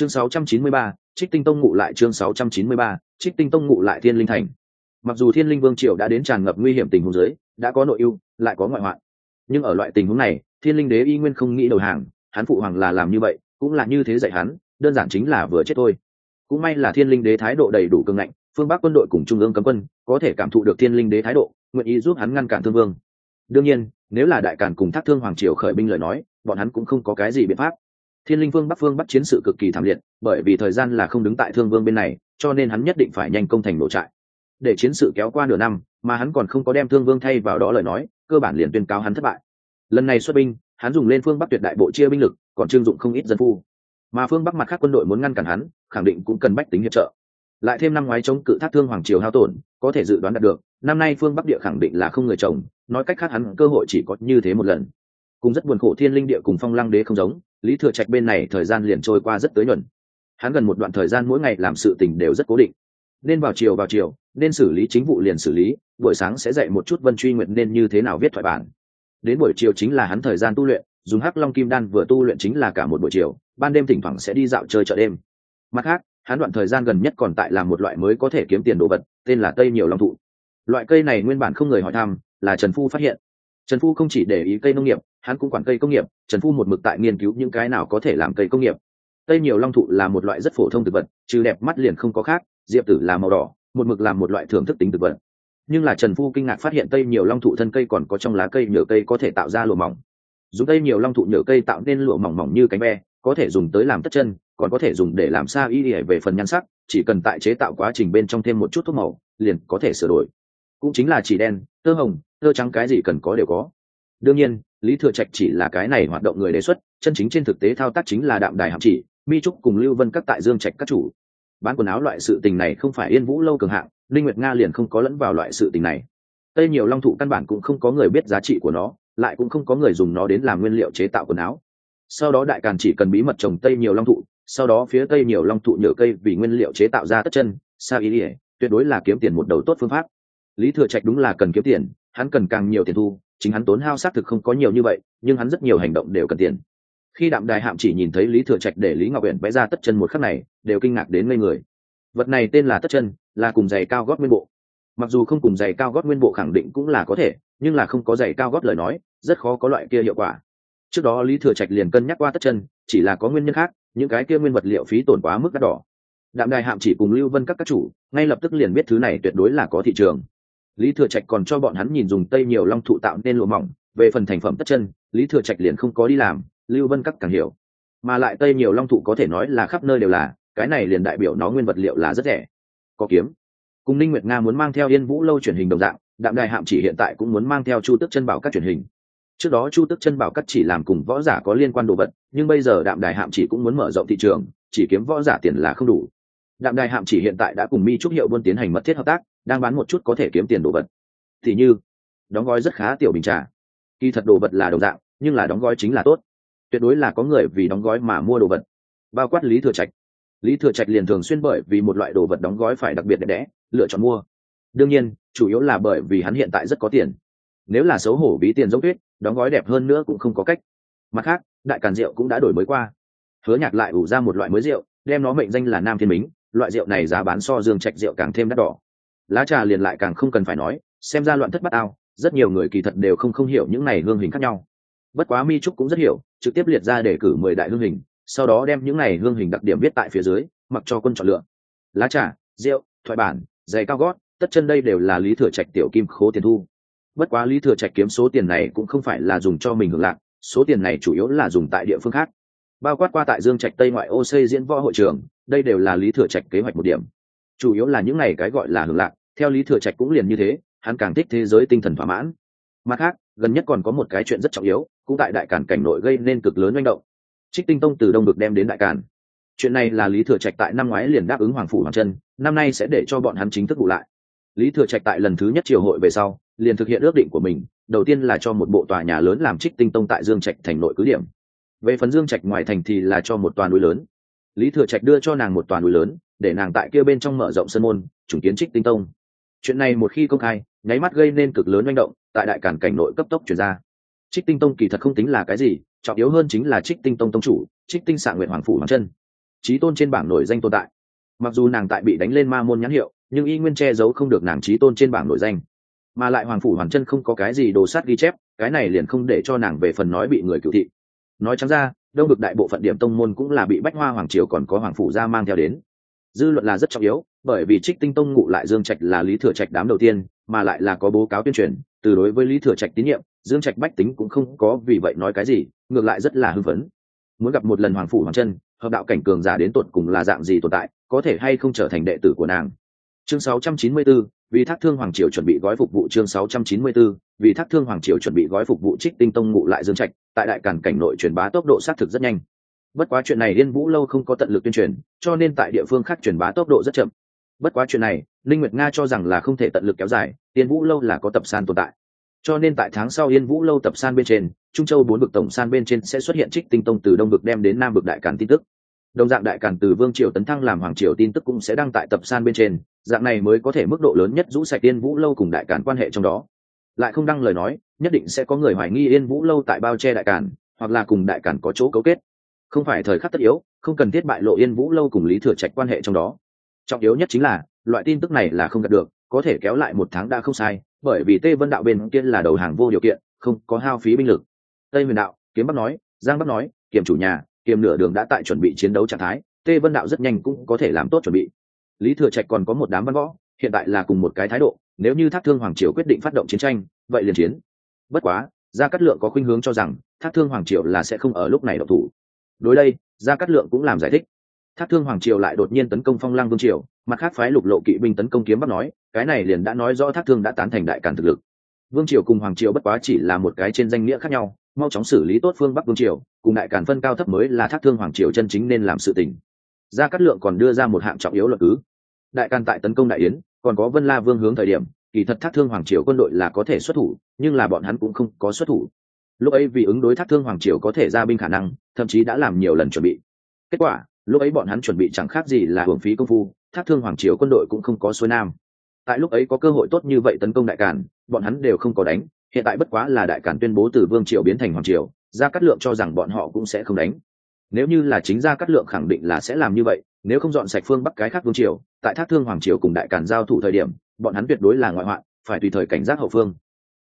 chương 693, trích tinh tông ngụ lại chương 693, trích tinh tông ngụ lại thiên linh thành. Mặc dù thiên linh vương triều đã đến tràn ngập nguy hiểm tình huống dưới đã có nội ưu lại có ngoại hoạn. Nhưng ở loại tình huống này thiên linh đế y nguyên không nghĩ đầu hàng hắn phụ hoàng là làm như vậy cũng là như thế dạy hắn đơn giản chính là vừa chết thôi. Cũng may là thiên linh đế thái độ đầy đủ cường ngạnh phương bắc quân đội cùng trung ương cấm quân có thể cảm thụ được thiên linh đế thái độ nguyện ý giúp hắn ngăn cản thương vương. Đương nhiên nếu là đại càn cùng thác thương hoàng triều khởi binh lời nói bọn hắn cũng không có cái gì biện pháp thiên linh vương bắc phương bắt chiến sự cực kỳ thảm liệt, bởi vì thời gian là không đứng tại thương vương bên này, cho nên hắn nhất định phải nhanh công thành nổ trại. Để chiến sự kéo qua nửa năm, mà hắn còn không có đem thương vương thay vào đó lời nói, cơ bản liền tuyên cáo hắn thất bại. Lần này xuất binh, hắn dùng lên phương bắc tuyệt đại bộ chia binh lực, còn trương dụng không ít dân phu. Mà phương bắc mặt khác quân đội muốn ngăn cản hắn, khẳng định cũng cần bách tính hiệp trợ. Lại thêm năm ngoái chống cự thác thương hoàng triều hao tổn, có thể dự đoán đạt được, năm nay phương bắc địa khẳng định là không người chồng, nói cách khác hắn cơ hội chỉ có như thế một lần cùng rất buồn khổ thiên linh địa cùng phong lăng đế không giống, lý thừa trạch bên này thời gian liền trôi qua rất tới nhuận. Hắn gần một đoạn thời gian mỗi ngày làm sự tình đều rất cố định. Nên vào chiều vào chiều nên xử lý chính vụ liền xử lý, buổi sáng sẽ dạy một chút vân truy nguyện nên như thế nào viết thoại bản. Đến buổi chiều chính là hắn thời gian tu luyện, dùng hắc long kim đan vừa tu luyện chính là cả một buổi chiều, ban đêm thỉnh thoảng sẽ đi dạo chơi chợ đêm. Mặt khác, hắn đoạn thời gian gần nhất còn tại làm một loại mới có thể kiếm tiền đồ vật, tên là tây nhiều long thụ. Loại cây này nguyên bản không người hỏi thăm, là trần phu phát hiện trần phu không chỉ để ý cây nông nghiệp, hắn cũng quản cây công nghiệp, trần phu một mực tại nghiên cứu những cái nào có thể làm cây công nghiệp. Tây nhiều long thụ là một loại rất phổ thông thực vật, trừ đẹp mắt liền không có khác, diệp tử là màu đỏ, một mực làm một loại thưởng thức tính thực vật. Nhưng là trần phu kinh ngạc phát hiện tây nhiều long thụ thân cây còn có trong lá cây nhựa cây có thể tạo ra lụa mỏng. Dùng tây nhiều long thụ nhựa cây tạo nên lụa mỏng mỏng như cánh ve có thể dùng tới làm tất chân, còn có thể dùng để làm sao y ỉa về phần nhan sắc, chỉ cần tại chế tạo quá trình bên trong thêm một chút thuốc màu, liền có thể sửa đổi. Cũng chính là chỉ đen, tơ hồng tơ trắng cái gì cần có đều có. Đương nhiên, lý thừa trạch chỉ là cái này hoạt động người đề xuất, chân chính trên thực tế thao tác chính là đạm đài hạm chỉ, mi trúc cùng lưu vân các tại dương trạch các chủ. Bán quần áo loại sự tình này không phải yên vũ lâu cường hạng linh nguyệt nga liền không có lẫn vào loại sự tình này. Tây nhiều long thụ căn bản cũng không có người biết giá trị của nó, lại cũng không có người dùng nó đến làm nguyên liệu chế tạo quần áo. Sau đó đại càn chỉ cần bí mật trồng tây nhiều long thụ, sau đó phía tây nhiều long thụ nhựa cây vì nguyên liệu chế tạo ra tất chân, sa ý ỉa tuyệt đối là kiếm tiền một đầu tốt phương pháp. Lý thừa trạch đúng là cần kiếm tiền hắn cần càng nhiều tiền thu, chính hắn tốn hao xác thực không có nhiều như vậy, nhưng hắn rất nhiều hành động đều cần tiền. Khi đạm đài hạm chỉ nhìn thấy lý thừa trạch để lý ngọc huyện vẽ ra tất chân một khắc này, đều kinh ngạc đến ngây người. Vật này tên là tất chân, là cùng giày cao gót nguyên bộ. Mặc dù không cùng giày cao gót nguyên bộ khẳng định cũng là có thể, nhưng là không có giày cao gót lời nói, rất khó có loại kia hiệu quả. Trước đó lý thừa trạch liền cân nhắc qua tất chân, chỉ là có nguyên nhân khác, những cái kia nguyên vật liệu phí tổn quá mức đắt đỏ. Đạm đài hạm chỉ cùng lưu vân các các chủ, ngay lập tức liền biết thứ này tuyệt đối là có thị trường lý thừa trạch còn cho bọn hắn nhìn dùng tây nhiều long thụ tạo nên lụa mỏng, về phần thành phẩm tất chân, lý thừa trạch liền không có đi làm, lưu vân các càng hiểu. Mà lại tây nhiều long thụ có thể nói là khắp nơi đều là, cái này liền đại biểu nó nguyên vật liệu là rất rẻ. Có kiếm. Cùng ninh nguyệt nga muốn mang theo yên vũ lâu truyền hình đồng dạng, đạm đài hạm chỉ hiện tại cũng muốn mang theo chu tức chân bảo các truyền hình. Trước đó chu tức chân bảo các chỉ làm cùng võ giả có liên quan đồ vật, nhưng bây giờ đạm đài hạm chỉ cũng muốn mở rộng thị trường, chỉ kiếm võ giả tiền là không đủ. Đạm đài hạm chỉ hiện tại đã cùng mi trúc hiệu buôn tiến hành mật thiết hợp tác đang bán một chút có thể kiếm tiền đồ vật. Thì như, đóng gói rất khá tiểu bình trà. Kỳ thật đồ vật là đồng dạng, nhưng là đóng gói chính là tốt. Tuyệt đối là có người vì đóng gói mà mua đồ vật. Bao quát lý thừa trạch. Lý thừa trạch liền thường xuyên bởi vì một loại đồ vật đóng gói phải đặc biệt đẹp đẽ, lựa chọn mua. Đương nhiên, chủ yếu là bởi vì hắn hiện tại rất có tiền. Nếu là xấu hổ ví tiền giống tuyết, đóng gói đẹp hơn nữa cũng không có cách. Mặt khác, đại càn rượu cũng đã đổi mới qua. Hứa nhạc lại ủ ra một loại mới rượu, đem nó mệnh danh là nam thiên mính. Loại rượu này giá bán so dương trạch rượu càng thêm đắt đỏ lá trà liền lại càng không cần phải nói, xem ra loạn thất bát ao, rất nhiều người kỳ thật đều không không hiểu những này hương hình khác nhau. Bất quá mi trúc cũng rất hiểu, trực tiếp liệt ra để cử mười đại hương hình, sau đó đem những này hương hình đặc điểm viết tại phía dưới, mặc cho quân chọn lựa. Lá trà, rượu, thoại bản, giày cao gót, tất chân đây đều là lý thừa trạch tiểu kim khố tiền thu. Bất quá lý thừa trạch kiếm số tiền này cũng không phải là dùng cho mình hưởng lạc, số tiền này chủ yếu là dùng tại địa phương khác. Bao quát qua tại dương trạch tây ngoại ô xây diễn võ hội trường, đây đều là lý thừa trạch kế hoạch một điểm. Chủ yếu là những ngày cái gọi là hưởng lạc theo lý thừa trạch cũng liền như thế, hắn càng thích thế giới tinh thần thỏa mãn. Mặt khác, gần nhất còn có một cái chuyện rất trọng yếu, cũng tại đại cản cảnh nội gây nên cực lớn manh động. Trích tinh tông từ đông được đem đến đại cản chuyện này là lý thừa trạch tại năm ngoái liền đáp ứng hoàng phủ hoàng chân năm nay sẽ để cho bọn hắn chính thức vụ lại. Lý thừa trạch tại lần thứ nhất triều hội về sau, liền thực hiện ước định của mình, đầu tiên là cho một bộ tòa nhà lớn làm trích tinh tông tại dương trạch thành nội cứ điểm. Về phần dương trạch ngoài thành thì là cho một toàn núi lớn. Lý thừa trạch đưa cho nàng một toàn núi lớn, để nàng tại kia bên trong mở rộng sân môn chủng kiến trích tinh tông chuyện này một khi công khai, nháy mắt gây nên cực lớn manh động, tại đại cản cảnh nội cấp tốc chuyển ra. Trích tinh tông kỳ thật không tính là cái gì, trọng yếu hơn chính là trích tinh tông tông chủ, trích tinh xạ nguyện hoàng phủ hoàng chân. Trí tôn trên bảng nổi danh tồn tại. Mặc dù nàng tại bị đánh lên ma môn nhãn hiệu, nhưng y nguyên che giấu không được nàng trí tôn trên bảng nổi danh. Mà lại hoàng phủ hoàng chân không có cái gì đồ sát ghi chép, cái này liền không để cho nàng về phần nói bị người cựu thị. Nói chắn ra, đông được đại bộ phận điểm tông môn cũng là bị bách hoa hoàng triều còn có hoàng phủ gia mang theo đến. Dư luận là rất trọng yếu bởi vì trích tinh tông ngụ lại dương trạch là lý thừa trạch đám đầu tiên mà lại là có bố cáo tuyên truyền từ đối với lý thừa trạch tín nhiệm dương trạch bách tính cũng không có vì vậy nói cái gì ngược lại rất là hưng phấn. Muốn gặp một lần hoàng phủ hoàng chân hợp đạo cảnh cường giả đến tột cùng là dạng gì tồn tại có thể hay không trở thành đệ tử của nàng. Chương 694, vì thác thương hoàng triều chuẩn bị gói phục vụ chương 694, vì thác thương hoàng triều chuẩn bị gói phục vụ trích tinh tông ngụ lại dương trạch tại đại cản cảnh nội truyền bá tốc độ xác thực rất nhanh. Bất quá chuyện này liên vũ lâu không có tận lực tuyên truyền cho nên tại địa phương khác truyền bá tốc độ rất chậm bất quá chuyện này linh nguyệt nga cho rằng là không thể tận lực kéo dài, yên vũ lâu là có tập san tồn tại. Cho nên tại tháng sau yên vũ lâu tập san bên trên, trung châu bốn bực tổng san bên trên sẽ xuất hiện trích tinh tông từ đông bực đem đến nam bực đại càn tin tức. Đồng dạng đại càn từ vương triều tấn thăng làm hoàng triều tin tức cũng sẽ đăng tại tập san bên trên, dạng này mới có thể mức độ lớn nhất rũ sạch yên vũ lâu cùng đại càn quan hệ trong đó. Lại không đăng lời nói, nhất định sẽ có người hoài nghi yên vũ lâu tại bao che đại càn, hoặc là cùng đại càn có chỗ cấu kết. Không phải thời khắc tất yếu, không cần thiết bại lộ yên vũ lâu cùng lý thừa trạch quan hệ trong đó trọng yếu nhất chính là, loại tin tức này là không đạt được, có thể kéo lại một tháng đã không sai, bởi vì tê vân đạo bên kia là đầu hàng vô điều kiện, không có hao phí binh lực. Tây huyền đạo, kiếm bắc nói, giang bắc nói, kiểm chủ nhà, kiểm nửa đường đã tại chuẩn bị chiến đấu trạng thái tê vân đạo rất nhanh cũng có thể làm tốt chuẩn bị. Lý thừa trạch còn có một đám văn võ, hiện tại là cùng một cái thái độ, nếu như thác thương hoàng triều quyết định phát động chiến tranh, vậy liền chiến. Bất quá, gia cát lượng có khuynh hướng cho rằng, thác thương hoàng triều là sẽ không ở lúc này độc thủ. Đối đây, gia cát lượng cũng làm giải thích thác thương hoàng triều lại đột nhiên tấn công phong lang vương triều, mặt khác phái lục lộ kỵ binh tấn công kiếm bắc nói, cái này liền đã nói rõ thác thương đã tán thành đại càn thực lực. Vương triều cùng hoàng triều bất quá chỉ là một cái trên danh nghĩa khác nhau, mau chóng xử lý tốt phương bắc vương triều, cùng đại càn phân cao thấp mới là thác thương hoàng triều chân chính nên làm sự tình. Gia cát lượng còn đưa ra một hạng trọng yếu luật cứ. Đại càn tại tấn công đại yến, còn có vân la vương hướng thời điểm, kỳ thật thác thương hoàng triều quân đội là có thể xuất thủ, nhưng là bọn hắn cũng không có xuất thủ. Lúc ấy vì ứng đối thác thương hoàng triều có thể ra binh khả năng, thậm chí đã làm nhiều lần chuẩn bị. Kết quả lúc ấy bọn hắn chuẩn bị chẳng khác gì là hưởng phí công phu, thác thương hoàng triều quân đội cũng không có xuôi nam. Tại lúc ấy có cơ hội tốt như vậy tấn công đại cản bọn hắn đều không có đánh, hiện tại bất quá là đại cản tuyên bố từ vương triều biến thành hoàng triều, gia cát lượng cho rằng bọn họ cũng sẽ không đánh. Nếu như là chính gia cát lượng khẳng định là sẽ làm như vậy, nếu không dọn sạch phương bắc cái khác vương triều, tại thác thương hoàng triều cùng đại cản giao thủ thời điểm, bọn hắn tuyệt đối là ngoại hoạn, phải tùy thời cảnh giác hậu phương.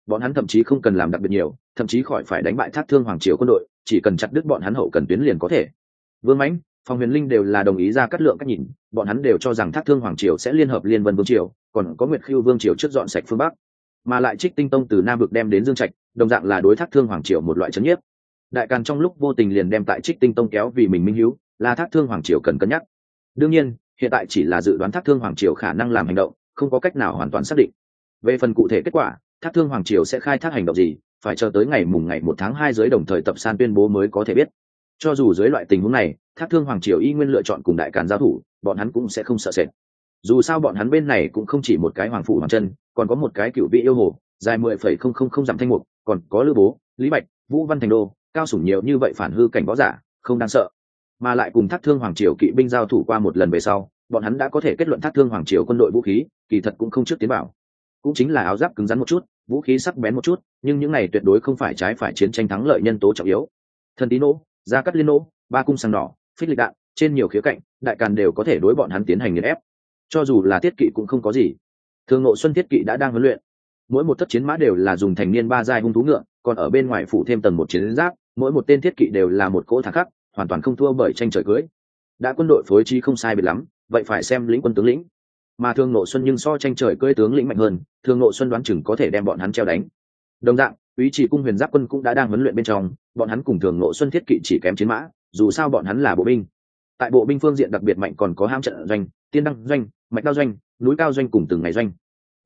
Bọn hắn thậm chí không cần làm đặc biệt nhiều, thậm chí khỏi phải đánh bại thác thương hoàng triều quân đội, chỉ cần chặt đứt bọn hắn hậu cần tuyến liền có thể. Vương mãnh phòng huyền linh đều là đồng ý ra cắt lượng cách nhìn, bọn hắn đều cho rằng thác thương hoàng triều sẽ liên hợp liên vân vương triều, còn có nguyệt khiêu vương triều trước dọn sạch phương bắc. Mà lại trích tinh tông từ nam vực đem đến dương trạch, đồng dạng là đối thác thương hoàng triều một loại c nhiếp. Đại càn trong lúc vô tình liền đem tại trích tinh tông kéo vì mình minh hữu, là thác thương hoàng triều cần cân nhắc. Đương nhiên, hiện tại chỉ là dự đoán thác thương hoàng triều khả năng làm hành động, không có cách nào hoàn toàn xác định. Về phần cụ thể kết quả, thác thương hoàng triều sẽ khai thác hành động gì, phải chờ tới ngày mùng ngày một tháng hai giới đồng thời tập san tuyên bố mới có thể biết cho dù dưới loại tình huống này, thác thương hoàng triều y nguyên lựa chọn cùng đại càn giao thủ, bọn hắn cũng sẽ không sợ sệt. Dù sao bọn hắn bên này cũng không chỉ một cái hoàng phủ hoàng chân, còn có một cái cựu vị yêu hồ, dài mười phẩy không không không dặm thanh mục, còn có lư bố, lý bạch, vũ văn thành đô, cao sủng nhiều như vậy phản hư cảnh võ giả, không đáng sợ. Mà lại cùng thác thương hoàng triều kỵ binh giao thủ qua một lần về sau, bọn hắn đã có thể kết luận thác thương hoàng triều quân đội vũ khí, kỳ thật cũng không trước tiến bảo cũng chính là áo giáp cứng rắn một chút, vũ khí sắc bén một chút, nhưng những này tuyệt đối không phải trái phải chiến tranh thắng lợi nhân tố trọng yếu. Thần tín nô gia cắt liên nỗ, ba cung sàng đỏ, phích lịch đạn, trên nhiều khía cạnh, đại càn đều có thể đối bọn hắn tiến hành nghiền ép. Cho dù là thiết kỵ cũng không có gì. Thường nội xuân thiết kỵ đã đang huấn luyện. Mỗi một thất chiến mã đều là dùng thành niên ba giai hung thú ngựa, còn ở bên ngoài phủ thêm tầng một chiến giáp, mỗi một tên thiết kỵ đều là một cỗ thẳng khắc, hoàn toàn không thua bởi tranh trời cưới. Đã quân đội phối trí không sai biệt lắm, vậy phải xem lĩnh quân tướng lĩnh. Mà thường nội xuân nhưng so tranh trời cưới tướng lĩnh mạnh hơn, thường nội xuân đoán chừng có thể đem bọn hắn treo đánh. Đồng dạng ý chỉ cung huyền giáp quân cũng đã đang huấn luyện bên trong bọn hắn cùng thường nộ xuân thiết kỵ chỉ kém chiến mã, dù sao bọn hắn là bộ binh. Tại bộ binh phương diện đặc biệt mạnh còn có ham trận doanh, tiên đăng doanh, mạch đao doanh, núi cao doanh cùng từng ngày doanh.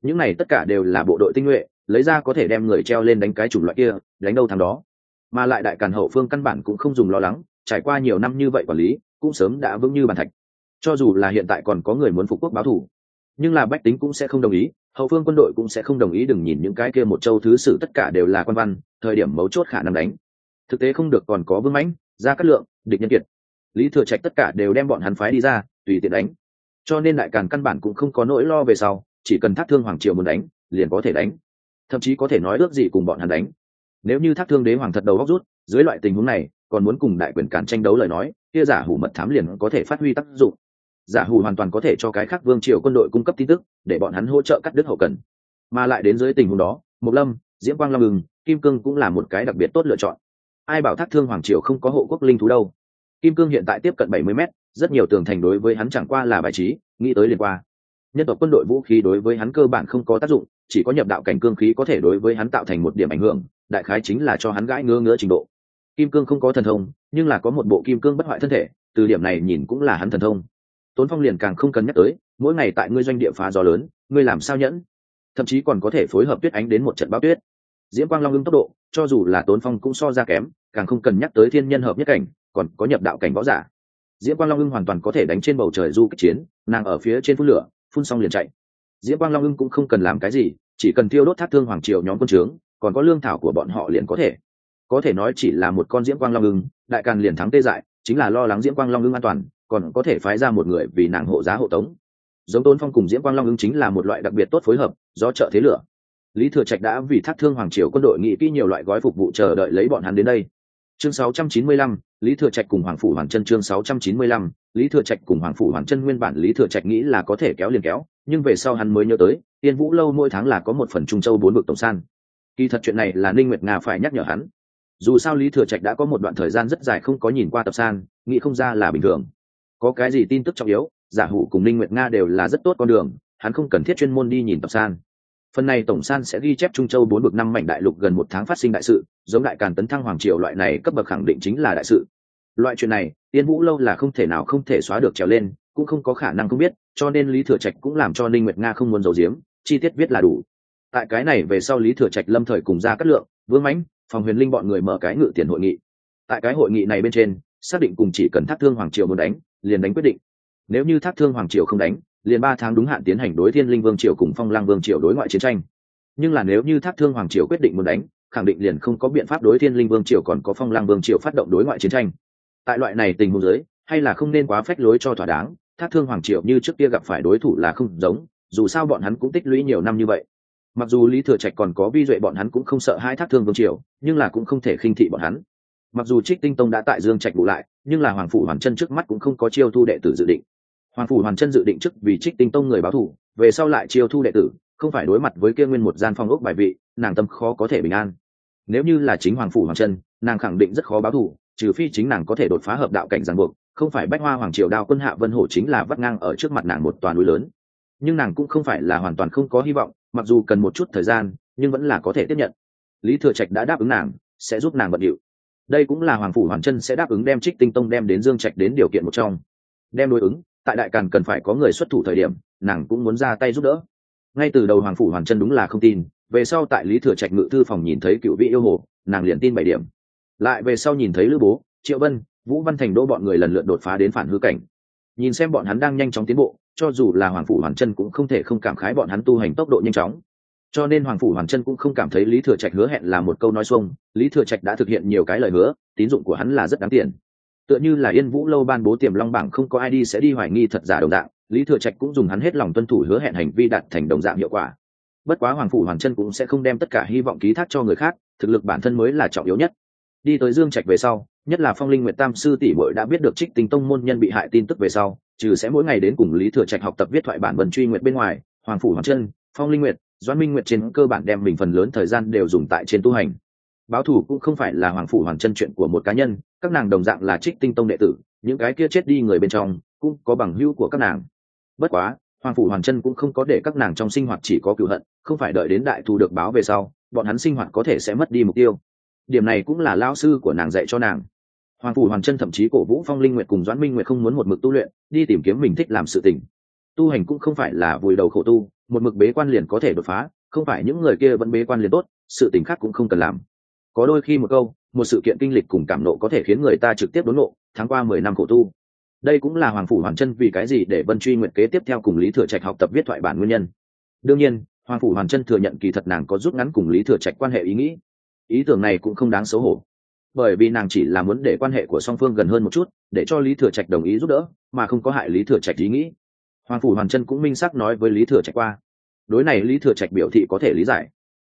Những này tất cả đều là bộ đội tinh nhuệ, lấy ra có thể đem người treo lên đánh cái chủng loại kia, đánh đâu thằng đó. Mà lại đại càn hậu phương căn bản cũng không dùng lo lắng, trải qua nhiều năm như vậy quản lý, cũng sớm đã vững như bàn thạch. Cho dù là hiện tại còn có người muốn phục quốc báo thủ nhưng là bách tính cũng sẽ không đồng ý, hậu phương quân đội cũng sẽ không đồng ý, đừng nhìn những cái kia một châu thứ sử tất cả đều là quan văn, thời điểm mấu chốt khả năng đánh thực tế không được còn có vương mãnh ra cát lượng, địch nhân kiệt. Lý thừa trạch tất cả đều đem bọn hắn phái đi ra, tùy tiện đánh. Cho nên đại càn căn bản cũng không có nỗi lo về sau, chỉ cần thác thương hoàng triều muốn đánh, liền có thể đánh. Thậm chí có thể nói ước gì cùng bọn hắn đánh. Nếu như thác thương đế hoàng thật đầu góc rút, dưới loại tình huống này, còn muốn cùng đại quyền cản tranh đấu lời nói, kia giả hủ mật thám liền có thể phát huy tác dụng. Giả hủ hoàn toàn có thể cho cái khác vương triều quân đội cung cấp tin tức, để bọn hắn hỗ trợ cắt đứt hậu cần. Mà lại đến dưới tình huống đó, mộc lâm, diễm quang long ngừng kim cương cũng là một cái đặc biệt tốt lựa chọn ai bảo thác thương hoàng triều không có hộ quốc linh thú đâu. Kim cương hiện tại tiếp cận bảy mươi m rất nhiều tường thành đối với hắn chẳng qua là bài trí, nghĩ tới liền qua. Nhân tộc quân đội vũ khí đối với hắn cơ bản không có tác dụng, chỉ có nhập đạo cảnh cương khí có thể đối với hắn tạo thành một điểm ảnh hưởng, đại khái chính là cho hắn gãi ngứa ngứa trình độ. Kim cương không có thần thông, nhưng là có một bộ kim cương bất hoại thân thể, từ điểm này nhìn cũng là hắn thần thông. Tốn phong liền càng không cần nhắc tới, mỗi ngày tại ngươi doanh địa phá gió lớn, ngươi làm sao nhẫn? Thậm chí còn có thể phối hợp tuyết ánh đến một trận bao tuyết. Diễm quang long ưng tốc độ, cho dù là tốn phong cũng so ra kém càng không cần nhắc tới thiên nhân hợp nhất cảnh, còn có nhập đạo cảnh võ giả. Diễm quang long ưng hoàn toàn có thể đánh trên bầu trời du kích chiến, nàng ở phía trên phun lửa, phun xong liền chạy. Diễm quang long ưng cũng không cần làm cái gì, chỉ cần tiêu đốt thác thương hoàng triều nhóm quân trướng, còn có lương thảo của bọn họ liền có thể. Có thể nói chỉ là một con diễm quang long ưng, đại càn liền thắng tê dại, chính là lo lắng diễm quang long ưng an toàn, còn có thể phái ra một người vì nàng hộ giá hộ tống. Giống tôn phong cùng diễm quang long ưng chính là một loại đặc biệt tốt phối hợp, do trợ thế lửa. Lý thừa trạch đã vì thác thương hoàng triều quân đội nghĩ kỹ nhiều loại gói phục vụ chờ đợi lấy bọn hắn đến đây chương 695, lý thừa trạch cùng hoàng phủ hoàng chân chương 695, lý thừa trạch cùng hoàng phủ hoàng chân nguyên bản lý thừa trạch nghĩ là có thể kéo liền kéo nhưng về sau hắn mới nhớ tới tiên vũ lâu mỗi tháng là có một phần trung châu bốn bực tổng san. Kỳ thật chuyện này là ninh nguyệt nga phải nhắc nhở hắn. Dù sao lý thừa trạch đã có một đoạn thời gian rất dài không có nhìn qua tập san nghĩ không ra là bình thường. Có cái gì tin tức trọng yếu giả hủ cùng ninh nguyệt nga đều là rất tốt con đường hắn không cần thiết chuyên môn đi nhìn tập san phần này tổng san sẽ ghi chép trung châu bốn bậc năm mảnh đại lục gần một tháng phát sinh đại sự, giống đại càn tấn thăng hoàng triều loại này cấp bậc khẳng định chính là đại sự. Loại chuyện này tiên vũ lâu là không thể nào không thể xóa được trèo lên, cũng không có khả năng không biết, cho nên lý thừa trạch cũng làm cho ninh nguyệt nga không muốn giấu giếm, chi tiết viết là đủ. Tại cái này về sau lý thừa trạch lâm thời cùng ra cát lượng, vương mãnh, phòng huyền linh bọn người mở cái ngự tiền hội nghị. Tại cái hội nghị này bên trên, xác định cùng chỉ cần thác thương hoàng triều muốn đánh, liền đánh quyết định. Nếu như thác thương hoàng triều không đánh liền ba tháng đúng hạn tiến hành đối thiên linh vương triều cùng phong lang vương triều đối ngoại chiến tranh. Nhưng là nếu như thác thương hoàng triều quyết định muốn đánh, khẳng định liền không có biện pháp đối thiên linh vương triều còn có phong lang vương triều phát động đối ngoại chiến tranh. Tại loại này tình huống giới, hay là không nên quá phách lối cho thỏa đáng, thác thương hoàng triều như trước kia gặp phải đối thủ là không giống, dù sao bọn hắn cũng tích lũy nhiều năm như vậy. Mặc dù lý thừa trạch còn có vi duệ bọn hắn cũng không sợ hai thác thương vương triều, nhưng là cũng không thể khinh thị bọn hắn. Mặc dù trích tinh tông đã tại dương trạch bù lại, nhưng là hoàng phủ hoàn chân trước mắt cũng không có chiêu thu đệ tử dự định hoàng phủ hoàn chân dự định trước vì trích tinh tông người báo thù về sau lại chiêu thu đệ tử, không phải đối mặt với kia nguyên một gian phong ốc bài vị, nàng tâm khó có thể bình an. Nếu như là chính hoàng phủ hoàng chân, nàng khẳng định rất khó báo thù trừ phi chính nàng có thể đột phá hợp đạo cảnh giang buộc, không phải bách hoa hoàng triều đao quân hạ vân hổ chính là vắt ngang ở trước mặt nàng một toàn núi lớn. Nhưng nàng cũng không phải là hoàn toàn không có hy vọng, mặc dù cần một chút thời gian, nhưng vẫn là có thể tiếp nhận. Lý thừa trạch đã đáp ứng nàng, sẽ giúp nàng bận điệu. Đây cũng là hoàng phủ hoàn chân sẽ đáp ứng đem trích tinh tông đem đến dương trạch đến điều kiện một trong. Đem đối ứng tại đại càn cần phải có người xuất thủ thời điểm, nàng cũng muốn ra tay giúp đỡ. Ngay từ đầu hoàng phủ hoàn chân đúng là không tin, về sau tại lý thừa trạch ngự thư phòng nhìn thấy cựu vị yêu hồ, nàng liền tin bảy điểm. Lại về sau nhìn thấy lữ bố, triệu vân, vũ văn thành đỗ bọn người lần lượt đột phá đến phản hư cảnh. Nhìn xem bọn hắn đang nhanh chóng tiến bộ, cho dù là hoàng phủ hoàn chân cũng không thể không cảm khái bọn hắn tu hành tốc độ nhanh chóng. Cho nên hoàng phủ hoàn chân cũng không cảm thấy lý thừa trạch hứa hẹn là một câu nói xuông, lý thừa trạch đã thực hiện nhiều cái lời hứa, tín dụng của hắn là rất đáng tiền tựa như là yên vũ lâu ban bố tiềm long bảng không có ai đi sẽ đi hoài nghi thật giả đồng dạng, lý thừa trạch cũng dùng hắn hết lòng tuân thủ hứa hẹn hành vi đạt thành đồng dạng hiệu quả. Bất quá hoàng phủ hoàn chân cũng sẽ không đem tất cả hy vọng ký thác cho người khác, thực lực bản thân mới là trọng yếu nhất. Đi tới dương trạch về sau, nhất là phong linh nguyệt tam sư tỷ bội đã biết được trích tinh tông môn nhân bị hại tin tức về sau, trừ sẽ mỗi ngày đến cùng lý thừa trạch học tập viết thoại bản vần truy nguyệt bên ngoài, hoàng phủ hoàng chân, phong linh nguyệt doan minh nguyệt trên cơ bản đem mình phần lớn thời gian đều dùng tại trên tu hành. Báo thù cũng không phải là hoàng phủ hoàng chân chuyện của một cá nhân các nàng đồng dạng là trích tinh tông đệ tử, những cái kia chết đi người bên trong cũng có bằng hữu của các nàng. Bất quá, hoàng phủ hoàng chân cũng không có để các nàng trong sinh hoạt chỉ có cựu hận, không phải đợi đến đại thù được báo về sau, bọn hắn sinh hoạt có thể sẽ mất đi mục tiêu. Điểm này cũng là lao sư của nàng dạy cho nàng. Hoàng phủ hoàng chân thậm chí cổ vũ phong linh nguyệt cùng doãn minh nguyệt không muốn một mực tu luyện, đi tìm kiếm mình thích làm sự tình. Tu hành cũng không phải là vùi đầu khổ tu, một mực bế quan liền có thể đột phá, không phải những người kia vẫn bế quan liền tốt, sự tình khác cũng không cần làm có đôi khi một câu, một sự kiện kinh lịch cùng cảm nộ có thể khiến người ta trực tiếp đốn nộ tháng qua mười năm khổ tu. Đây cũng là hoàng phủ hoàng chân vì cái gì để vân truy nguyện kế tiếp theo cùng lý thừa trạch học tập viết thoại bản nguyên nhân. Đương nhiên, hoàng phủ hoàng chân thừa nhận kỳ thật nàng có rút ngắn cùng lý thừa trạch quan hệ ý nghĩ. Ý tưởng này cũng không đáng xấu hổ. Bởi vì nàng chỉ là muốn để quan hệ của song phương gần hơn một chút, để cho lý thừa trạch đồng ý giúp đỡ, mà không có hại lý thừa trạch ý nghĩ. Hoàng phủ hoàn chân cũng minh xác nói với lý thừa trạch qua. Đối này lý thừa trạch biểu thị có thể lý giải.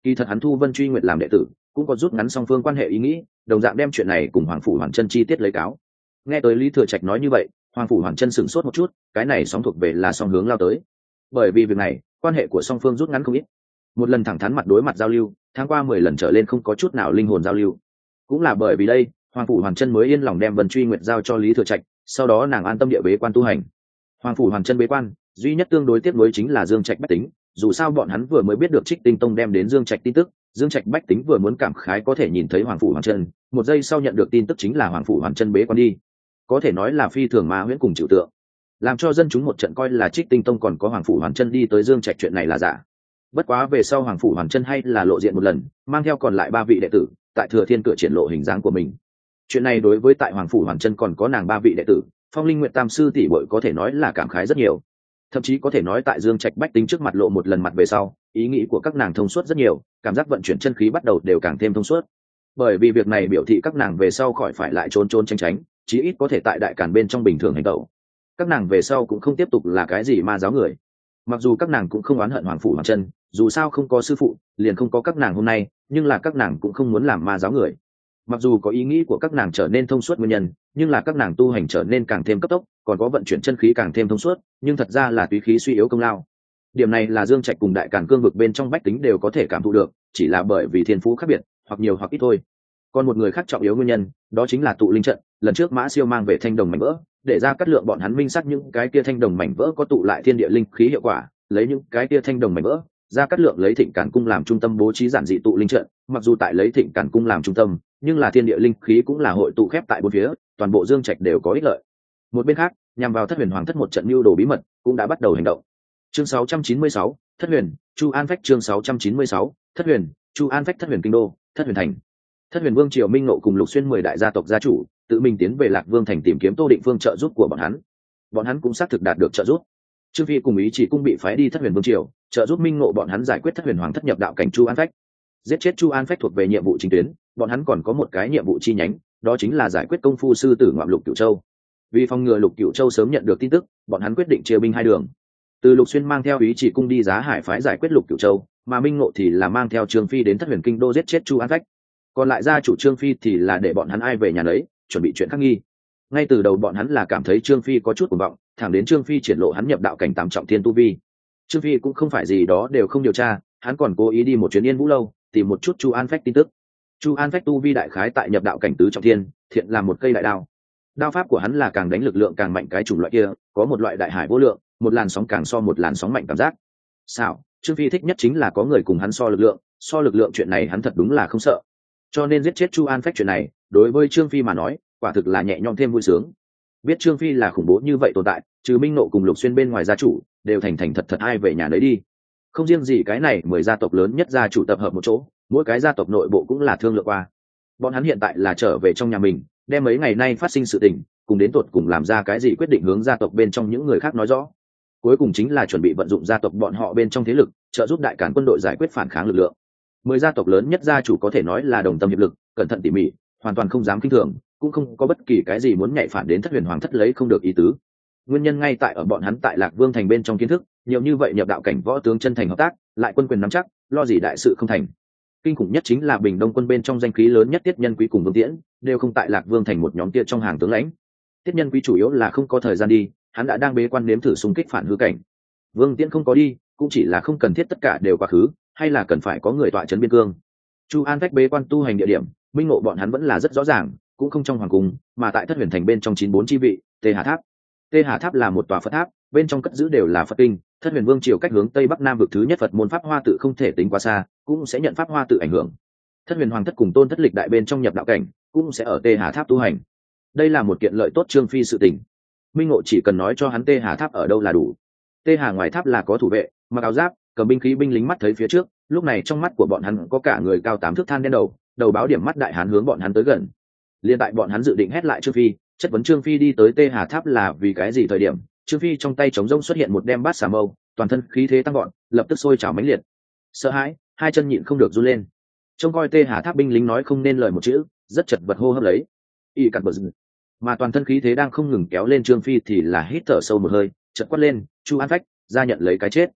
Kỳ thật hắn thu vân truy nguyện làm đệ tử cũng có rút ngắn song phương quan hệ ý nghĩ, đồng dạng đem chuyện này cùng hoàng phủ hoàng chân chi tiết lấy cáo. Nghe tới lý thừa trạch nói như vậy, hoàng phủ hoàng chân sửng sốt một chút, cái này sóng thuộc về là song hướng lao tới. Bởi vì việc này, quan hệ của song phương rút ngắn không ít. Một lần thẳng thắn mặt đối mặt giao lưu, tháng qua mười lần trở lên không có chút nào linh hồn giao lưu. Cũng là bởi vì đây, hoàng phủ hoàng chân mới yên lòng đem vần truy nguyệt giao cho lý thừa trạch, sau đó nàng an tâm địa bế quan tu hành. Hoàng phủ hoàng chân bế quan, duy nhất tương đối tiếp nối chính là dương trạch bách tính, dù sao bọn hắn vừa mới biết được trích tinh tông đem đến dương trạch tin tức dương trạch bách tính vừa muốn cảm khái có thể nhìn thấy hoàng phủ hoàng chân một giây sau nhận được tin tức chính là hoàng phủ hoàng chân bế quan đi. Có thể nói là phi thường ma huyễn cùng chịu tượng. Làm cho dân chúng một trận coi là trích tinh tông còn có hoàng phủ hoàng chân đi tới dương trạch chuyện này là giả. Bất quá về sau hoàng phủ hoàng chân hay là lộ diện một lần, mang theo còn lại ba vị đệ tử, tại thừa thiên cửa triển lộ hình dáng của mình. Chuyện này đối với tại hoàng phủ hoàng chân còn có nàng ba vị đệ tử, phong linh nguyện tam sư tỷ bội có thể nói là cảm khái rất nhiều. Thậm chí có thể nói tại dương trạch bách tính trước mặt lộ một lần mặt về sau ý nghĩ của các nàng thông suốt rất nhiều, cảm giác vận chuyển chân khí bắt đầu đều càng thêm thông suốt. Bởi vì việc này biểu thị các nàng về sau khỏi phải lại trốn trốn tranh tránh, chí ít có thể tại đại càn bên trong bình thường hành tẩu các nàng về sau cũng không tiếp tục là cái gì ma giáo người. Mặc dù các nàng cũng không oán hận hoàng phủ hoàng chân, dù sao không có sư phụ, liền không có các nàng hôm nay, nhưng là các nàng cũng không muốn làm ma giáo người. Mặc dù có ý nghĩ của các nàng trở nên thông suốt nguyên nhân, nhưng là các nàng tu hành trở nên càng thêm cấp tốc, còn có vận chuyển chân khí càng thêm thông suốt, nhưng thật ra là túy khí suy yếu công lao điểm này là dương trạch cùng đại càn cương vực bên trong bách tính đều có thể cảm thụ được, chỉ là bởi vì thiên phú khác biệt, hoặc nhiều hoặc ít thôi. Còn một người khác trọng yếu nguyên nhân, đó chính là tụ linh trận, lần trước mã siêu mang về thanh đồng mảnh vỡ, để ra cắt lượng bọn hắn minh xác những cái kia thanh đồng mảnh vỡ có tụ lại thiên địa linh khí hiệu quả, lấy những cái kia thanh đồng mảnh vỡ, ra cắt lượng lấy thịnh cản cung làm trung tâm bố trí giản dị tụ linh trận, mặc dù tại lấy thịnh cản cung làm trung tâm, nhưng là thiên địa linh khí cũng là hội tụ khép tại bốn phía, toàn bộ dương trạch đều có ích lợi. Một bên khác, nhằm vào thất huyền hoàng thất một trận mưu đồ bí mật cũng đã bắt đầu hành động chương 696, thất huyền chu an phách chương 696, thất huyền chu an phách thất huyền kinh đô thất huyền thành. Thất huyền vương triều minh ngộ cùng lục xuyên mười đại gia tộc gia chủ tự mình tiến về lạc vương thành tìm kiếm tô định phương trợ giúp của bọn hắn. Bọn hắn cũng xác thực đạt được trợ giúp. Trương phi cùng ý chỉ cung bị phái đi thất huyền vương triều trợ giúp minh ngộ bọn hắn giải quyết thất huyền hoàng thất nhập đạo cảnh chu an phách. Giết chết chu an phách thuộc về nhiệm vụ chính tuyến bọn hắn còn có một cái nhiệm vụ chi nhánh đó chính là giải quyết công phu sư tử ngoạm lục cửu châu. Vì phòng ngừa lục cửu châu sớm nhận được tin tức bọn hắn quyết định chia binh hai đường từ lục xuyên mang theo ý chỉ cung đi giá hải phái giải quyết lục cửu châu, mà minh ngộ thì là mang theo trương phi đến thất huyền kinh đô giết chết chu an phách. Còn lại gia chủ trương phi thì là để bọn hắn ai về nhà lấy chuẩn bị chuyện khắc nghi. Ngay từ đầu bọn hắn là cảm thấy trương phi có chút cuồng vọng, thẳng đến trương phi triển lộ hắn nhập đạo cảnh tám trọng thiên tu vi. Trương phi cũng không phải gì đó đều không điều tra, hắn còn cố ý đi một chuyến yên vũ lâu, tìm một chút chu an phách tin tức. Chu an phách tu vi đại khái tại nhập đạo cảnh tứ trọng thiên, thiện là một cây đại đao. Đao pháp của hắn là càng đánh lực lượng càng mạnh cái chủng loại kia, có một loại đại hải vô lượng một làn sóng càng so một làn sóng mạnh cảm giác. Sao trương phi thích nhất chính là có người cùng hắn so lực lượng, so lực lượng chuyện này hắn thật đúng là không sợ. Cho nên giết chết chu an phách chuyện này, đối với trương phi mà nói, quả thực là nhẹ nhõm thêm vui sướng. Biết trương phi là khủng bố như vậy tồn tại, trừ minh nộ cùng lục xuyên bên ngoài gia chủ, đều thành thành thật thật ai về nhà nấy đi. Không riêng gì cái này, mười gia tộc lớn nhất gia chủ tập hợp một chỗ, mỗi cái gia tộc nội bộ cũng là thương lượng qua. Bọn hắn hiện tại là trở về trong nhà mình, đem mấy ngày nay phát sinh sự tình, cùng đến tột cùng làm ra cái gì quyết định hướng gia tộc bên trong những người khác nói rõ cuối cùng chính là chuẩn bị vận dụng gia tộc bọn họ bên trong thế lực, trợ giúp đại cản quân đội giải quyết phản kháng lực lượng. Mười gia tộc lớn nhất gia chủ có thể nói là đồng tâm hiệp lực, cẩn thận tỉ mỉ, hoàn toàn không dám kinh thường, cũng không có bất kỳ cái gì muốn nhạy phản đến thất huyền hoàng thất lấy không được ý tứ. Nguyên nhân ngay tại ở bọn hắn tại lạc vương thành bên trong kiến thức, nhiều như vậy nhập đạo cảnh võ tướng chân thành hợp tác, lại quân quyền nắm chắc, lo gì đại sự không thành. Kinh khủng nhất chính là bình đông quân bên trong danh khí lớn nhất tiết nhân quý cùng vương tiễn, đều không tại lạc vương thành một nhóm tiết trong hàng tướng lãnh. Tiết nhân quý chủ yếu là không có thời gian đi hắn đã đang bế quan nếm thử xung kích phản hư cảnh. Vương tiễn không có đi, cũng chỉ là không cần thiết tất cả đều quá khứ, hay là cần phải có người tọa trấn biên cương. Chu an phách bế quan tu hành địa điểm, minh ngộ bọn hắn vẫn là rất rõ ràng, cũng không trong hoàng cung, mà tại thất huyền thành bên trong chín bốn chi vị, tê hà tháp. Tê hà tháp là một tòa phật tháp, bên trong cất giữ đều là phật kinh, thất huyền vương triều cách hướng tây bắc nam vực thứ nhất phật môn pháp hoa tự không thể tính quá xa, cũng sẽ nhận pháp hoa tự ảnh hưởng. Thất huyền hoàng thất cùng tôn thất lịch đại bên trong nhập đạo cảnh, cũng sẽ ở tê hà tháp tu hành. Đây là một kiện lợi tốt trương phi sự tình minh ngộ chỉ cần nói cho hắn tê hà tháp ở đâu là đủ. Tê hà ngoài tháp là có thủ vệ, mặc áo giáp, cầm binh khí binh lính mắt thấy phía trước, lúc này trong mắt của bọn hắn có cả người cao tám thước than đen đầu đầu báo điểm mắt đại hán hướng bọn hắn tới gần. Liền tại bọn hắn dự định hét lại trương phi, chất vấn trương phi đi tới tê hà tháp là vì cái gì thời điểm, trương phi trong tay trống rông xuất hiện một đem bát xà mâu, toàn thân khí thế tăng gọn lập tức sôi trào mãnh liệt. Sợ hãi, hai chân nhịn không được run lên. Trông coi tê hà tháp binh lính nói không nên lời một chữ, rất chật vật hô hấp lấy. Y cặn bờ rừng mà toàn thân khí thế đang không ngừng kéo lên trương phi thì là hít thở sâu một hơi chật quát lên, chu an phách, ra nhận lấy cái chết.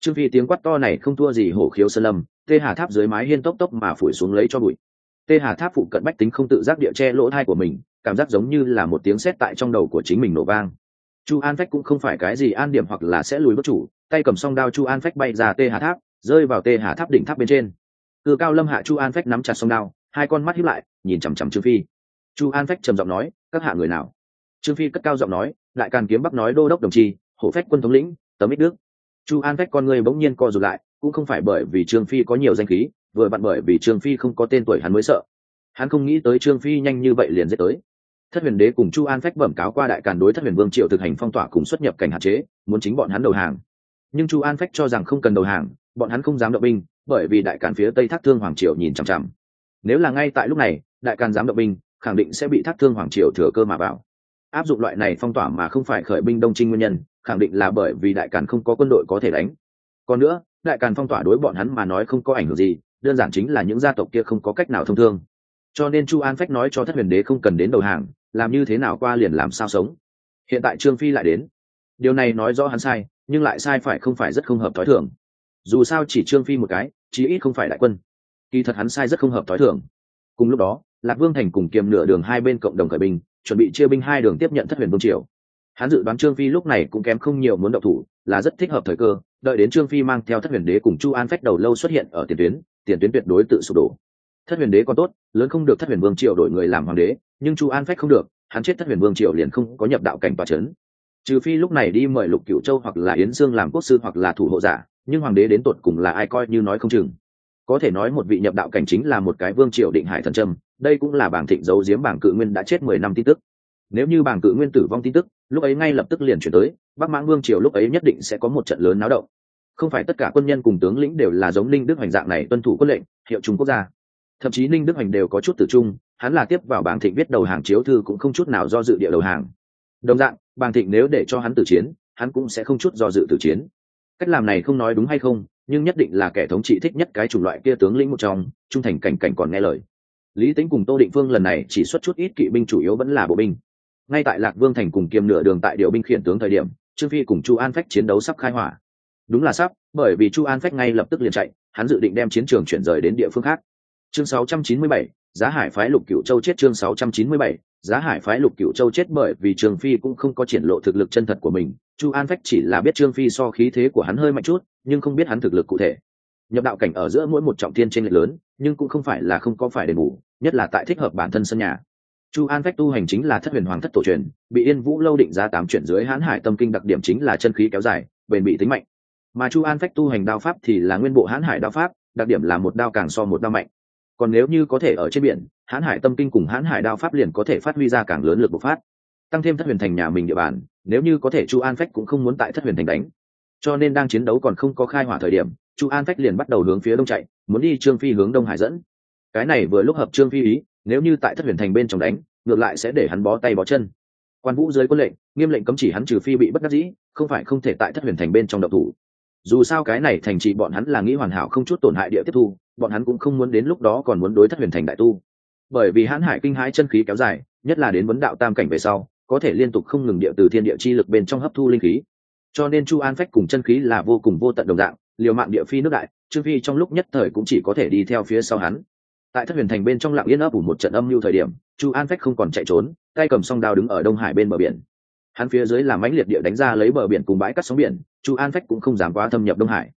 Trương phi tiếng quát to này không thua gì hổ khiếu sơn lâm, tê hà tháp dưới mái hiên tốc tốc mà phủi xuống lấy cho bụi. Tê hà tháp phụ cận bách tính không tự giác địa che lỗ thai của mình, cảm giác giống như là một tiếng sét tại trong đầu của chính mình nổ vang. Chu an phách cũng không phải cái gì an điểm hoặc là sẽ lùi bất chủ, tay cầm song đao chu an phách bay ra tê hà tháp, rơi vào tê hà tháp đỉnh tháp bên trên. Cự cao lâm hạ chu an phách nắm chặt song đao, hai con mắt hiếp lại, nhìn chằm chằm trương phi. Chu an phách trầm giọng nói các hạ người nào? Trương phi cất cao giọng nói lại càn kiếm bắc nói đô đốc đồng chi, hổ phách quân thống lĩnh, tấm ích đức. Chu an phách con người bỗng nhiên co rụt lại, cũng không phải bởi vì trương phi có nhiều danh khí, vừa vặn bởi vì trương phi không có tên tuổi hắn mới sợ. Hắn không nghĩ tới trương phi nhanh như vậy liền dễ tới. Thất huyền đế cùng chu an phách bẩm cáo qua đại càn đối thất huyền vương triệu thực hành phong tỏa cùng xuất nhập cảnh hạn chế, muốn chính bọn hắn đầu hàng. Nhưng chu an phách cho rằng không cần đầu hàng, bọn hắn không dám động binh, bởi vì đại càn phía tây thác thương hoàng triều nhìn chằm chằm. Nếu là ngay tại lúc này, đại càn dám động binh khẳng định sẽ bị thác thương hoàng triều thừa cơ mà vào. Áp dụng loại này phong tỏa mà không phải khởi binh đông trinh nguyên nhân, khẳng định là bởi vì đại càn không có quân đội có thể đánh. Còn nữa, đại càn phong tỏa đối bọn hắn mà nói không có ảnh hưởng gì, đơn giản chính là những gia tộc kia không có cách nào thông thương. Cho nên chu an phách nói cho thất huyền đế không cần đến đầu hàng, làm như thế nào qua liền làm sao sống. Hiện tại trương phi lại đến. Điều này nói rõ hắn sai, nhưng lại sai phải không phải rất không hợp t h ó i thường. Dù sao chỉ trương phi một cái, chí ít không phải đại quân. Kỳ thật hắn sai rất không hợp t h ó i thường. Cùng lúc đó lạc vương thành cùng kiềm nửa đường hai bên cộng đồng khởi binh, chuẩn bị chia binh hai đường tiếp nhận thất huyền vương triều. Hắn dự đoán trương phi lúc này cũng kém không nhiều muốn động thủ, là rất thích hợp thời cơ, đợi đến trương phi mang theo thất huyền đế cùng chu an phách đầu lâu xuất hiện ở tiền tuyến tiền tuyến tuyệt đối tự sụp đổ. Thất huyền đế còn tốt, lớn không được thất huyền vương triều đổi người làm hoàng đế, nhưng chu an phách không được, hắn chết thất huyền vương triều liền không có nhập đạo cảnh và trấn trừ phi lúc này đi mời lục cựu châu hoặc là yến dương làm quốc sư hoặc là thủ hộ giả, nhưng hoàng đế đến tột cùng là ai coi như nói không chừng. Có thể nói một vị nhập đạo cảnh chính là một cái vương triều định hải thần trâm đây cũng là bảng thịnh giấu giếm bảng cự nguyên đã chết mười năm tin tức. Nếu như bảng cự nguyên tử vong tin tức, lúc ấy ngay lập tức liền chuyển tới, bắc mãng vương triều lúc ấy nhất định sẽ có một trận lớn náo động. Không phải tất cả quân nhân cùng tướng lĩnh đều là giống linh đức hoành dạng này tuân thủ quân lệnh, hiệu trung quốc gia. Thậm chí ninh đức hoành đều có chút tử trung, hắn là tiếp vào bảng thịnh viết đầu hàng chiếu thư cũng không chút nào do dự địa đầu hàng. Đồng dạng, bảng thịnh nếu để cho hắn tử chiến, hắn cũng sẽ không chút do dự tử chiến. Cách làm này không nói đúng hay không, nhưng nhất định là kẻ thống trị thích nhất cái chủng loại kia tướng lĩnh một trong, trung thành cảnh cảnh còn nghe lời lý tính cùng tô định phương lần này chỉ xuất chút ít kỵ binh chủ yếu vẫn là bộ binh. Ngay tại lạc vương thành cùng kiềm nửa đường tại điều binh khiển tướng thời điểm trương phi cùng chu an phách chiến đấu sắp khai hỏa. Đúng là sắp bởi vì chu an phách ngay lập tức liền chạy hắn dự định đem chiến trường chuyển rời đến địa phương khác. Chương 697, giá hải phái lục cửu châu chết chương 697, giá hải phái lục cửu châu chết bởi vì trương phi cũng không có triển lộ thực lực chân thật của mình. Chu an phách chỉ là biết trương phi so khí thế của hắn hơi mạnh chút nhưng không biết hắn thực lực cụ thể nhập đạo cảnh ở giữa mỗi một trọng thiên trên lệch lớn, nhưng cũng không phải là không có phải đền bù, nhất là tại thích hợp bản thân sân nhà. Chu an phách tu hành chính là thất huyền hoàng thất tổ truyền, bị yên vũ lâu định ra tám chuyển dưới hãn hải tâm kinh đặc điểm chính là chân khí kéo dài, bền bị tính mạnh. Mà chu an phách tu hành đao pháp thì là nguyên bộ hãn hải đao pháp, đặc điểm là một đao càng so một đao mạnh. Còn nếu như có thể ở trên biển hãn hải tâm kinh cùng hãn hải đao pháp liền có thể phát huy ra càng lớn lực bộc phát, tăng thêm thất huyền thành nhà mình địa bàn, nếu như có thể chu an phách cũng không muốn tại thất huyền thành đánh. Cho nên đang chiến đấu còn không có khai hỏa thời điểm chu an phách liền bắt đầu hướng phía đông chạy, muốn đi trương phi hướng đông hải dẫn. Cái này vừa lúc hợp trương phi ý, nếu như tại thất huyền thành bên trong đánh, ngược lại sẽ để hắn bó tay bó chân. Quan vũ dưới quân lệnh, nghiêm lệnh cấm chỉ hắn trừ phi bị bất đắc dĩ, không phải không thể tại thất huyền thành bên trong độc thủ. Dù sao cái này thành trì bọn hắn là nghĩ hoàn hảo không chút tổn hại địa tiếp thu, bọn hắn cũng không muốn đến lúc đó còn muốn đối thất huyền thành đại tu. Bởi vì hãn hải kinh hãi chân khí kéo dài, nhất là đến vấn đạo tam cảnh về sau, có thể liên tục không ngừng địa từ thiên địa chi lực bên trong hấp thu linh khí. Cho nên chu an phách cùng chân khí là vô cùng vô tận đồng dạng liều mạng địa phi nước đại, trương phi trong lúc nhất thời cũng chỉ có thể đi theo phía sau hắn. Tại thất huyền thành bên trong lặng yên ấp ủ một trận âm lưu thời điểm, chu an phách không còn chạy trốn, tay cầm song đao đứng ở đông hải bên bờ biển. Hắn phía dưới làm mãnh liệt địa đánh ra lấy bờ biển cùng bãi cắt sóng biển, chu an phách cũng không dám quá thâm nhập đông hải.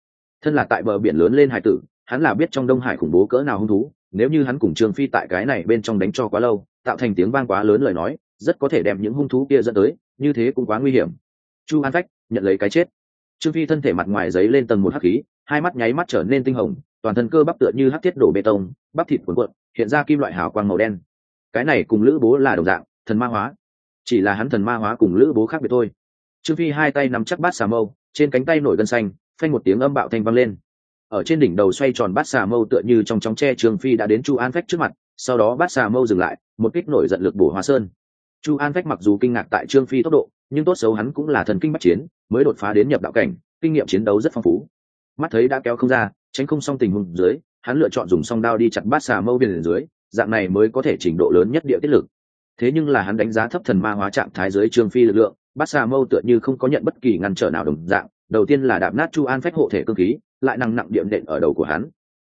Thân là tại bờ biển lớn lên hải tử, hắn là biết trong đông hải khủng bố cỡ nào hung thú, nếu như hắn cùng trương phi tại cái này bên trong đánh cho quá lâu, tạo thành tiếng vang quá lớn lời nói, rất có thể đem những hung thú kia dẫn tới, như thế cũng quá nguy hiểm. Chu an phách, nhận lấy cái chết trương phi thân thể mặt ngoài giấy lên tầng một hắc khí, hai mắt nháy mắt trở nên tinh hồng, toàn thân cơ bắp tựa như hắc thiết đổ bê tông, bắp thịt cuộn cuộn, hiện ra kim loại hào quang màu đen. Cái này cùng lữ bố là đồng dạng, thần ma hóa. Chỉ là hắn thần ma hóa cùng lữ bố khác biệt thôi. Trương phi hai tay nắm chắc bát xà mâu, trên cánh tay nổi gân xanh, phanh một tiếng âm bạo thanh vang lên. Ở trên đỉnh đầu xoay tròn bát xà mâu tựa như trong chóng tre trương phi đã đến chu an phách trước mặt, sau đó bát xà mâu dừng lại, một kích nổi giận lực bổ hóa sơn chu an phách mặc dù kinh ngạc tại trương phi tốc độ, nhưng tốt xấu hắn cũng là thần kinh bắt chiến, mới đột phá đến nhập đạo cảnh, kinh nghiệm chiến đấu rất phong phú. Mắt thấy đã kéo không ra, tránh không xong tình huống dưới, hắn lựa chọn dùng song đao đi chặt bát xà mâu viên dưới, dạng này mới có thể trình độ lớn nhất địa tiết lực. Thế nhưng là hắn đánh giá thấp thần ma hóa trạng thái dưới trương phi lực lượng, bát xà mâu tựa như không có nhận bất kỳ ngăn trở nào đồng dạng, đầu tiên là đạp nát chu an phách hộ thể cơ khí, lại nặng nặng điểm đệm ở đầu của hắn.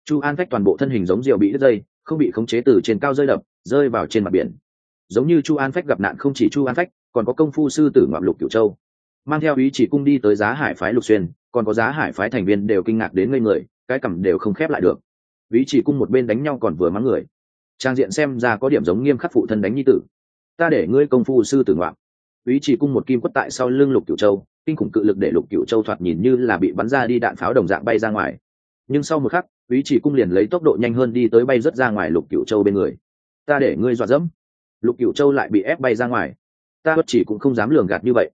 Chu an phách toàn bộ thân hình giống diều bị đứt dây, không bị khống chế từ trên cao rơi đập, rơi vào trên mặt biển giống như chu an phách gặp nạn không chỉ chu an phách, còn có công phu sư tử ngoạm lục cửu châu. Mang theo ý chỉ cung đi tới giá hải phái lục xuyên, còn có giá hải phái thành viên đều kinh ngạc đến ngây người, cái cằm đều không khép lại được. Ý chỉ cung một bên đánh nhau còn vừa mắng người. Trang diện xem ra có điểm giống nghiêm khắc phụ thân đánh nhi tử. Ta để ngươi công phu sư tử ngoạm ý chỉ cung một kim quất tại sau lưng lục cửu châu, kinh khủng cự lực để lục cửu châu thoạt nhìn như là bị bắn ra đi đạn pháo đồng dạng bay ra ngoài. Nhưng sau một khắc, ý chỉ cung liền lấy tốc độ nhanh hơn đi tới bay rất ra ngoài lục cửu châu bên người. Ta để ngươi dọa dẫm lục cửu châu lại bị ép bay ra ngoài. Ta bất chỉ cũng không dám lường gạt như vậy.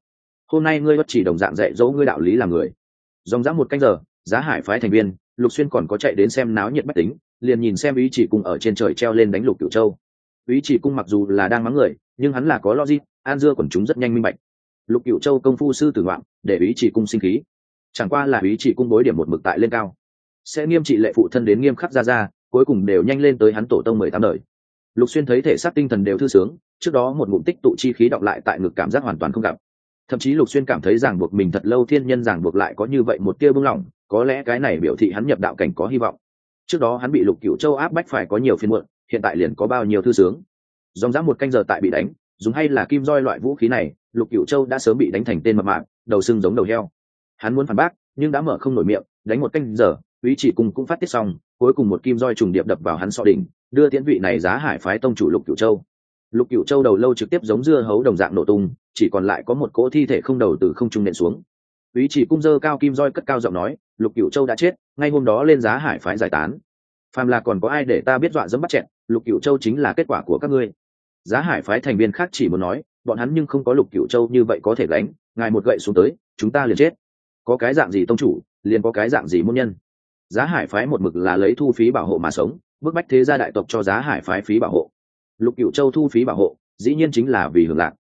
Hôm nay ngươi bất chỉ đồng dạng dạy dỗ ngươi đạo lý làm người. Dòng dã một canh giờ, giá hải phái thành viên, lục xuyên còn có chạy đến xem náo nhiệt bách tính, liền nhìn xem ý chỉ cung ở trên trời treo lên đánh lục cửu châu. Ý chỉ cung mặc dù là đang mắng người, nhưng hắn là có logic, an dưa quần chúng rất nhanh minh bạch. Lục cửu châu công phu sư tử ngoạn, để ý chỉ cung sinh khí. Chẳng qua là ý chỉ cung bối điểm một mực tại lên cao. Sẽ nghiêm trị lệ phụ thân đến nghiêm khắc ra ra, cuối cùng đều nhanh lên tới hắn tổ tông mười tám đời lục xuyên thấy thể xác tinh thần đều thư sướng, trước đó một ngụm tích tụ chi khí đọng lại tại ngực cảm giác hoàn toàn không gặp. Thậm chí lục xuyên cảm thấy ràng buộc mình thật lâu thiên nhân ràng buộc lại có như vậy một tia bưng lỏng có lẽ cái này biểu thị hắn nhập đạo cảnh có hy vọng. Trước đó hắn bị lục cửu châu áp bách phải có nhiều phiên muộn, hiện tại liền có bao nhiêu thư sướng. Dòng dã một canh giờ tại bị đánh, dùng hay là kim roi loại vũ khí này, lục cửu châu đã sớm bị đánh thành tên mập mạng đầu sưng giống đầu heo. Hắn muốn phản bác, nhưng đã mở không nổi miệng, đánh một canh giờ, ý chỉ cùng cũng phát tiết xong cuối cùng một kim roi trùng điệp đập vào hắn sọ đỉnh, đưa tiễn vị này giá hải phái tông chủ lục cửu châu. Lục cửu châu đầu lâu trực tiếp giống dưa hấu đồng dạng nổ tung, chỉ còn lại có một cỗ thi thể không đầu từ không trung nện xuống. Ý chỉ cung dơ cao kim roi cất cao giọng nói, lục cửu châu đã chết, ngay hôm đó lên giá hải phái giải tán. Phàm là còn có ai để ta biết dọa dẫm bắt chẹn, lục cửu châu chính là kết quả của các ngươi. Giá hải phái thành viên khác chỉ muốn nói, bọn hắn nhưng không có lục cửu châu như vậy có thể đánh. ngài một gậy xuống tới, chúng ta liền chết. Có cái dạng gì tông chủ, liền có cái dạng gì môn nhân giá hải phái một mực là lấy thu phí bảo hộ mà sống, bức bách thế gia đại tộc cho giá hải phái phí bảo hộ. Lục cựu châu thu phí bảo hộ, dĩ nhiên chính là vì hưởng lạc.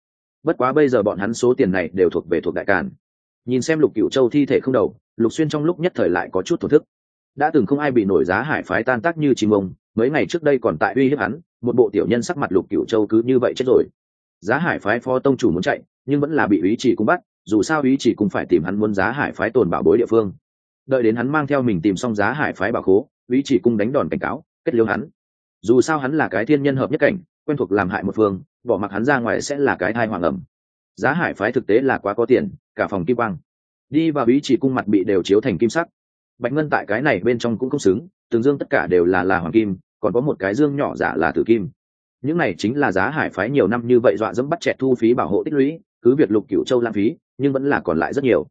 Bất quá bây giờ bọn hắn số tiền này đều thuộc về thuộc đại càn. Nhìn xem lục cựu châu thi thể không đầu, lục xuyên trong lúc nhất thời lại có chút thổ thức. Đã từng không ai bị nổi giá hải phái tan tác như chim ông, mấy ngày trước đây còn tại uy hiếp hắn, một bộ tiểu nhân sắc mặt lục cựu châu cứ như vậy chết rồi. Giá hải phái phó tông chủ muốn chạy, nhưng vẫn là bị ý chỉ cung bắt, dù sao ý chỉ cũng phải tìm hắn muốn giá hải phái tồn bảo bối địa phương đợi đến hắn mang theo mình tìm xong giá hải phái bảo khố ý chỉ cung đánh đòn cảnh cáo, kết liêu hắn. Dù sao hắn là cái thiên nhân hợp nhất cảnh, quen thuộc làm hại một phương, bỏ mặc hắn ra ngoài sẽ là cái thai hoàng ẩm. Giá hải phái thực tế là quá có tiền, cả phòng kim quang. Đi vào ý chỉ cung mặt bị đều chiếu thành kim sắc. Bạch ngân tại cái này bên trong cũng không xứng, từng dương tất cả đều là là hoàng kim, còn có một cái dương nhỏ giả là tử kim. Những này chính là giá hải phái nhiều năm như vậy dọa dẫm bắt chẹt thu phí bảo hộ tích lũy, cứ việc lục cửu châu lãng phí, nhưng vẫn là còn lại rất nhiều.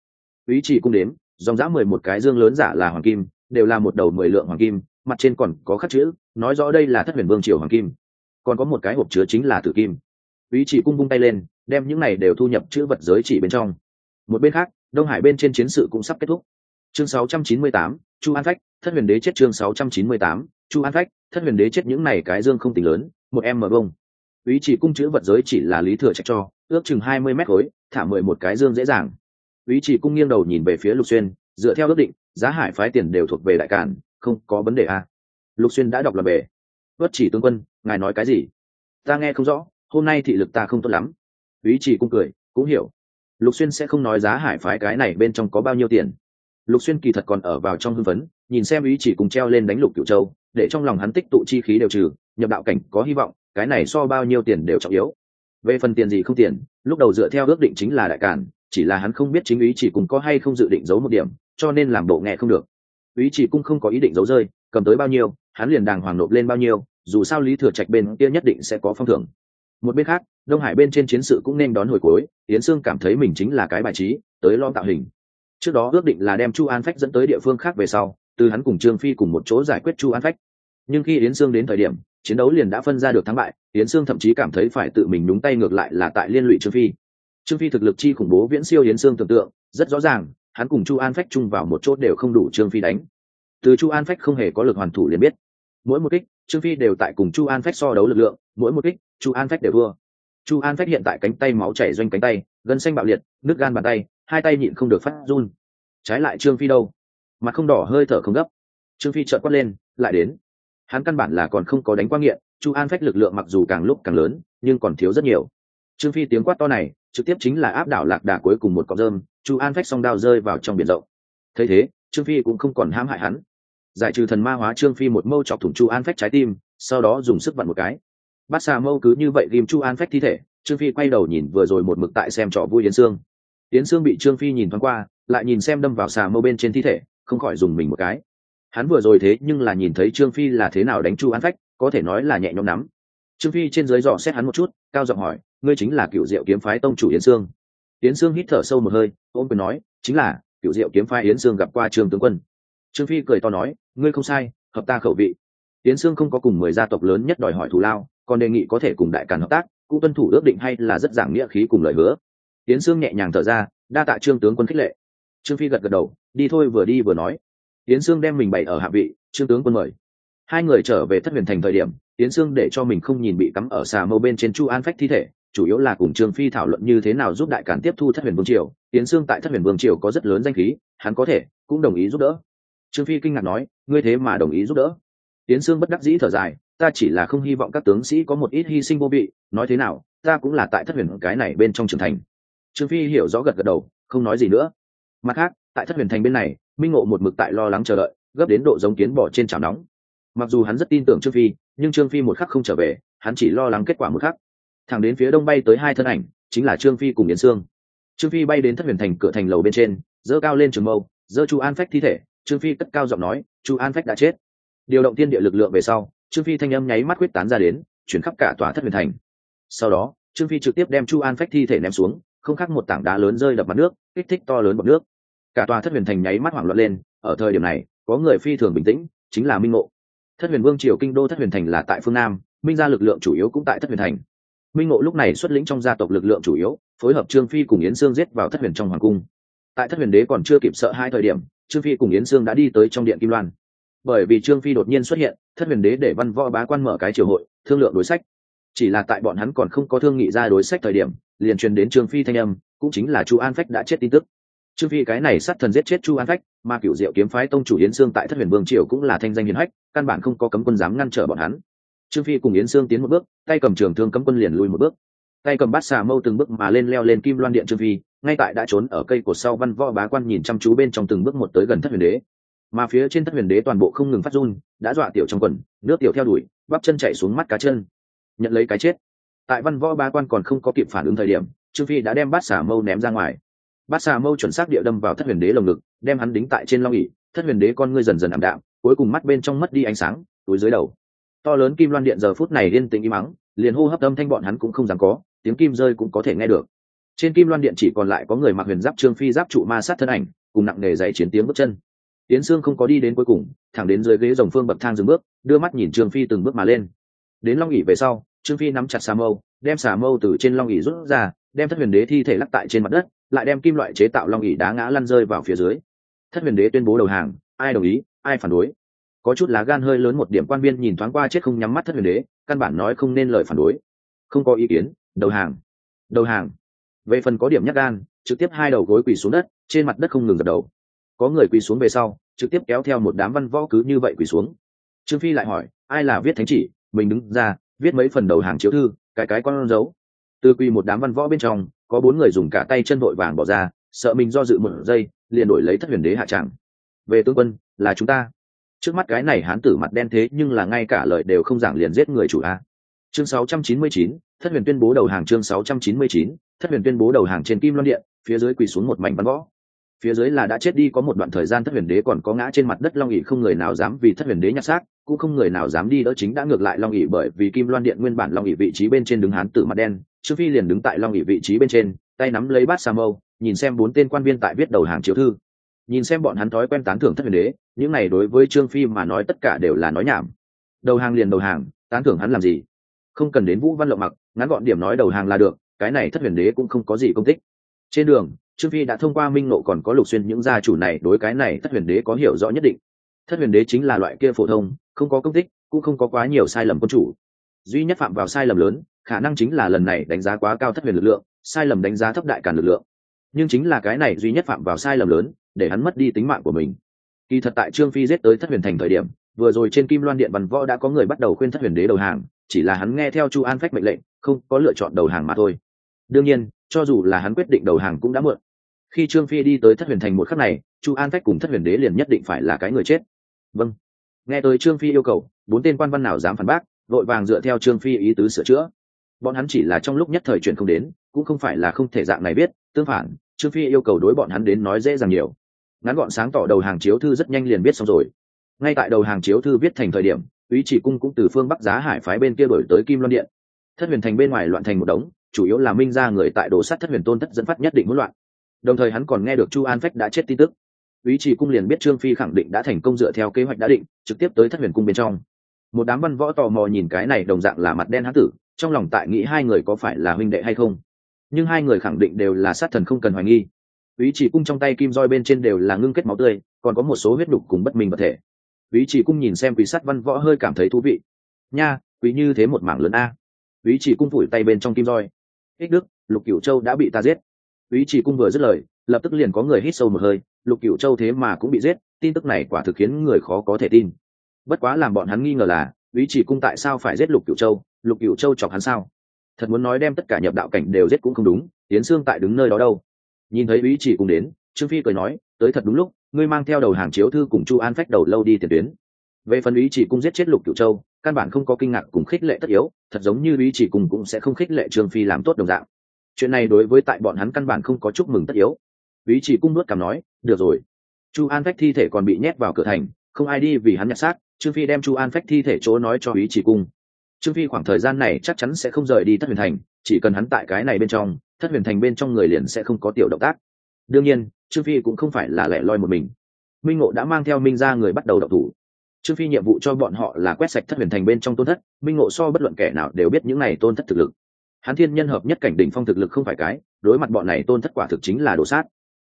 Ý chỉ cung đếm dòng dã mười một cái dương lớn giả là hoàng kim đều là một đầu mười lượng hoàng kim mặt trên còn có khắc chữ nói rõ đây là thất huyền vương triều hoàng kim. Còn có một cái hộp chứa chính là tử kim. Ý chỉ cung bung tay lên đem những này đều thu nhập chữ vật giới chỉ bên trong. Một bên khác đông hải bên trên chiến sự cũng sắp kết thúc. Chương 698, chu an phách thất huyền đế chết chương 698, chu an phách thất huyền đế chết những này cái dương không tính lớn một em mở bông. Ý chỉ cung chữ vật giới chỉ là lý thừa trách cho ước chừng hai mươi mét khối thả mười một cái dương dễ dàng ý chỉ cung nghiêng đầu nhìn về phía lục xuyên, dựa theo ước định, giá hải phái tiền đều thuộc về đại cản, không có vấn đề à? lục xuyên đã đọc là về vất chỉ tướng quân, ngài nói cái gì? Ta nghe không rõ, hôm nay thị lực ta không tốt lắm. Ý chỉ cung cười, cũng hiểu. Lục xuyên sẽ không nói giá hải phái cái này bên trong có bao nhiêu tiền. Lục xuyên kỳ thật còn ở vào trong hưng phấn, nhìn xem ý chỉ cùng treo lên đánh lục cựu châu, để trong lòng hắn tích tụ chi khí đều trừ, nhập đạo cảnh có hy vọng, cái này so bao nhiêu tiền đều trọng yếu. Về phần tiền gì không tiền, lúc đầu dựa theo ước định chính là đại cản chỉ là hắn không biết chính ý chỉ cùng có hay không dự định giấu một điểm, cho nên làm bộ nghe không được. Ý chỉ cung không có ý định giấu rơi, cầm tới bao nhiêu, hắn liền đàng hoàng nộp lên bao nhiêu, dù sao lý thừa trạch bên kia nhất định sẽ có phong thưởng. Một bên khác, đông hải bên trên chiến sự cũng nên đón hồi cuối, yến sương cảm thấy mình chính là cái bài trí, tới lo tạo hình. Trước đó ước định là đem chu an phách dẫn tới địa phương khác về sau, từ hắn cùng trương phi cùng một chỗ giải quyết chu an phách. Nhưng khi yến sương đến thời điểm, chiến đấu liền đã phân ra được thắng bại, yến sương thậm chí cảm thấy phải tự mình đúng tay ngược lại là tại liên lụy trương phi trương phi thực lực chi khủng bố viễn siêu yến sương tưởng tượng, rất rõ ràng, hắn cùng chu an phách chung vào một chốt đều không đủ trương phi đánh. Từ chu an phách không hề có lực hoàn thủ liền biết. Mỗi một kích, trương phi đều tại cùng chu an phách so đấu lực lượng, mỗi một kích, chu an phách đều thua. Chu an phách hiện tại cánh tay máu chảy doanh cánh tay, gân xanh bạo liệt nước gan bàn tay, hai tay nhịn không được phát run. Trái lại trương phi đâu? Mặt không đỏ hơi thở không gấp. Trương phi trợn quát lên, lại đến. Hắn căn bản là còn không có đánh qua nghiện, chu an phách lực lượng mặc dù càng lúc càng lớn, nhưng còn thiếu rất nhiều. Trương phi tiếng quát to này trực tiếp chính là áp đảo lạc đà cuối cùng một cọc rơm, chu an phách song đao rơi vào trong biển rộng. Thấy thế, trương phi cũng không còn hãm hại hắn. Giải trừ thần ma hóa trương phi một mâu chọc thủng chu an phách trái tim, sau đó dùng sức vặn một cái. Bát xà mâu cứ như vậy ghim chu an phách thi thể, trương phi quay đầu nhìn vừa rồi một mực tại xem trò vui yến sương. Yến sương bị trương phi nhìn thoáng qua, lại nhìn xem đâm vào xà mâu bên trên thi thể, không khỏi dùng mình một cái. Hắn vừa rồi thế nhưng là nhìn thấy trương phi là thế nào đánh chu an phách, có thể nói là nhẹ nhõm lắm. Trương phi trên dưới dò xét hắn một chút, cao giọng hỏi ngươi chính là cựu diệu kiếm phái tông chủ yến sương yến sương hít thở sâu một hơi ôm quyền nói chính là cựu diệu kiếm phái yến sương gặp qua trương tướng quân trương phi cười to nói ngươi không sai hợp ta khẩu vị yến sương không có cùng mười gia tộc lớn nhất đòi hỏi thù lao còn đề nghị có thể cùng đại càn hợp tác cũng tuân thủ ước định hay là rất giảng nghĩa khí cùng lời hứa yến sương nhẹ nhàng thở ra đa tạ trương tướng quân khích lệ trương phi gật gật đầu đi thôi vừa đi vừa nói yến sương đem mình bày ở hạ vị trương tướng quân mời hai người trở về thất huyền thành thời điểm yến sương để cho mình không nhìn bị cắm ở xà mâu bên trên chu an phách thi thể chủ yếu là cùng trương phi thảo luận như thế nào giúp đại cản tiếp thu thất huyền vương triều. Yến sương tại thất huyền vương triều có rất lớn danh khí, hắn có thể cũng đồng ý giúp đỡ. Trương phi kinh ngạc nói, ngươi thế mà đồng ý giúp đỡ? Yến sương bất đắc dĩ thở dài, ta chỉ là không hy vọng các tướng sĩ có một ít hy sinh vô vị, nói thế nào, ta cũng là tại thất huyền cái này bên trong trưởng thành. Trương phi hiểu rõ gật gật đầu, không nói gì nữa. Mặt khác, tại thất huyền thành bên này, minh ngộ một mực tại lo lắng chờ đợi, gấp đến độ giống kiến bỏ trên chảo nóng. Mặc dù hắn rất tin tưởng trương phi, nhưng trương phi một khắc không trở về, hắn chỉ lo lắng kết quả một khắc thẳng đến phía đông bay tới hai thân ảnh, chính là trương phi cùng yến sương. Trương phi bay đến thất huyền thành cửa thành lầu bên trên, dơ cao lên trường mâu, dơ chu an phách thi thể. Trương phi cất cao giọng nói, chu an phách đã chết. Điều động tiên địa lực lượng về sau, trương phi thanh âm nháy mắt quyết tán ra đến, chuyển khắp cả tòa thất huyền thành. Sau đó, trương phi trực tiếp đem chu an phách thi thể ném xuống, không khác một tảng đá lớn rơi đập mặt nước, kích thích to lớn bọt nước. Cả tòa thất huyền thành nháy mắt hoảng loạn lên, ở thời điểm này, có người phi thường bình tĩnh, chính là minh ngộ. Thất huyền vương triều kinh đô thất huyền thành là tại phương nam, minh gia lực lượng chủ yếu cũng tại thất huyền thành minh ngộ lúc này xuất lĩnh trong gia tộc lực lượng chủ yếu, phối hợp trương phi cùng yến sương giết vào thất huyền trong hoàng cung. Tại thất huyền đế còn chưa kịp sợ hai thời điểm, trương phi cùng yến sương đã đi tới trong điện kim loan. Bởi vì trương phi đột nhiên xuất hiện, thất huyền đế để văn võ bá quan mở cái triều hội, thương lượng đối sách. Chỉ là tại bọn hắn còn không có thương nghị ra đối sách thời điểm, liền truyền đến trương phi thanh âm, cũng chính là chu an phách đã chết tin tức. Trương phi cái này sát thần giết chết chu an phách, mà cựu diệu kiếm phái tông chủ yến sương tại thất huyền vương triều cũng là thanh danh hiền hách, căn bản không có cấm quân dám ngăn trở bọn hắn trương phi cùng yến sương tiến một bước, tay cầm trường thương cấm quân liền lùi một bước. Tay cầm bát xà mâu từng bước mà lên leo lên kim loan điện trương phi, ngay tại đã trốn ở cây cột sau văn võ bá quan nhìn chăm chú bên trong từng bước một tới gần thất huyền đế. Mà phía trên thất huyền đế toàn bộ không ngừng phát run, đã dọa tiểu trong quần, nước tiểu theo đuổi, bắp chân chạy xuống mắt cá chân. Nhận lấy cái chết. Tại văn võ bá quan còn không có kịp phản ứng thời điểm, trương phi đã đem bát xà mâu ném ra ngoài. Bát xà mâu chuẩn xác địa đâm vào thất huyền đế lồng ngực, đem hắn đính tại trên long ỉ thất huyền đế con ngươi dần dần ảm đạm, cuối cùng mắt bên trong mất đi ánh sáng, túi dưới đầu to lớn kim loan điện giờ phút này yên tĩnh im mắng liền hô hấp âm thanh bọn hắn cũng không dám có, tiếng kim rơi cũng có thể nghe được. Trên kim loan điện chỉ còn lại có người mặc huyền giáp trương phi giáp trụ ma sát thân ảnh, cùng nặng nề dạy chiến tiếng bước chân. Tiến sương không có đi đến cuối cùng, thẳng đến dưới ghế dòng phương bậc thang dừng bước, đưa mắt nhìn trương phi từng bước mà lên. Đến long ỉ về sau, trương phi nắm chặt xà mâu, đem xà mâu từ trên long ỉ rút ra, đem thất huyền đế thi thể lắc tại trên mặt đất, lại đem kim loại chế tạo long ỉ đá ngã lăn rơi vào phía dưới. Thất huyền đế tuyên bố đầu hàng, ai đồng ý, ai phản đối? Có chút lá gan hơi lớn một điểm quan viên nhìn thoáng qua chết không nhắm mắt thất huyền đế, căn bản nói không nên lời phản đối. Không có ý kiến, đầu hàng. Đầu hàng. Về phần có điểm nhắc gan, trực tiếp hai đầu gối quỳ xuống đất, trên mặt đất không ngừng gật đầu. Có người quỳ xuống về sau, trực tiếp kéo theo một đám văn võ cứ như vậy quỳ xuống. Trương phi lại hỏi, ai là viết thánh chỉ? Mình đứng ra, viết mấy phần đầu hàng chiếu thư cái cái con dấu. Từ quỳ một đám văn võ bên trong, có bốn người dùng cả tay chân vội vàng bỏ ra, sợ mình do dự một giây, liền đổi lấy thất huyền đế hạ tràng về tướng quân, là chúng ta trước mắt cái này hán tử mặt đen thế nhưng là ngay cả lời đều không giảng liền giết người chủ a. Chương 699, thất huyền tuyên bố đầu hàng chương 699, thất huyền tuyên bố đầu hàng trên kim loan điện phía dưới quỳ xuống một mảnh văn võ. Phía dưới là đã chết đi có một đoạn thời gian thất huyền đế còn có ngã trên mặt đất long ỉ không người nào dám vì thất huyền đế nhặt xác cũng không người nào dám đi đỡ chính đã ngược lại long ỉ bởi vì kim loan điện nguyên bản long ỉ vị trí bên trên đứng hán tử mặt đen trương phi liền đứng tại long ỉ vị trí bên trên tay nắm lấy bát sa mâu nhìn xem bốn tên quan viên tại viết đầu hàng chiếu thư nhìn xem bọn hắn thói quen tán thưởng thất huyền đế, những này đối với trương phi mà nói tất cả đều là nói nhảm. Đầu hàng liền đầu hàng, tán thưởng hắn làm gì? Không cần đến vũ văn lộng mặc, ngắn gọn điểm nói đầu hàng là được, cái này thất huyền đế cũng không có gì công tích. Trên đường, trương phi đã thông qua minh nộ còn có lục xuyên những gia chủ này đối cái này thất huyền đế có hiểu rõ nhất định. Thất huyền đế chính là loại kia phổ thông, không có công tích, cũng không có quá nhiều sai lầm quân chủ. Duy nhất phạm vào sai lầm lớn, khả năng chính là lần này đánh giá quá cao thất huyền lực lượng, sai lầm đánh giá thấp đại cản lực lượng. Nhưng chính là cái này duy nhất phạm vào sai lầm lớn để hắn mất đi tính mạng của mình. Kỳ thật tại trương phi giết tới thất huyền thành thời điểm, vừa rồi trên kim loan điện văn võ đã có người bắt đầu khuyên thất huyền đế đầu hàng, chỉ là hắn nghe theo chu an phách mệnh lệnh, không có lựa chọn đầu hàng mà thôi. Đương nhiên, cho dù là hắn quyết định đầu hàng cũng đã muộn. Khi trương phi đi tới thất huyền thành một khắc này, chu an phách cùng thất huyền đế liền nhất định phải là cái người chết. Vâng. Nghe tới trương phi yêu cầu, bốn tên quan văn nào dám phản bác, vội vàng dựa theo trương phi ý tứ sửa chữa. Bọn hắn chỉ là trong lúc nhất thời chuyện không đến, cũng không phải là không thể dạng này biết, tương phản, trương phi yêu cầu đối bọn hắn đến nói dễ dàng nhiều ngắn gọn sáng tỏ đầu hàng chiếu thư rất nhanh liền biết xong rồi. Ngay tại đầu hàng chiếu thư viết thành thời điểm ý chỉ cung cũng từ phương bắc giá hải phái bên kia đổi tới kim loan điện. Thất huyền thành bên ngoài loạn thành một đống, chủ yếu là minh ra người tại đồ sắt thất huyền tôn thất dẫn phát nhất định hỗn loạn. Đồng thời hắn còn nghe được chu an phách đã chết tin tức. Ý chỉ cung liền biết trương phi khẳng định đã thành công dựa theo kế hoạch đã định, trực tiếp tới thất huyền cung bên trong. Một đám văn võ tò mò nhìn cái này đồng dạng là mặt đen hán tử, trong lòng tại nghĩ hai người có phải là huynh đệ hay không. Nhưng hai người khẳng định đều là sát thần không cần hoài nghi ý chỉ cung trong tay kim roi bên trên đều là ngưng kết máu tươi, còn có một số huyết đục cùng bất minh vật thể. Ý chỉ cung nhìn xem quý sắt văn võ hơi cảm thấy thú vị. Nha quý như thế một mảng lớn a. Ý chỉ cung phủi tay bên trong kim roi. Ích đức, lục cửu châu đã bị ta giết. Ý chỉ cung vừa dứt lời, lập tức liền có người hít sâu một hơi, lục cửu châu thế mà cũng bị giết, tin tức này quả thực khiến người khó có thể tin. Bất quá làm bọn hắn nghi ngờ là ý chỉ cung tại sao phải giết lục cửu châu, lục cửu châu chọc hắn sao? Thật muốn nói đem tất cả nhập đạo cảnh đều giết cũng không đúng tiến xương tại đứng nơi đó đâu? Nhìn thấy ý chỉ cung đến, trương phi cười nói, tới thật đúng lúc, ngươi mang theo đầu hàng chiếu thư cùng chu an phách đầu lâu đi tiền tuyến. Về phần ý chỉ cung giết chết lục cửu châu, căn bản không có kinh ngạc cùng khích lệ tất yếu, thật giống như ý chỉ cung cũng sẽ không khích lệ trương phi làm tốt đồng dạng. Chuyện này đối với tại bọn hắn căn bản không có chúc mừng tất yếu. Ý chỉ cung nuốt cảm nói, được rồi. Chu an phách thi thể còn bị nhét vào cửa thành, không ai đi vì hắn nhặt xác, trương phi đem chu an phách thi thể chỗ nói cho ý chỉ cung trương phi khoảng thời gian này chắc chắn sẽ không rời đi tất huyền thành, chỉ cần hắn tại cái này bên trong thất huyền thành bên trong người liền sẽ không có tiểu động tác. Đương nhiên, trương phi cũng không phải là lẻ loi một mình. Minh ngộ đã mang theo minh ra người bắt đầu đậu thủ. Trương phi nhiệm vụ cho bọn họ là quét sạch thất huyền thành bên trong tôn thất, minh ngộ so bất luận kẻ nào đều biết những này tôn thất thực lực. Hắn thiên nhân hợp nhất cảnh đỉnh phong thực lực không phải cái, đối mặt bọn này tôn thất quả thực chính là đồ sát.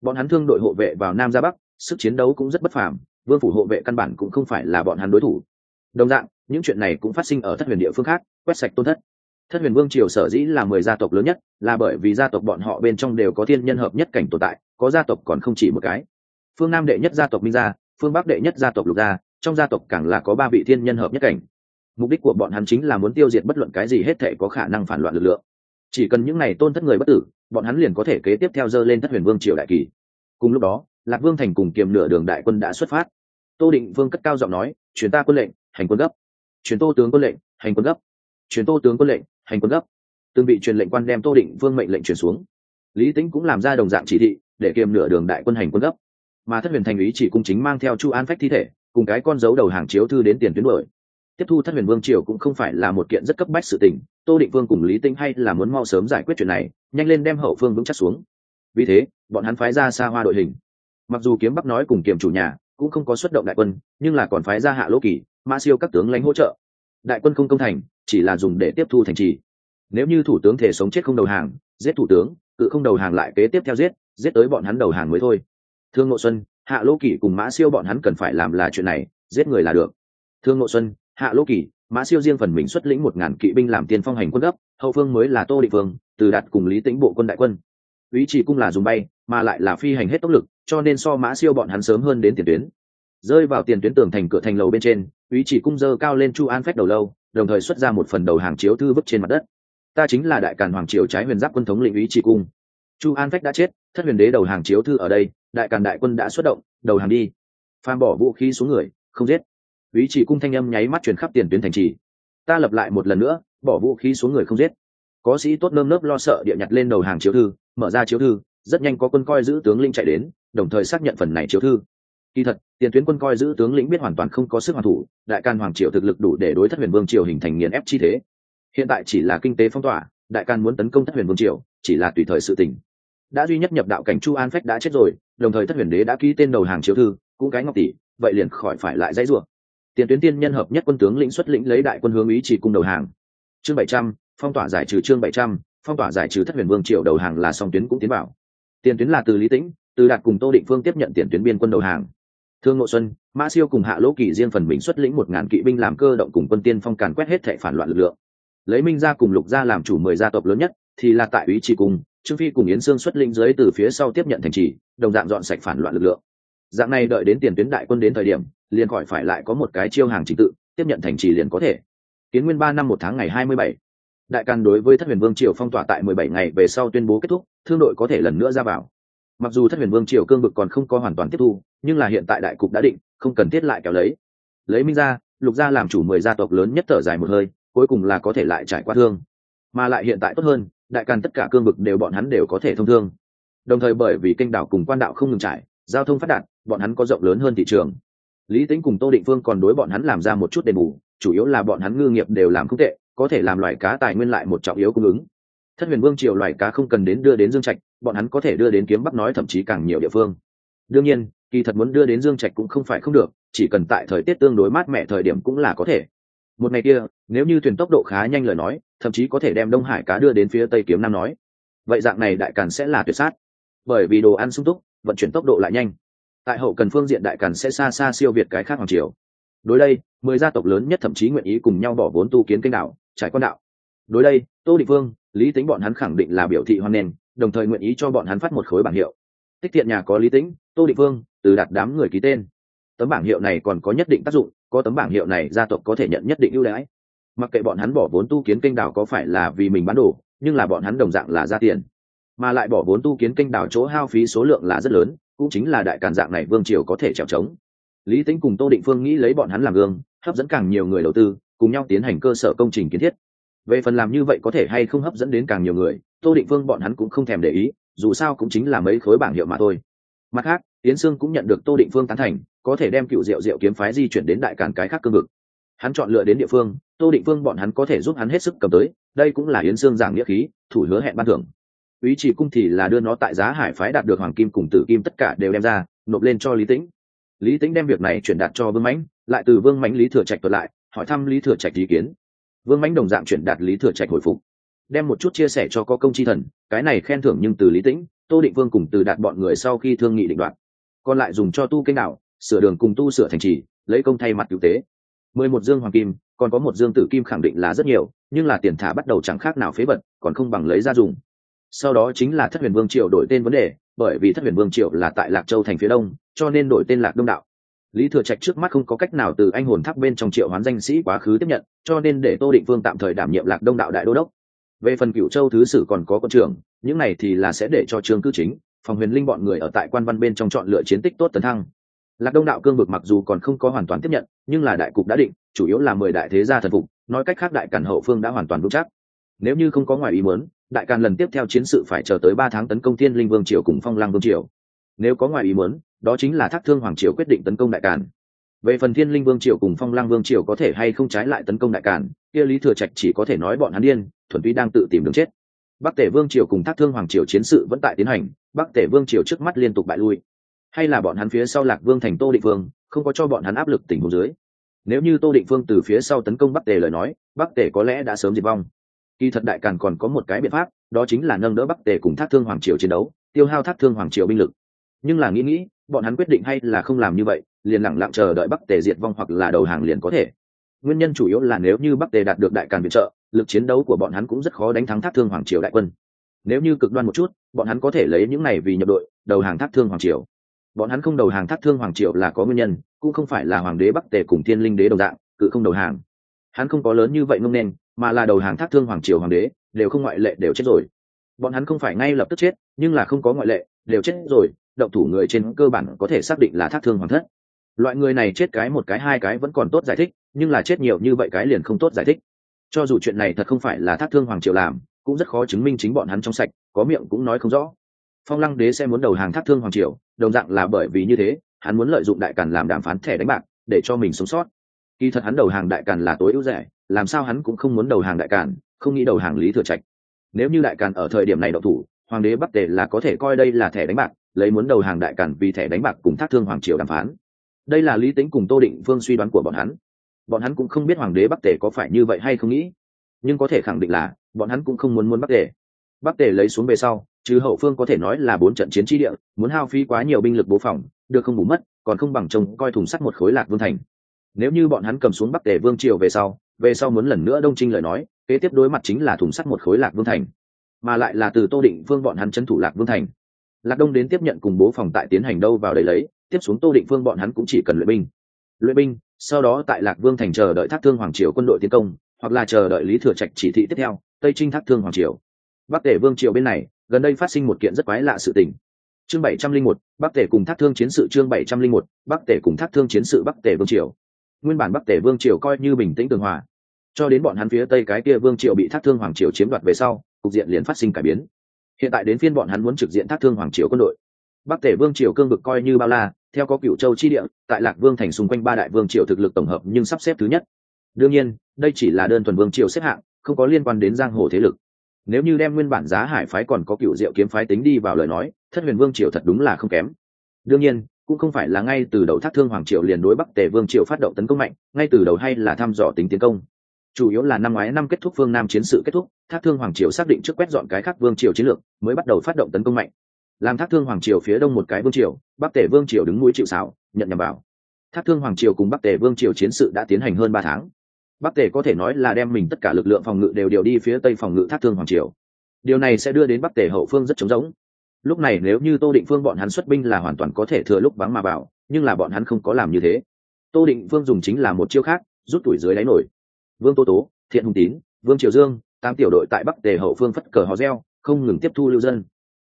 Bọn hắn thương đội hộ vệ vào nam ra bắc, sức chiến đấu cũng rất bất phàm, vương phủ hộ vệ căn bản cũng không phải là bọn hắn đối thủ. Đồng dạng, những chuyện này cũng phát sinh ở thất huyền địa phương khác, quét sạch tôn thất thất huyền vương triều sở dĩ là mười gia tộc lớn nhất, là bởi vì gia tộc bọn họ bên trong đều có thiên nhân hợp nhất cảnh tồn tại, có gia tộc còn không chỉ một cái. Phương nam đệ nhất gia tộc minh gia, phương bắc đệ nhất gia tộc lục gia, trong gia tộc càng là có ba vị thiên nhân hợp nhất cảnh. Mục đích của bọn hắn chính là muốn tiêu diệt bất luận cái gì hết thể có khả năng phản loạn lực lượng. Chỉ cần những n à y tôn thất người bất tử, bọn hắn liền có thể kế tiếp theo dơ lên thất huyền vương triều đại kỳ. Cùng lúc đó, lạc vương thành cùng kiềm nửa đường đại quân đã xuất phát. Tô định vương cất cao giọng nói chuyến ta quân lệnh, hành quân gấp. Chuyến tô tướng quân lệnh, hành quân gấp truyền tô tướng quân lệnh, hành quân gấp. Từng bị truyền lệnh quan đem tô định vương mệnh lệnh truyền xuống. Lý tính cũng làm ra đồng dạng chỉ thị, để kiềm nửa đường đại quân hành quân gấp. Mà thất huyền thành ý chỉ cung chính mang theo chu an phách thi thể, cùng cái con dấu đầu hàng chiếu thư đến tiền tuyến đổi tiếp thu thất huyền vương triều cũng không phải là một kiện rất cấp bách sự tình, tô định vương cùng lý tinh hay là muốn mau sớm giải quyết chuyện này, nhanh lên đem hậu phương vững chắc xuống. Vì thế, bọn hắn phái ra xa hoa đội hình. Mặc dù kiếm bắc nói cùng kiềm chủ nhà cũng không có xuất động đại quân, nhưng là còn phái ra hạ lỗ kỳ mã siêu các tướng lãnh hỗ trợ đại quân không công thành, chỉ là dùng để tiếp thu thành trì. Nếu như thủ tướng thể sống chết không đầu hàng, giết thủ tướng tự không đầu hàng lại kế tiếp theo giết giết tới bọn hắn đầu hàng mới thôi. Thương ngộ xuân, hạ lỗ kỷ cùng mã siêu bọn hắn cần phải làm là chuyện này, giết người là được. Thương ngộ xuân, hạ lỗ kỷ, mã siêu riêng phần mình xuất lĩnh một ngàn kỵ binh làm tiền phong hành quân gấp, hậu phương mới là tô định phương từ đạt cùng lý tĩnh bộ quân đại quân. Ý chỉ cung là dùng bay, mà lại là phi hành hết tốc lực, cho nên so mã siêu bọn hắn sớm hơn đến tiền tuyến rơi vào tiền tuyến tường thành cửa thành lầu bên trên ý chỉ cung dơ cao lên chu an phách đầu lâu, đồng thời xuất ra một phần đầu hàng chiếu thư vứt trên mặt đất. Ta chính là đại càn hoàng triều trái huyền giáp quân thống lĩnh ý chỉ cung. Chu an phách đã chết, thất huyền đế đầu hàng chiếu thư ở đây, đại càn đại quân đã xuất động, đầu hàng đi. Phan bỏ vũ khí xuống người, không giết. Ý chỉ cung thanh âm nháy mắt truyền khắp tiền tuyến thành trì. Ta lập lại một lần nữa, bỏ vũ khí xuống người không giết. Có sĩ tốt nơm nớp lo sợ địa nhặt lên đầu hàng chiếu thư, mở ra chiếu thư, rất nhanh có quân coi giữ tướng linh chạy đến, đồng thời xác nhận phần này chiếu thư kỳ thật, tiền tuyến quân coi giữ tướng lĩnh biết hoàn toàn không có sức hoàn thủ, đại can hoàng triều thực lực đủ để đối thất huyền vương triều hình thành nghiền ép chi thế. Hiện tại chỉ là kinh tế phong tỏa, đại can muốn tấn công thất huyền vương triều, chỉ là tùy thời sự tình. Đã duy nhất nhập đạo cảnh chu an phách đã chết rồi, đồng thời thất huyền đế đã ký tên đầu hàng chiếu thư, cũng cái ngọc tỷ, vậy liền khỏi phải lại dãy ruộng tiền tuyến tiên nhân hợp nhất quân tướng lĩnh xuất lĩnh lấy đại quân hướng ý chỉ cung đầu hàng. Chương bảy trăm, phong tỏa giải trừ chương bảy trăm, phong tỏa giải trừ thất huyền vương triều đầu hàng là song tuyến cũng tiến bảo. Tiền tuyến là từ lý tĩnh, từ đạt cùng tô định phương tiếp nhận tiền tuyến biên quân đầu hàng thương ngộ xuân, mã siêu cùng hạ lỗ kỳ riêng phần mình xuất lĩnh một ngàn kỵ binh làm cơ động cùng quân tiên phong càn quét hết thệ phản loạn lực lượng. Lấy minh gia cùng lục gia làm chủ mười gia tộc lớn nhất, thì là tại ý chỉ cùng, trương phi cùng yến sương xuất lĩnh dưới từ phía sau tiếp nhận thành trì, đồng dạng dọn sạch phản loạn lực lượng. Dạng này đợi đến tiền tuyến đại quân đến thời điểm, liền khỏi phải lại có một cái chiêu hàng trình tự, tiếp nhận thành trì liền có thể. Kiến nguyên ba năm một tháng ngày hai mươi bảy. Đại càn đối với thất huyền vương triều phong tỏa tại mười bảy ngày về sau tuyên bố kết thúc, thương đội có thể lần nữa ra vào mặc dù thất huyền vương triều cương vực còn không có hoàn toàn tiếp thu, nhưng là hiện tại đại cục đã định, không cần thiết lại kéo lấy. Lấy minh ra lục gia làm chủ mười gia tộc lớn nhất thở dài một hơi, cuối cùng là có thể lại trải qua thương. Mà lại hiện tại tốt hơn, đại càn tất cả cương vực đều bọn hắn đều có thể thông thương. Đồng thời bởi vì kênh đảo cùng quan đạo không ngừng trải, giao thông phát đạt, bọn hắn có rộng lớn hơn thị trường. Lý tính cùng tô định phương còn đối bọn hắn làm ra một chút đền bù, chủ yếu là bọn hắn ngư nghiệp đều làm không tệ, có thể làm loại cá tài nguyên lại một trọng yếu cung ứng thất huyền vương triều loài cá không cần đến đưa đến dương trạch, bọn hắn có thể đưa đến kiếm bắc nói thậm chí càng nhiều địa phương. Đương nhiên, kỳ thật muốn đưa đến dương trạch cũng không phải không được, chỉ cần tại thời tiết tương đối mát mẻ thời điểm cũng là có thể. Một ngày kia, nếu như thuyền tốc độ khá nhanh lời nói, thậm chí có thể đem đông hải cá đưa đến phía tây kiếm nam nói. Vậy dạng này đại càn sẽ là tuyệt sát. Bởi vì đồ ăn sung túc, vận chuyển tốc độ lại nhanh. Tại hậu cần phương diện đại càn sẽ xa xa siêu việt cái khác hoàng triều. Đối đây, mười gia tộc lớn nhất thậm chí nguyện ý cùng nhau bỏ vốn tu kiến kênh đạo trải quan đạo đối đây tô định vương, lý tính bọn hắn khẳng định là biểu thị hoan nghênh đồng thời nguyện ý cho bọn hắn phát một khối bảng hiệu. Tích thiện nhà có lý tính tô định vương, từ đặt đám người ký tên. Tấm bảng hiệu này còn có nhất định tác dụng có tấm bảng hiệu này gia tộc có thể nhận nhất định ưu đãi. Mặc kệ bọn hắn bỏ vốn tu kiến kênh đảo có phải là vì mình bán đồ nhưng là bọn hắn đồng dạng là ra tiền. Mà lại bỏ vốn tu kiến kênh đảo chỗ hao phí số lượng là rất lớn cũng chính là đại càn dạng này vương triều có thể trèo trống. Lý tính cùng tô định phương nghĩ lấy bọn hắn làm gương hấp dẫn càng nhiều người đầu tư cùng nhau tiến hành cơ sở công trình kiến thiết về phần làm như vậy có thể hay không hấp dẫn đến càng nhiều người, tô định phương bọn hắn cũng không thèm để ý, dù sao cũng chính là mấy khối bảng hiệu mà thôi. Mặt khác, yến sương cũng nhận được tô định phương tán thành, có thể đem cựu diệu diệu kiếm phái di chuyển đến đại càn cái khác cương vực. Hắn chọn lựa đến địa phương, tô định phương bọn hắn có thể giúp hắn hết sức cầm tới, đây cũng là yến sương giảng nghĩa khí, thủ hứa hẹn ban thưởng. Ý chỉ cung thì là đưa nó tại giá hải phái đạt được hoàng kim cùng tử kim tất cả đều đem ra, nộp lên cho lý tĩnh. Lý tĩnh đem việc này chuyển đạt cho vương mãnh, lại từ vương mãnh lý thừa trạch thuật lại, hỏi thăm lý thừa trạch ý kiến vương mãnh đồng dạng chuyển đạt lý thừa trạch hồi phục. Đem một chút chia sẻ cho có công chi thần, cái này khen thưởng nhưng từ lý tĩnh, tô định vương cùng từ đạt bọn người sau khi thương nghị định đoạn còn lại dùng cho tu kênh đạo, sửa đường cùng tu sửa thành trì, lấy công thay mặt cứu tế. Mười một dương hoàng kim, còn có một dương tử kim khẳng định là rất nhiều, nhưng là tiền thả bắt đầu chẳng khác nào phế bật còn không bằng lấy ra dùng. Sau đó chính là thất huyền vương triều đổi tên vấn đề, bởi vì thất huyền vương triều là tại lạc châu thành phía đông, cho nên đổi tên lạc đông đạo lý thừa trạch trước mắt không có cách nào từ anh hồn tháp bên trong triệu hoán danh sĩ quá khứ tiếp nhận, cho nên để tô định phương tạm thời đảm nhiệm lạc đông đạo đại đô đốc. Về phần cựu châu thứ sử còn có quân trưởng, những này thì là sẽ để cho trương cư chính, phòng huyền linh bọn người ở tại quan văn bên trong chọn lựa chiến tích tốt tấn thăng. Lạc đông đạo cương vực mặc dù còn không có hoàn toàn tiếp nhận, nhưng là đại cục đã định, chủ yếu là mười đại thế gia thần phục, nói cách khác đại cản hậu phương đã hoàn toàn vững chắc. Nếu như không có ngoài ý muốn, đại càn lần tiếp theo chiến sự phải chờ tới ba tháng tấn công thiên linh vương triều cùng phong lăng vương triều. Nếu có ngoài ý muốn đó chính là thác thương hoàng triều quyết định tấn công đại càn. Về phần thiên linh vương triều cùng phong lang vương triều có thể hay không trái lại tấn công đại càn, kia lý thừa trạch chỉ có thể nói bọn hắn điên, thuần túy đang tự tìm đường chết. Bắc tể vương triều cùng thác thương hoàng triều chiến sự vẫn tại tiến hành, bắc tể vương triều trước mắt liên tục bại lui. Hay là bọn hắn phía sau lạc vương thành tô định vương, không có cho bọn hắn áp lực tình huống dưới. Nếu như tô định vương từ phía sau tấn công bắc tề lời nói, bắc tề có lẽ đã sớm diệt vong. Kỳ thật đại càn còn có một cái biện pháp, đó chính là nâng đỡ bắc tề cùng thác thương hoàng triều chiến đấu, tiêu hao thác thương hoàng triều binh lực nhưng là nghĩ nghĩ, bọn hắn quyết định hay là không làm như vậy, liền lẳng lặng chờ đợi bắc tề diệt vong hoặc là đầu hàng liền có thể. Nguyên nhân chủ yếu là nếu như bắc tề đạt được đại càn viện trợ, lực chiến đấu của bọn hắn cũng rất khó đánh thắng thác thương hoàng triều đại quân. Nếu như cực đoan một chút, bọn hắn có thể lấy những này vì nhập đội, đầu hàng thác thương hoàng triều. Bọn hắn không đầu hàng thác thương hoàng triều là có nguyên nhân, cũng không phải là hoàng đế bắc tề cùng thiên linh đế đồng dạng, cự không đầu hàng. Hắn không có lớn như vậy ngông nên, mà là đầu hàng thác thương hoàng triều hoàng đế, đều không ngoại lệ đều chết rồi. Bọn hắn không phải ngay lập tức chết, nhưng là không có ngoại lệ, đều chết rồi động thủ người trên cơ bản có thể xác định là thác thương hoàng thất. Loại người này chết cái một cái hai cái vẫn còn tốt giải thích, nhưng là chết nhiều như vậy cái liền không tốt giải thích. Cho dù chuyện này thật không phải là thác thương hoàng triều làm, cũng rất khó chứng minh chính bọn hắn trong sạch, có miệng cũng nói không rõ. Phong lăng đế sẽ muốn đầu hàng thác thương hoàng triều, đồng dạng là bởi vì như thế, hắn muốn lợi dụng đại càn làm đàm phán thẻ đánh bạc, để cho mình sống sót. Kỳ thật hắn đầu hàng đại càn là tối ưu rẻ, làm sao hắn cũng không muốn đầu hàng đại càn, không nghĩ đầu hàng lý thừa trạch. Nếu như đại càn ở thời điểm này đậu thủ hoàng đế bắc tề là có thể coi đây là thẻ đánh bạc, lấy muốn đầu hàng đại càn vì thẻ đánh bạc cùng thác thương hoàng triều đàm phán. Đây là lý tính cùng tô định phương suy đoán của bọn hắn. Bọn hắn cũng không biết hoàng đế bắc tề có phải như vậy hay không nghĩ. Nhưng có thể khẳng định là, bọn hắn cũng không muốn muốn bắc tề. Bắc tề lấy xuống về sau, chứ hậu phương có thể nói là bốn trận chiến trí địa, muốn hao phí quá nhiều binh lực bố phòng, được không bù mất, còn không bằng trông coi thùng sắt một khối lạc vương thành. Nếu như bọn hắn cầm xuống bắc tề vương triều về sau về sau muốn lần nữa đông trinh lời nói, kế tiếp đối mặt chính là thùng sắt một khối lạc vương thành mà lại là từ tô định phương bọn hắn trấn thủ lạc vương thành. Lạc đông đến tiếp nhận cùng bố phòng tại tiến hành đâu vào đấy lấy, tiếp xuống tô định phương bọn hắn cũng chỉ cần luyện binh. Luyện binh, sau đó tại lạc vương thành chờ đợi thác thương hoàng triều quân đội tiến công, hoặc là chờ đợi lý thừa trạch chỉ thị tiếp theo, tây trinh thác thương hoàng triều. Bắc tể vương triều bên này, gần đây phát sinh một kiện rất quái lạ sự tình. Chương bảy trăm linh một, bắc tể cùng thác thương chiến sự chương bảy trăm linh một, bắc tể cùng thác thương chiến sự bắc tể vương triều. Nguyên bản bắc tể vương triều coi như bình tĩnh tường hòa. Cho đến bọn hắn phía tây cái kia vương triều bị thác thương hoàng triều chiếm đoạt về sau cục diện liền phát sinh cải biến. Hiện tại đến phiên bọn hắn muốn trực diện thác thương hoàng triều quân đội. Bắc tể vương triều cương vực coi như bao la, theo có cựu châu chi địa, tại lạc vương thành xung quanh ba đại vương triều thực lực tổng hợp nhưng sắp xếp thứ nhất. Đương nhiên, đây chỉ là đơn thuần vương triều xếp hạng, không có liên quan đến giang hồ thế lực. Nếu như đem nguyên bản giá hải phái còn có cựu diệu kiếm phái tính đi vào lời nói, thất huyền vương triều thật đúng là không kém. Đương nhiên, cũng không phải là ngay từ đầu thác thương hoàng triều liền đối bắc tề vương triều phát động tấn công mạnh, ngay từ đầu hay là thăm dò tính tiến công chủ yếu là năm ngoái năm kết thúc phương nam chiến sự kết thúc, thác thương hoàng triều xác định trước quét dọn cái khác vương triều chiến lược, mới bắt đầu phát động tấn công mạnh. Làm thác thương hoàng triều phía đông một cái vương triều, bắc tề vương triều đứng mũi chịu xảo nhận nhầm vào. Thác thương hoàng triều cùng bắc tề vương triều chiến sự đã tiến hành hơn ba tháng. Bắc tề có thể nói là đem mình tất cả lực lượng phòng ngự đều điều đi phía tây phòng ngự thác thương hoàng triều. Điều này sẽ đưa đến bắc tề hậu phương rất trống rỗng. Lúc này nếu như tô định phương bọn hắn xuất binh là hoàn toàn có thể thừa lúc vắng mà vào, nhưng là bọn hắn không có làm như thế. Tô định phương dùng chính là một chiêu khác, rút tuổi dưới đáy nổi vương tô tố, thiện hùng tín, vương triều dương, tám tiểu đội tại bắc tề hậu phương phất cờ hò reo, không ngừng tiếp thu lưu dân.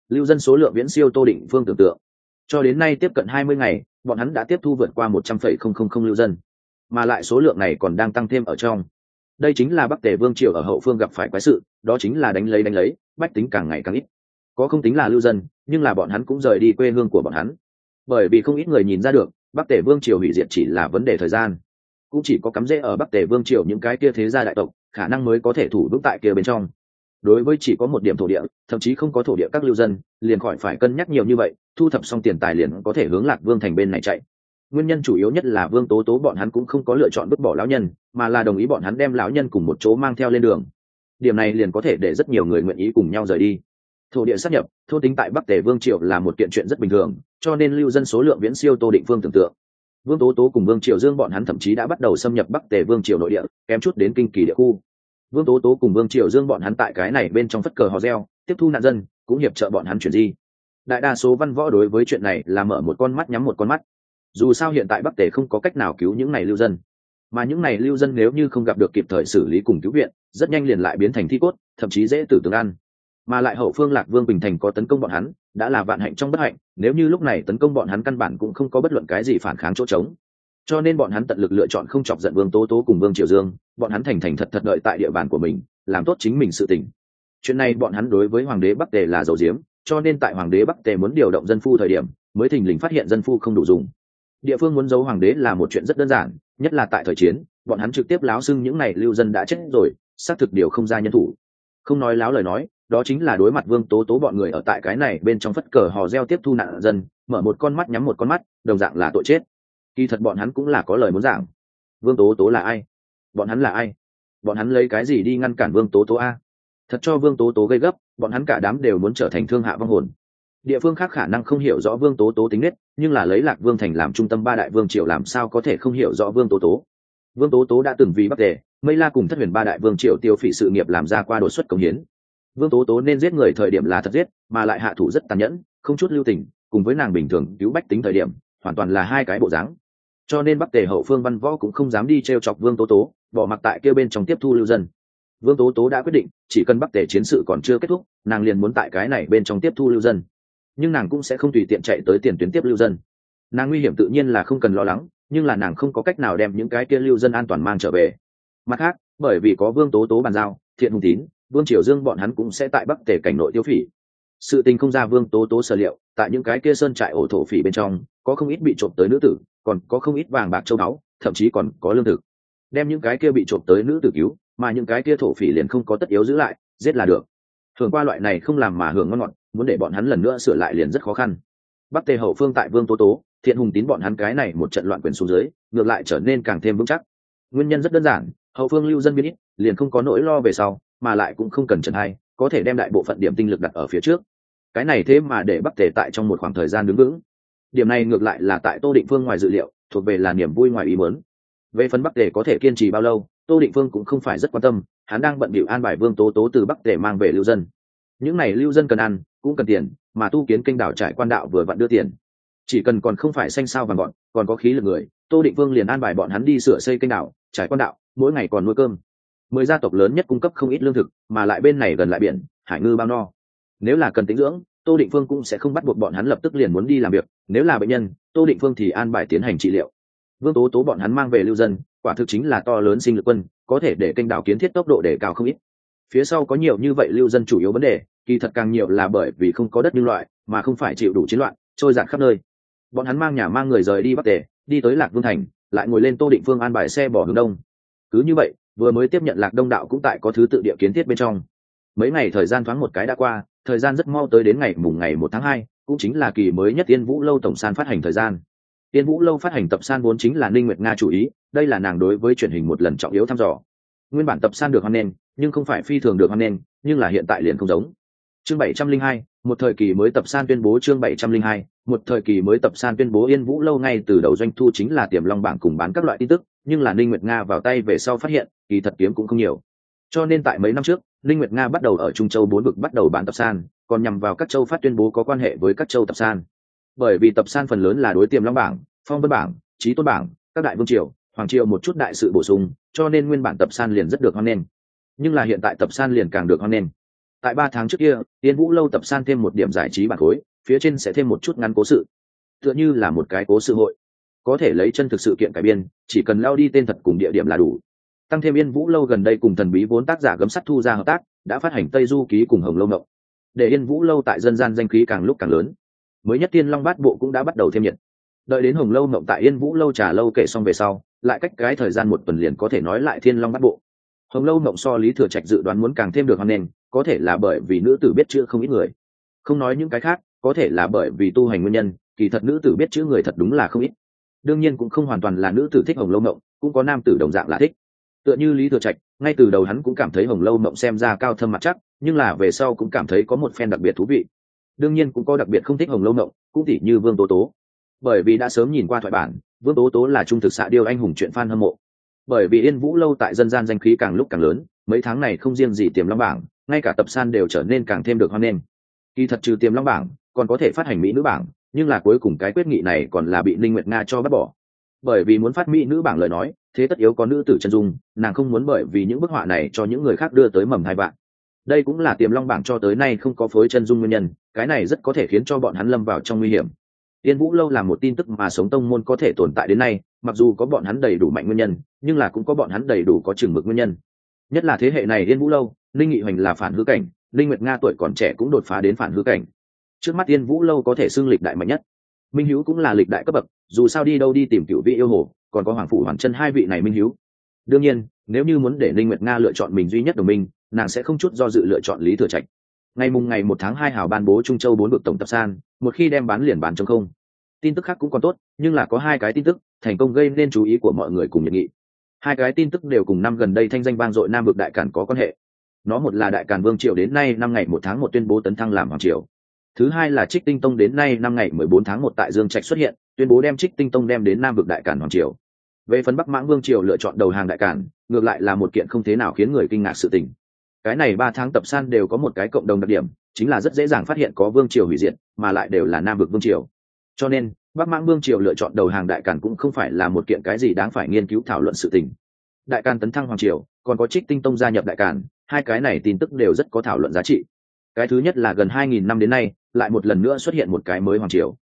Lưu dân số lượng viễn siêu tô định phương tưởng tượng. Cho đến nay tiếp cận hai mươi ngày, bọn hắn đã tiếp thu vượt qua một trăm phẩy không không không lưu dân. Mà lại số lượng này còn đang tăng thêm ở trong. Đây chính là bắc tề vương triều ở hậu phương gặp phải quái sự, đó chính là đánh lấy đánh lấy, bách tính càng ngày càng ít. Có không tính là lưu dân, nhưng là bọn hắn cũng rời đi quê hương của bọn hắn. Bởi vì không ít người nhìn ra được, bắc tề vương triều hủy diệt chỉ là vấn đề thời gian cũng chỉ có cắm rễ ở bắc tề vương triều những cái kia thế gia đại tộc, khả năng mới có thể thủ vững tại kia bên trong. Đối với chỉ có một điểm thổ địa, thậm chí không có thổ địa các lưu dân, liền khỏi phải cân nhắc nhiều như vậy, thu thập xong tiền tài liền có thể hướng lạc vương thành bên này chạy. Nguyên nhân chủ yếu nhất là vương tố tố bọn hắn cũng không có lựa chọn vứt bỏ lão nhân, mà là đồng ý bọn hắn đem lão nhân cùng một chỗ mang theo lên đường. Điểm này liền có thể để rất nhiều người nguyện ý cùng nhau rời đi. Thổ địa sát nhập, thôn tính tại bắc tề vương triều là một kiện chuyện rất bình thường, cho nên lưu dân số lượng viễn siêu tô định vương tưởng tượng vương tố tố cùng vương triều dương bọn hắn thậm chí đã bắt đầu xâm nhập bắc tề vương triều nội địa, kém chút đến kinh kỳ địa khu. Vương tố tố cùng vương triều dương bọn hắn tại cái này bên trong phất cờ hò reo, tiếp thu nạn dân, cũng hiệp trợ bọn hắn chuyển di. Đại đa số văn võ đối với chuyện này là mở một con mắt nhắm một con mắt. Dù sao hiện tại bắc tề không có cách nào cứu những này lưu dân. Mà những này lưu dân nếu như không gặp được kịp thời xử lý cùng cứu viện, rất nhanh liền lại biến thành thi cốt, thậm chí dễ tử tương ăn mà lại hậu phương lạc vương bình thành có tấn công bọn hắn, đã là vạn hạnh trong bất hạnh, nếu như lúc này tấn công bọn hắn căn bản cũng không có bất luận cái gì phản kháng chỗ trống. Cho nên bọn hắn tận lực lựa chọn không chọc giận vương tố tố cùng vương triều dương, bọn hắn thành thành thật thật đợi tại địa bàn của mình, làm tốt chính mình sự tình. Chuyện này bọn hắn đối với hoàng đế bắc tề là dầu diếm cho nên tại hoàng đế bắc tề muốn điều động dân phu thời điểm, mới thình lình phát hiện dân phu không đủ dùng. Địa phương muốn giấu hoàng đế là một chuyện rất đơn giản, nhất là tại thời chiến, bọn hắn trực tiếp láo xưng những n à y lưu dân đã chết rồi, xác thực điều không ra nhân thủ. Không nói láo lời nói đó chính là đối mặt vương tố tố bọn người ở tại cái này bên trong phất cờ hò reo tiếp thu nạn dân, mở một con mắt nhắm một con mắt, đồng dạng là tội chết. Kỳ thật bọn hắn cũng là có lời muốn giảng. Vương tố tố là ai? Bọn hắn là ai? Bọn hắn lấy cái gì đi ngăn cản vương tố tố a? Thật cho vương tố tố gây gấp, bọn hắn cả đám đều muốn trở thành thương hạ vong hồn. Địa phương khác khả năng không hiểu rõ vương tố tố tính nết, nhưng là lấy lạc vương thành làm trung tâm ba đại vương triều làm sao có thể không hiểu rõ vương tố tố? Vương tố tố đã từng vì bắc tề, mây la cùng thất huyền ba đại vương triều tiêu phỉ sự nghiệp làm ra qua đột xuất công hiến vương tố tố nên giết người thời điểm là thật giết, mà lại hạ thủ rất tàn nhẫn, không chút lưu tình, cùng với nàng bình thường cứu bách tính thời điểm, hoàn toàn là hai cái bộ dáng. Cho nên bắc tề hậu phương văn võ cũng không dám đi t r e o chọc vương tố tố, bỏ mặc tại kêu bên trong tiếp thu lưu dân. Vương tố tố đã quyết định, chỉ cần bắc tề chiến sự còn chưa kết thúc, nàng liền muốn tại cái này bên trong tiếp thu lưu dân. Nhưng nàng cũng sẽ không tùy tiện chạy tới tiền tuyến tiếp lưu dân. Nàng nguy hiểm tự nhiên là không cần lo lắng, nhưng là nàng không có cách nào đem những cái kia lưu dân an toàn mang trở về. Mặt khác, bởi vì có vương tố tố bàn giao, thiện hùng tín vương triều dương bọn hắn cũng sẽ tại bắc tề cảnh nội tiêu phỉ. Sự tình không ra vương tố tố sở liệu, tại những cái kia sơn trại ổ thổ phỉ bên trong, có không ít bị trộm tới nữ tử, còn có không ít vàng bạc châu báu, thậm chí còn có lương thực. Đem những cái kia bị trộm tới nữ tử cứu, mà những cái kia thổ phỉ liền không có tất yếu giữ lại, giết là được. Thường qua loại này không làm mà hưởng ngon ngọt, muốn để bọn hắn lần nữa sửa lại liền rất khó khăn. Bắc tề hậu phương tại vương tố tố, thiện hùng tín bọn hắn cái này một trận loạn quyền xuống dưới, ngược lại trở nên càng thêm vững chắc. Nguyên nhân rất đơn giản, hậu phương lưu dân biết ít, liền không có nỗi lo về sau mà lại cũng không cần trần hay, có thể đem đại bộ phận điểm tinh lực đặt ở phía trước. Cái này thế mà để bắc tề tại trong một khoảng thời gian đứng vững. Điểm này ngược lại là tại tô định phương ngoài dự liệu, thuộc về là niềm vui ngoài ý muốn. Về phần bắc tề có thể kiên trì bao lâu, tô định phương cũng không phải rất quan tâm, hắn đang bận bịu an bài vương tố tố từ bắc tề mang về lưu dân. Những n à y lưu dân cần ăn, cũng cần tiền, mà tu kiến kênh đảo trải quan đạo vừa vặn đưa tiền. Chỉ cần còn không phải xanh sao vàng gọn còn có khí lực người, tô định vương liền an bài bọn hắn đi sửa xây kênh đảo, trải quan đạo, mỗi ngày còn nuôi cơm mười gia tộc lớn nhất cung cấp không ít lương thực, mà lại bên này gần lại biển, hải ngư bao no. Nếu là cần tính dưỡng, tô định phương cũng sẽ không bắt buộc bọn hắn lập tức liền muốn đi làm việc, nếu là bệnh nhân, tô định phương thì an bài tiến hành trị liệu. Vương tố tố bọn hắn mang về lưu dân, quả thực chính là to lớn sinh lực quân, có thể để kênh đảo kiến thiết tốc độ để cao không ít. Phía sau có nhiều như vậy lưu dân chủ yếu vấn đề, kỳ thật càng nhiều là bởi vì không có đất nhân loại, mà không phải chịu đủ chiến loạn, trôi giạt khắp nơi. Bọn hắn mang nhà mang người rời đi bắc tề, đi tới lạc vương thành, lại ngồi lên tô định phương an bài xe bỏ hướng đông. Cứ như vậy vừa mới tiếp nhận lạc đông đạo cũng tại có thứ tự địa kiến thiết bên trong. Mấy ngày thời gian thoáng một cái đã qua, thời gian rất mau tới đến ngày mùng ngày một tháng hai, cũng chính là kỳ mới nhất tiên vũ lâu tổng san phát hành thời gian. Tiên vũ lâu phát hành tập san vốn chính là ninh nguyệt nga chủ ý, đây là nàng đối với truyền hình một lần trọng yếu thăm dò. Nguyên bản tập san được hoan nghênh, nhưng không phải phi thường được hoan nghênh, nhưng là hiện tại liền không giống. Chương bảy trăm linh hai, một thời kỳ mới tập san tuyên bố chương bảy trăm linh hai, một thời kỳ mới tập san tuyên bố yên vũ lâu ngay từ đầu doanh thu chính là tiềm long bảng cùng bán các loại tin tức nhưng là ninh nguyệt nga vào tay về sau phát hiện, kỳ thật kiếm cũng không nhiều. Cho nên tại mấy năm trước, ninh nguyệt nga bắt đầu ở trung châu bốn vực bắt đầu bán tập san, còn nhằm vào các châu phát tuyên bố có quan hệ với các châu tập san. Bởi vì tập san phần lớn là đối tiềm long bảng, phong vân bảng trí tôn bảng, các đại vương triều, hoàng triều một chút đại sự bổ sung, cho nên nguyên bản tập san liền rất được hoan nghênh. Nhưng là hiện tại tập san liền càng được hoan nghênh. Tại ba tháng trước kia tiên vũ lâu tập san thêm một điểm giải trí bản khối, phía trên sẽ thêm một chút ngắn cố sự. Tựa như là một cái cố sự hội có thể lấy chân thực sự kiện cải biên, chỉ cần lao đi tên thật cùng địa điểm là đủ. Tăng thêm yên vũ lâu gần đây cùng thần bí vốn tác giả gấm sắt thu ra hợp tác, đã phát hành tây du ký cùng hồng lâu mộng. Để yên vũ lâu tại dân gian danh khí càng lúc càng lớn. Mới nhất tiên long bát bộ cũng đã bắt đầu thêm nhiệt. Đợi đến hồng lâu mộng tại yên vũ lâu trà lâu kể xong về sau, lại cách cái thời gian một tuần liền có thể nói lại thiên long bát bộ. Hồng lâu mộng so lý thừa trạch dự đoán muốn càng thêm được hoan nghênh, có thể là bởi vì nữ tử biết chữ không ít người. Không nói những cái khác, có thể là bởi vì tu hành nguyên nhân, kỳ thật nữ tử biết chữ người thật đúng là không ít đương nhiên cũng không hoàn toàn là nữ tử thích hồng lâu mộng, cũng có nam tử đồng dạng là thích. Tựa như lý thừa trạch, ngay từ đầu hắn cũng cảm thấy hồng lâu mộng xem ra cao thâm mặt chắc, nhưng là về sau cũng cảm thấy có một phen đặc biệt thú vị. Đương nhiên cũng có đặc biệt không thích hồng lâu mộng, cũng tỉ như vương tố tố. Bởi vì đã sớm nhìn qua thoại bản, vương tố tố là trung thực xạ điêu anh hùng chuyện f hâm mộ. Bởi vì yên vũ lâu tại dân gian danh khí càng lúc càng lớn, mấy tháng này không riêng gì tiềm long bảng, ngay cả tập san đều trở nên càng thêm được hoan nghênh. Kỳ thật trừ tiềm long bảng, còn có thể phát hành mỹ nữ bảng nhưng là cuối cùng cái quyết nghị này còn là bị linh nguyệt nga cho bắt bỏ bởi vì muốn phát mỹ nữ bảng lời nói thế tất yếu có nữ tử chân dung nàng không muốn bởi vì những bức họa này cho những người khác đưa tới mầm hai bạn đây cũng là tiềm long bảng cho tới nay không có phối chân dung nguyên nhân cái này rất có thể khiến cho bọn hắn lâm vào trong nguy hiểm Tiên Vũ lâu là một tin tức mà sống tông môn có thể tồn tại đến nay, mặc dù có bọn hắn đầy đủ mạnh nguyên nhân, nhưng là cũng có bọn hắn đầy đủ có chừng mực nguyên nhân. Nhất là thế hệ này Yên Vũ lâu, Linh Nghị Hoành là phản hư cảnh, Linh Nguyệt Nga tuổi còn trẻ cũng đột phá đến phản hư cảnh. Trước mắt Tiên Vũ lâu có thể xưng lịch đại mạnh nhất. Minh Hiếu cũng là lịch đại cấp bậc, dù sao đi đâu đi tìm cựu vị yêu hồ, còn có hoàng phủ hoàn chân hai vị này Minh Hiếu. Đương nhiên, nếu như muốn để Linh Nguyệt Nga lựa chọn mình duy nhất đồng minh, nàng sẽ không chút do dự lựa chọn Lý Thừa Trạch. Ngày mùng ngày một tháng hai hào ban bố trung châu bốn vực tổng tập san một khi đem bán liền bán trong không. Tin tức khác cũng còn tốt nhưng là có hai cái tin tức thành công gây nên chú ý của mọi người cùng nhận nghị. Hai cái tin tức đều cùng năm gần đây thanh danh vang dội nam vực đại cản có quan hệ. Nó một là đại cản vương triều đến nay năm ngày một tháng một tuyên bố tấn thăng làm hoàng triều thứ hai là trích tinh tông đến nay năm ngày mười bốn tháng một tại dương trạch xuất hiện, tuyên bố đem trích tinh tông đem đến nam vực đại cản hoàng triều. Về phần bắc mãng vương triều lựa chọn đầu hàng đại cản ngược lại là một kiện không thế nào khiến người kinh ngạc sự tình. Cái này ba tháng tập san đều có một cái cộng đồng đặc điểm, chính là rất dễ dàng phát hiện có vương triều hủy diệt, mà lại đều là nam vực vương triều. Cho nên, bắc mãng vương triều lựa chọn đầu hàng đại càn cũng không phải là một kiện cái gì đáng phải nghiên cứu thảo luận sự tình. Đại càn tấn thăng hoàng triều, còn có trích tinh tông gia nhập đại càn, hai cái này tin tức đều rất có thảo luận giá trị. Cái thứ nhất là gần hai nghìn năm đến nay lại một lần nữa xuất hiện một cái mới hoàng triều.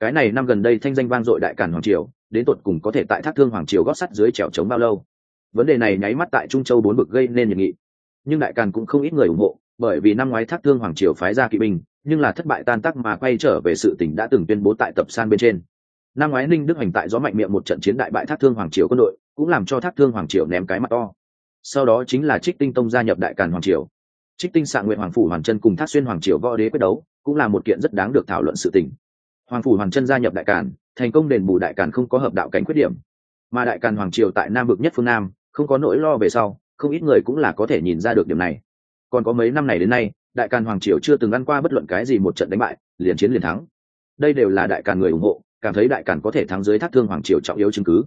Cái này năm gần đây thanh danh vang dội đại càn hoàng triều, đến tột cùng có thể tại thác thương hoàng triều gót sắt dưới trèo trống bao lâu? Vấn đề này nháy mắt tại trung châu bốn bực gây nên nhiệt nghị. Nhưng đại càn cũng không ít người ủng hộ, bởi vì năm ngoái thác thương hoàng triều phái ra kỵ binh, nhưng là thất bại tan tác mà quay trở về sự tỉnh đã từng tuyên bố tại tập san bên trên. Năm ngoái ninh đức hành tại gió mạnh miệng một trận chiến đại bại thác thương hoàng triều quân đội, cũng làm cho thác thương hoàng triều ném cái mặt to. Sau đó chính là trích tinh tông gia nhập đại càn hoàng triều. Trích tinh xạ nguyện hoàng phủ hoàn chân cùng thác xuyên hoàng triều võ đế quyết đấu cũng là một kiện rất đáng được thảo luận sự tình. Hoàng phủ hoàng chân gia nhập đại càn, thành công đền bù đại càn không có hợp đạo cảnh khuyết điểm. Mà đại càn hoàng triều tại nam vực nhất phương nam, không có nỗi lo về sau, không ít người cũng là có thể nhìn ra được điểm này. Còn có mấy năm này đến nay, đại càn hoàng triều chưa từng ăn qua bất luận cái gì một trận đánh bại, liền chiến liền thắng. Đây đều là đại càn người ủng hộ, cảm thấy đại càn có thể thắng dưới thác thương hoàng triều trọng yếu chứng cứ.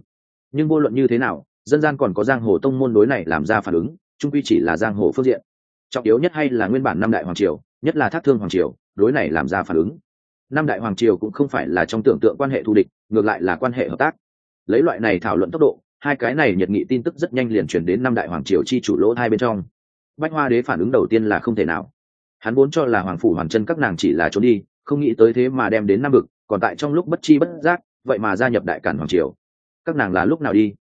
Nhưng vô luận như thế nào, dân gian còn có giang hồ tông môn đối này làm ra phản ứng, trung quy chỉ là giang hồ phương diện trọng yếu nhất hay là nguyên bản năm đại hoàng triều, nhất là thác thương hoàng triều, đối này làm ra phản ứng. Năm đại hoàng triều cũng không phải là trong tưởng tượng quan hệ thù địch, ngược lại là quan hệ hợp tác. Lấy loại này thảo luận tốc độ, hai cái này nhật nghị tin tức rất nhanh liền chuyển đến năm đại hoàng triều chi chủ lỗ hai bên trong. Bách hoa đế phản ứng đầu tiên là không thể nào. Hắn vốn cho là hoàng phủ hoàn chân các nàng chỉ là trốn đi, không nghĩ tới thế mà đem đến nam vực, còn tại trong lúc bất chi bất giác, vậy mà gia nhập đại cản hoàng triều. Các nàng là lúc nào đi?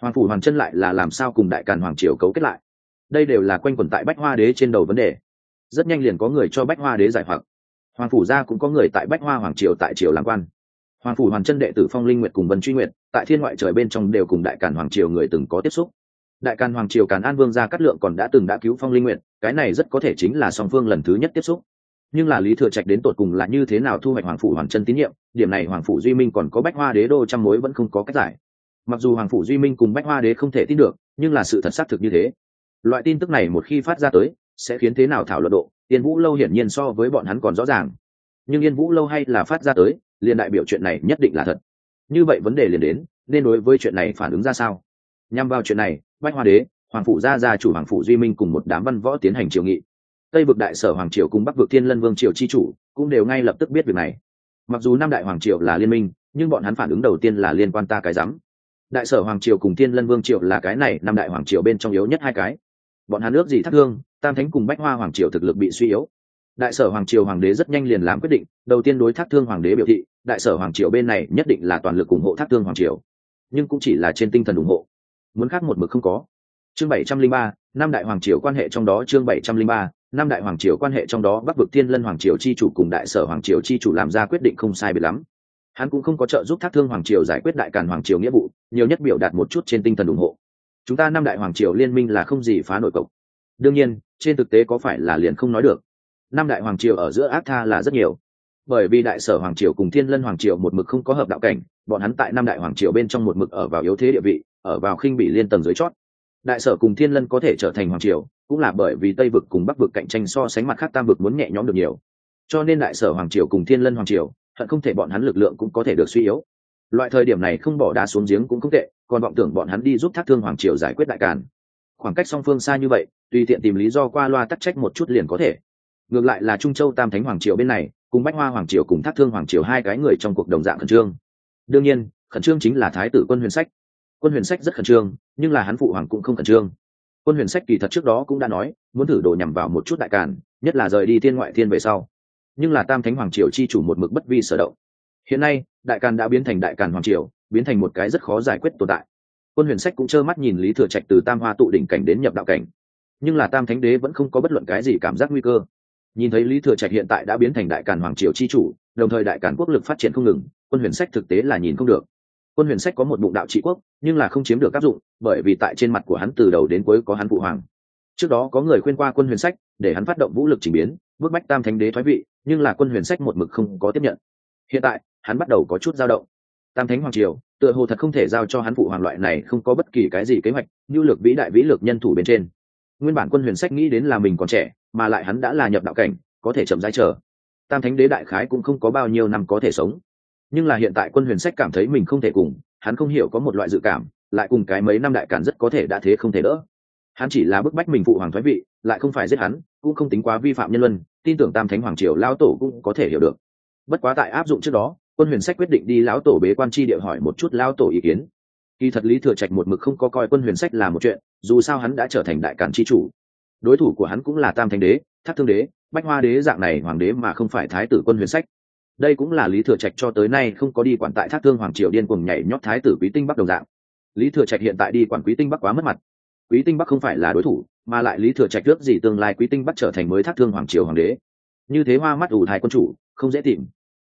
Hoàng phủ hoàn chân lại là làm sao cùng đại càn hoàng triều cấu kết lại? Đây đều là quanh quẩn tại bách hoa đế trên đầu vấn đề. Rất nhanh liền có người cho bách hoa đế giải hoặc. Hoàng phủ gia cũng có người tại bách hoa hoàng triều tại triều làm quan. Hoàng phủ hoàng chân đệ tử phong linh nguyệt cùng vân truy nguyệt, tại thiên ngoại trời bên trong đều cùng đại càn hoàng triều người từng có tiếp xúc. Đại càn hoàng triều càn an vương gia cát lượng còn đã từng đã cứu phong linh nguyệt, cái này rất có thể chính là song phương lần thứ nhất tiếp xúc. Nhưng là lý thừa trạch đến tột cùng là như thế nào thu hoạch hoàng phủ hoàng chân tín nhiệm, điểm này hoàng phủ duy minh còn có bách hoa đế đô trăm mối vẫn không có cách giải. Mặc dù hoàng phủ duy minh cùng bách hoa đế không thể tin được, nhưng là sự thật xác thực như thế loại tin tức này một khi phát ra tới, sẽ khiến thế nào thảo luận độ, yên vũ lâu hiển nhiên so với bọn hắn còn rõ ràng. Nhưng yên vũ lâu hay là phát ra tới, liền đại biểu chuyện này nhất định là thật. Như vậy vấn đề liền đến, nên đối với chuyện này phản ứng ra sao? Nhằm vào chuyện này, bách hoa đế, hoàng phủ gia gia chủ hoàng phủ duy minh cùng một đám văn võ tiến hành triều nghị. Tây vực đại sở hoàng triều cùng bắc vực thiên lân vương triều chi chủ cũng đều ngay lập tức biết việc này. Mặc dù năm đại hoàng triều là liên minh, nhưng bọn hắn phản ứng đầu tiên là liên quan ta cái rắm. Đại sở hoàng triều cùng thiên lân vương triều là cái này, năm đại hoàng triều bên trong yếu nhất hai cái bọn hắn ước gì thắt thương tam thánh cùng bách hoa hoàng triều thực lực bị suy yếu. Đại sở hoàng triều hoàng đế rất nhanh liền làm quyết định, đầu tiên đối thác thương hoàng đế biểu thị, đại sở hoàng triều bên này nhất định là toàn lực ủng hộ thác thương hoàng triều. Nhưng cũng chỉ là trên tinh thần ủng hộ. Muốn khác một mực không có. Chương bảy trăm linh ba năm đại hoàng triều quan hệ trong đó chương bảy trăm linh ba năm đại hoàng triều quan hệ trong đó bắc vực thiên lân hoàng triều chi chủ cùng đại sở hoàng triều chi chủ làm ra quyết định không sai biệt lắm. Hắn cũng không có trợ giúp thác thương hoàng triều giải quyết đại càn hoàng triều nghĩa vụ, nhiều nhất biểu đạt một chút trên tinh thần ủng hộ chúng ta năm đại hoàng triều liên minh là không gì phá nổi cộng đương nhiên, trên thực tế có phải là liền không nói được. Năm đại hoàng triều ở giữa ác tha là rất nhiều. Bởi vì đại sở hoàng triều cùng thiên lân hoàng triều một mực không có hợp đạo cảnh, bọn hắn tại năm đại hoàng triều bên trong một mực ở vào yếu thế địa vị, ở vào khinh bị liên tầng dưới chót. Đại sở cùng thiên lân có thể trở thành hoàng triều, cũng là bởi vì tây vực cùng bắc vực cạnh tranh so sánh mặt khác tam vực muốn nhẹ nhõm được nhiều. Cho nên đại sở hoàng triều cùng thiên lân hoàng triều, hận không thể bọn hắn lực lượng cũng có thể được suy yếu loại thời điểm này không bỏ đá xuống giếng cũng không tệ, còn vọng tưởng bọn hắn đi giúp thác thương hoàng triều giải quyết đại càn. Khoảng cách song phương xa như vậy, tùy tiện tìm lý do qua loa tắc trách một chút liền có thể. Ngược lại là trung châu tam thánh hoàng triều bên này, cùng bách hoa hoàng triều cùng thác thương hoàng triều hai cái người trong cuộc đồng dạng khẩn trương. Đương nhiên, khẩn trương chính là thái tử quân huyền sách. Quân huyền sách rất khẩn trương, nhưng là hắn phụ hoàng cũng không khẩn trương. Quân huyền sách kỳ thật trước đó cũng đã nói, muốn thử đồ nhằm vào một chút đại càn, nhất là rời đi thiên ngoại thiên về sau. Nhưng là tam thánh hoàng triều chi chủ một mực bất vi sở động hiện nay, đại càn đã biến thành đại càn hoàng triều, biến thành một cái rất khó giải quyết tồn tại. Quân huyền sách cũng trơ mắt nhìn lý thừa trạch từ tam hoa tụ đỉnh cảnh đến nhập đạo cảnh. Nhưng là tam thánh đế vẫn không có bất luận cái gì cảm giác nguy cơ. Nhìn thấy lý thừa trạch hiện tại đã biến thành đại càn hoàng triều chi chủ, đồng thời đại càn quốc lực phát triển không ngừng, quân huyền sách thực tế là nhìn không được. Quân huyền sách có một bụng đạo trị quốc, nhưng là không chiếm được áp dụng, bởi vì tại trên mặt của hắn từ đầu đến cuối có hắn phụ hoàng. Trước đó có người khuyên qua quân huyền sách, để hắn phát động vũ lực trình biến, bức bách tam thánh đế thoái vị, nhưng là quân huyền sách một mực không có tiếp nhận. Hiện tại hắn bắt đầu có chút dao động. Tam thánh hoàng triều, tựa hồ thật không thể giao cho hắn phụ hoàng loại này không có bất kỳ cái gì kế hoạch, như lược vĩ đại vĩ lược nhân thủ bên trên. Nguyên bản quân huyền sách nghĩ đến là mình còn trẻ, mà lại hắn đã là nhập đạo cảnh, có thể chậm rãi chờ. Tam thánh đế đại khái cũng không có bao nhiêu năm có thể sống. Nhưng là hiện tại quân huyền sách cảm thấy mình không thể cùng, hắn không hiểu có một loại dự cảm, lại cùng cái mấy năm đại cản rất có thể đã thế không thể đỡ. Hắn chỉ là bức bách mình phụ hoàng thoái vị, lại không phải giết hắn, cũng không tính quá vi phạm nhân luân, tin tưởng tam thánh hoàng triều lao tổ cũng có thể hiểu được. Bất quá tại áp dụng trước đó quân huyền sách quyết định đi lão tổ bế quan tri địa hỏi một chút Lão tổ ý kiến. Kỳ thật lý thừa trạch một mực không có coi quân huyền sách là một chuyện, dù sao hắn đã trở thành đại cản tri chủ. Đối thủ của hắn cũng là tam thánh đế, thác thương đế, bách hoa đế dạng này hoàng đế mà không phải thái tử quân huyền sách. Đây cũng là lý thừa trạch cho tới nay không có đi quản tại thác thương hoàng triều điên cùng nhảy nhót thái tử quý tinh bắc đồng dạng. Lý thừa trạch hiện tại đi quản quý tinh bắc quá mất mặt. Quý tinh bắc không phải là đối thủ, mà lại lý thừa trạch ước gì tương lai quý tinh bắc trở thành mới thác thương hoàng triều hoàng đế. Như thế hoa mắt ủ thai quân chủ, không dễ tìm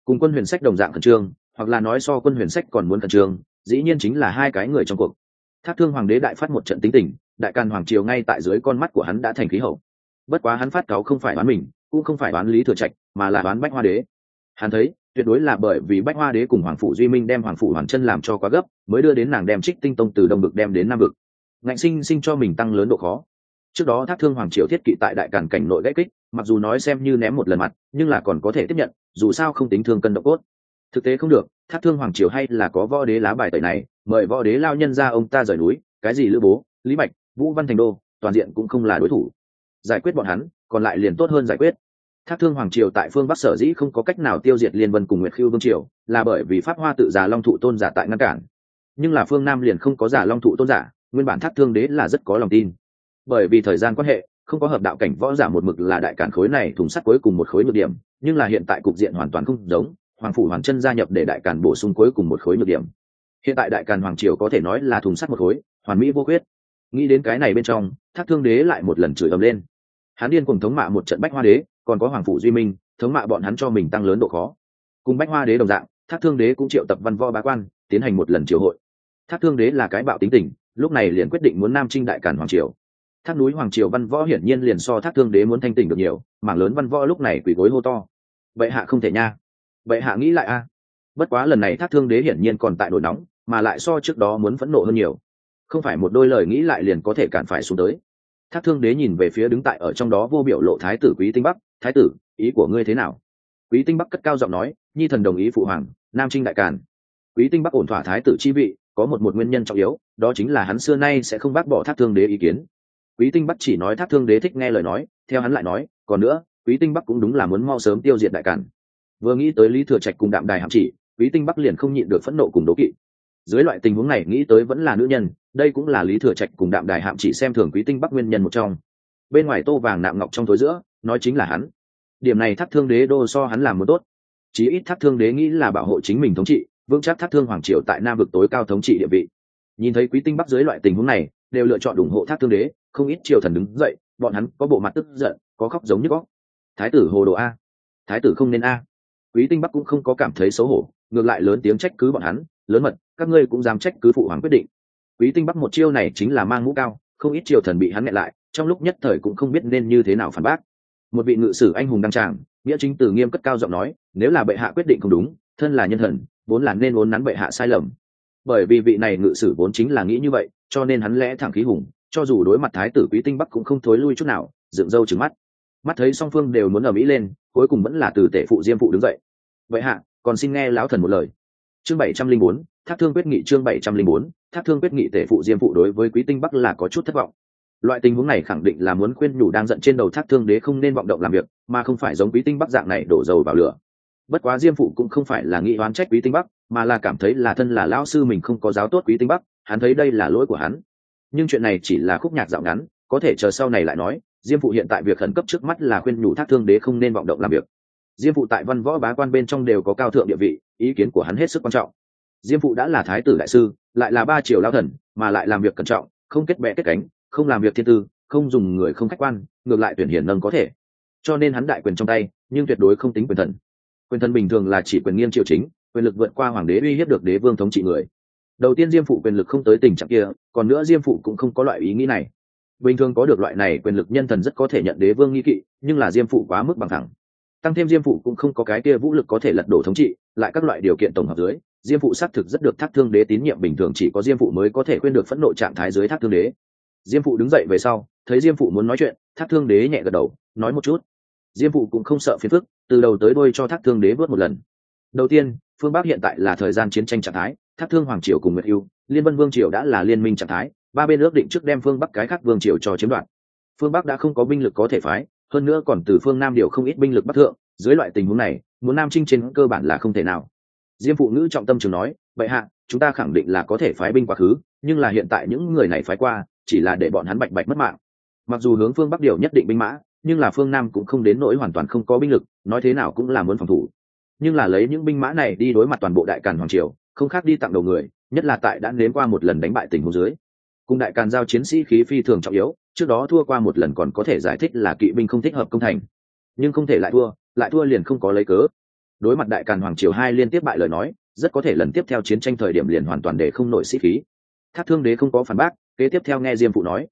cùng quân huyền sách đồng dạng khẩn trương, hoặc là nói so quân huyền sách còn muốn khẩn trương, dĩ nhiên chính là hai cái người trong cuộc. Thác thương hoàng đế đại phát một trận tính tình, đại càn hoàng triều ngay tại dưới con mắt của hắn đã thành khí hậu. Bất quá hắn phát cáo không phải đoán mình, cũng không phải đoán lý thừa trạch, mà là đoán bách hoa đế. Hắn thấy, tuyệt đối là bởi vì bách hoa đế cùng hoàng phủ duy minh đem hoàng phủ hoàng chân làm cho quá gấp, mới đưa đến nàng đem trích tinh tông từ đông bực đem đến nam vực ngạnh sinh sinh cho mình tăng lớn độ khó trước đó thác thương hoàng triều thiết kỵ tại đại cản cảnh nội gãy kích, mặc dù nói xem như ném một lần mặt, nhưng là còn có thể tiếp nhận, dù sao không tính thương cân độ cốt. Thực tế không được, thác thương hoàng triều hay là có võ đế lá bài tẩy này, mời võ đế lao nhân ra ông ta rời núi, cái gì lữ bố, lý bạch, vũ văn thành đô, toàn diện cũng không là đối thủ. Giải quyết bọn hắn, còn lại liền tốt hơn giải quyết. Thác thương hoàng triều tại phương bắc sở dĩ không có cách nào tiêu diệt liên vân cùng nguyệt khiêu vương triều, là bởi vì pháp hoa tự giả long thụ tôn giả tại ngăn cản. Nhưng là phương nam liền không có giả long thụ tôn giả, nguyên bản thác thương đế là rất có lòng tin bởi vì thời gian quan hệ, không có hợp đạo cảnh võ giả một mực là đại cản khối này thùng sắt cuối cùng một khối nhược điểm, nhưng là hiện tại cục diện hoàn toàn không giống, hoàng phủ hoàng chân gia nhập để đại càn bổ sung cuối cùng một khối nhược điểm. Hiện tại đại càn hoàng triều có thể nói là thùng sắt một khối, hoàn mỹ vô khuyết. Nghĩ đến cái này bên trong, thác thương đế lại một lần chửi ầm lên. Hắn điên cùng thống mạ một trận bách hoa đế, còn có hoàng phủ duy minh, thống mạ bọn hắn cho mình tăng lớn độ khó. Cùng bách hoa đế đồng dạng, thác thương đế cũng triệu tập văn võ bá quan, tiến hành một lần triều hội. Thác thương đế là cái bạo tính tình, lúc này liền quyết định muốn nam trinh đại cản hoàng triều thác núi hoàng triều văn võ hiển nhiên liền so thác thương đế muốn thanh tỉnh được nhiều, mảng lớn văn võ lúc này quỳ gối hô to. Bệ hạ không thể nha. Bệ hạ nghĩ lại a. Bất quá lần này thác thương đế hiển nhiên còn tại nổi nóng, mà lại so trước đó muốn phẫn nộ hơn nhiều. Không phải một đôi lời nghĩ lại liền có thể cản phải xuống tới. Thác thương đế nhìn về phía đứng tại ở trong đó vô biểu lộ thái tử quý tinh bắc, thái tử, ý của ngươi thế nào? Quý tinh bắc cất cao giọng nói, nhi thần đồng ý phụ hoàng, nam trinh đại càn. Quý tinh bắc ổn thỏa thái tử chi vị, có một một nguyên nhân trọng yếu, đó chính là hắn xưa nay sẽ không bác bỏ thác thương đế ý kiến quý tinh bắc chỉ nói thác thương đế thích nghe lời nói, theo hắn lại nói, còn nữa, quý tinh bắc cũng đúng là muốn mau sớm tiêu diệt đại càn. Vừa nghĩ tới lý thừa trạch cùng đạm đài hạm chỉ, quý tinh bắc liền không nhịn được phẫn nộ cùng đố kỵ. Dưới loại tình huống này nghĩ tới vẫn là nữ nhân, đây cũng là lý thừa trạch cùng đạm đài hạm chỉ xem thường quý tinh bắc nguyên nhân một trong. Bên ngoài tô vàng nạm ngọc trong tối giữa, nói chính là hắn. Điểm này thác thương đế đô so hắn làm một tốt. Chí ít thác thương đế nghĩ là bảo hộ chính mình thống trị, vững chắc thác thương hoàng triều tại nam vực tối cao thống trị địa vị. Nhìn thấy quý tinh bắc dưới loại tình huống này, đều lựa chọn ủng hộ thác thương đế không ít triều thần đứng dậy, bọn hắn có bộ mặt tức giận, có khóc giống như góc thái tử hồ đồ a. Thái tử không nên a. Quý tinh bắc cũng không có cảm thấy xấu hổ, ngược lại lớn tiếng trách cứ bọn hắn, lớn mật, các ngươi cũng dám trách cứ phụ hoàng quyết định. Quý tinh bắc một chiêu này chính là mang mũ cao, không ít triều thần bị hắn nghẹn lại, trong lúc nhất thời cũng không biết nên như thế nào phản bác. Một vị ngự sử anh hùng đăng tràng, nghĩa chính từ nghiêm cất cao giọng nói, nếu là bệ hạ quyết định không đúng, thân là nhân thần, vốn là nên vốn nắn bệ hạ sai lầm. Bởi vì vị này ngự sử vốn chính là nghĩ như vậy, cho nên hắn lẽ thẳng khí hùng cho dù đối mặt thái tử quý tinh bắc cũng không thối lui chút nào, dựng râu trứng mắt. Mắt thấy song phương đều muốn ở mỹ lên, cuối cùng vẫn là từ tể phụ diêm phụ đứng dậy. Vậy hạ, còn xin nghe lão thần một lời. Chương bảy trăm linh bốn, thác thương quyết nghị chương bảy trăm linh bốn, thác thương quyết nghị tể phụ diêm phụ đối với quý tinh bắc là có chút thất vọng. Loại tình huống này khẳng định là muốn khuyên nhủ đang giận trên đầu thác thương đế không nên vọng động làm việc, mà không phải giống quý tinh bắc dạng này đổ dầu vào lửa. Bất quá diêm phụ cũng không phải là nghĩ oán trách quý tinh bắc, mà là cảm thấy là thân là lão sư mình không có giáo tốt quý tinh bắc, hắn thấy đây là lỗi của hắn nhưng chuyện này chỉ là khúc nhạc dạo ngắn, có thể chờ sau này lại nói, diêm phụ hiện tại việc khẩn cấp trước mắt là khuyên nhủ thác thương đế không nên vọng động làm việc. Diêm phụ tại văn võ bá quan bên trong đều có cao thượng địa vị, ý kiến của hắn hết sức quan trọng. Diêm phụ đã là thái tử đại sư, lại là ba triều lao thần, mà lại làm việc cẩn trọng, không kết bè kết cánh, không làm việc thiên tư, không dùng người không khách quan, ngược lại tuyển hiển nâng có thể. Cho nên hắn đại quyền trong tay, nhưng tuyệt đối không tính quyền thần. Quyền thần bình thường là chỉ quyền nghiêng triều chính, quyền lực vượt qua hoàng đế uy hiếp được đế vương thống trị người đầu tiên diêm phụ quyền lực không tới tình trạng kia, còn nữa diêm phụ cũng không có loại ý nghĩ này. Bình thường có được loại này quyền lực nhân thần rất có thể nhận đế vương nghi kỵ, nhưng là diêm phụ quá mức bằng thẳng. Tăng thêm diêm phụ cũng không có cái kia vũ lực có thể lật đổ thống trị, lại các loại điều kiện tổng hợp dưới, diêm phụ xác thực rất được thác thương đế tín nhiệm bình thường chỉ có diêm phụ mới có thể khuyên được phẫn nộ trạng thái dưới thác thương đế. Diêm phụ đứng dậy về sau, thấy diêm phụ muốn nói chuyện, thác thương đế nhẹ gật đầu, nói một chút. Diêm phụ cũng không sợ phiền phức, từ đầu tới đôi cho thác thương đế vớt một lần. Đầu tiên, phương bắc hiện tại là thời gian chiến tranh trạng thái thác thương hoàng triều cùng nguyệt yêu, liên vân vương triều đã là liên minh trạng thái, ba bên ước định trước đem phương bắc cái khác vương triều cho chiếm đoạt. Phương bắc đã không có binh lực có thể phái, hơn nữa còn từ phương nam điều không ít binh lực bắc thượng, dưới loại tình huống này, muốn nam trinh trên cơ bản là không thể nào. Diêm phụ nữ trọng tâm trường nói vậy hạ, chúng ta khẳng định là có thể phái binh quá khứ, nhưng là hiện tại những người này phái qua, chỉ là để bọn hắn bạch bạch mất mạng. Mặc dù hướng phương bắc điều nhất định binh mã, nhưng là phương nam cũng không đến nỗi hoàn toàn không có binh lực, nói thế nào cũng là muốn phòng thủ. Nhưng là lấy những binh mã này đi đối mặt toàn bộ đại càn hoàng triều không khác đi tặng đầu người, nhất là tại đã nếm qua một lần đánh bại tình hồ dưới. Cùng đại càn giao chiến sĩ khí phi thường trọng yếu, trước đó thua qua một lần còn có thể giải thích là kỵ binh không thích hợp công thành. Nhưng không thể lại thua lại thua liền không có lấy cớ. Đối mặt đại càn hoàng triều hai liên tiếp bại lời nói, rất có thể lần tiếp theo chiến tranh thời điểm liền hoàn toàn để không nổi sĩ khí. Thác thương đế không có phản bác, kế tiếp theo nghe diêm phụ nói.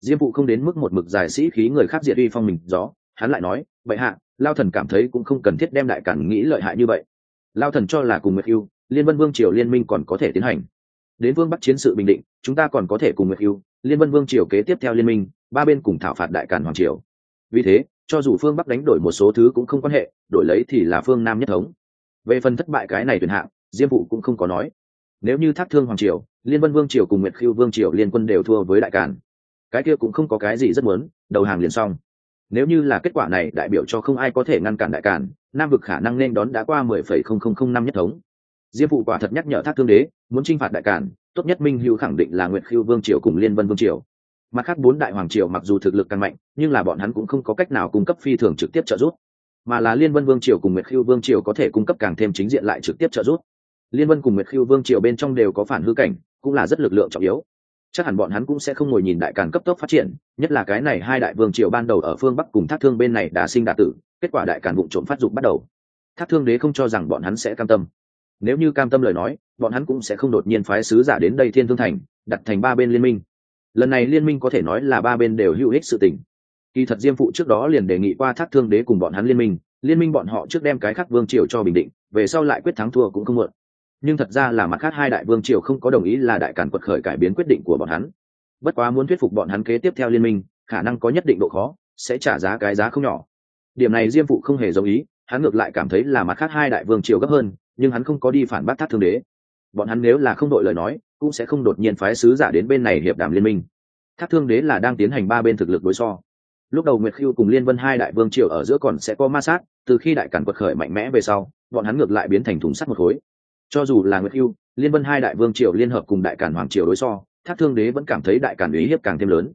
Diêm phụ không đến mức một mực dài sĩ khí người khác diệt uy phong mình gió hắn lại nói vậy hạ, lao thần cảm thấy cũng không cần thiết đem đại cản nghĩ lợi hại như vậy. Lao thần cho là cùng nguyệt yêu liên vân vương triều liên minh còn có thể tiến hành. Đến vương bắc chiến sự bình định, chúng ta còn có thể cùng nguyệt yêu liên vân vương triều kế tiếp theo liên minh, ba bên cùng thảo phạt đại cản hoàng triều. Vì thế, cho dù phương bắc đánh đổi một số thứ cũng không quan hệ, đổi lấy thì là phương nam nhất thống. Về phần thất bại cái này tuyển hạng, diêm phụ cũng không có nói. Nếu như thác thương hoàng triều, liên vân vương triều cùng nguyệt khiêu vương triều liên quân đều thua với đại cản cái kia cũng không có cái gì rất muốn, đầu hàng liền xong. Nếu như là kết quả này đại biểu cho không ai có thể ngăn cản đại cản nam vực khả năng nên đón đã qua mười phẩy không không không năm nhất thống diêm phụ quả thật nhắc nhở thác thương đế, muốn t r i n h phạt đại cản tốt nhất minh hữu khẳng định là nguyệt khiêu vương triều cùng liên vân vương triều. Mặt khác bốn đại hoàng triều mặc dù thực lực càng mạnh, nhưng là bọn hắn cũng không có cách nào cung cấp phi thường trực tiếp trợ giúp. Mà là liên vân vương triều cùng nguyệt khiêu vương triều có thể cung cấp càng thêm chính diện lại trực tiếp trợ giúp. Liên vân cùng nguyệt khiêu vương triều bên trong đều có phản hư cảnh, cũng là rất lực lượng trọng yếu. Chắc hẳn bọn hắn cũng sẽ không ngồi nhìn đại càn cấp tốc phát triển, nhất là cái này hai đại vương triều ban đầu ở phương bắc cùng thác thương bên này đã sinh đả tử, kết quả đại càn vụ trộm phát dụng bắt đầu. Thác thương đế không cho rằng bọn hắn sẽ cam tâm nếu như cam tâm lời nói, bọn hắn cũng sẽ không đột nhiên phái sứ giả đến đây thiên thương thành, đặt thành ba bên liên minh. Lần này liên minh có thể nói là ba bên đều hữu ích sự tình. Kỳ thật diêm phụ trước đó liền đề nghị qua thác thương đế cùng bọn hắn liên minh liên minh bọn họ trước đem cái khắc vương triều cho bình định, về sau lại quyết thắng thua cũng không muộn nhưng thật ra là mặt khác hai đại vương triều không có đồng ý là đại cản quật khởi cải biến quyết định của bọn hắn. Bất quá muốn thuyết phục bọn hắn kế tiếp theo liên minh, khả năng có nhất định độ khó, sẽ trả giá cái giá không nhỏ. Điểm này diêm phụ không hề giống ý, hắn ngược lại cảm thấy là mặt khác hai đại vương triều gấp hơn nhưng hắn không có đi phản bác thác thương đế. Bọn hắn nếu là không đội lời nói, cũng sẽ không đột nhiên phái sứ giả đến bên này hiệp đàm liên minh. Thác thương đế là đang tiến hành ba bên thực lực đối so. Lúc đầu nguyệt khiêu cùng liên vân hai đại vương triều ở giữa còn sẽ có ma sát, từ khi đại cản quật khởi mạnh mẽ về sau, bọn hắn ngược lại biến thành thùng sắt một khối. Cho dù là nguyệt khiêu liên vân hai đại vương triều liên hợp cùng đại cản hoàng triều đối so, thác thương đế vẫn cảm thấy đại cản ý hiếp càng thêm lớn.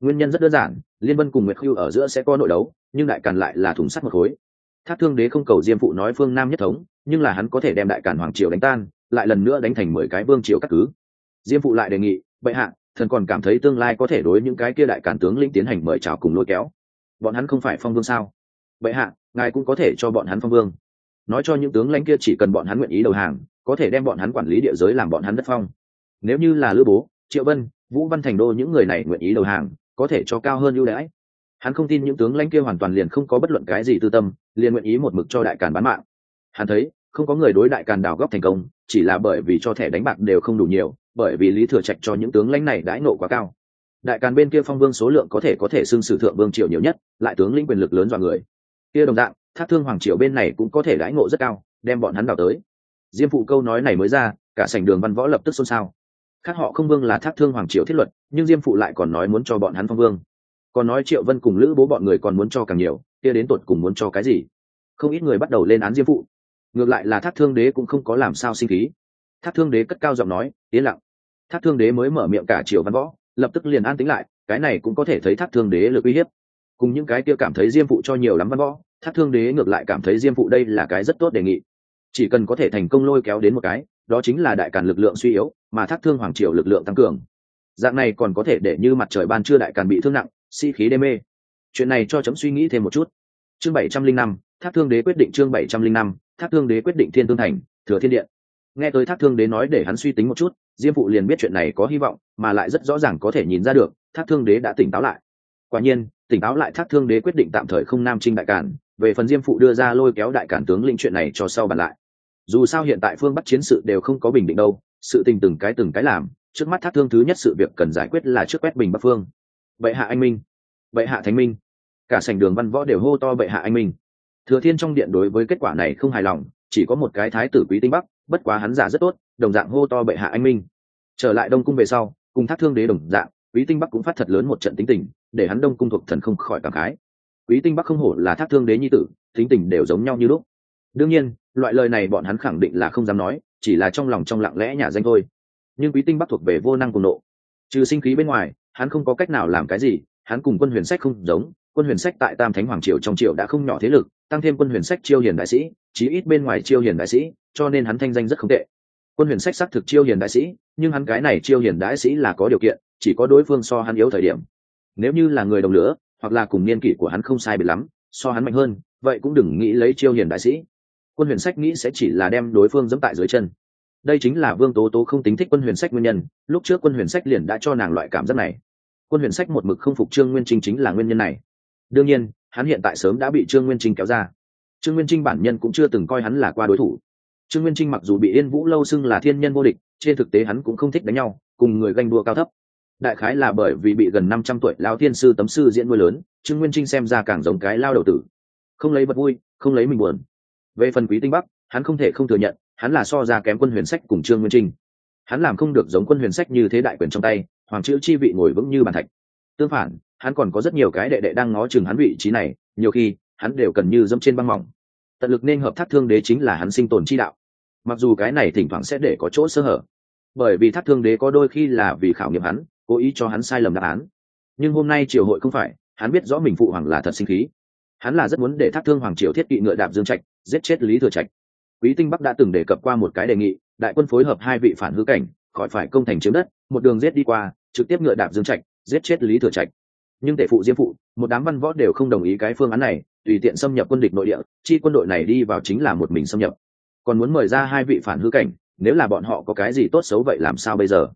Nguyên nhân rất đơn giản, liên vân cùng nguyệt khiêu ở giữa sẽ có nội đấu, nhưng đại cản lại là thùng sắt một khối thác thương đế không cầu diêm phụ nói phương nam nhất thống, nhưng là hắn có thể đem đại cản hoàng triều đánh tan, lại lần nữa đánh thành mười cái vương triều cắt cứ. Diêm phụ lại đề nghị, bệ hạ, thần còn cảm thấy tương lai có thể đối những cái kia đại cản tướng lĩnh tiến hành mời chào cùng lôi kéo. Bọn hắn không phải phong vương sao? Bệ hạ, ngài cũng có thể cho bọn hắn phong vương. Nói cho những tướng lãnh kia chỉ cần bọn hắn nguyện ý đầu hàng, có thể đem bọn hắn quản lý địa giới làm bọn hắn đất phong. Nếu như là lữ bố, triệu vân, vũ văn thành đô những người này nguyện ý đầu hàng, có thể cho cao hơn ưu đãi hắn không tin những tướng lãnh kia hoàn toàn liền không có bất luận cái gì tư tâm, liền nguyện ý một mực cho đại càn bán mạng. Hắn thấy, không có người đối đại càn đào góp thành công, chỉ là bởi vì cho thẻ đánh bạc đều không đủ nhiều, bởi vì lý thừa trạch cho những tướng lãnh này đãi nộ quá cao. Đại càn bên kia phong vương số lượng có thể có thể xưng sử thượng vương triều nhiều nhất, lại tướng lĩnh quyền lực lớn dọa người. Kia đồng dạng, thác thương hoàng triều bên này cũng có thể đãi ngộ rất cao, đem bọn hắn đào tới. Diêm phụ câu nói này mới ra, cả sảnh đường văn võ lập tức xôn xao. Khác họ không vương là thác thương hoàng triều thiết luật, nhưng diêm phụ lại còn nói muốn cho bọn hắn phong vương còn nói triệu vân cùng lữ bố bọn người còn muốn cho càng nhiều, kia đến tột cùng muốn cho cái gì? Không ít người bắt đầu lên án diêm phụ. Ngược lại là thác thương đế cũng không có làm sao sinh khí. Thác thương đế cất cao giọng nói, yên lặng. Thác thương đế mới mở miệng cả triều văn võ, lập tức liền an tính lại, cái này cũng có thể thấy thác thương đế lực uy hiếp. Cùng những cái kia cảm thấy diêm phụ cho nhiều lắm văn võ, thác thương đế ngược lại cảm thấy diêm phụ đây là cái rất tốt đề nghị. Chỉ cần có thể thành công lôi kéo đến một cái, đó chính là đại càn lực lượng suy yếu, mà thác thương hoàng triều lực lượng tăng cường. Dạng này còn có thể để như mặt trời ban chưa đại càn bị thương nặng sĩ khí đê mê. Chuyện này cho chấm suy nghĩ thêm một chút. Chương bảy trăm linh năm, thác thương đế quyết định chương bảy trăm linh năm, thác thương đế quyết định thiên tương thành, thừa thiên điện. Nghe tới thác thương đế nói để hắn suy tính một chút, diêm phụ liền biết chuyện này có hy vọng, mà lại rất rõ ràng có thể nhìn ra được, thác thương đế đã tỉnh táo lại. Quả nhiên, tỉnh táo lại thác thương đế quyết định tạm thời không nam trinh đại cản, về phần diêm phụ đưa ra lôi kéo đại cản tướng linh chuyện này cho sau bàn lại. Dù sao hiện tại phương bắc chiến sự đều không có bình định đâu, sự tình từng cái từng cái làm, trước mắt thác thương thứ nhất sự việc cần giải quyết là trước quét bình bắc phương bệ hạ anh minh, bệ hạ thánh minh. Cả sảnh đường văn võ đều hô to bệ hạ anh minh. Thừa thiên trong điện đối với kết quả này không hài lòng, chỉ có một cái thái tử quý tinh bắc, bất quá hắn giả rất tốt, đồng dạng hô to bệ hạ anh minh. Trở lại đông cung về sau, cùng thác thương đế đồng dạng, quý tinh bắc cũng phát thật lớn một trận tính tình, để hắn đông cung thuộc thần không khỏi cảm khái. Quý tinh bắc không hổ là thác thương đế nhi tử, tính tình đều giống nhau như lúc. Đương nhiên, loại lời này bọn hắn khẳng định là không dám nói, chỉ là trong lòng trong lặng lẽ nhà danh thôi. Nhưng quý tinh bắc thuộc về vô năng cùng nộ. Trừ sinh khí bên ngoài hắn không có cách nào làm cái gì, hắn cùng quân huyền sách không giống, quân huyền sách tại tam thánh hoàng triều trong triều đã không nhỏ thế lực, tăng thêm quân huyền sách chiêu hiền đại sĩ, chí ít bên ngoài chiêu hiền đại sĩ, cho nên hắn thanh danh rất không tệ. Quân huyền sách xác thực chiêu hiền đại sĩ, nhưng hắn cái này chiêu hiền đại sĩ là có điều kiện, chỉ có đối phương so hắn yếu thời điểm. Nếu như là người đồng lửa, hoặc là cùng niên kỷ của hắn không sai biệt lắm, so hắn mạnh hơn, vậy cũng đừng nghĩ lấy chiêu hiền đại sĩ. Quân huyền sách nghĩ sẽ chỉ là đem đối phương dẫm tại dưới chân. Đây chính là vương tố tố không tính thích quân huyền sách nguyên nhân, lúc trước quân huyền sách liền đã cho nàng loại cảm giác này quân huyền sách một mực không phục trương nguyên trinh chính là nguyên nhân này. Đương nhiên, hắn hiện tại sớm đã bị trương nguyên trinh kéo ra. Trương nguyên trinh bản nhân cũng chưa từng coi hắn là qua đối thủ. Trương nguyên trinh mặc dù bị yên vũ lâu xưng là thiên nhân vô địch, trên thực tế hắn cũng không thích đánh nhau, cùng người ganh đua cao thấp. Đại khái là bởi vì bị gần năm trăm tuổi lao thiên sư tấm sư diễn nuôi lớn, trương nguyên trinh xem ra càng giống cái lao đầu tử. Không lấy vật vui, không lấy mình buồn. Về phần quý tinh bắc, hắn không thể không thừa nhận, hắn là so ra kém quân huyền sách cùng trương nguyên trinh. Hắn làm không được giống quân huyền sách như thế đại quyền trong tay hoàng chữ chi vị ngồi vững như bàn thạch. Tương phản, hắn còn có rất nhiều cái đệ đệ đang ngó chừng hắn vị trí này, nhiều khi, hắn đều cần như dẫm trên băng mỏng. Tận lực nên hợp thác thương đế chính là hắn sinh tồn chi đạo. Mặc dù cái này thỉnh thoảng sẽ để có chỗ sơ hở, bởi vì thác thương đế có đôi khi là vì khảo nghiệm hắn, cố ý cho hắn sai lầm đáp án. Nhưng hôm nay triều hội không phải, hắn biết rõ mình phụ hoàng là thật sinh khí. Hắn là rất muốn để thác thương hoàng triều thiết kỵ ngựa đạp dương trạch, giết chết lý thừa trạch. Quý tinh bắc đã từng đề cập qua một cái đề nghị, đại quân phối hợp hai vị phản hư cảnh, khỏi phải công thành chiếm đất, một đường giết đi qua trực tiếp ngựa đạp dương trạch, giết chết lý thừa trạch. Nhưng tể phụ diêm phụ, một đám văn võ đều không đồng ý cái phương án này, tùy tiện xâm nhập quân địch nội địa, chi quân đội này đi vào chính là một mình xâm nhập. Còn muốn mời ra hai vị phản hư cảnh, nếu là bọn họ có cái gì tốt xấu vậy làm sao bây giờ?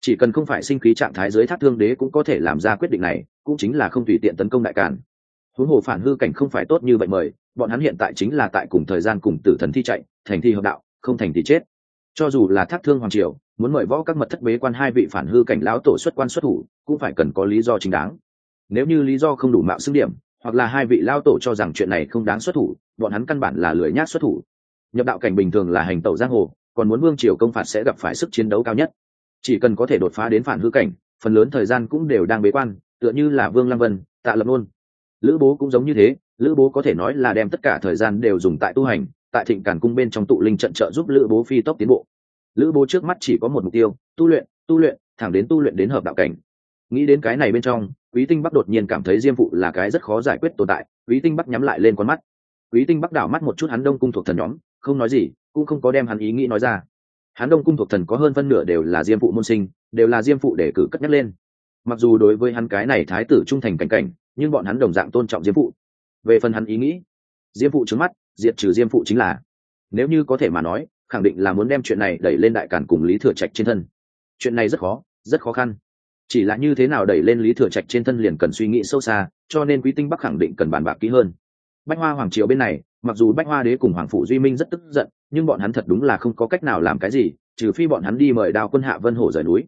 Chỉ cần không phải sinh khí trạng thái dưới thác thương đế cũng có thể làm ra quyết định này, cũng chính là không tùy tiện tấn công đại càn. Huống hồ phản hư cảnh không phải tốt như vậy mời, bọn hắn hiện tại chính là tại cùng thời gian cùng tử thần thi chạy, thành thi hợp đạo, không thành thì chết cho dù là thác thương hoàng triều, muốn mời võ các mật thất bế quan hai vị phản hư cảnh lão tổ xuất quan xuất thủ, cũng phải cần có lý do chính đáng. Nếu như lý do không đủ mạo xưng điểm, hoặc là hai vị lao tổ cho rằng chuyện này không đáng xuất thủ, bọn hắn căn bản là lười nhác xuất thủ. Nhập đạo cảnh bình thường là hành tẩu giang hồ, còn muốn vương triều công phạt sẽ gặp phải sức chiến đấu cao nhất. Chỉ cần có thể đột phá đến phản hư cảnh, phần lớn thời gian cũng đều đang bế quan, tựa như là vương lăng vân, tạ lập luôn lữ bố cũng giống như thế, lữ bố có thể nói là đem tất cả thời gian đều dùng tại tu hành tại thịnh cản cung bên trong tụ linh trận trợ giúp lữ bố phi tốc tiến bộ. Lữ bố trước mắt chỉ có một mục tiêu, tu luyện tu luyện, thẳng đến tu luyện đến hợp đạo cảnh. Nghĩ đến cái này bên trong, quý tinh bắc đột nhiên cảm thấy diêm phụ là cái rất khó giải quyết tồn tại, quý tinh bắc nhắm lại lên con mắt. Quý tinh bắc đảo mắt một chút hắn đông cung thuộc thần nhóm, không nói gì, cũng không có đem hắn ý nghĩ nói ra. Hắn đông cung thuộc thần có hơn phân nửa đều là diêm phụ môn sinh, đều là diêm phụ để cử cất nhắc lên. Mặc dù đối với hắn cái này thái tử trung thành cảnh cảnh, nhưng bọn hắn đồng dạng tôn trọng diêm phụ. Về phần hắn ý nghĩ, diêm phụ trứng mắt diệt trừ diêm phụ chính là. Nếu như có thể mà nói, khẳng định là muốn đem chuyện này đẩy lên đại cản cùng lý thừa trạch trên thân. Chuyện này rất khó rất khó khăn. Chỉ là như thế nào đẩy lên lý thừa trạch trên thân liền cần suy nghĩ sâu xa, cho nên quý tinh bắc khẳng định cần bàn bạc kỹ hơn. Bách hoa hoàng triều bên này, mặc dù bách hoa đế cùng hoàng phụ duy minh rất tức giận, nhưng bọn hắn thật đúng là không có cách nào làm cái gì, trừ phi bọn hắn đi mời đao quân hạ vân hổ rời núi.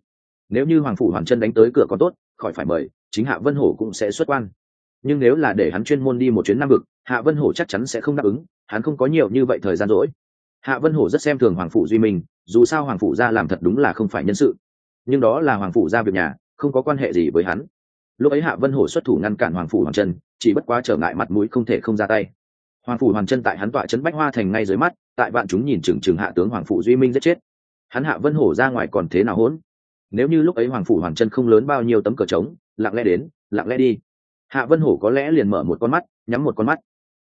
Nếu như hoàng phủ hoàng chân đánh tới cửa có tốt, khỏi phải mời, chính hạ vân hổ cũng sẽ xuất quan. Nhưng nếu là để hắn chuyên môn đi một chuyến nam vực, hạ vân hổ chắc chắn sẽ không đáp ứng hắn không có nhiều như vậy thời gian rỗi. Hạ vân hổ rất xem thường hoàng phủ duy minh, dù sao hoàng phủ gia làm thật đúng là không phải nhân sự. Nhưng đó là hoàng phủ gia việc nhà, không có quan hệ gì với hắn. Lúc ấy hạ vân hổ xuất thủ ngăn cản hoàng phủ hoàng chân chỉ bất quá trở ngại mặt mũi không thể không ra tay. Hoàng phủ hoàng chân tại hắn tọa trấn bách hoa thành ngay dưới mắt, tại vạn chúng nhìn chừng chừng hạ tướng hoàng phủ duy minh giết chết. Hắn hạ vân hổ ra ngoài còn thế nào hỗn? Nếu như lúc ấy hoàng phủ hoàng chân không lớn bao nhiêu tấm cờ trống, lặng lẽ đến, lặng lẽ đi. Hạ vân hổ có lẽ liền mở một con mắt, nhắm một con mắt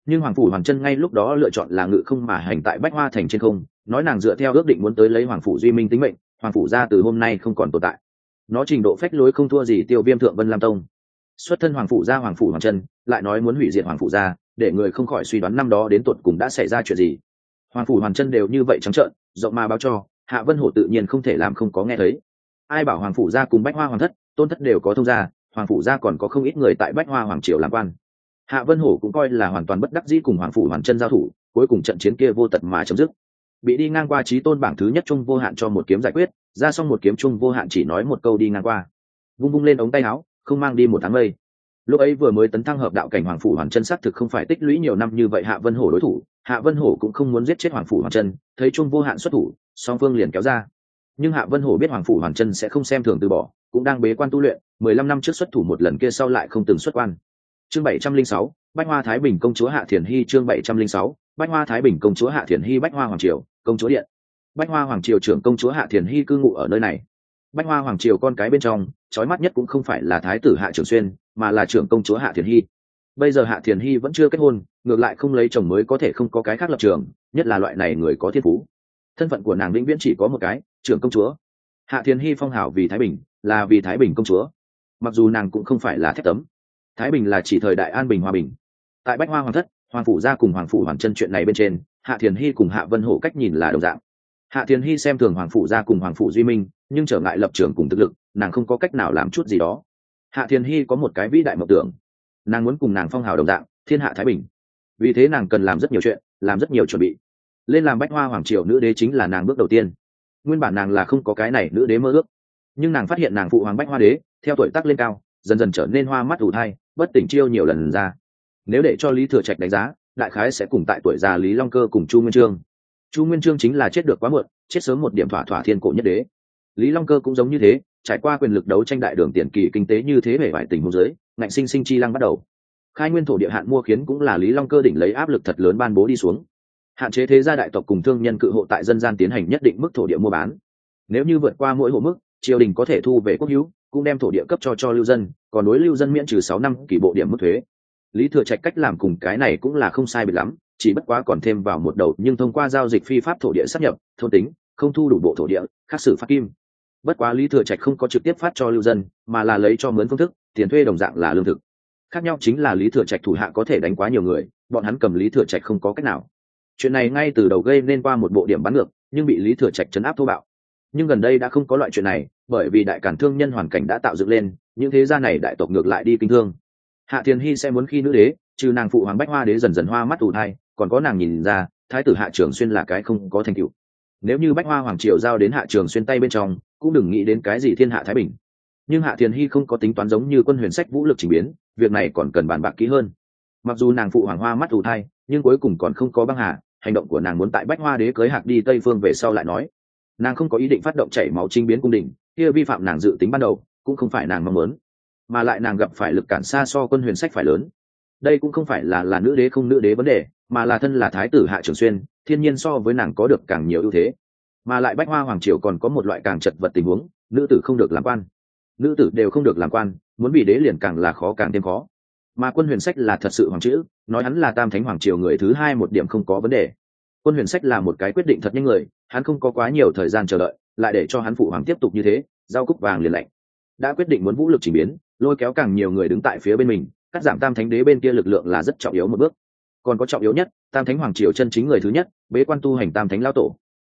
nhưng hoàng phủ hoàng chân ngay lúc đó lựa chọn là ngự không mà hành tại bách hoa thành trên không, nói nàng dựa theo ước định muốn tới lấy hoàng phủ duy minh tính mệnh, hoàng phủ ra từ hôm nay không còn tồn tại. Nó trình độ phách lối không thua gì tiêu viêm thượng vân lam tông. Xuất thân hoàng phủ gia hoàng phủ hoàng chân, lại nói muốn hủy diệt hoàng phủ gia để người không khỏi suy đoán năm đó đến tuột cùng đã xảy ra chuyện gì. Hoàng phủ hoàng chân đều như vậy trắng trợn, rộng mà báo cho, hạ vân hổ tự nhiên không thể làm không có nghe thấy. Ai bảo hoàng phủ gia cùng bách hoa hoàng thất, tôn thất đều có thông gia, hoàng phủ gia còn có không ít người tại bách hoa hoàng triều làm quan hạ vân hổ cũng coi là hoàn toàn bất đắc dĩ cùng hoàng phủ hoàng chân giao thủ, cuối cùng trận chiến kia vô tật mà chấm dứt. Bị đi ngang qua trí tôn bảng thứ nhất trung vô hạn cho một kiếm giải quyết, ra xong một kiếm trung vô hạn chỉ nói một câu đi ngang qua. Vung vung lên ống tay áo, không mang đi một tháng mây. Lúc ấy vừa mới tấn thăng hợp đạo cảnh hoàng phủ hoàng chân xác thực không phải tích lũy nhiều năm như vậy hạ vân hổ đối thủ, hạ vân hổ cũng không muốn giết chết hoàng phủ hoàng chân, thấy trung vô hạn xuất thủ, song phương liền kéo ra. Nhưng hạ vân hổ biết hoàng phủ hoàng chân sẽ không xem thường từ bỏ, cũng đang bế quan tu luyện, mười lăm năm trước xuất thủ một lần kia sau lại không từng xuất quan chương bảy trăm linh sáu, bách hoa thái bình công chúa hạ thiền hy, chương bảy trăm linh sáu, bách hoa thái bình công chúa hạ thiền hy, bách hoa hoàng triều, công chúa điện. Bách hoa hoàng triều trưởng công chúa hạ thiền hy cư ngụ ở nơi này. Bách hoa hoàng triều con cái bên trong, trói mắt nhất cũng không phải là thái tử hạ trường xuyên, mà là trưởng công chúa hạ thiền hy. Bây giờ hạ thiền hy vẫn chưa kết hôn, ngược lại không lấy chồng mới có thể không có cái khác lập trường, nhất là loại này người có thiên phú. Thân phận của nàng vĩnh viễn chỉ có một cái, trưởng công chúa. Hạ thiền hy phong hào vì thái bình, là vì thái bình công chúa. Mặc dù nàng cũng không phải là thép tấm thái bình là chỉ thời đại an bình hòa bình. Tại bách hoa hoàng thất, hoàng phủ gia cùng hoàng phủ hoàng chân chuyện này bên trên, hạ thiền hy cùng hạ vân hổ cách nhìn là đồng dạng. Hạ thiền hy xem thường hoàng phủ gia cùng hoàng phủ duy minh, nhưng trở ngại lập trường cùng thực lực, nàng không có cách nào làm chút gì đó. Hạ thiền hy có một cái vĩ đại mộng tưởng. Nàng muốn cùng nàng phong hào đồng dạng, thiên hạ thái bình. Vì thế nàng cần làm rất nhiều chuyện, làm rất nhiều chuẩn bị. Lên làm bách hoa hoàng triều nữ đế chính là nàng bước đầu tiên. Nguyên bản nàng là không có cái này nữ đế mơ ước. Nhưng nàng phát hiện nàng phụ hoàng bách hoa đế, theo tuổi tác lên cao, dần dần trở nên hoa mắt ủ thai bất tỉnh chiêu nhiều lần ra. Nếu để cho lý thừa trạch đánh giá, đại khái sẽ cùng tại tuổi già lý long cơ cùng chu nguyên trương. Chu nguyên trương chính là chết được quá muộn, chết sớm một điểm thỏa thỏa thiên cổ nhất đế. Lý long cơ cũng giống như thế, trải qua quyền lực đấu tranh đại đường tiền kỳ kinh tế như thế về vài tình huống giới ngạnh sinh sinh chi lăng bắt đầu. Khai nguyên thổ địa hạn mua khiến cũng là lý long cơ đỉnh lấy áp lực thật lớn ban bố đi xuống. Hạn chế thế gia đại tộc cùng thương nhân cự hộ tại dân gian tiến hành nhất định mức thổ địa mua bán. Nếu như vượt qua mỗi hộ mức, triều đình có thể thu về quốc hữu cũng đem thổ địa cấp cho cho lưu dân, còn đối lưu dân miễn trừ sáu năm kỷ bộ điểm mức thuế. Lý thừa trạch cách làm cùng cái này cũng là không sai biệt lắm, chỉ bất quá còn thêm vào một đầu, nhưng thông qua giao dịch phi pháp thổ địa sắp nhập, thôn tính, không thu đủ bộ thổ địa khắc xử phát kim. Bất quá lý thừa trạch không có trực tiếp phát cho lưu dân, mà là lấy cho mướn phương thức, tiền thuê đồng dạng là lương thực. Khác nhau chính là lý thừa trạch thủ hạ có thể đánh quá nhiều người, bọn hắn cầm lý thừa trạch không có cách nào. Chuyện này ngay từ đầu gây nên qua một bộ điểm bắn ngược, nhưng bị lý thừa trạch chấn áp thô bạo. Nhưng gần đây đã không có loại chuyện này bởi vì đại cản thương nhân hoàn cảnh đã tạo dựng lên, những thế gia này đại tộc ngược lại đi kinh thương. Hạ thiền hy sẽ muốn khi nữ đế, trừ nàng phụ hoàng bách hoa đế dần dần hoa mắt ủ thai, còn có nàng nhìn ra, thái tử hạ trường xuyên là cái không có thành tựu. Nếu như bách hoa hoàng triều giao đến hạ trường xuyên tay bên trong, cũng đừng nghĩ đến cái gì thiên hạ thái bình. Nhưng hạ thiền hy không có tính toán giống như quân huyền sách vũ lực trình biến, việc này còn cần bàn bạc kỹ hơn. Mặc dù nàng phụ hoàng hoa mắt ủ thai, nhưng cuối cùng còn không có băng hà, hành động của nàng muốn tại bách hoa đế cưới hạc đi tây phương về sau lại nói nàng không có ý định phát động chảy máu trinh biến cung đình, kia vi phạm nàng dự tính ban đầu, cũng không phải nàng mong muốn. Mà lại nàng gặp phải lực cản xa so quân huyền sách phải lớn. Đây cũng không phải là là nữ đế không nữ đế vấn đề, mà là thân là thái tử hạ trường xuyên, thiên nhiên so với nàng có được càng nhiều ưu thế. Mà lại bách hoa hoàng triều còn có một loại càng chật vật tình huống, nữ tử không được làm quan. Nữ tử đều không được làm quan, muốn bị đế liền càng là khó càng thêm khó. Mà quân huyền sách là thật sự hoàng chữ, nói hắn là tam thánh hoàng triều người thứ hai một điểm không có vấn đề. Quân huyền sách là một cái quyết định thật nhanh người hắn không có quá nhiều thời gian chờ đợi, lại để cho hắn phụ hoàng tiếp tục như thế, giao cúc vàng liền lạnh. Đã quyết định muốn vũ lực trình biến, lôi kéo càng nhiều người đứng tại phía bên mình, cắt giảm tam thánh đế bên kia lực lượng là rất trọng yếu một bước. Còn có trọng yếu nhất, tam thánh hoàng triều chân chính người thứ nhất, bế quan tu hành tam thánh lao tổ.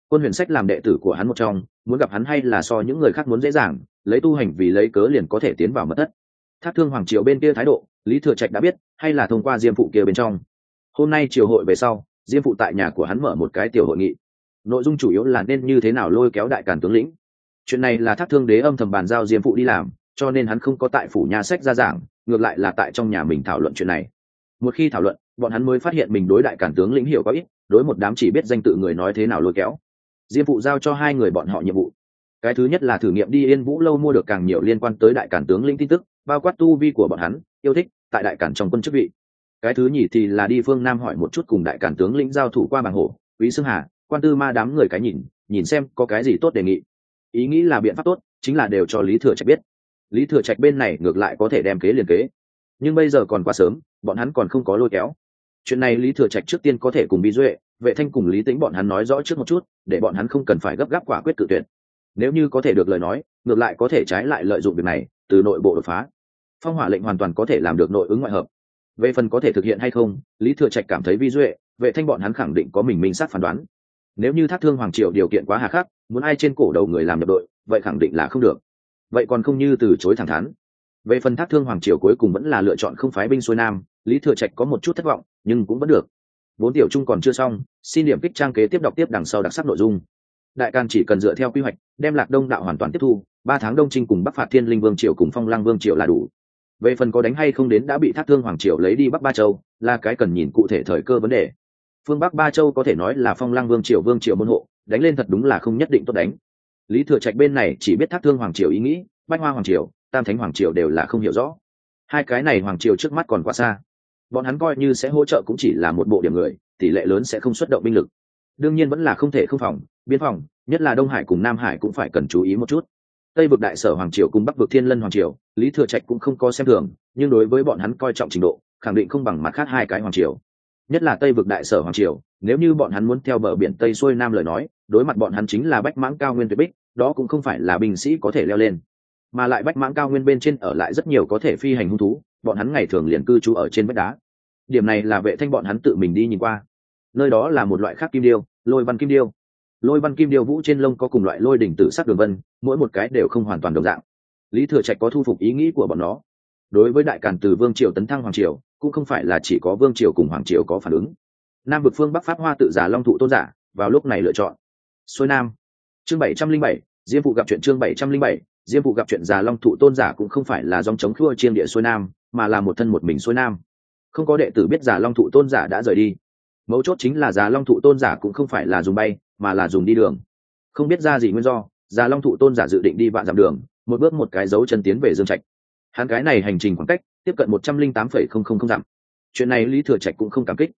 Quân huyền sách làm đệ tử của hắn một trong, muốn gặp hắn hay là so những người khác muốn dễ dàng, lấy tu hành vì lấy cớ liền có thể tiến vào mật thất. Thác thương hoàng triều bên kia thái độ, lý thừa trạch đã biết, hay là thông qua diêm phụ kia bên trong. Hôm nay triều hội về sau, diêm phụ tại nhà của hắn mở một cái tiểu hội nghị nội dung chủ yếu là nên như thế nào lôi kéo đại càn tướng lĩnh. Chuyện này là thác thương đế âm thầm bàn giao diêm phụ đi làm, cho nên hắn không có tại phủ nhà sách ra giảng, ngược lại là tại trong nhà mình thảo luận chuyện này. Một khi thảo luận, bọn hắn mới phát hiện mình đối đại cản tướng lĩnh hiểu có ít, đối một đám chỉ biết danh tự người nói thế nào lôi kéo. Diêm phụ giao cho hai người bọn họ nhiệm vụ. Cái thứ nhất là thử nghiệm đi yên vũ lâu mua được càng nhiều liên quan tới đại cản tướng lĩnh tin tức, bao quát tu vi của bọn hắn, yêu thích tại đại cản trong quân chức vị. Cái thứ nhì thì là đi phương nam hỏi một chút cùng đại cản tướng lĩnh giao thủ qua bảng hổ quý xương hà quan tư ma đám người cái nhìn nhìn xem có cái gì tốt đề nghị. Ý nghĩ là biện pháp tốt, chính là đều cho lý thừa trạch biết. Lý thừa trạch bên này ngược lại có thể đem kế liền kế. Nhưng bây giờ còn quá sớm, bọn hắn còn không có lôi kéo. Chuyện này lý thừa trạch trước tiên có thể cùng bí duệ, vệ thanh cùng lý tính bọn hắn nói rõ trước một chút, để bọn hắn không cần phải gấp gáp quả quyết tự tuyển nếu như có thể được lời nói, ngược lại có thể trái lại lợi dụng việc này, từ nội bộ đột phá. Phong hỏa lệnh hoàn toàn có thể làm được nội ứng ngoại hợp. Về phần có thể thực hiện hay không, lý thừa trạch cảm thấy vi duệ, vệ thanh bọn hắn khẳng định có mình minh sát phán đoán nếu như thác thương hoàng triều điều kiện quá hà khắc, muốn ai trên cổ đầu người làm nhập đội, vậy khẳng định là không được. Vậy còn không như từ chối thẳng thắn. Về phần thác thương hoàng triều cuối cùng vẫn là lựa chọn không phái binh xuôi nam, lý thừa trạch có một chút thất vọng, nhưng cũng vẫn được. Vốn tiểu trung còn chưa xong, xin điểm kích trang kế tiếp đọc tiếp đằng sau đặc sắc nội dung. Đại càn chỉ cần dựa theo quy hoạch, đem lạc đông đạo hoàn toàn tiếp thu, ba tháng đông trinh cùng bắc phạt thiên linh vương triều cùng phong lăng vương triều là đủ. Về phần có đánh hay không đến đã bị thác thương hoàng triều lấy đi bắc ba châu, là cái cần nhìn cụ thể thời cơ vấn đề phương bắc ba châu có thể nói là phong lăng vương triều vương triều môn hộ, đánh lên thật đúng là không nhất định tốt đánh. Lý thừa trạch bên này chỉ biết thác thương hoàng triều ý nghĩ, bách hoa hoàng triều, tam thánh hoàng triều đều là không hiểu rõ. Hai cái này hoàng triều trước mắt còn quá xa. Bọn hắn coi như sẽ hỗ trợ cũng chỉ là một bộ điểm người, tỷ lệ lớn sẽ không xuất động binh lực. Đương nhiên vẫn là không thể không phòng, biên phòng, nhất là đông hải cùng nam hải cũng phải cần chú ý một chút. Tây vực đại sở hoàng triều cùng bắc vực thiên lân hoàng triều, lý thừa trạch cũng không có xem thường, nhưng đối với bọn hắn coi trọng trình độ, khẳng định không bằng mặt khác hai cái hoàng triều nhất là tây vực đại sở hoàng triều, nếu như bọn hắn muốn theo bờ biển tây xuôi nam lời nói, đối mặt bọn hắn chính là bách mãng cao nguyên tuyệt bích, đó cũng không phải là binh sĩ có thể leo lên. Mà lại bách mãng cao nguyên bên trên ở lại rất nhiều có thể phi hành hung thú, bọn hắn ngày thường liền cư trú ở trên vách đá. Điểm này là vệ thanh bọn hắn tự mình đi nhìn qua. Nơi đó là một loại khác kim điêu, lôi văn kim điêu. Lôi văn kim điêu vũ trên lông có cùng loại lôi đỉnh tử sắc đường vân, mỗi một cái đều không hoàn toàn đồng dạng. Lý thừa trạch có thu phục ý nghĩ của bọn nó. Đối với đại càn từ vương triều tấn thăng hoàng triều cũng không phải là chỉ có vương triều cùng hoàng triều có phản ứng. Nam vực phương bắc pháp hoa tự giả long thụ tôn giả, vào lúc này lựa chọn. Xuôi nam. Chương bảy trăm linh bảy, diêm phụ gặp chuyện chương bảy trăm linh bảy, diêm phụ gặp chuyện già long thụ tôn giả cũng không phải là dòng chống khua chiêm địa xuôi nam, mà là một thân một mình xuôi nam. Không có đệ tử biết già long thụ tôn giả đã rời đi. Mấu chốt chính là già long thụ tôn giả cũng không phải là dùng bay, mà là dùng đi đường. Không biết ra gì nguyên do già long thụ tôn giả dự định đi vạn dặm đường, một bước một cái dấu chân tiến về dương trạch. Hắn cái này hành trình khoảng cách tiếp cận một trăm linh tám phẩy không không không dặm. Chuyện này lý thừa trạch cũng không cảm kích.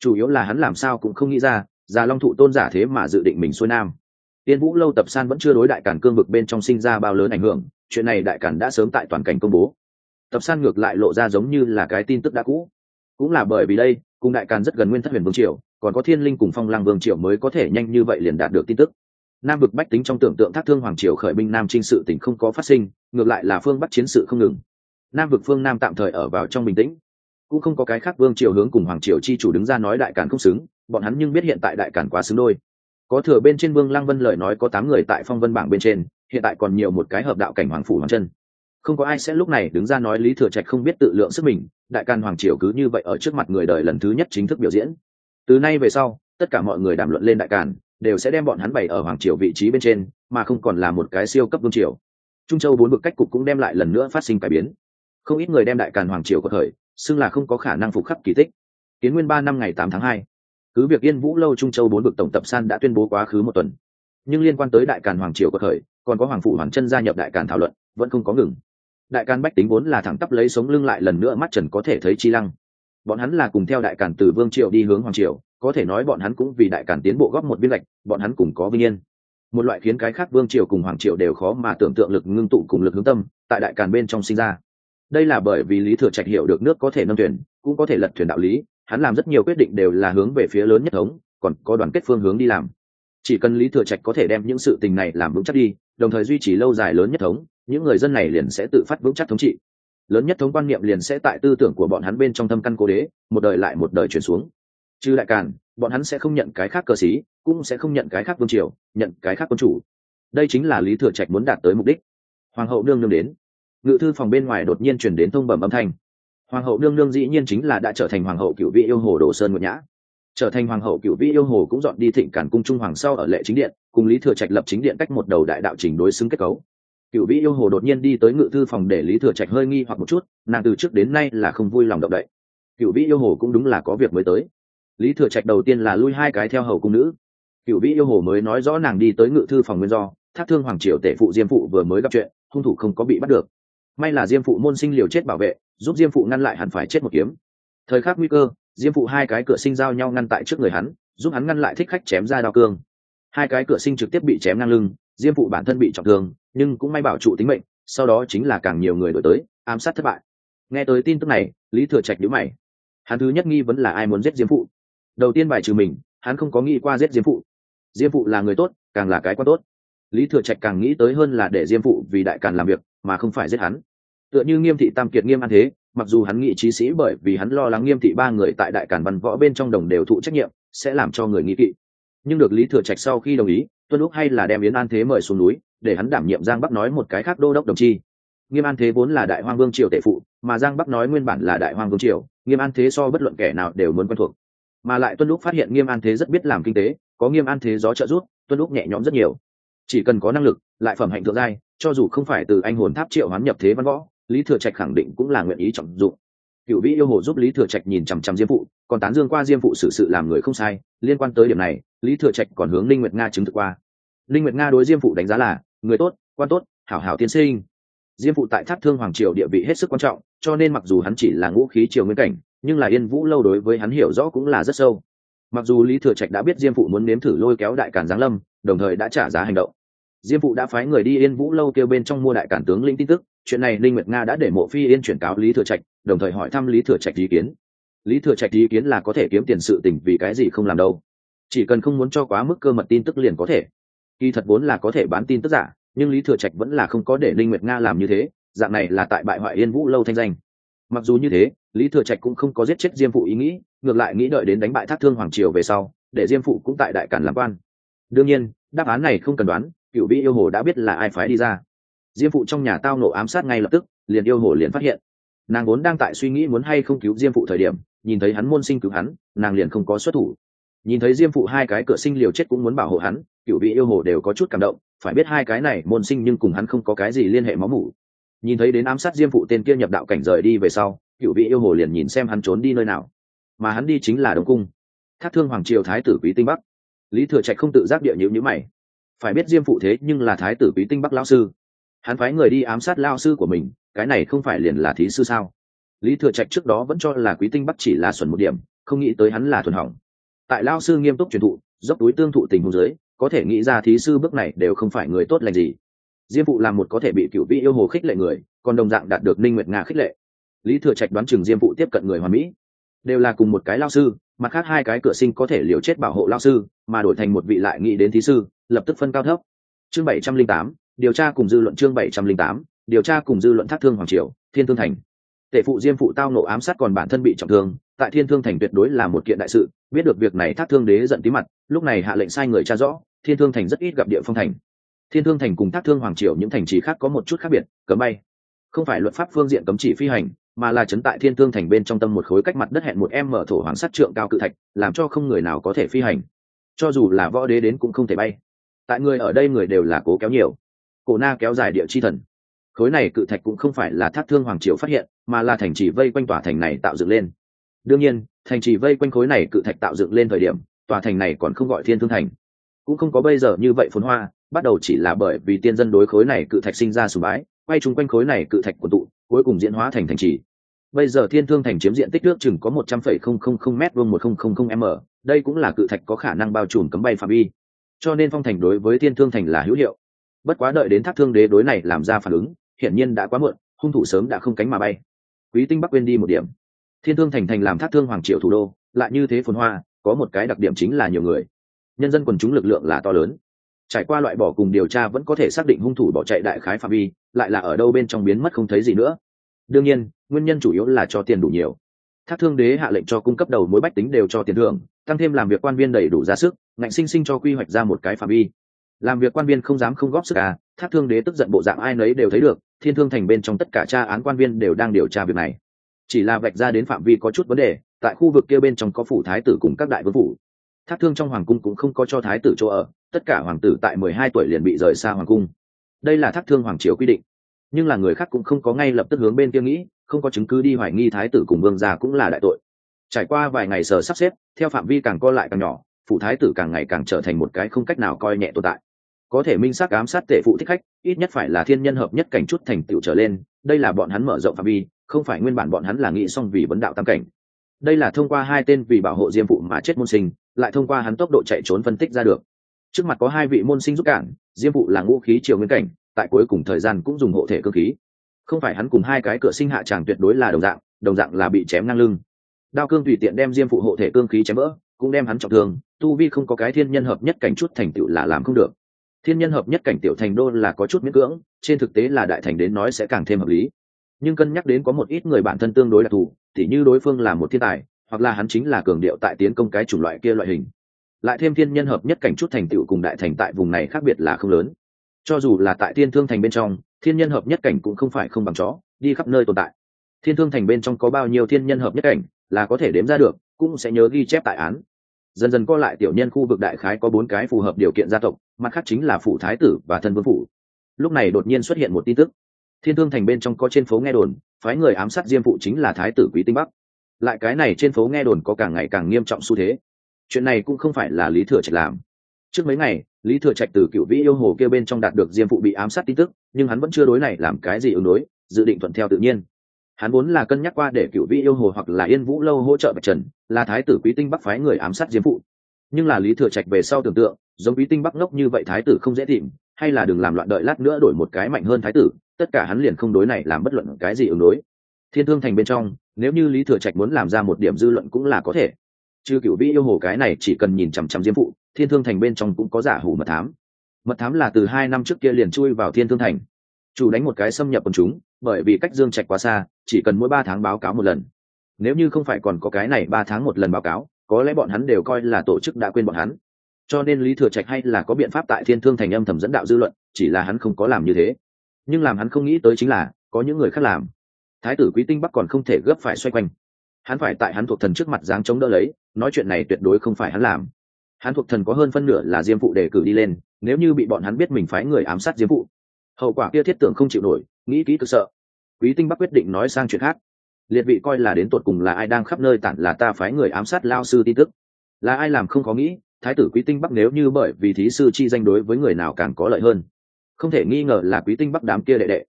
Chủ yếu là hắn làm sao cũng không nghĩ ra, già long thụ tôn giả thế mà dự định mình xuôi nam. Tiên vũ lâu tập san vẫn chưa đối đại cản cương vực bên trong sinh ra bao lớn ảnh hưởng, chuyện này đại cản đã sớm tại toàn cảnh công bố. Tập san ngược lại lộ ra giống như là cái tin tức đã cũ. Cũng là bởi vì đây, cùng đại càn rất gần nguyên thất huyền vương triều, còn có thiên linh cùng phong lang vương triều mới có thể nhanh như vậy liền đạt được tin tức. Nam vực bách tính trong tưởng tượng thác thương hoàng triều khởi binh nam trinh sự tỉnh không có phát sinh, ngược lại là phương bắc chiến sự không ngừng nam vực phương nam tạm thời ở vào trong bình tĩnh. Cũng không có cái khác vương triều hướng cùng hoàng triều chi chủ đứng ra nói đại càn không xứng, bọn hắn nhưng biết hiện tại đại càn quá xứng đôi. Có thừa bên trên vương lăng vân lời nói có tám người tại phong vân bảng bên trên, hiện tại còn nhiều một cái hợp đạo cảnh hoàng phủ hoàng chân. Không có ai sẽ lúc này đứng ra nói lý thừa trạch không biết tự lượng sức mình, đại càn hoàng triều cứ như vậy ở trước mặt người đời lần thứ nhất chính thức biểu diễn. Từ nay về sau, tất cả mọi người đàm luận lên đại càn, đều sẽ đem bọn hắn bày ở hoàng triều vị trí bên trên, mà không còn là một cái siêu cấp vương triều. Trung châu bốn vực cách cục cũng đem lại lần nữa phát sinh cải biến không ít người đem đại càn hoàng triều của thời, xưng là không có khả năng phục khắc kỳ tích. Kiến nguyên ba năm ngày tám tháng hai, cứ việc yên vũ lâu trung châu bốn vực tổng tập san đã tuyên bố quá khứ một tuần, nhưng liên quan tới đại càn hoàng triều của thời, còn có hoàng phụ hoàng chân gia nhập đại càn thảo luận, vẫn không có ngừng. Đại càn bách tính vốn là thẳng tắp lấy sống lưng lại lần nữa mắt trần có thể thấy chi lăng. Bọn hắn là cùng theo đại càn từ vương triều đi hướng hoàng triều, có thể nói bọn hắn cũng vì đại càn tiến bộ góp một viên lệch, bọn hắn cùng có vinh yên. Một loại khiến cái khác vương triều cùng hoàng triều đều khó mà tưởng tượng lực ngưng tụ cùng lực hướng tâm, tại đại càn bên trong sinh ra đây là bởi vì lý thừa trạch hiểu được nước có thể nâng thuyền, cũng có thể lật thuyền đạo lý, hắn làm rất nhiều quyết định đều là hướng về phía lớn nhất thống, còn có đoàn kết phương hướng đi làm. Chỉ cần lý thừa trạch có thể đem những sự tình này làm vững chắc đi, đồng thời duy trì lâu dài lớn nhất thống, những người dân này liền sẽ tự phát vững chắc thống trị. Lớn nhất thống quan niệm liền sẽ tại tư tưởng của bọn hắn bên trong thâm căn cố đế, một đời lại một đời chuyển xuống. Chứ đại càn, bọn hắn sẽ không nhận cái khác cơ sĩ, cũng sẽ không nhận cái khác vương triều, nhận cái khác quân chủ. Đây chính là lý thừa trạch muốn đạt tới mục đích. Hoàng hậu nương nương đến ngự thư phòng bên ngoài đột nhiên chuyển đến thông bẩm âm thanh. Hoàng hậu nương nương dĩ nhiên chính là đã trở thành hoàng hậu cựu vị yêu hồ đồ sơn nguyệt nhã. Trở thành hoàng hậu cựu vị yêu hồ cũng dọn đi thịnh cản cung trung hoàng sau ở lệ chính điện, cùng lý thừa trạch lập chính điện cách một đầu đại đạo trình đối xứng kết cấu. Cựu vị yêu hồ đột nhiên đi tới ngự thư phòng để lý thừa trạch hơi nghi hoặc một chút, nàng từ trước đến nay là không vui lòng động đậy. Cựu vị yêu hồ cũng đúng là có việc mới tới. Lý thừa trạch đầu tiên là lui hai cái theo hầu cung nữ. Cựu vị yêu hồ mới nói rõ nàng đi tới ngự thư phòng nguyên do, thác thương hoàng triều tể phụ diêm phụ vừa mới gặp chuyện, hung thủ không có bị bắt được may là diêm phụ môn sinh liều chết bảo vệ, giúp diêm phụ ngăn lại hắn phải chết một kiếm. Thời khắc nguy cơ, diêm phụ hai cái cửa sinh giao nhau ngăn tại trước người hắn, giúp hắn ngăn lại thích khách chém ra đao cương. Hai cái cửa sinh trực tiếp bị chém ngang lưng, diêm phụ bản thân bị trọng thương, nhưng cũng may bảo trụ tính mệnh, sau đó chính là càng nhiều người đổi tới, ám sát thất bại. Nghe tới tin tức này, lý thừa trạch nhíu mày. Hắn thứ nhất nghi vẫn là ai muốn giết diêm phụ? Đầu tiên bài trừ mình, hắn không có nghĩ qua giết diêm phụ. Diêm phụ là người tốt, càng là cái quan tốt lý thừa trạch càng nghĩ tới hơn là để diêm phụ vì đại càn làm việc, mà không phải giết hắn. Tựa như nghiêm thị tam kiệt nghiêm an thế, mặc dù hắn nghĩ trí sĩ bởi vì hắn lo lắng nghiêm thị ba người tại đại càn văn võ bên trong đồng đều thụ trách nhiệm, sẽ làm cho người nghĩ kỵ. Nhưng được lý thừa trạch sau khi đồng ý, tuân lúc hay là đem yến an thế mời xuống núi, để hắn đảm nhiệm giang bắc nói một cái khác đô đốc đồng chi. Nghiêm an thế vốn là đại hoang vương triều tể phụ, mà giang bắc nói nguyên bản là đại hoang vương triều, nghiêm an thế so bất luận kẻ nào đều muốn quen thuộc. Mà lại tuân lúc phát hiện nghiêm an thế rất biết làm kinh tế, có nghiêm an thế gió trợ rút tuân lúc nhẹ nhõm rất nhiều chỉ cần có năng lực lại phẩm hạnh thượng giai cho dù không phải từ anh hồn tháp triệu hoán nhập thế văn võ lý thừa trạch khẳng định cũng là nguyện ý trọng dụng. Cựu vĩ yêu hồ giúp lý thừa trạch nhìn chằm chằm diêm phụ còn tán dương qua diêm phụ xử sự, sự làm người không sai liên quan tới điểm này lý thừa trạch còn hướng linh nguyệt nga chứng thực qua. Linh nguyệt nga đối diêm phụ đánh giá là người tốt quan tốt hảo hảo tiên sinh. Diêm phụ tại tháp thương hoàng triều địa vị hết sức quan trọng cho nên mặc dù hắn chỉ là ngũ khí triều nguyên cảnh nhưng là yên vũ lâu đối với hắn hiểu rõ cũng là rất sâu. Mặc dù lý thừa trạch đã biết diêm phụ muốn nếm thử lôi kéo đại cản giáng lâm đồng thời đã trả giá hành động. Diêm phụ đã phái người đi yên vũ lâu kêu bên trong mua đại cản tướng linh tin tức, chuyện này linh nguyệt nga đã để mộ phi yên chuyển cáo lý thừa trạch, đồng thời hỏi thăm lý thừa trạch ý kiến. Lý thừa trạch ý kiến là có thể kiếm tiền sự tình vì cái gì không làm đâu. Chỉ cần không muốn cho quá mức cơ mật tin tức liền có thể. Kỳ thật vốn là có thể bán tin tức giả, nhưng lý thừa trạch vẫn là không có để linh nguyệt nga làm như thế, dạng này là tại bại hoại yên vũ lâu thanh danh. Mặc dù như thế, lý thừa trạch cũng không có giết chết diêm phụ ý nghĩ, ngược lại nghĩ đợi đến đánh bại thác thương hoàng triều về sau, để diêm phụ cũng tại đại cản làm quan đương nhiên, đáp án này không cần đoán, cựu vị yêu hồ đã biết là ai phái đi ra. Diêm phụ trong nhà tao nổ ám sát ngay lập tức, liền yêu hồ liền phát hiện. Nàng vốn đang tại suy nghĩ muốn hay không cứu diêm phụ thời điểm, nhìn thấy hắn môn sinh cứu hắn, nàng liền không có xuất thủ. Nhìn thấy diêm phụ hai cái cửa sinh liều chết cũng muốn bảo hộ hắn, cựu vị yêu hồ đều có chút cảm động, phải biết hai cái này môn sinh nhưng cùng hắn không có cái gì liên hệ máu mủ. Nhìn thấy đến ám sát diêm phụ tên kia nhập đạo cảnh rời đi về sau, cựu vị yêu hồ liền nhìn xem hắn trốn đi nơi nào. Mà hắn đi chính là đông cung. Thác thương hoàng triều thái tử quý tinh bắc lý thừa trạch không tự giác địa nhữ nhữ mày. Phải biết diêm phụ thế nhưng là thái tử quý tinh bắc lao sư. Hắn phái người đi ám sát lao sư của mình, cái này không phải liền là thí sư sao? Lý thừa trạch trước đó vẫn cho là quý tinh bắc chỉ là xuẩn một điểm, không nghĩ tới hắn là thuần hỏng. Tại lao sư nghiêm túc truyền thụ, dốc túi tương thụ tình hồ dưới, có thể nghĩ ra thí sư bước này đều không phải người tốt lành gì. Diêm phụ là một có thể bị cựu vị yêu hồ khích lệ người, còn đồng dạng đạt được ninh nguyệt nga khích lệ. Lý thừa trạch đoán chừng diêm phụ tiếp cận người hoàn mỹ đều là cùng một cái lao sư, mặt khác hai cái cửa sinh có thể liều chết bảo hộ lao sư, mà đổi thành một vị lại nghĩ đến thí sư, lập tức phân cao thấp. Chương bảy trăm linh tám, điều tra cùng dư luận chương bảy trăm linh tám, điều tra cùng dư luận thác thương hoàng triều, thiên thương thành. Tể phụ diêm phụ tao nộ ám sát còn bản thân bị trọng thương, tại thiên thương thành tuyệt đối là một kiện đại sự, biết được việc này thác thương đế giận tí mặt, lúc này hạ lệnh sai người tra rõ, thiên thương thành rất ít gặp địa phong thành. Thiên thương thành cùng thác thương hoàng triều những thành trì khác có một chút khác biệt, cấm bay. Không phải luật pháp phương diện cấm chỉ phi hành mà là chấn tại thiên thương thành bên trong tâm một khối cách mặt đất hẹn một em mở thổ hoàng sắt trượng cao cự thạch, làm cho không người nào có thể phi hành. Cho dù là võ đế đến cũng không thể bay. Tại người ở đây người đều là cố kéo nhiều. Cổ na kéo dài địa chi thần. Khối này cự thạch cũng không phải là thác thương hoàng triều phát hiện, mà là thành trì vây quanh tòa thành này tạo dựng lên. Đương nhiên, thành trì vây quanh khối này cự thạch tạo dựng lên thời điểm, tòa thành này còn không gọi thiên thương thành. Cũng không có bây giờ như vậy phồn hoa, bắt đầu chỉ là bởi vì tiên dân đối khối này cự thạch sinh ra sùng bái, quay chung quanh khối này cự thạch của tụ cuối cùng diễn hóa thành thành trì. Bây giờ thiên thương thành chiếm diện tích nước chừng có một trăm phẩy không không không m vuông một không không không m. Đây cũng là cự thạch có khả năng bao trùm cấm bay phạm vi. Cho nên phong thành đối với thiên thương thành là hữu hiệu. Bất quá đợi đến thác thương đế đối này làm ra phản ứng, hiển nhiên đã quá muộn, hung thủ sớm đã không cánh mà bay. Quý tinh bắc quên đi một điểm. Thiên thương thành thành làm thác thương hoàng triệu thủ đô, lại như thế phồn hoa, có một cái đặc điểm chính là nhiều người. Nhân dân quần chúng lực lượng là to lớn. Trải qua loại bỏ cùng điều tra vẫn có thể xác định hung thủ bỏ chạy đại khái phạm vi, lại là ở đâu bên trong biến mất không thấy gì nữa đương nhiên, nguyên nhân chủ yếu là cho tiền đủ nhiều. Thác thương đế hạ lệnh cho cung cấp đầu mối bách tính đều cho tiền thưởng, tăng thêm làm việc quan viên đầy đủ ra sức, ngạnh sinh sinh cho quy hoạch ra một cái phạm vi. Làm việc quan viên không dám không góp sức à thác thương đế tức giận bộ dạng ai nấy đều thấy được, thiên thương thành bên trong tất cả tra án quan viên đều đang điều tra việc này. Chỉ là vạch ra đến phạm vi có chút vấn đề, tại khu vực kia bên trong có phủ thái tử cùng các đại vương phủ. Thác thương trong hoàng cung cũng không có cho thái tử chỗ ở, tất cả hoàng tử tại mười hai tuổi liền bị rời xa hoàng cung. Đây là thác thương hoàng triều quy định nhưng là người khác cũng không có ngay lập tức hướng bên kia nghĩ, không có chứng cứ đi hoài nghi thái tử cùng vương gia cũng là đại tội. Trải qua vài ngày sờ sắp xếp, theo phạm vi càng co lại càng nhỏ phụ thái tử càng ngày càng trở thành một cái không cách nào coi nhẹ tồn tại. Có thể minh xác ám sát tệ phụ thích khách, ít nhất phải là thiên nhân hợp nhất cảnh chút thành tựu trở lên, đây là bọn hắn mở rộng phạm vi, không phải nguyên bản bọn hắn là nghĩ xong vì vấn đạo tam cảnh. Đây là thông qua hai tên vì bảo hộ diêm phụ mà chết môn sinh, lại thông qua hắn tốc độ chạy trốn phân tích ra được. Trước mặt có hai vị môn sinh giúp cản, diêm phụ là ngũ khí triều nguyên cảnh tại cuối cùng thời gian cũng dùng hộ thể cơ khí. Không phải hắn cùng hai cái cửa sinh hạ tràng tuyệt đối là đồng dạng đồng dạng là bị chém ngang lưng. Đao cương tùy tiện đem diêm phụ hộ thể cương khí chém vỡ, cũng đem hắn trọng thương, tu vi không có cái thiên nhân hợp nhất cảnh chút thành tựu là làm không được. Thiên nhân hợp nhất cảnh tiểu thành đô là có chút miễn cưỡng, trên thực tế là đại thành đến nói sẽ càng thêm hợp lý. Nhưng cân nhắc đến có một ít người bản thân tương đối đặc thù, thì như đối phương là một thiên tài, hoặc là hắn chính là cường điệu tại tiến công cái chủng loại kia loại hình. Lại thêm thiên nhân hợp nhất cảnh chút thành tựu cùng đại thành tại vùng này khác biệt là không lớn cho dù là tại thiên thương thành bên trong, thiên nhân hợp nhất cảnh cũng không phải không bằng chó, đi khắp nơi tồn tại. Thiên thương thành bên trong có bao nhiêu thiên nhân hợp nhất cảnh, là có thể đếm ra được, cũng sẽ nhớ ghi chép tại án. Dần dần co lại tiểu nhân khu vực đại khái có bốn cái phù hợp điều kiện gia tộc, mặt khác chính là phủ thái tử và thân vương phủ. Lúc này đột nhiên xuất hiện một tin tức. Thiên thương thành bên trong có trên phố nghe đồn, phái người ám sát diêm phụ chính là thái tử quý tinh bắc. Lại cái này trên phố nghe đồn có càng ngày càng nghiêm trọng xu thế. Chuyện này cũng không phải là lý thừa trạch làm. Trước mấy ngày lý thừa trạch từ cựu vĩ yêu hồ kêu bên trong đạt được diêm phụ bị ám sát tin tức, nhưng hắn vẫn chưa đối này làm cái gì ứng đối, dự định thuận theo tự nhiên. Hắn muốn là cân nhắc qua để cựu vĩ yêu hồ hoặc là yên vũ lâu hỗ trợ bạch trần, là thái tử quý tinh bắc phái người ám sát diêm phụ. Nhưng là lý thừa trạch về sau tưởng tượng, giống quý tinh bắc ngốc như vậy thái tử không dễ tìm, hay là đừng làm loạn đợi lát nữa đổi một cái mạnh hơn thái tử, tất cả hắn liền không đối này làm bất luận cái gì ứng đối. Thiên thương thành bên trong, nếu như lý thừa trạch muốn làm ra một điểm dư luận cũng là có thể chứ cựu vĩ yêu hồ cái này chỉ cần nhìn chằm chằm diêm phụ, thiên thương thành bên trong cũng có giả hủ mật thám. Mật thám là từ hai năm trước kia liền chui vào thiên thương thành. Chủ đánh một cái xâm nhập quần chúng, bởi vì cách dương trạch quá xa, chỉ cần mỗi ba tháng báo cáo một lần. Nếu như không phải còn có cái này ba tháng một lần báo cáo, có lẽ bọn hắn đều coi là tổ chức đã quên bọn hắn. Cho nên lý thừa trạch hay là có biện pháp tại thiên thương thành âm thầm dẫn đạo dư luận, chỉ là hắn không có làm như thế. Nhưng làm hắn không nghĩ tới chính là, có những người khác làm. Thái tử quý tinh bắc còn không thể gấp phải xoay quanh hắn phải tại hắn thuộc thần trước mặt dáng chống đỡ lấy, nói chuyện này tuyệt đối không phải hắn làm. Hắn thuộc thần có hơn phân nửa là diêm phụ đề cử đi lên, nếu như bị bọn hắn biết mình phái người ám sát diêm phụ, hậu quả kia thiết tưởng không chịu nổi, nghĩ kỹ cực sợ. Quý tinh bắc quyết định nói sang chuyện khác. Liệt vị coi là đến tột cùng là ai đang khắp nơi tản là ta phái người ám sát lao sư tin tức. Là ai làm không có nghĩ, thái tử quý tinh bắc nếu như bởi vì thí sư chi danh đối với người nào càng có lợi hơn. Không thể nghi ngờ là quý tinh bắc đám kia đệ đệ.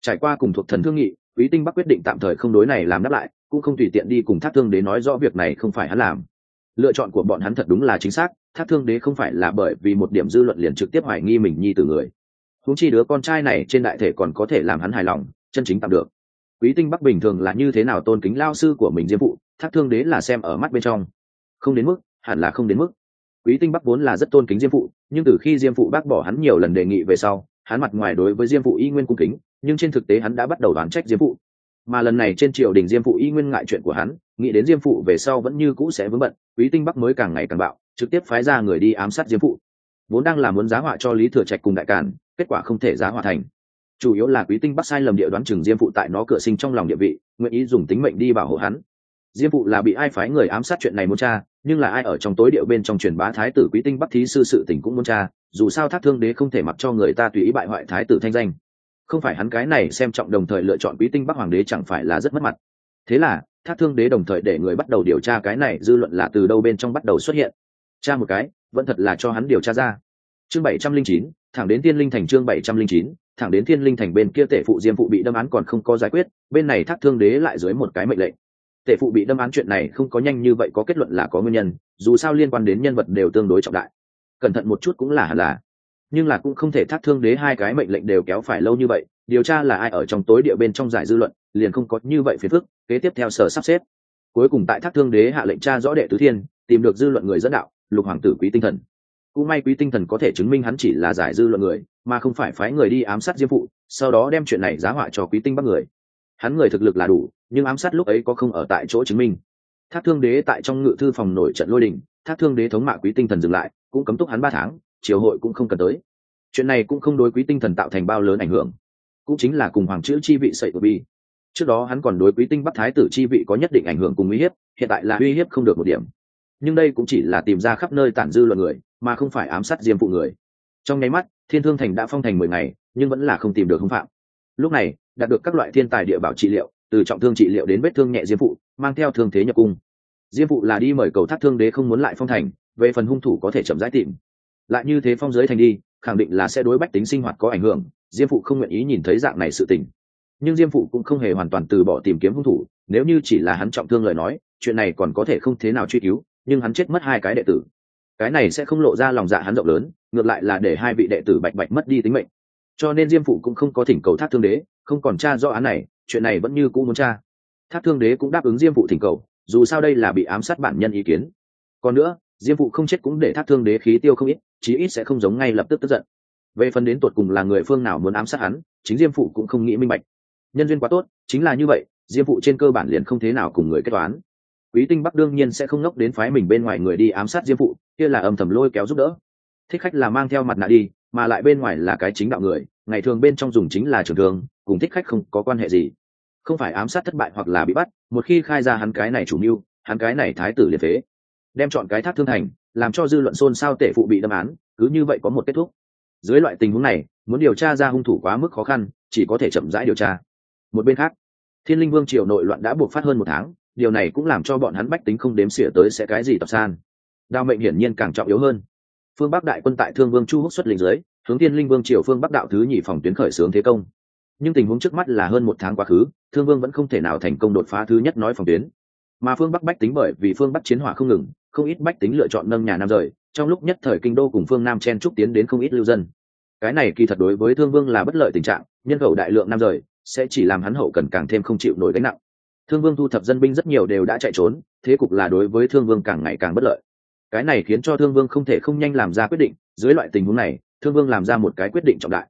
Trải qua cùng thuộc thần thương nghị, quý tinh bắc quyết định tạm thời không đối này làm đáp lại cũng không tùy tiện đi cùng thác thương đế nói rõ việc này không phải hắn làm. Lựa chọn của bọn hắn thật đúng là chính xác, thác thương đế không phải là bởi vì một điểm dư luận liền trực tiếp hoài nghi mình nhi từ người. Húng chi đứa con trai này trên đại thể còn có thể làm hắn hài lòng, chân chính tạm được. Quý tinh bắc bình thường là như thế nào tôn kính lao sư của mình diêm phụ, thác thương đế là xem ở mắt bên trong. Không đến mức, hẳn là không đến mức. Quý tinh bắc vốn là rất tôn kính diêm phụ, nhưng từ khi diêm phụ bác bỏ hắn nhiều lần đề nghị về sau, hắn mặt ngoài đối với diêm phụ y nguyên cung kính, nhưng trên thực tế hắn đã bắt đầu đoán trách diêm phụ mà lần này trên triều đình diêm phụ y nguyên ngại chuyện của hắn, nghĩ đến diêm phụ về sau vẫn như cũ sẽ vướng bận, quý tinh bắc mới càng ngày càng bạo, trực tiếp phái ra người đi ám sát diêm phụ. Vốn đang là muốn giá họa cho lý thừa trạch cùng đại càn, kết quả không thể giá họa thành. Chủ yếu là quý tinh bắc sai lầm địa đoán chừng diêm phụ tại nó cửa sinh trong lòng địa vị, nguyện ý dùng tính mệnh đi bảo hộ hắn. Diêm phụ là bị ai phái người ám sát chuyện này muốn cha nhưng là ai ở trong tối điệu bên trong truyền bá thái tử quý tinh bắc thí sư sự tỉnh cũng muốn cha dù sao thác thương đế không thể mặc cho người ta tùy ý bại hoại thái tử thanh danh không phải hắn cái này xem trọng đồng thời lựa chọn quý tinh bắc hoàng đế chẳng phải là rất mất mặt. Thế là, thác thương đế đồng thời để người bắt đầu điều tra cái này dư luận là từ đâu bên trong bắt đầu xuất hiện. Cha một cái, vẫn thật là cho hắn điều tra ra. Chương bảy trăm linh chín, thẳng đến tiên linh thành chương bảy trăm linh chín, thẳng đến thiên linh thành bên kia tể phụ diêm phụ bị đâm án còn không có giải quyết, bên này thác thương đế lại dưới một cái mệnh lệnh. Tể phụ bị đâm án chuyện này không có nhanh như vậy có kết luận là có nguyên nhân, dù sao liên quan đến nhân vật đều tương đối trọng đại. Cẩn thận một chút cũng là hẳn là nhưng là cũng không thể thác thương đế hai cái mệnh lệnh đều kéo phải lâu như vậy, điều tra là ai ở trong tối địa bên trong giải dư luận, liền không có như vậy phiền phức, kế tiếp theo sở sắp xếp. Cuối cùng tại thác thương đế hạ lệnh tra rõ đệ tứ thiên, tìm được dư luận người dẫn đạo, lục hoàng tử quý tinh thần. Cũng may quý tinh thần có thể chứng minh hắn chỉ là giải dư luận người, mà không phải phái người đi ám sát diêm phụ, sau đó đem chuyện này giá họa cho quý tinh bắc người. Hắn người thực lực là đủ, nhưng ám sát lúc ấy có không ở tại chỗ chứng minh. Thác thương đế tại trong ngự thư phòng nổi trận lôi đình, thác thương đế thống mạ quý tinh thần dừng lại, cũng cấm túc hắn ba tháng triều hội cũng không cần tới. Chuyện này cũng không đối quý tinh thần tạo thành bao lớn ảnh hưởng. Cũng chính là cùng hoàng chữ chi vị sậy của bi. Trước đó hắn còn đối quý tinh bắc thái tử chi vị có nhất định ảnh hưởng cùng uy hiếp, hiện tại là uy hiếp không được một điểm. Nhưng đây cũng chỉ là tìm ra khắp nơi tản dư luận người, mà không phải ám sát diêm phụ người. Trong nháy mắt, thiên thương thành đã phong thành mười ngày, nhưng vẫn là không tìm được hung phạm. Lúc này, đạt được các loại thiên tài địa bảo trị liệu, từ trọng thương trị liệu đến vết thương nhẹ diêm phụ, mang theo thương thế nhập cung. Diêm phụ là đi mời cầu thác thương đế không muốn lại phong thành, về phần hung thủ có thể chậm rãi tìm lại như thế phong giới thành đi, khẳng định là sẽ đối bách tính sinh hoạt có ảnh hưởng, diêm phụ không nguyện ý nhìn thấy dạng này sự tình. Nhưng diêm phụ cũng không hề hoàn toàn từ bỏ tìm kiếm hung thủ, nếu như chỉ là hắn trọng thương lời nói, chuyện này còn có thể không thế nào truy cứu, nhưng hắn chết mất hai cái đệ tử. Cái này sẽ không lộ ra lòng dạ hắn rộng lớn, ngược lại là để hai vị đệ tử bạch bạch mất đi tính mệnh. Cho nên diêm phụ cũng không có thỉnh cầu thác thương đế, không còn tra do án này, chuyện này vẫn như cũ muốn tra. Thác thương đế cũng đáp ứng diêm phụ thỉnh cầu, dù sao đây là bị ám sát bản nhân ý kiến. Còn nữa, diêm phụ không chết cũng để thác thương đế khí tiêu không ít chí ít sẽ không giống ngay lập tức tức giận. Về phần đến tột cùng là người phương nào muốn ám sát hắn, chính diêm phụ cũng không nghĩ minh bạch. Nhân duyên quá tốt, chính là như vậy, diêm phụ trên cơ bản liền không thế nào cùng người kết toán. Quý tinh bắc đương nhiên sẽ không ngốc đến phái mình bên ngoài người đi ám sát diêm phụ, kia là âm thầm lôi kéo giúp đỡ. Thích khách là mang theo mặt nạ đi, mà lại bên ngoài là cái chính đạo người, ngày thường bên trong dùng chính là trường thường, cùng thích khách không có quan hệ gì. Không phải ám sát thất bại hoặc là bị bắt, một khi khai ra hắn cái này chủ mưu, hắn cái này thái tử liệt phế. Đem chọn cái thác thương thành làm cho dư luận xôn xao tể phụ bị đâm án, cứ như vậy có một kết thúc. Dưới loại tình huống này, muốn điều tra ra hung thủ quá mức khó khăn, chỉ có thể chậm rãi điều tra. Một bên khác, thiên linh vương triều nội loạn đã buộc phát hơn một tháng, điều này cũng làm cho bọn hắn bách tính không đếm xỉa tới sẽ cái gì tập san. Đao mệnh hiển nhiên càng trọng yếu hơn. Phương bắc đại quân tại thương vương chu húc xuất lính dưới, hướng thiên linh vương triều phương bắc đạo thứ nhị phòng tuyến khởi xướng thế công. Nhưng tình huống trước mắt là hơn một tháng quá khứ, thương vương vẫn không thể nào thành công đột phá thứ nhất nói phòng tuyến. Mà phương bắc bách tính bởi vì phương bắc chiến hỏa không ngừng không ít bách tính lựa chọn nâng nhà nam rời, trong lúc nhất thời kinh đô cùng phương nam chen trúc tiến đến không ít lưu dân. Cái này kỳ thật đối với thương vương là bất lợi tình trạng, nhân khẩu đại lượng nam rời, sẽ chỉ làm hắn hậu cần càng thêm không chịu nổi gánh nặng. Thương vương thu thập dân binh rất nhiều đều đã chạy trốn, thế cục là đối với thương vương càng ngày càng bất lợi. Cái này khiến cho thương vương không thể không nhanh làm ra quyết định, dưới loại tình huống này, thương vương làm ra một cái quyết định trọng đại.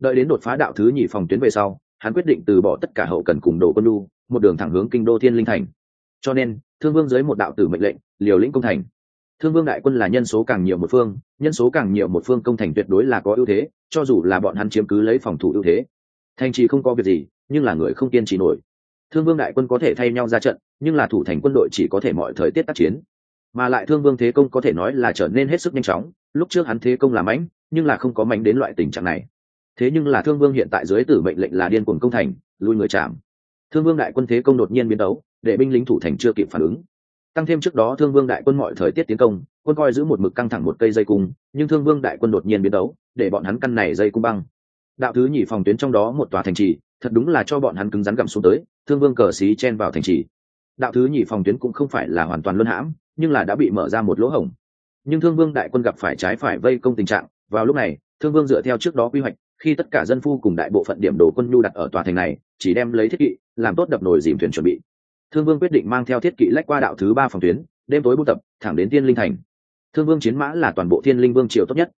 Đợi đến đột phá đạo thứ nhì phòng tuyến về sau, hắn quyết định từ bỏ tất cả hậu cần cùng đồ quân lu một đường thẳng hướng kinh đô thiên linh thành cho nên, thương vương dưới một đạo tử mệnh lệnh, liều lĩnh công thành. Thương vương đại quân là nhân số càng nhiều một phương, nhân số càng nhiều một phương công thành tuyệt đối là có ưu thế, cho dù là bọn hắn chiếm cứ lấy phòng thủ ưu thế. Thành trì không có việc gì, nhưng là người không kiên trì nổi. Thương vương đại quân có thể thay nhau ra trận, nhưng là thủ thành quân đội chỉ có thể mọi thời tiết tác chiến. Mà lại thương vương thế công có thể nói là trở nên hết sức nhanh chóng, lúc trước hắn thế công là mãnh, nhưng là không có mãnh đến loại tình trạng này. Thế nhưng là thương vương hiện tại dưới tử mệnh lệnh là điên cuồng công thành, lui người chạm thương vương đại quân thế công đột nhiên biến đấu để binh lính thủ thành chưa kịp phản ứng. Tăng thêm trước đó thương vương đại quân mọi thời tiết tiến công, quân coi giữ một mực căng thẳng một cây dây cung, nhưng thương vương đại quân đột nhiên biến đấu để bọn hắn căn này dây cung băng. Đạo thứ nhì phòng tuyến trong đó một tòa thành trì, thật đúng là cho bọn hắn cứng rắn gặm xuống tới, thương vương cờ xí chen vào thành trì. Đạo thứ nhì phòng tuyến cũng không phải là hoàn toàn luân hãm, nhưng là đã bị mở ra một lỗ hổng. Nhưng thương vương đại quân gặp phải trái phải vây công tình trạng, vào lúc này, thương vương dựa theo trước đó quy hoạch khi tất cả dân phu cùng đại bộ phận điểm đồ quân nhu đặt ở tòa thành này, chỉ đem lấy thiết kỵ, làm tốt đập nồi dìm thuyền chuẩn bị. Thương vương quyết định mang theo thiết kỵ lách qua đạo thứ ba phòng tuyến, đêm tối buôn tập, thẳng đến thiên linh thành. Thương vương chiến mã là toàn bộ thiên linh vương triều tốt nhất.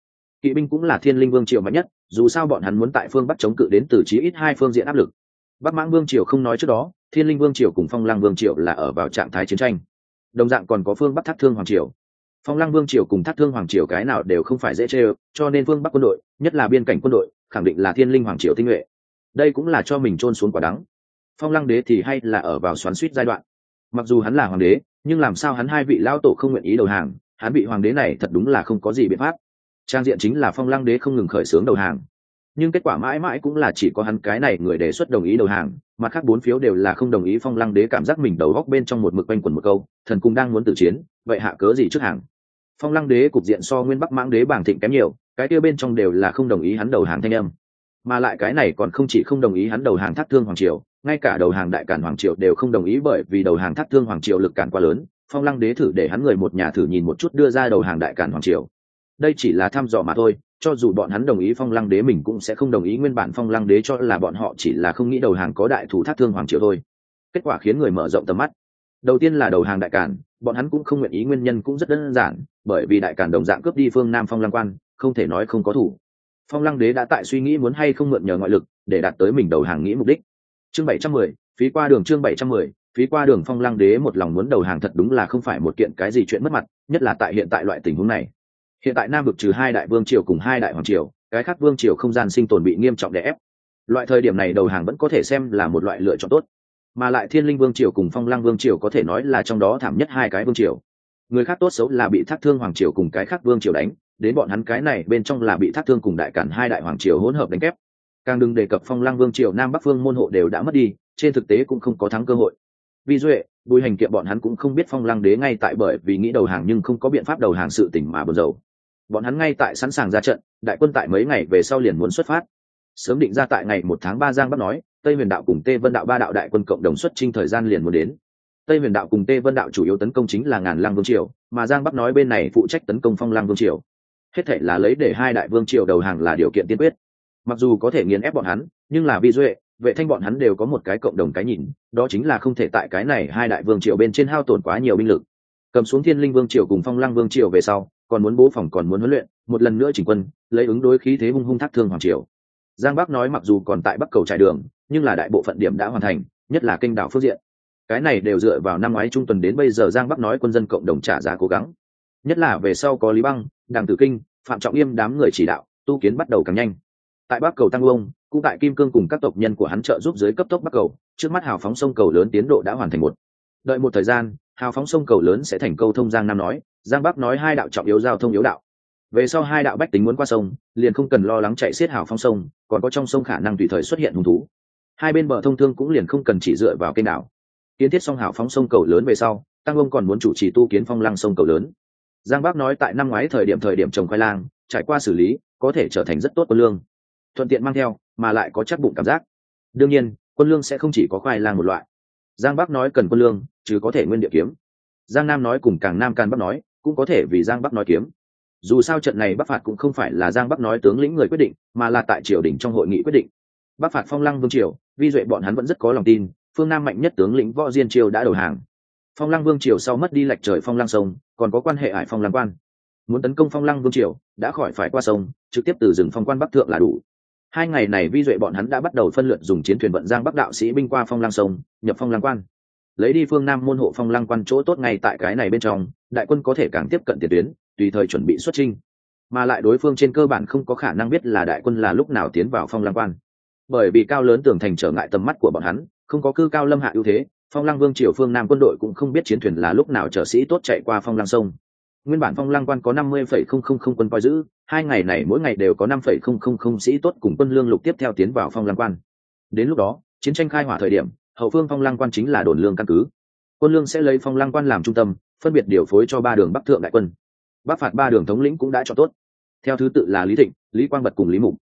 Kỵ binh cũng là thiên linh vương triều mạnh nhất, dù sao bọn hắn muốn tại phương bắc chống cự đến từ chí ít hai phương diện áp lực. Bắc mãng vương triều không nói trước đó, thiên linh vương triều cùng phong lăng vương triều là ở vào trạng thái chiến tranh. Đồng dạng còn có phương bắc thác thương hoàng triều. Phong lăng vương triều cùng thác thương hoàng triều cái nào đều không phải dễ chê cho nên phương bắc quân đội, nhất là biên cảnh quân đội khẳng định là thiên linh hoàng triều tinh nhuệ. Đây cũng là cho mình trôn xuống quả đắng. Phong lăng đế thì hay là ở vào xoắn suýt giai đoạn. Mặc dù hắn là hoàng đế, nhưng làm sao hắn hai vị lao tổ không nguyện ý đầu hàng, hắn bị hoàng đế này thật đúng là không có gì biện pháp. Trang diện chính là phong lăng đế không ngừng khởi xướng đầu hàng. Nhưng kết quả mãi mãi cũng là chỉ có hắn cái này người đề xuất đồng ý đầu hàng, mặt khác bốn phiếu đều là không đồng ý phong lăng đế cảm giác mình đầu góc bên trong một mực quanh quần một câu, thần cung đang muốn tự chiến, vậy hạ cớ gì trước hàng? Phong lăng đế cục diện so nguyên bắc mãng đế bảng thịnh kém nhiều cái kia bên trong đều là không đồng ý hắn đầu hàng thanh âm. Mà lại cái này còn không chỉ không đồng ý hắn đầu hàng thác thương hoàng triều, ngay cả đầu hàng đại cản hoàng triều đều không đồng ý bởi vì đầu hàng thác thương hoàng triều lực cản quá lớn, phong lăng đế thử để hắn người một nhà thử nhìn một chút đưa ra đầu hàng đại cản hoàng triều. Đây chỉ là thăm dò mà thôi, cho dù bọn hắn đồng ý phong lăng đế mình cũng sẽ không đồng ý nguyên bản phong lăng đế cho là bọn họ chỉ là không nghĩ đầu hàng có đại thủ thác thương hoàng triều thôi. Kết quả khiến người mở rộng tầm mắt. Đầu tiên là đầu hàng đại cản, bọn hắn cũng không nguyện ý nguyên nhân cũng rất đơn giản, bởi vì đại cản đồng dạng cướp đi phương nam phong lăng quan không thể nói không có thủ. Phong lăng đế đã tại suy nghĩ muốn hay không mượn nhờ ngoại lực để đạt tới mình đầu hàng nghĩ mục đích. Chương bảy trăm mười, phí qua đường chương bảy trăm mười, phí qua đường phong lăng đế một lòng muốn đầu hàng thật đúng là không phải một kiện cái gì chuyện mất mặt, nhất là tại hiện tại loại tình huống này. Hiện tại nam vực trừ hai đại vương triều cùng hai đại hoàng triều, cái khác vương triều không gian sinh tồn bị nghiêm trọng đè ép. Loại thời điểm này đầu hàng vẫn có thể xem là một loại lựa chọn tốt. Mà lại thiên linh vương triều cùng phong lăng vương triều có thể nói là trong đó thảm nhất hai cái vương triều. Người khác tốt xấu là bị thác thương hoàng triều cùng cái khác vương triều đánh đến bọn hắn cái này bên trong là bị thác thương cùng đại cản hai đại hoàng triều hỗn hợp đánh kép. Càng đừng đề cập phong lăng vương triều nam bắc phương môn hộ đều đã mất đi, trên thực tế cũng không có thắng cơ hội. Vì duệ, bùi hành kiệm bọn hắn cũng không biết phong lăng đế ngay tại bởi vì nghĩ đầu hàng nhưng không có biện pháp đầu hàng sự tỉnh mà bờ dầu bọn hắn ngay tại sẵn sàng ra trận, đại quân tại mấy ngày về sau liền muốn xuất phát. Sớm định ra tại ngày một tháng ba giang bắc nói, tây huyền đạo cùng tê vân đạo ba đạo đại quân cộng đồng xuất trinh thời gian liền muốn đến. Tây huyền đạo cùng tê vân đạo chủ yếu tấn công chính là ngàn lăng vương triều, mà giang bắc nói bên này phụ trách tấn công phong lăng vương triều hết thể là lấy để hai đại vương triều đầu hàng là điều kiện tiên quyết. Mặc dù có thể nghiền ép bọn hắn, nhưng là vi duệ, vệ thanh bọn hắn đều có một cái cộng đồng cái nhìn, đó chính là không thể tại cái này hai đại vương triều bên trên hao tổn quá nhiều binh lực. Cầm xuống thiên linh vương triều cùng phong lăng vương triều về sau, còn muốn bố phòng còn muốn huấn luyện, một lần nữa chỉnh quân, lấy ứng đối khí thế hung hung thác thương hoàng triều. Giang bắc nói mặc dù còn tại bắc cầu trải đường, nhưng là đại bộ phận điểm đã hoàn thành, nhất là kênh đảo phước diện. Cái này đều dựa vào năm ngoái trung tuần đến bây giờ giang bắc nói quân dân cộng đồng trả giá cố gắng. Nhất là về sau có lý băng đàng tử kinh, phạm trọng yêm đám người chỉ đạo, tu kiến bắt đầu càng nhanh. Tại bắc cầu tăng ông cũng tại kim cương cùng các tộc nhân của hắn trợ giúp dưới cấp tốc bắc cầu, trước mắt hào phóng sông cầu lớn tiến độ đã hoàn thành một. Đợi một thời gian, hào phóng sông cầu lớn sẽ thành câu thông giang nam nói, giang bắc nói hai đạo trọng yếu giao thông yếu đạo. Về sau hai đạo bách tính muốn qua sông, liền không cần lo lắng chạy xiết hào phong sông, còn có trong sông khả năng tùy thời xuất hiện hung thú. Hai bên bờ thông thương cũng liền không cần chỉ dựa vào kênh đảo. Kiến thiết xong hào phóng sông cầu lớn về sau, tăng ông còn muốn chủ trì tu kiến phong lăng sông cầu lớn giang Bác nói tại năm ngoái thời điểm thời điểm trồng khoai lang, trải qua xử lý, có thể trở thành rất tốt quân lương. Thuận tiện mang theo, mà lại có chắc bụng cảm giác. Đương nhiên, quân lương sẽ không chỉ có khoai lang một loại. Giang bắc nói cần quân lương, chứ có thể nguyên địa kiếm. Giang nam nói cùng càng nam can bắc nói, cũng có thể vì giang bắc nói kiếm. Dù sao trận này bắc phạt cũng không phải là giang bắc nói tướng lĩnh người quyết định, mà là tại triều đình trong hội nghị quyết định. Bắc phạt phong lăng vương triều, vi duệ bọn hắn vẫn rất có lòng tin, phương nam mạnh nhất tướng lĩnh võ diên triều đã đầu hàng. Phong lăng vương triều sau mất đi lạch trời phong lăng sông còn có quan hệ hải phong lăng quan. Muốn tấn công phong lăng vương triều, đã khỏi phải qua sông, trực tiếp từ rừng phong quan bắc thượng là đủ. Hai ngày này vi duệ bọn hắn đã bắt đầu phân lượt dùng chiến thuyền vận giang bắc đạo sĩ binh qua phong lăng sông, nhập phong lăng quan. Lấy đi phương nam môn hộ phong lăng quan chỗ tốt ngay tại cái này bên trong, đại quân có thể càng tiếp cận tiền tuyến, tùy thời chuẩn bị xuất trinh mà lại đối phương trên cơ bản không có khả năng biết là đại quân là lúc nào tiến vào phong lăng quan. Bởi vì cao lớn tường thành trở ngại tầm mắt của bọn hắn, không có cư cao lâm hạ ưu thế phong lăng vương triều phương nam quân đội cũng không biết chiến thuyền là lúc nào trở sĩ tốt chạy qua phong lăng sông. Nguyên bản phong lăng quan có năm mươi phẩy không không không quân coi giữ, hai ngày này mỗi ngày đều có năm phẩy không không không sĩ tốt cùng quân lương lục tiếp theo tiến vào phong lăng quan. Đến lúc đó, chiến tranh khai hỏa thời điểm, hậu phương phong lăng quan chính là đồn lương căn cứ. Quân lương sẽ lấy phong lăng quan làm trung tâm, phân biệt điều phối cho ba đường bắc thượng đại quân. Bắc phạt ba đường thống lĩnh cũng đã cho tốt. Theo thứ tự là lý thịnh, lý quang bật cùng lý mục.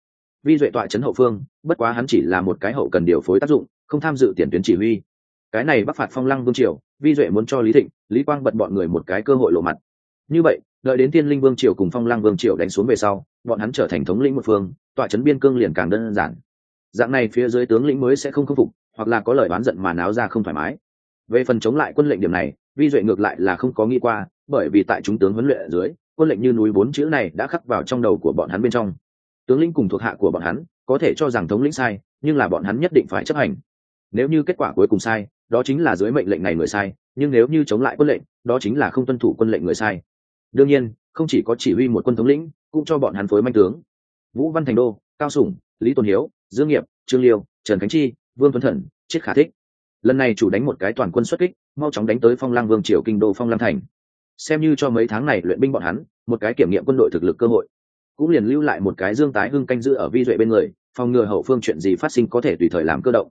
Vi duệ tọa trấn hậu phương, bất quá hắn chỉ là một cái hậu cần điều phối tác dụng, không tham dự tiền tuyến chỉ huy cái này bắc phạt phong lăng vương triều, vi duệ muốn cho lý thịnh, lý quang bật bọn người một cái cơ hội lộ mặt. Như vậy, đợi đến tiên linh vương triều cùng phong lăng vương triều đánh xuống về sau, bọn hắn trở thành thống lĩnh một phương, tọa chấn biên cương liền càng đơn giản. Dạng này phía dưới tướng lĩnh mới sẽ không khâm phục, hoặc là có lời bán giận mà náo ra không thoải mái. Về phần chống lại quân lệnh điểm này, vi duệ ngược lại là không có nghĩ qua, bởi vì tại chúng tướng huấn luyện ở dưới, quân lệnh như núi bốn chữ này đã khắc vào trong đầu của bọn hắn bên trong. Tướng lĩnh cùng thuộc hạ của bọn hắn, có thể cho rằng thống lĩnh sai, nhưng là bọn hắn nhất định phải chấp hành. Nếu như kết quả cuối cùng sai đó chính là dưới mệnh lệnh này người sai, nhưng nếu như chống lại quân lệnh, đó chính là không tuân thủ quân lệnh người sai. Đương nhiên, không chỉ có chỉ huy một quân thống lĩnh, cũng cho bọn hắn phối manh tướng. Vũ văn thành đô, cao sủng, lý tôn hiếu, dương nghiệp, trương liêu, trần khánh chi, vương tuấn thần Triết khả thích. Lần này chủ đánh một cái toàn quân xuất kích, mau chóng đánh tới phong lang vương triều kinh đô phong lang thành. Xem như cho mấy tháng này luyện binh bọn hắn, một cái kiểm nghiệm quân đội thực lực cơ hội. Cũng liền lưu lại một cái dương tái hưng canh giữ ở vi duệ bên người, phòng ngừa hậu phương chuyện gì phát sinh có thể tùy thời làm cơ động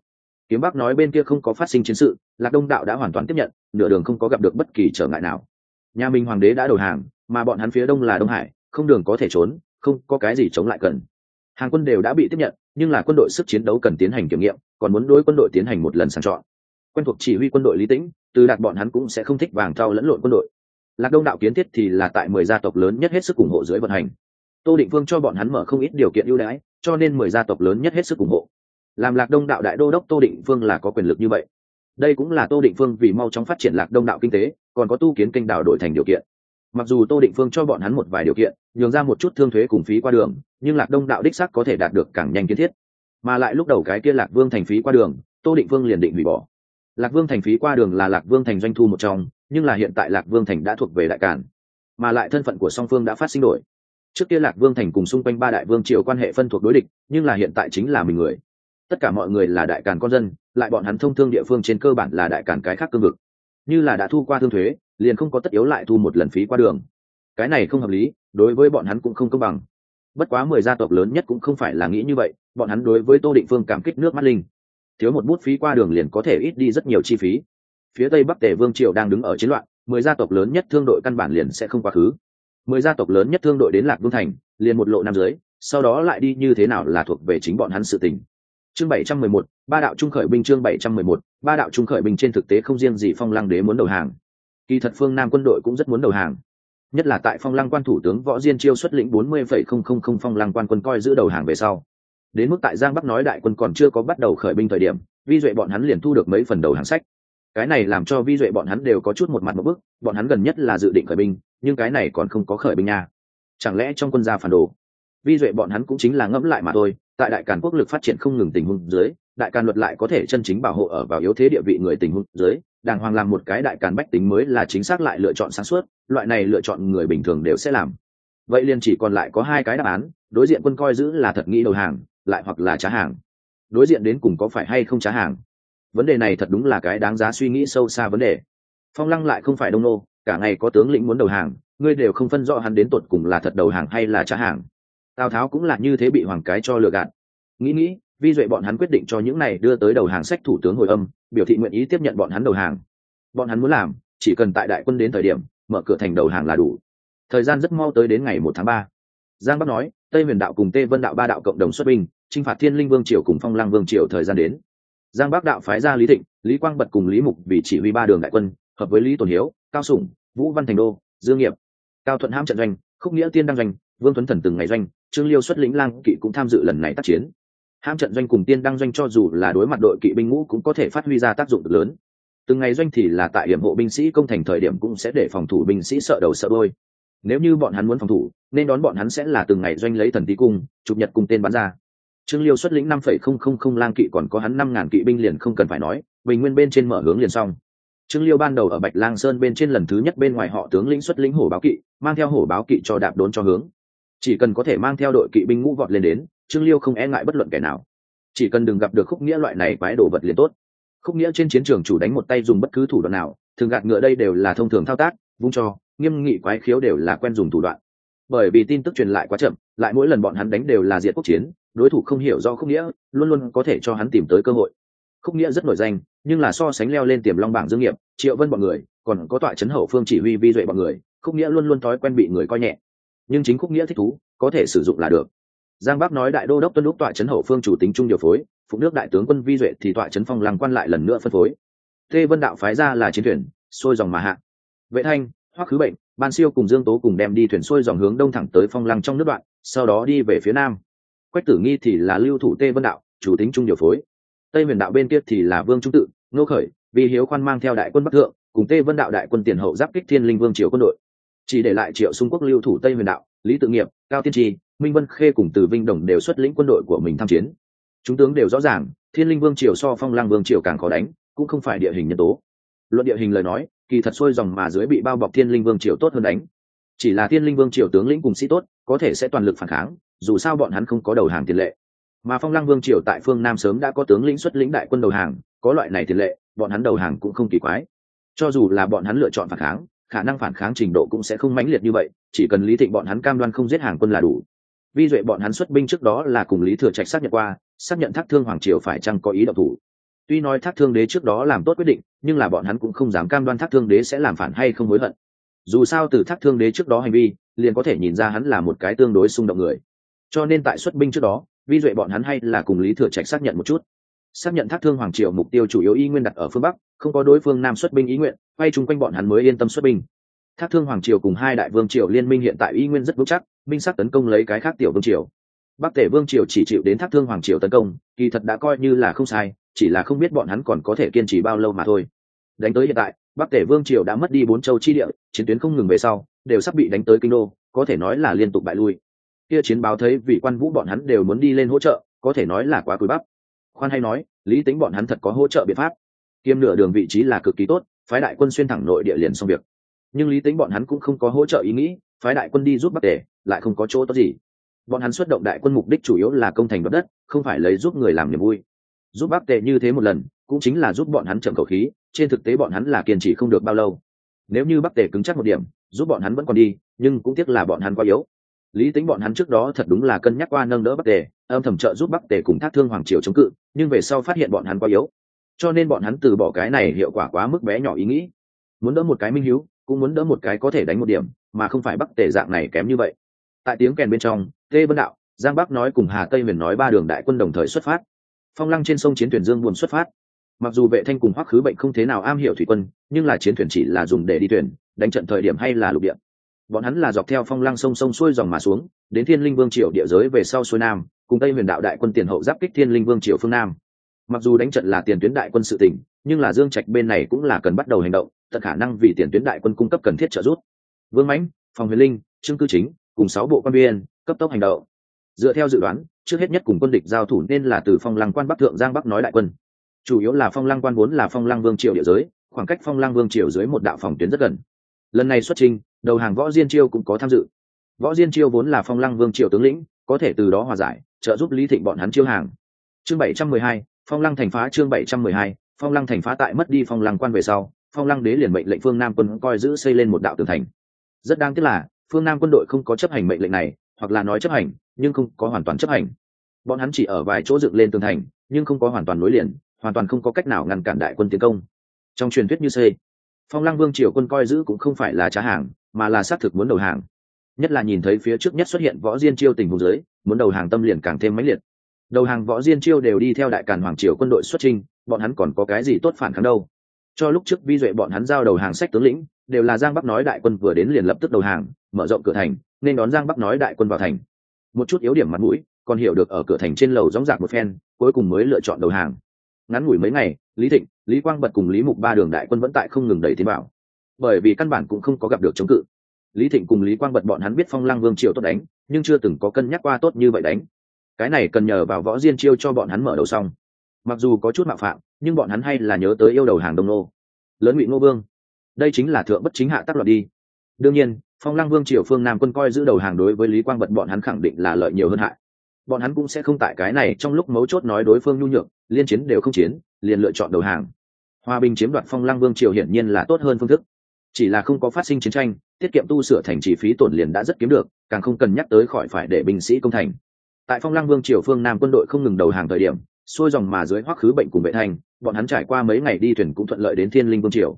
kiếm bắc nói bên kia không có phát sinh chiến sự, lạc đông đạo đã hoàn toàn tiếp nhận, nửa đường không có gặp được bất kỳ trở ngại nào. Nhà minh hoàng đế đã đổi hàng, mà bọn hắn phía đông là đông hải, không đường có thể trốn, không có cái gì chống lại cần. Hàng quân đều đã bị tiếp nhận, nhưng là quân đội sức chiến đấu cần tiến hành kiểm nghiệm, còn muốn đối quân đội tiến hành một lần sàng chọn. Quen thuộc chỉ huy quân đội lý tĩnh, từ đạt bọn hắn cũng sẽ không thích vàng trao lẫn lộn quân đội. Lạc đông đạo kiến thiết thì là tại mười gia tộc lớn nhất hết sức ủng hộ dưới vận hành. Tô định vương cho bọn hắn mở không ít điều kiện ưu đãi, cho nên mười gia tộc lớn nhất hết sức ủng hộ làm lạc đông đạo đại đô đốc tô định phương là có quyền lực như vậy. Đây cũng là tô định phương vì mau chóng phát triển lạc đông đạo kinh tế, còn có tu kiến kênh đảo đổi thành điều kiện. Mặc dù tô định phương cho bọn hắn một vài điều kiện, nhường ra một chút thương thuế cùng phí qua đường, nhưng lạc đông đạo đích sắc có thể đạt được càng nhanh kiến thiết. Mà lại lúc đầu cái kia lạc vương thành phí qua đường, tô định phương liền định hủy bỏ. Lạc vương thành phí qua đường là lạc vương thành doanh thu một trong, nhưng là hiện tại lạc vương thành đã thuộc về đại cản mà lại thân phận của song phương đã phát sinh đổi. Trước kia lạc vương thành cùng xung quanh ba đại vương triều quan hệ phân thuộc đối địch, nhưng là hiện tại chính là mình người tất cả mọi người là đại càn con dân, lại bọn hắn thông thương địa phương trên cơ bản là đại càn cái khác cương vực. Như là đã thu qua thương thuế, liền không có tất yếu lại thu một lần phí qua đường. Cái này không hợp lý, đối với bọn hắn cũng không công bằng. Bất quá mười gia tộc lớn nhất cũng không phải là nghĩ như vậy, bọn hắn đối với tô định phương cảm kích nước mắt linh. Thiếu một bút phí qua đường liền có thể ít đi rất nhiều chi phí. Phía tây bắc tề vương triều đang đứng ở chiến loạn, mười gia tộc lớn nhất thương đội căn bản liền sẽ không quá khứ. Mười gia tộc lớn nhất thương đội đến lạc vương thành, liền một lộ nam dưới sau đó lại đi như thế nào là thuộc về chính bọn hắn sự tình chương bảy trăm mười một ba đạo trung khởi binh chương bảy trăm mười một ba đạo trung khởi binh trên thực tế không riêng gì phong lăng đế muốn đầu hàng. Kỳ thật phương nam quân đội cũng rất muốn đầu hàng. Nhất là tại phong lăng quan thủ tướng võ diên chiêu xuất lĩnh bốn mươi phẩy không không không phong lăng quan quân coi giữ đầu hàng về sau. Đến mức tại giang bắc nói đại quân còn chưa có bắt đầu khởi binh thời điểm vi duệ bọn hắn liền thu được mấy phần đầu hàng sách. Cái này làm cho vi duệ bọn hắn đều có chút một mặt một bước, bọn hắn gần nhất là dự định khởi binh nhưng cái này còn không có khởi binh nha. Chẳng lẽ trong quân gia phản đồ? Vi duệ bọn hắn cũng chính là ngẫm lại mà thôi, tại đại càn quốc lực phát triển không ngừng tình huống dưới, đại càn luật lại có thể chân chính bảo hộ ở vào yếu thế địa vị người tình huống dưới, đàng hoàng làm một cái đại càn bách tính mới là chính xác lại lựa chọn sáng suốt, loại này lựa chọn người bình thường đều sẽ làm. Vậy liền chỉ còn lại có hai cái đáp án, đối diện quân coi giữ là thật nghĩ đầu hàng, lại hoặc là trá hàng. Đối diện đến cùng có phải hay không trá hàng? Vấn đề này thật đúng là cái đáng giá suy nghĩ sâu xa vấn đề. Phong lăng lại không phải đông nô, cả ngày có tướng lĩnh muốn đầu hàng, ngươi đều không phân rõ hắn đến tột cùng là thật đầu hàng hay là trá hàng tào tháo cũng là như thế bị hoàng cái cho lừa gạt. Nghĩ nghĩ, vi duệ bọn hắn quyết định cho những này đưa tới đầu hàng sách thủ tướng hồi âm, biểu thị nguyện ý tiếp nhận bọn hắn đầu hàng. Bọn hắn muốn làm, chỉ cần tại đại quân đến thời điểm, mở cửa thành đầu hàng là đủ. Thời gian rất mau tới đến ngày một tháng ba. Giang bắc nói, tây huyền đạo cùng tê vân đạo ba đạo cộng đồng xuất binh, chinh phạt thiên linh vương triều cùng phong lang vương triều thời gian đến. Giang bắc đạo phái ra lý thịnh, lý quang bật cùng lý mục vì chỉ huy ba đường đại quân, hợp với lý tồn hiếu, cao sủng, vũ văn thành đô, dương nghiệp, cao thuận hãm trận doanh, khúc nghĩa tiên đăng doanh vương tuấn thần từng ngày doanh, trương liêu xuất lĩnh lang kỵ cũng tham dự lần này tác chiến. Ham trận doanh cùng tiên đăng doanh cho dù là đối mặt đội kỵ binh ngũ cũng có thể phát huy ra tác dụng lớn. Từng ngày doanh thì là tại hiểm hộ binh sĩ công thành thời điểm cũng sẽ để phòng thủ binh sĩ sợ đầu sợ đôi nếu như bọn hắn muốn phòng thủ, nên đón bọn hắn sẽ là từng ngày doanh lấy thần tí cung chụp nhật cùng tên bắn ra. Trương liêu xuất lĩnh năm phẩy không không không lang kỵ còn có hắn năm ngàn kỵ binh liền không cần phải nói, bình nguyên bên trên mở hướng liền xong. Trương liêu ban đầu ở bạch lang sơn bên trên lần thứ nhất bên ngoài họ tướng lĩnh xuất lĩnh hổ báo kỵ, mang theo hổ báo kỵ cho đạp đốn cho hướng chỉ cần có thể mang theo đội kỵ binh ngũ vọt lên đến, trương liêu không e ngại bất luận kẻ nào. Chỉ cần đừng gặp được khúc nghĩa loại này quái đồ vật liền tốt. Khúc nghĩa trên chiến trường chủ đánh một tay dùng bất cứ thủ đoạn nào, thường gạt ngựa đây đều là thông thường thao tác, vung cho, nghiêm nghị quái khiếu đều là quen dùng thủ đoạn. Bởi vì tin tức truyền lại quá chậm, lại mỗi lần bọn hắn đánh đều là diệt quốc chiến, đối thủ không hiểu do khúc nghĩa, luôn luôn có thể cho hắn tìm tới cơ hội. Khúc nghĩa rất nổi danh, nhưng là so sánh leo lên tiềm long bảng dương nghiệp, triệu vân bọn người, còn có tọa chấn hậu phương chỉ huy vi duệ bọn người, khúc nghĩa luôn luôn thói quen bị người coi nhẹ nhưng chính khúc nghĩa thích thú có thể sử dụng là được. Giang bắc nói đại đô đốc tuân lúc tọa chấn hậu phương chủ tính trung điều phối, phụ nước đại tướng quân vi duệ thì tọa chấn phong lăng quan lại lần nữa phân phối. Tê vân đạo phái ra là chiến thuyền, xuôi dòng mà hạ. Vệ thanh, hoắc khứ bệnh, ban siêu cùng dương tố cùng đem đi thuyền xuôi dòng hướng đông thẳng tới phong lăng trong nước đoạn, sau đó đi về phía nam. Quách tử nghi thì là lưu thủ tê vân đạo, chủ tính trung điều phối. Tây huyền đạo bên kia thì là vương trung tự nô khởi vì hiếu khoan mang theo đại quân bắc thượng, cùng tê vân đạo đại quân tiền hậu giáp kích thiên linh vương triều quân đội chỉ để lại triệu xung quốc lưu thủ tây huyền đạo, lý tự nghiệp, cao tiên tri, minh vân, khê cùng từ vinh đồng đều xuất lĩnh quân đội của mình tham chiến. Chúng tướng đều rõ ràng, thiên linh vương triều so phong lang vương triều càng khó đánh, cũng không phải địa hình nhân tố. Luận địa hình lời nói, kỳ thật xuôi dòng mà dưới bị bao bọc thiên linh vương triều tốt hơn đánh. Chỉ là thiên linh vương triều tướng lĩnh cùng sĩ tốt, có thể sẽ toàn lực phản kháng, dù sao bọn hắn không có đầu hàng tiền lệ. Mà phong lăng vương triều tại phương nam sớm đã có tướng lĩnh xuất lĩnh đại quân đầu hàng, có loại này tiền lệ, bọn hắn đầu hàng cũng không kỳ quái. Cho dù là bọn hắn lựa chọn phản kháng khả năng phản kháng trình độ cũng sẽ không mãnh liệt như vậy, chỉ cần lý thịnh bọn hắn cam đoan không giết hàng quân là đủ. Vi duệ bọn hắn xuất binh trước đó là cùng lý thừa trạch xác nhận qua, xác nhận thác thương hoàng triều phải chăng có ý động thủ. Tuy nói thác thương đế trước đó làm tốt quyết định, nhưng là bọn hắn cũng không dám cam đoan thác thương đế sẽ làm phản hay không hối hận. Dù sao từ thác thương đế trước đó hành vi, liền có thể nhìn ra hắn là một cái tương đối xung động người. Cho nên tại xuất binh trước đó, vi duệ bọn hắn hay là cùng lý thừa trạch xác nhận một chút xác nhận thác thương hoàng triều mục tiêu chủ yếu y nguyên đặt ở phương bắc, không có đối phương nam xuất binh ý nguyện, quay chung quanh bọn hắn mới yên tâm xuất binh. Thác thương hoàng triều cùng hai đại vương triều liên minh hiện tại y nguyên rất vững chắc minh sắc tấn công lấy cái khác tiểu vương triều. Bắc tể vương triều chỉ chịu đến thác thương hoàng triều tấn công, kỳ thật đã coi như là không sai, chỉ là không biết bọn hắn còn có thể kiên trì bao lâu mà thôi. Đánh tới hiện tại, bắc tể vương triều đã mất đi bốn châu chi địa, chiến tuyến không ngừng về sau, đều sắp bị đánh tới kinh đô, có thể nói là liên tục bại lui. Kia chiến báo thấy vị quan vũ bọn hắn đều muốn đi lên hỗ trợ, có thể nói là quá cúi bắp khoan hay nói lý tính bọn hắn thật có hỗ trợ biện pháp. Kiêm nửa đường vị trí là cực kỳ tốt phái đại quân xuyên thẳng nội địa liền xong việc. Nhưng lý tính bọn hắn cũng không có hỗ trợ ý nghĩ phái đại quân đi giúp bắc Tề, lại không có chỗ tốt gì. Bọn hắn xuất động đại quân mục đích chủ yếu là công thành đoạt đất không phải lấy giúp người làm niềm vui. Giúp bắc Tề như thế một lần cũng chính là giúp bọn hắn chậm cầu khí trên thực tế bọn hắn là kiên trì không được bao lâu. Nếu như bắc Tề cứng chắc một điểm giúp bọn hắn vẫn còn đi nhưng cũng tiếc là bọn hắn quá yếu. Lý tính bọn hắn trước đó thật đúng là cân nhắc qua nâng đỡ bắc tề âm thầm trợ giúp bắc tề cùng thác thương hoàng triều chống cự, nhưng về sau phát hiện bọn hắn quá yếu. Cho nên bọn hắn từ bỏ cái này hiệu quả quá mức bé nhỏ ý nghĩ. Muốn đỡ một cái minh hiếu, cũng muốn đỡ một cái có thể đánh một điểm, mà không phải bắc tề dạng này kém như vậy. Tại tiếng kèn bên trong, tê vân đạo, giang bắc nói cùng hà tây huyền nói ba đường đại quân đồng thời xuất phát. Phong lăng trên sông chiến thuyền dương buồn xuất phát. Mặc dù vệ thanh cùng hoắc khứ bệnh không thế nào am hiểu thủy quân, nhưng là chiến thuyền chỉ là dùng để đi thuyền, đánh trận thời điểm hay là lục địa. Bọn hắn là dọc theo phong lăng sông sông xuôi dòng mà xuống, đến thiên linh vương triều địa giới về sau xuôi nam cùng tây huyền đạo đại quân tiền hậu giáp kích thiên linh vương triều phương nam mặc dù đánh trận là tiền tuyến đại quân sự tỉnh nhưng là dương trạch bên này cũng là cần bắt đầu hành động tận khả năng vì tiền tuyến đại quân cung cấp cần thiết trợ giúp vương mãnh phòng huyền linh trương cư chính cùng sáu bộ quan viên cấp tốc hành động dựa theo dự đoán trước hết nhất cùng quân địch giao thủ nên là từ phong lăng quan bắc thượng giang bắc nói đại quân chủ yếu là phong lăng quan vốn là phong lăng vương triều địa giới khoảng cách phong lăng vương triều dưới một đạo phòng tuyến rất gần lần này xuất trình đầu hàng võ diên chiêu cũng có tham dự võ diên chiêu vốn là phong lăng vương triều tướng lĩnh có thể từ đó hòa giải trợ giúp lý thịnh bọn hắn chiêu hàng. Chương bảy trăm mười hai, phong lăng thành phá chương bảy trăm mười hai, phong lăng thành phá tại mất đi phong lăng quan về sau, phong lăng đế liền mệnh lệnh phương nam quân coi giữ xây lên một đạo tường thành. Rất đáng tiếc là, phương nam quân đội không có chấp hành mệnh lệnh này, hoặc là nói chấp hành, nhưng không có hoàn toàn chấp hành. Bọn hắn chỉ ở vài chỗ dựng lên tường thành, nhưng không có hoàn toàn nối liền, hoàn toàn không có cách nào ngăn cản đại quân tiến công. Trong truyền thuyết như xây phong lăng vương triều quân coi giữ cũng không phải là trá hàng, mà là xác thực muốn đầu hàng nhất là nhìn thấy phía trước nhất xuất hiện võ diên chiêu tình hùng giới, muốn đầu hàng tâm liền càng thêm mãnh liệt. Đầu hàng võ diên chiêu đều đi theo đại càn hoàng triều quân đội xuất trinh bọn hắn còn có cái gì tốt phản kháng đâu. Cho lúc trước vi duệ bọn hắn giao đầu hàng sách tướng lĩnh, đều là giang bắc nói đại quân vừa đến liền lập tức đầu hàng, mở rộng cửa thành, nên đón giang bắc nói đại quân vào thành. Một chút yếu điểm mặt mũi, còn hiểu được ở cửa thành trên lầu gióng dạc một phen, cuối cùng mới lựa chọn đầu hàng. Ngắn ngủi mấy ngày, lý thịnh, lý quang bật cùng lý mục ba đường đại quân vẫn tại không ngừng đẩy tiến vào. Bởi vì căn bản cũng không có gặp được chống cự lý thịnh cùng lý quang bật bọn hắn biết phong lăng vương triều tốt đánh, nhưng chưa từng có cân nhắc qua tốt như vậy đánh. Cái này cần nhờ vào võ diên chiêu cho bọn hắn mở đầu xong. Mặc dù có chút mạo phạm, nhưng bọn hắn hay là nhớ tới yêu đầu hàng đông nô. Lớn ngụy ngô vương. Đây chính là thượng bất chính hạ tác luật đi. Đương nhiên, phong lăng vương triều phương nam quân coi giữ đầu hàng đối với lý quang bật bọn hắn khẳng định là lợi nhiều hơn hại. Bọn hắn cũng sẽ không tại cái này trong lúc mấu chốt nói đối phương nhu nhược, liên chiến đều không chiến, liền lựa chọn đầu hàng. Hòa bình chiếm đoạt phong lăng vương triều hiển nhiên là tốt hơn phương thức. Chỉ là không có phát sinh chiến tranh tiết kiệm tu sửa thành chi phí tổn liền đã rất kiếm được, càng không cần nhắc tới khỏi phải để binh sĩ công thành. Tại phong lăng vương triều phương nam quân đội không ngừng đầu hàng thời điểm, xuôi dòng mà dưới hoắc khứ bệnh cùng vệ thành, bọn hắn trải qua mấy ngày đi thuyền cũng thuận lợi đến thiên linh vương triều.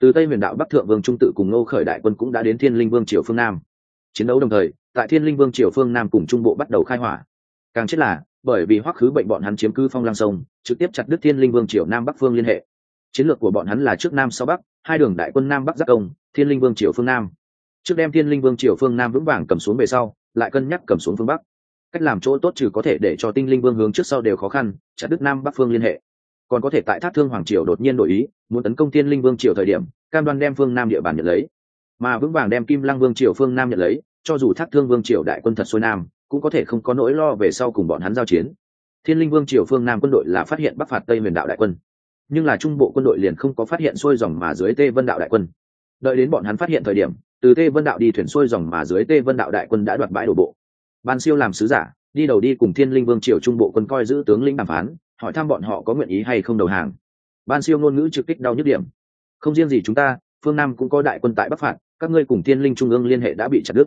Từ tây huyền đạo bắc thượng vương trung tự cùng ngô khởi đại quân cũng đã đến thiên linh vương triều phương nam. Chiến đấu đồng thời, tại thiên linh vương triều phương nam cùng trung bộ bắt đầu khai hỏa. Càng chết là, bởi vì hoắc khứ bệnh bọn hắn chiếm cứ phong lăng sông, trực tiếp chặt đứt thiên linh vương triều nam bắc phương liên hệ. Chiến lược của bọn hắn là trước nam sau bắc, hai đường đại quân nam bắc giác công, thiên linh vương triều phương nam trước đem thiên linh vương triều phương nam vững vàng cầm xuống về sau, lại cân nhắc cầm xuống phương bắc. Cách làm chỗ tốt trừ có thể để cho tinh linh vương hướng trước sau đều khó khăn, chặt đức nam bắc phương liên hệ. Còn có thể tại thác thương hoàng triều đột nhiên đổi ý, muốn tấn công Thiên linh vương triều thời điểm, cam đoan đem phương nam địa bàn nhận lấy. Mà vững vàng đem kim lăng vương triều phương nam nhận lấy, cho dù thác thương vương triều đại quân thật xuôi nam, cũng có thể không có nỗi lo về sau cùng bọn hắn giao chiến. Thiên linh vương triều phương nam quân đội là phát hiện bắc phạt tây huyền đạo đại quân, nhưng là trung bộ quân đội liền không có phát hiện xuôi dòng mà dưới tê vân đạo đại quân. Đợi đến bọn hắn phát hiện thời điểm từ tê vân đạo đi thuyền xuôi dòng mà dưới tê vân đạo đại quân đã đoạt bãi đổ bộ. Ban siêu làm sứ giả, đi đầu đi cùng thiên linh vương triều trung bộ quân coi giữ tướng lĩnh đàm phán, hỏi thăm bọn họ có nguyện ý hay không đầu hàng. Ban siêu ngôn ngữ trực kích đau nhức điểm. Không riêng gì chúng ta, phương nam cũng có đại quân tại bắc phạt, các ngươi cùng thiên linh trung ương liên hệ đã bị chặt đứt.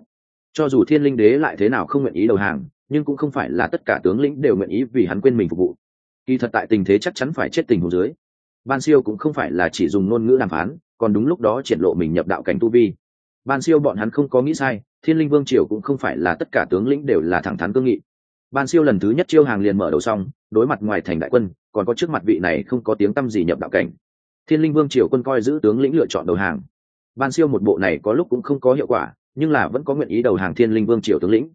Cho dù thiên linh đế lại thế nào không nguyện ý đầu hàng, nhưng cũng không phải là tất cả tướng lĩnh đều nguyện ý vì hắn quên mình phục vụ. Kỳ thật tại tình thế chắc chắn phải chết tình hồ dưới, ban siêu cũng không phải là chỉ dùng ngôn ngữ đàm phán, còn đúng lúc đó triển lộ mình nhập đạo cảnh tu vi ban siêu bọn hắn không có nghĩ sai, thiên linh vương triều cũng không phải là tất cả tướng lĩnh đều là thẳng thắn cương nghị. Ban siêu lần thứ nhất chiêu hàng liền mở đầu xong, đối mặt ngoài thành đại quân, còn có trước mặt vị này không có tiếng t â m gì nhập đạo cảnh. Thiên linh vương triều quân coi giữ tướng lĩnh lựa chọn đầu hàng. Ban siêu một bộ này có lúc cũng không có hiệu quả, nhưng là vẫn có nguyện ý đầu hàng thiên linh vương triều tướng lĩnh.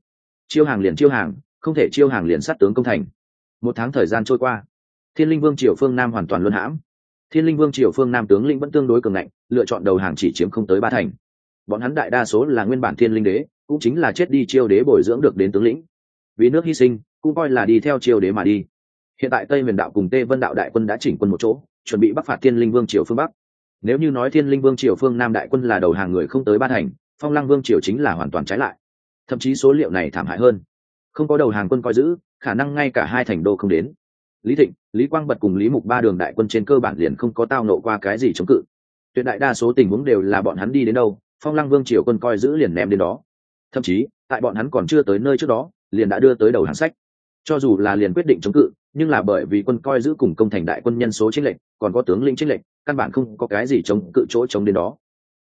Chiêu hàng liền chiêu hàng, không thể chiêu hàng liền sát tướng công thành. Một tháng thời gian trôi qua, thiên linh vương triều phương nam hoàn toàn luân hãm. Thiên linh vương triều phương nam tướng lĩnh vẫn tương đối cường ngạnh, lựa chọn đầu hàng chỉ chiếm không tới ba thành bọn hắn đại đa số là nguyên bản thiên linh đế cũng chính là chết đi chiêu đế bồi dưỡng được đến tướng lĩnh. Vì nước hy sinh cũng coi là đi theo chiêu đế mà đi. Hiện tại tây huyền đạo cùng tê vân đạo đại quân đã chỉnh quân một chỗ chuẩn bị bắc phạt thiên linh vương triều phương bắc. Nếu như nói thiên linh vương triều phương nam đại quân là đầu hàng người không tới ban hành, phong lăng vương triều chính là hoàn toàn trái lại. Thậm chí số liệu này thảm hại hơn. Không có đầu hàng quân coi giữ khả năng ngay cả hai thành đô không đến. Lý thịnh lý quang bật cùng lý mục ba đường đại quân trên cơ bản liền không có tao nộ qua cái gì chống cự. Tuyệt đại đa số tình huống đều là bọn hắn đi đến đâu phong lăng vương triều quân coi giữ liền ném đến đó. Thậm chí, tại bọn hắn còn chưa tới nơi trước đó, liền đã đưa tới đầu hàng sách. Cho dù là liền quyết định chống cự, nhưng là bởi vì quân coi giữ cùng công thành đại quân nhân số chính lệnh còn có tướng lĩnh chính lệnh căn bản không có cái gì chống cự chỗ chống đến đó.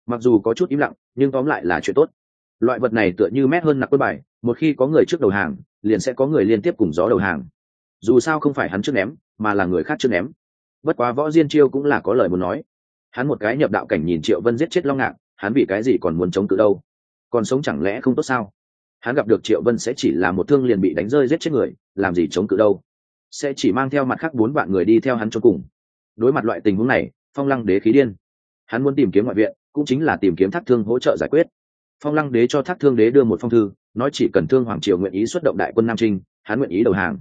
Mặc dù có chút im lặng, nhưng tóm lại là chuyện tốt. Loại vật này tựa như mét hơn nặc quân bài, một khi có người trước đầu hàng, liền sẽ có người liên tiếp cùng gió đầu hàng. Dù sao không phải hắn trước ném, mà là người khác trước ném. Bất quá võ diên chiêu cũng là có lời muốn nói. Hắn một cái nhập đạo cảnh nhìn triệu vân giết chết long ngạn hắn vì cái gì còn muốn chống cự đâu? Còn sống chẳng lẽ không tốt sao? Hắn gặp được triệu vân sẽ chỉ là một thương liền bị đánh rơi giết chết người, làm gì chống cự đâu? Sẽ chỉ mang theo mặt khác bốn vạn người đi theo hắn cho cùng. Đối mặt loại tình huống này, phong lăng đế khí điên. Hắn muốn tìm kiếm ngoại viện, cũng chính là tìm kiếm thác thương hỗ trợ giải quyết. Phong lăng đế cho thác thương đế đưa một phong thư, nói chỉ cần thương hoàng triều nguyện ý xuất động đại quân nam trinh, hắn nguyện ý đầu hàng.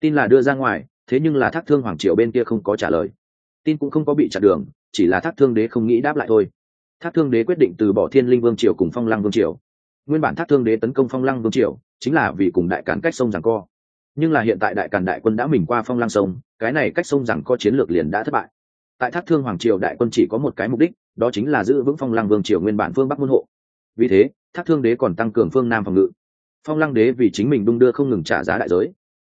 Tin là đưa ra ngoài, thế nhưng là thác thương hoàng triều bên kia không có trả lời. Tin cũng không có bị chặn đường, chỉ là thác thương đế không nghĩ đáp lại thôi thác thương đế quyết định từ bỏ thiên linh vương triều cùng phong lăng vương triều. Nguyên bản thác thương đế tấn công phong lăng vương triều chính là vì cùng đại cản cách sông rằng co. Nhưng là hiện tại đại cản đại quân đã mình qua phong lăng sông, cái này cách sông rằng co chiến lược liền đã thất bại. Tại thác thương hoàng triều đại quân chỉ có một cái mục đích, đó chính là giữ vững phong lăng vương triều nguyên bản phương bắc môn hộ. Vì thế, thác thương đế còn tăng cường phương nam phòng ngự. Phong lăng đế vì chính mình đung đưa không ngừng trả giá đại giới.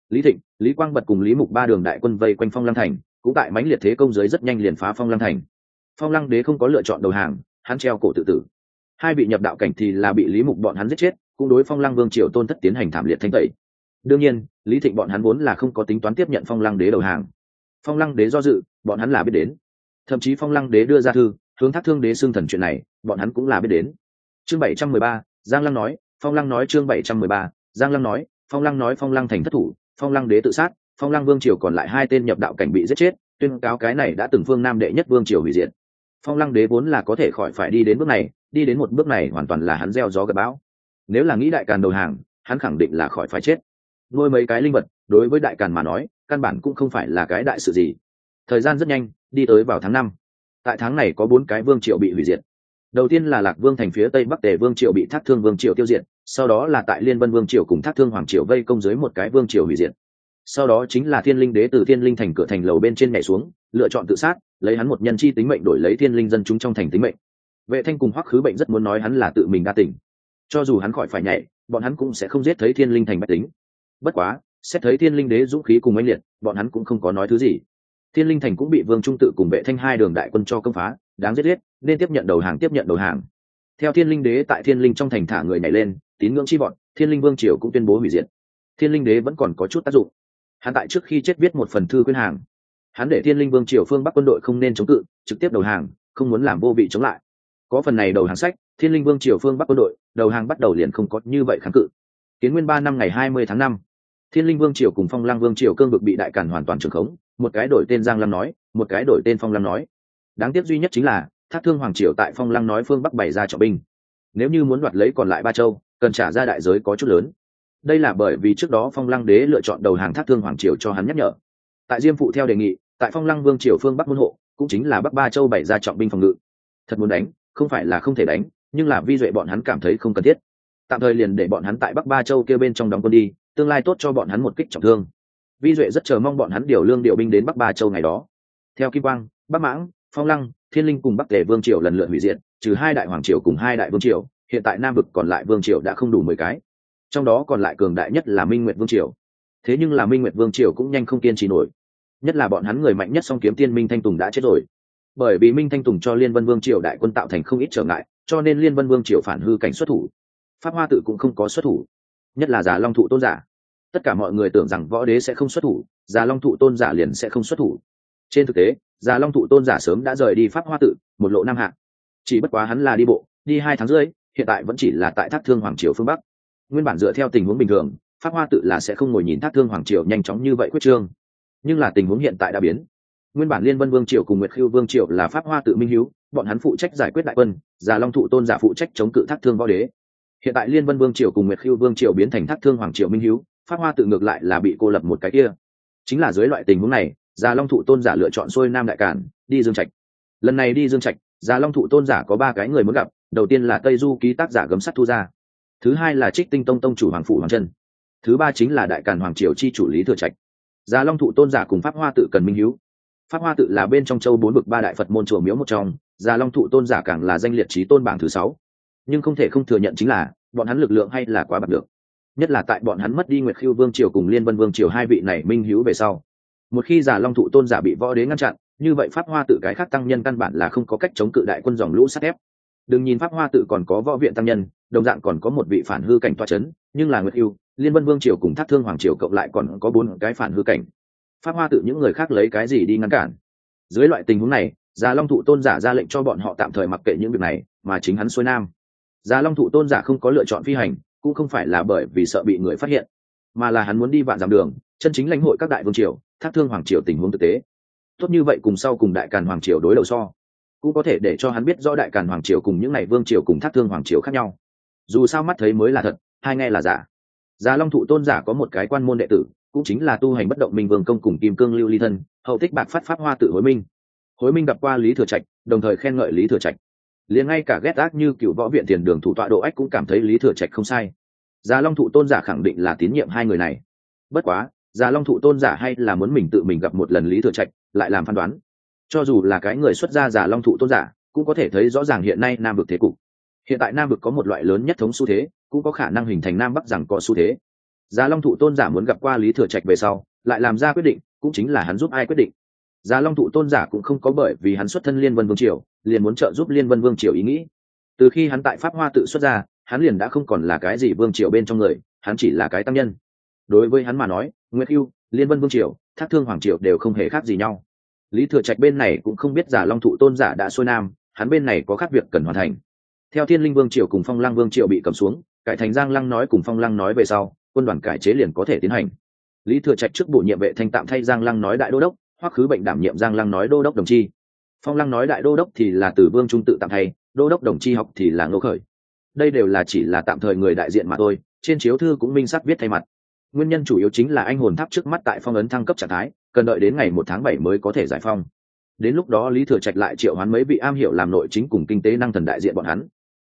Lý thịnh, lý quang bật cùng lý mục ba đường đại quân vây quanh phong lăng thành, cũng tại mãnh liệt thế công giới rất nhanh liền phá phong lăng thành. Phong lăng đế không có lựa chọn đầu hàng hắn treo cổ tự tử. Hai bị nhập đạo cảnh thì là bị lý mục bọn hắn giết chết, cũng đối phong lăng vương triều tôn thất tiến hành thảm liệt thanh tẩy. Đương nhiên, lý thịnh bọn hắn vốn là không có tính toán tiếp nhận phong lăng đế đầu hàng. Phong lăng đế do dự, bọn hắn là biết đến. Thậm chí phong lăng đế đưa ra thư, hướng thác thương đế xương thần chuyện này, bọn hắn cũng là biết đến. Chương bảy trăm mười ba, giang lăng nói, phong lăng nói chương bảy trăm mười ba, giang lăng nói, phong lăng nói phong lăng thành thất thủ, phong lăng đế tự sát, phong lăng vương triều còn lại hai tên nhập đạo cảnh bị giết chết, tuyên cáo cái này đã từng phương nam đệ nhất vương triều hủy diệt phong lăng đế vốn là có thể khỏi phải đi đến bước này, đi đến một bước này hoàn toàn là hắn gieo gió gặp bão. Nếu là nghĩ đại càn đầu hàng, hắn khẳng định là khỏi phải chết. Nuôi mấy cái linh vật, đối với đại càn mà nói, căn bản cũng không phải là cái đại sự gì. Thời gian rất nhanh, đi tới vào tháng năm. Tại tháng này có bốn cái vương triều bị hủy diệt. Đầu tiên là lạc vương thành phía tây bắc tề vương triều bị thác thương vương triều tiêu diệt, sau đó là tại liên vân vương triều cùng thác thương hoàng triều vây công dưới một cái vương triều hủy diệt sau đó chính là thiên linh đế từ thiên linh thành cửa thành lầu bên trên nhảy xuống lựa chọn tự sát lấy hắn một nhân chi tính mệnh đổi lấy thiên linh dân chúng trong thành tính mệnh vệ thanh cùng hoắc khứ bệnh rất muốn nói hắn là tự mình đa tỉnh cho dù hắn khỏi phải nhảy bọn hắn cũng sẽ không giết thấy thiên linh thành bách tính bất quá xét thấy thiên linh đế dũng khí cùng anh liệt bọn hắn cũng không có nói thứ gì thiên linh thành cũng bị vương trung tự cùng vệ thanh hai đường đại quân cho công phá đáng giết giết nên tiếp nhận đầu hàng tiếp nhận đầu hàng theo thiên linh đế tại thiên linh trong thành thả người nhảy lên tín ngưỡng chi bọn thiên linh vương triều cũng tuyên bố hủy diệt thiên linh đế vẫn còn có chút tác dụng hắn tại trước khi chết viết một phần thư khuyên hàng. Hắn để thiên linh vương triều phương bắc quân đội không nên chống cự, trực tiếp đầu hàng, không muốn làm vô vị chống lại. Có phần này đầu hàng sách, thiên linh vương triều phương bắc quân đội, đầu hàng bắt đầu liền không có như vậy kháng cự. Kiến nguyên ba năm ngày hai mươi tháng năm, thiên linh vương triều cùng phong lăng vương triều cương vực bị đại càn hoàn toàn trường khống, một cái đổi tên giang lam nói, một cái đổi tên phong lăng nói. Đáng tiếc duy nhất chính là, thác thương hoàng triều tại phong lăng nói phương bắc bày ra trọng binh. Nếu như muốn đoạt lấy còn lại ba châu, cần trả ra đại giới có chút lớn đây là bởi vì trước đó phong lăng đế lựa chọn đầu hàng thác thương hoàng triều cho hắn nhắc nhở. Tại diêm phụ theo đề nghị, tại phong lăng vương triều phương bắc môn hộ, cũng chính là bắc ba châu bày ra trọng binh phòng ngự. Thật muốn đánh, không phải là không thể đánh, nhưng là vi duệ bọn hắn cảm thấy không cần thiết. Tạm thời liền để bọn hắn tại bắc ba châu kêu bên trong đóng quân đi, tương lai tốt cho bọn hắn một kích trọng thương. Vi duệ rất chờ mong bọn hắn điều lương điều binh đến bắc ba châu ngày đó. Theo kim quang, bắc mãng, phong lăng, thiên linh cùng bắc tề vương triều lần lượt hủy diệt, trừ hai đại hoàng triều cùng hai đại vương triều, hiện tại nam vực còn lại vương triều đã không đủ mười cái trong đó còn lại cường đại nhất là minh nguyệt vương triều. Thế nhưng là minh nguyệt vương triều cũng nhanh không kiên trì nổi. Nhất là bọn hắn người mạnh nhất song kiếm tiên minh thanh tùng đã chết rồi. Bởi vì minh thanh tùng cho liên vân vương triều đại quân tạo thành không ít trở ngại, cho nên liên vân vương triều phản hư cảnh xuất thủ. Pháp hoa tự cũng không có xuất thủ. Nhất là giả long thụ tôn giả. Tất cả mọi người tưởng rằng võ đế sẽ không xuất thủ giả long thụ tôn giả liền sẽ không xuất thủ. Trên thực tế giả long thụ tôn giả sớm đã rời đi pháp hoa tự, một lộ nam hạ. Chỉ bất quá hắn là đi bộ, đi hai tháng rưỡi, hiện tại vẫn chỉ là tại thác thương hoàng triều phương bắc nguyên bản dựa theo tình huống bình thường, pháp hoa tự là sẽ không ngồi nhìn thác thương hoàng triều nhanh chóng như vậy quyết trương. Nhưng là tình huống hiện tại đã biến. Nguyên bản liên vân vương triều cùng nguyệt khiêu vương triều là pháp hoa tự minh hiếu, bọn hắn phụ trách giải quyết đại quân, già long thụ tôn giả phụ trách chống cự thác thương võ đế. Hiện tại liên vân vương triều cùng nguyệt khiêu vương triều biến thành thác thương hoàng triều minh hiếu, pháp hoa tự ngược lại là bị cô lập một cái kia. Chính là dưới loại tình huống này, già long thụ tôn giả lựa chọn xuôi nam đại cản, đi dương trạch. Lần này đi dương trạch, già long thụ tôn giả có ba cái người muốn gặp, đầu tiên là tây du ký tác giả gấm sắt thu ra thứ hai là trích tinh tông tông chủ hoàng phụ hoàng trân. Thứ ba chính là đại càn hoàng triều chi chủ lý thừa trạch. Già long thụ tôn giả cùng pháp hoa tự cần minh hiếu. Pháp hoa tự là bên trong châu bốn bực ba đại phật môn chùa miếu một trong già long thụ tôn giả càng là danh liệt trí tôn bảng thứ sáu. Nhưng không thể không thừa nhận chính là, bọn hắn lực lượng hay là quá bạc được. Nhất là tại bọn hắn mất đi nguyệt khiêu vương triều cùng liên vân vương triều hai vị này minh hữu về sau. Một khi già long thụ tôn giả bị võ đế ngăn chặn, như vậy pháp hoa tự cái khác tăng nhân căn bản là không có cách chống cự đại quân dòng lũ sắt ép đừng nhìn pháp hoa tự còn có võ viện tăng nhân, đồng dạng còn có một vị phản hư cảnh toa c h ấ n nhưng là nguyệt yêu, liên vân vương triều cùng thác thương hoàng triều cộng lại còn có bốn cái phản hư cảnh. Pháp hoa tự những người khác lấy cái gì đi ngăn cản? Dưới loại tình huống này, già long thụ tôn giả ra lệnh cho bọn họ tạm thời mặc kệ những việc này, mà chính hắn xuôi nam. Già long thụ tôn giả không có lựa chọn phi hành, cũng không phải là bởi vì sợ bị người phát hiện, mà là hắn muốn đi vạn dặm đường, chân chính lãnh hội các đại vương triều, thác thương hoàng triều tình huống thực tế. Tốt như vậy cùng sau cùng đại càn hoàng triều đối đầu so cũng có thể để cho hắn biết rõ đại càn hoàng triều cùng những ngày vương triều cùng thác thương hoàng triều khác nhau. Dù sao mắt thấy mới là thật, hai nghe là giả. Già long thụ tôn giả có một cái quan môn đệ tử, cũng chính là tu hành bất động minh vương công cùng kim cương lưu ly thân, hậu tích bạc phát pháp hoa tự hối minh. Hối minh gặp qua lý thừa trạch, đồng thời khen ngợi lý thừa trạch. Liền ngay cả ghét ác như cựu võ viện tiền đường thủ tọa độ ách cũng cảm thấy lý thừa trạch không sai. Già long thụ tôn giả khẳng định là tín nhiệm hai người này. Bất quá, già long thụ tôn giả hay là muốn mình tự mình gặp một lần lý thừa trạch, lại làm phán đoán cho dù là cái người xuất gia giả long thụ tôn giả, cũng có thể thấy rõ ràng hiện nay nam vực thế cục. Hiện tại nam vực có một loại lớn nhất thống xu thế, cũng có khả năng hình thành nam bắc rằng có xu thế. Giả long thụ tôn giả muốn gặp qua lý thừa trạch về sau, lại làm ra quyết định, cũng chính là hắn giúp ai quyết định. Giả long thụ tôn giả cũng không có bởi vì hắn xuất thân liên vân vương triều, liền muốn trợ giúp liên vân vương triều ý nghĩ. Từ khi hắn tại pháp hoa tự xuất ra hắn liền đã không còn là cái gì vương triều bên trong người, hắn chỉ là cái tăng nhân. Đối với hắn mà nói nguyễn hưu liên vân vương triều, thác thương hoàng triều đều không hề khác gì nhau lý thừa trạch bên này cũng không biết giả long thụ tôn giả đã xuôi nam, hắn bên này có khác việc cần hoàn thành. Theo thiên linh vương triều cùng phong lăng vương triều bị cầm xuống, cải thành giang lăng nói cùng phong lăng nói về sau, quân đoàn cải chế liền có thể tiến hành. Lý thừa trạch trước bổ nhiệm vệ thanh tạm thay giang lăng nói đại đô đốc hoặc khứ bệnh đảm nhiệm giang lăng nói đô đốc đồng chi. Phong lăng nói đại đô đốc thì là từ vương trung tự tạm thay, đô đốc đồng chi học thì là ngô khởi. Đây đều là chỉ là tạm thời người đại diện mà thôi, trên chiếu thư cũng minh sắc viết thay mặt. Nguyên nhân chủ yếu chính là anh hồn tháp trước mắt tại phong ấn thăng cấp trạng thái cần đợi đến ngày một tháng bảy mới có thể giải phong. Đến lúc đó lý thừa trạch lại triệu hoán mấy vị am hiểu làm nội chính cùng kinh tế năng thần đại diện bọn hắn.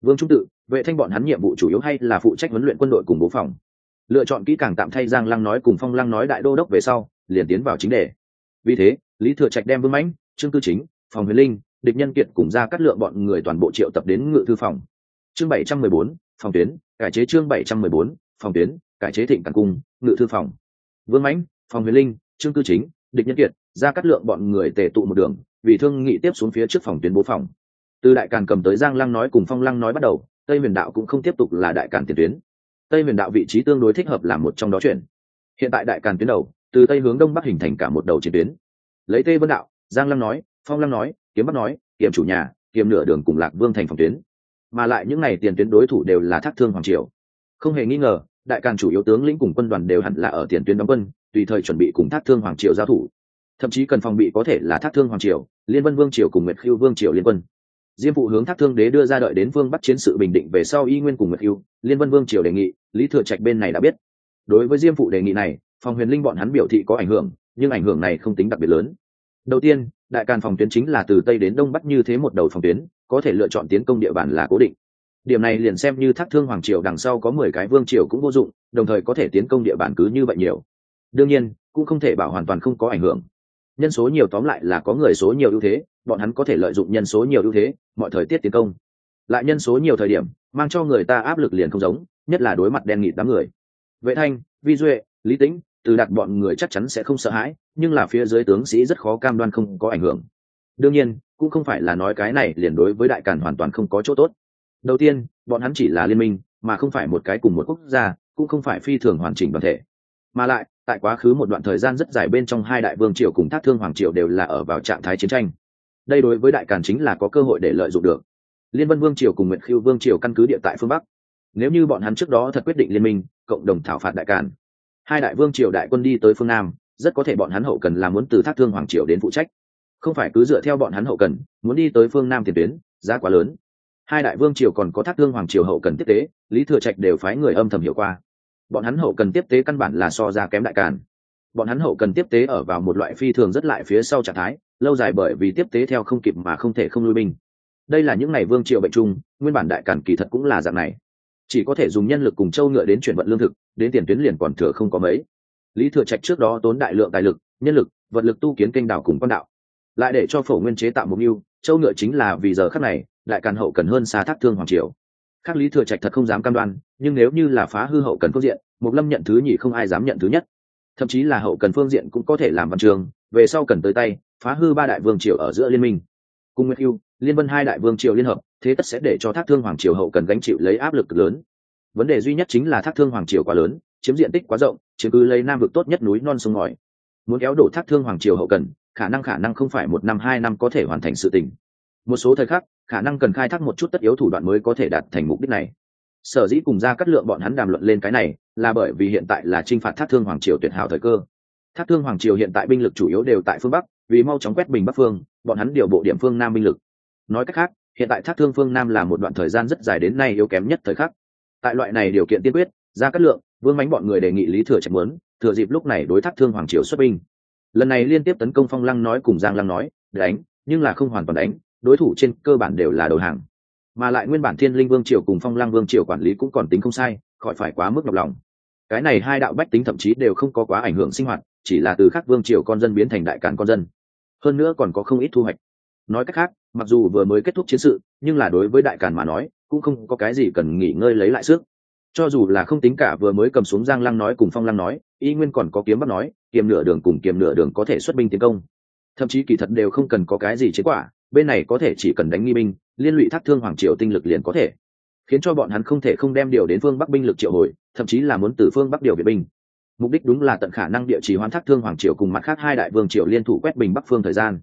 Vương trung tự, vệ thanh bọn hắn nhiệm vụ chủ yếu hay là phụ trách huấn luyện quân đội cùng bố phòng. Lựa chọn kỹ càng tạm thay giang lăng nói cùng phong lăng nói đại đô đốc về sau, liền tiến vào chính đề. Vì thế, lý thừa trạch đem vương mãnh, trương tư chính, phòng huyền linh, địch nhân kiệt cùng ra cắt lượng bọn người toàn bộ triệu tập đến ngự thư phòng. Chương bảy trăm mười bốn, phòng tuyến, cải chế chương bảy trăm mười bốn, phòng tuyến, cải chế thịnh cảnh cung, ngự thư phòng. Vương mãnh, phòng huyền linh trương cư chính, địch nhân kiệt ra cắt lượng bọn người tề tụ một đường, vì thương nghị tiếp xuống phía trước phòng tuyến bố phòng. Từ đại càn cầm tới giang lăng nói cùng phong lăng nói bắt đầu, tây huyền đạo cũng không tiếp tục là đại càn tiền tuyến. Tây huyền đạo vị trí tương đối thích hợp là một trong đó chuyển. Hiện tại đại càn tuyến đầu, từ tây hướng đông bắc hình thành cả một đầu chiến tuyến. Lấy tây vân đạo, giang lăng nói, phong lăng nói, kiếm bắc nói kiểm chủ nhà kiểm nửa đường cùng lạc vương thành phòng tuyến. Mà lại những n à y tiền tuyến đối thủ đều là thác thương hoàng triều. Không hề nghi ngờ, đại càn chủ yếu tướng lĩnh cùng quân đoàn đều hẳn là ở tiền tuyến đóng quân tùy thời chuẩn bị cùng thác thương hoàng triều giao thủ. Thậm chí cần phòng bị có thể là thác thương hoàng triều, liên vân vương triều cùng nguyệt khiêu vương triều liên quân. Diêm phụ hướng thác thương đế đưa ra đợi đến vương bắt chiến sự bình định về sau y nguyên cùng nguyệt khiêu, liên vân vương triều đề nghị, lý thừa trạch bên này đã biết. Đối với diêm phụ đề nghị này phòng huyền linh bọn hắn biểu thị có ảnh hưởng, nhưng ảnh hưởng này không tính đặc biệt lớn. Đầu tiên, đại càn phòng tuyến chính là từ tây đến đông bắc như thế một đầu phòng tuyến, có thể lựa chọn tiến công địa bàn là cố định. Điểm này liền xem như thác thương hoàng triều đằng sau có mười cái vương triều cũng vô dụng, đồng thời có thể tiến công địa bàn cứ như vậy nhiều đương nhiên, cũng không thể bảo hoàn toàn không có ảnh hưởng. Nhân số nhiều tóm lại là có người số nhiều ưu thế, bọn hắn có thể lợi dụng nhân số nhiều ưu thế, mọi thời tiết tiến công. Lại nhân số nhiều thời điểm, mang cho người ta áp lực liền không giống, nhất là đối mặt đen nghịt đám người. Vệ thanh, vi duệ, lý tĩnh, từ đặt bọn người chắc chắn sẽ không sợ hãi, nhưng là phía dưới tướng sĩ rất khó cam đoan không có ảnh hưởng. Đương nhiên, cũng không phải là nói cái này liền đối với đại càn hoàn toàn không có chỗ tốt. Đầu tiên, bọn hắn chỉ là liên minh, mà không phải một cái cùng một quốc gia, cũng không phải phi thường hoàn chỉnh đoàn thể. Mà lại tại quá khứ một đoạn thời gian rất dài bên trong hai đại vương triều cùng thác thương hoàng triều đều là ở vào trạng thái chiến tranh. Đây đối với đại càn chính là có cơ hội để lợi dụng được. Liên vân vương triều cùng nguyện khiêu vương triều căn cứ địa tại phương bắc. Nếu như bọn hắn trước đó thật quyết định liên minh, cộng đồng thảo phạt đại càn, hai đại vương triều đại quân đi tới phương nam, rất có thể bọn hắn hậu cần là muốn từ thác thương hoàng triều đến phụ trách. Không phải cứ dựa theo bọn hắn hậu cần, muốn đi tới phương nam tiền tuyến, giá quá lớn. Hai đại vương triều còn có thác thương hoàng triều hậu cần tiếp tế, lý thừa trạch đều phái người âm thầm hiểu qua bọn hắn hậu cần tiếp tế căn bản là so ra kém đại càn. Bọn hắn hậu cần tiếp tế ở vào một loại phi thường rất lại phía sau trạng thái, lâu dài bởi vì tiếp tế theo không kịp mà không thể không lui binh. Đây là những ngày vương triều bệnh chung nguyên bản đại càn kỳ thật cũng là dạng này. Chỉ có thể dùng nhân lực cùng châu ngựa đến chuyển vận lương thực, đến tiền tuyến liền còn thừa không có mấy. Lý thừa trạch trước đó tốn đại lượng tài lực, nhân lực, vật lực tu kiến kênh đảo cùng con đạo. Lại để cho phổ nguyên chế tạo mục tiêu châu ngựa chính là vì giờ khắc này, đại càn hậu cần hơn xa thác thương hoàng triều khác lý thừa trạch thật không dám cam đoan, nhưng nếu như là phá hư hậu cần phương diện mục lâm nhận thứ nhì không ai dám nhận thứ nhất. Thậm chí là hậu cần phương diện cũng có thể làm văn trường, về sau cần tới tay, phá hư ba đại vương triều ở giữa liên minh. Cùng nguyệt yêu liên vân hai đại vương triều liên hợp, thế tất sẽ để cho thác thương hoàng triều hậu cần gánh chịu lấy áp lực lớn. Vấn đề duy nhất chính là thác thương hoàng triều quá lớn, chiếm diện tích quá rộng, chiếm cứ lấy nam vực tốt nhất núi non sông ngòi. Muốn kéo đổ thác thương hoàng triều hậu cần, khả năng khả năng không phải một năm, hai năm có thể hoàn thành sự tình một số thời khắc, khả năng cần khai thác một chút tất yếu thủ đoạn mới có thể đạt thành mục đích này. Sở dĩ cùng ra cắt lượng bọn hắn đàm luận lên cái này, là bởi vì hiện tại là t r i n h phạt thác thương hoàng triều tuyệt hảo thời cơ. Thác thương hoàng triều hiện tại binh lực chủ yếu đều tại phương bắc, vì mau chóng quét bình bắc phương, bọn hắn điều bộ điểm phương nam binh lực. Nói cách khác, hiện tại thác thương phương nam là một đoạn thời gian rất dài đến nay yếu kém nhất thời khắc. Tại loại này điều kiện tiên quyết, ra cắt lượng, vương mánh bọn người đề nghị lý thừa trạch muốn, thừa dịp lúc này đối thác thương hoàng triều xuất binh. Lần này liên tiếp tấn công phong lăng nói cùng giang lăng nói, đánh, nhưng là không hoàn toàn đánh đối thủ trên cơ bản đều là đầu hàng. Mà lại nguyên bản thiên linh vương triều cùng phong lăng vương triều quản lý cũng còn tính không sai, khỏi phải quá mức nhọc lòng. Cái này hai đạo bách tính thậm chí đều không có quá ảnh hưởng sinh hoạt, chỉ là từ khắc vương triều con dân biến thành đại cản con dân. Hơn nữa còn có không ít thu hoạch. Nói cách khác, mặc dù vừa mới kết thúc chiến sự, nhưng là đối với đại cản mà nói, cũng không có cái gì cần nghỉ ngơi lấy lại sức. Cho dù là không tính cả vừa mới cầm xuống giang lăng nói cùng phong lăng nói, y nguyên còn có kiếm bắt nói kiềm nửa đường cùng kiềm nửa đường có thể xuất binh tiến công. Thậm chí kỳ thật đều không cần có cái gì chế quả bên này có thể chỉ cần đánh nghi binh, liên lụy thác thương hoàng triều tinh lực liền có thể. Khiến cho bọn hắn không thể không đem điều đến phương bắc binh lực triệu hồi, thậm chí là muốn từ phương bắc điều viện binh. Mục đích đúng là tận khả năng địa chỉ hoán thác thương hoàng triều cùng mặt khác hai đại vương triều liên thủ quét bình bắc phương thời gian.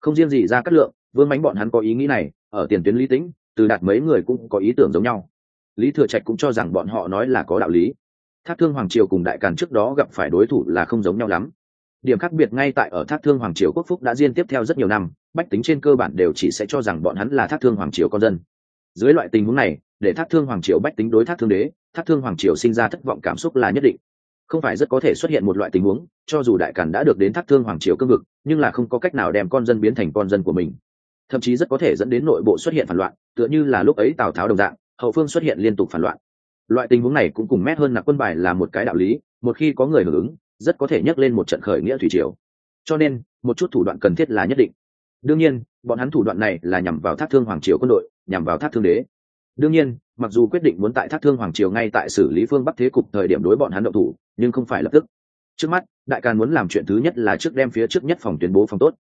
Không riêng gì ra cắt lượng, vương mánh bọn hắn có ý nghĩ này, ở tiền tuyến lý tĩnh, từ đạt mấy người cũng có ý tưởng giống nhau. Lý thừa trạch cũng cho rằng bọn họ nói là có đạo lý. Thác thương hoàng triều cùng đại càn trước đó gặp phải đối thủ là không giống nhau lắm điểm khác biệt ngay tại ở thác thương hoàng triều quốc phúc đã diên tiếp theo rất nhiều năm, bách tính trên cơ bản đều chỉ sẽ cho rằng bọn hắn là thác thương hoàng triều con dân. Dưới loại tình huống này, để thác thương hoàng triều bách tính đối thác thương đế, thác thương hoàng triều sinh ra thất vọng cảm xúc là nhất định. Không phải rất có thể xuất hiện một loại tình huống, cho dù đại càn đã được đến thác thương hoàng triều cương vực, nhưng là không có cách nào đem con dân biến thành con dân của mình. Thậm chí rất có thể dẫn đến nội bộ xuất hiện phản loạn, tựa như là lúc ấy tào tháo đồng dạng, hậu phương xuất hiện liên tục phản loạn. Loại tình huống này cũng cùng mét hơn nạp quân bài là một cái đạo lý, một khi có người hưởng ứng rất có thể nhắc lên một trận khởi nghĩa thủy triều. Cho nên, một chút thủ đoạn cần thiết là nhất định. Đương nhiên, bọn hắn thủ đoạn này là nhằm vào thác thương hoàng triều quân đội, nhằm vào thác thương đế. Đương nhiên, mặc dù quyết định muốn tại thác thương hoàng triều ngay tại xử lý phương bắc thế cục thời điểm đối bọn hắn động thủ, nhưng không phải lập tức. Trước mắt, đại càn muốn làm chuyện thứ nhất là trước đem phía trước nhất phòng tuyên bố phòng tốt.